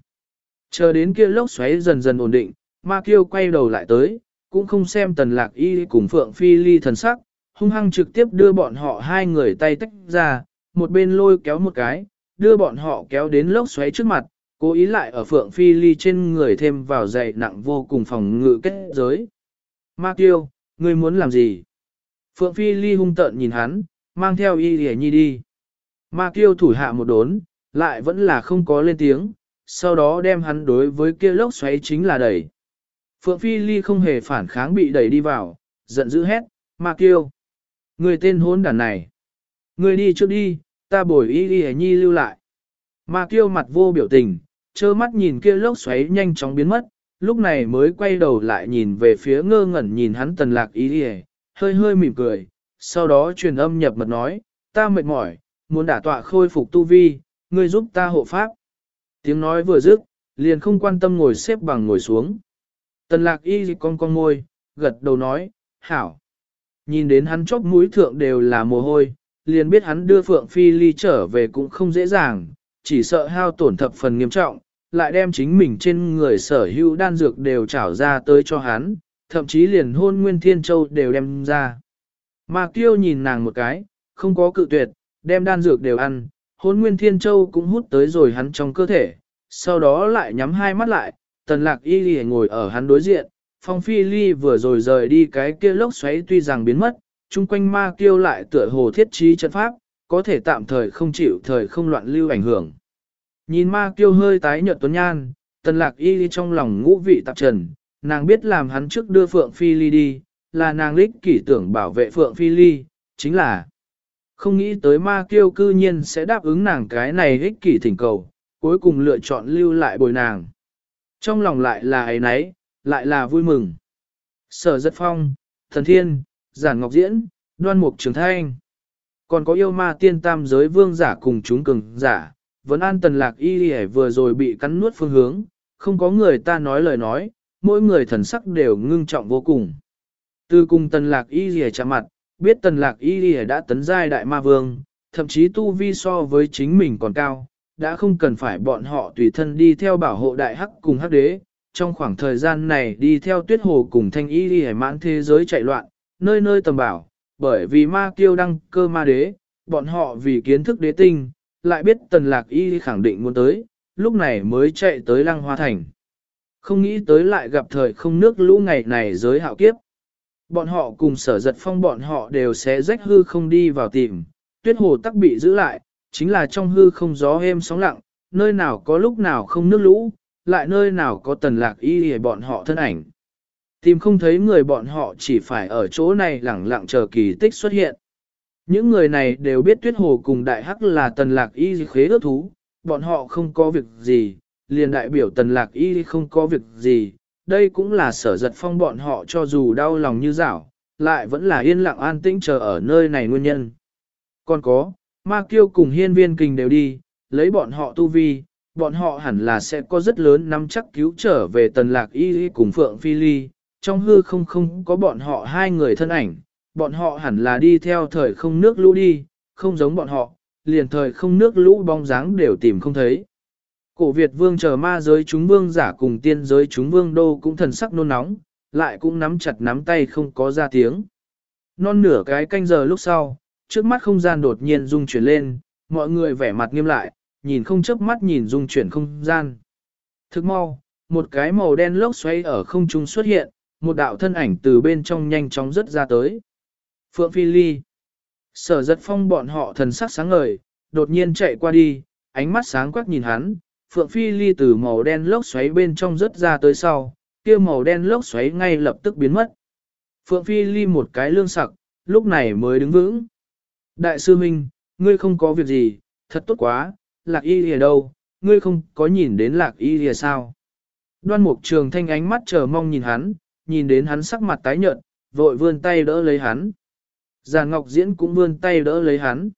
Chờ đến kia lốc xoáy dần dần ổn định, Ma Kiêu quay đầu lại tới, cũng không xem tần lạc y cùng Phượng Phi Ly thần sắc, hung hăng trực tiếp đưa bọn họ hai người tay tách ra, một bên lôi kéo một cái, đưa bọn họ kéo đến lốc xoáy trước mặt, cố ý lại ở Phượng Phi Ly trên người thêm vào dày nặng vô cùng phòng ngự kết giới. Ma tiêu, ngươi muốn làm gì? Phượng Phi Ly hung tợn nhìn hắn, mang theo y hề nhi đi. Ma tiêu thủ hạ một đốn, lại vẫn là không có lên tiếng, sau đó đem hắn đối với kia lốc xoáy chính là đẩy. Phượng Phi Ly không hề phản kháng bị đẩy đi vào, giận dữ hét, Ma tiêu, Người tên hôn đàn này. Người đi trước đi, ta bồi y y nhi lưu lại. Ma tiêu mặt vô biểu tình, trơ mắt nhìn kia lốc xoáy nhanh chóng biến mất, lúc này mới quay đầu lại nhìn về phía ngơ ngẩn nhìn hắn tần lạc y đi hơi hơi mỉm cười, sau đó truyền âm nhập mật nói, ta mệt mỏi, muốn đả tọa khôi phục tu vi, ngươi giúp ta hộ pháp. Tiếng nói vừa dứt, liền không quan tâm ngồi xếp bằng ngồi xuống. Tần lạc y con con ngôi, gật đầu nói, hảo. Nhìn đến hắn chóc mũi thượng đều là mồ hôi, liền biết hắn đưa Phượng Phi Ly trở về cũng không dễ dàng, chỉ sợ hao tổn thập phần nghiêm trọng, lại đem chính mình trên người sở hữu đan dược đều trảo ra tới cho hắn, thậm chí liền hôn Nguyên Thiên Châu đều đem ra. Mà kiêu nhìn nàng một cái, không có cự tuyệt, đem đan dược đều ăn, hôn Nguyên Thiên Châu cũng hút tới rồi hắn trong cơ thể, sau đó lại nhắm hai mắt lại, tần lạc y lì ngồi ở hắn đối diện, phong phi ly vừa rồi rời đi cái kia lốc xoáy tuy rằng biến mất, chung quanh ma kiêu lại tựa hồ thiết trí trận pháp, có thể tạm thời không chịu thời không loạn lưu ảnh hưởng. Nhìn ma kiêu hơi tái nhợt tuấn nhan, tần lạc y ly trong lòng ngũ vị tạp trần, nàng biết làm hắn trước đưa Phượng Phi Ly đi, là nàng lích kỷ tưởng bảo vệ Phượng Phi Ly, chính là không nghĩ tới ma kiêu cư nhiên sẽ đáp ứng nàng cái này ích kỷ thỉnh cầu, cuối cùng lựa chọn lưu lại bồi nàng. Trong lòng lại là ấy nấy, lại là vui mừng. Sở giật phong, thần thiên, giản ngọc diễn, đoan mục trường thanh. Còn có yêu ma tiên tam giới vương giả cùng chúng cường giả, vẫn an tần lạc y đi vừa rồi bị cắn nuốt phương hướng, không có người ta nói lời nói, mỗi người thần sắc đều ngưng trọng vô cùng. Từ cùng tần lạc y đi chạm mặt, biết tần lạc y đi đã tấn giai đại ma vương, thậm chí tu vi so với chính mình còn cao, đã không cần phải bọn họ tùy thân đi theo bảo hộ đại hắc cùng hắc đế, trong khoảng thời gian này đi theo tuyết hồ cùng thanh y đi hải mãn thế giới chạy loạn, nơi nơi tầm bảo, bởi vì ma kiêu đăng cơ ma đế, bọn họ vì kiến thức đế tinh, lại biết tần lạc y khẳng định muốn tới, lúc này mới chạy tới lăng hoa thành. Không nghĩ tới lại gặp thời không nước lũ ngày này giới hạo kiếp. Bọn họ cùng sở giật phong bọn họ đều sẽ rách hư không đi vào tìm, tuyết hồ tắc bị giữ lại, chính là trong hư không gió êm sóng lặng, nơi nào có lúc nào không nước lũ, lại nơi nào có tần lạc y hề bọn họ thân ảnh. Tìm không thấy người bọn họ chỉ phải ở chỗ này lẳng lặng chờ kỳ tích xuất hiện. Những người này đều biết tuyết hồ cùng đại hắc là tần lạc y khế ước thú, bọn họ không có việc gì, liền đại biểu tần lạc y không có việc gì, đây cũng là sở giật phong bọn họ cho dù đau lòng như dảo, lại vẫn là yên lặng an tĩnh chờ ở nơi này nguyên nhân. Còn có, ma kiêu cùng hiên viên kình đều đi, lấy bọn họ tu vi, bọn họ hẳn là sẽ có rất lớn nắm chắc cứu trở về tần lạc y cùng Phượng Phi Ly, trong hư không không có bọn họ hai người thân ảnh, bọn họ hẳn là đi theo thời không nước lũ đi, không giống bọn họ, liền thời không nước lũ bóng dáng đều tìm không thấy. Cổ Việt vương chờ ma giới chúng vương giả cùng tiên giới chúng vương đô cũng thần sắc nôn nóng, lại cũng nắm chặt nắm tay không có ra tiếng. Non nửa cái canh giờ lúc sau, trước mắt không gian đột nhiên rung chuyển lên, mọi người vẻ mặt nghiêm lại, nhìn không chớp mắt nhìn rung chuyển không gian. Thức mau, một cái màu đen lốc xoay ở không trung xuất hiện, một đạo thân ảnh từ bên trong nhanh chóng rất ra tới. Phượng Phi Ly Sở giật phong bọn họ thần sắc sáng ngời, đột nhiên chạy qua đi, ánh mắt sáng quắc nhìn hắn, Phượng Phi Ly từ màu đen lốc xoáy bên trong rớt ra tới sau, kia màu đen lốc xoáy ngay lập tức biến mất. Phượng Phi Ly một cái lương sặc, lúc này mới đứng vững. Đại sư Minh, ngươi không có việc gì, thật tốt quá, lạc y lìa đâu, ngươi không có nhìn đến lạc y lìa sao. Đoan mục trường thanh ánh mắt chờ mong nhìn hắn, nhìn đến hắn sắc mặt tái nhợt, vội vươn tay đỡ lấy hắn. Già Ngọc Diễn cũng vươn tay đỡ lấy hắn.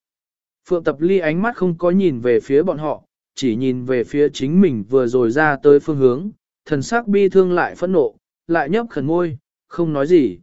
Phượng Tập Ly ánh mắt không có nhìn về phía bọn họ, chỉ nhìn về phía chính mình vừa rồi ra tới phương hướng, thần sắc bi thương lại phẫn nộ, lại nhấp khẩn môi, không nói gì.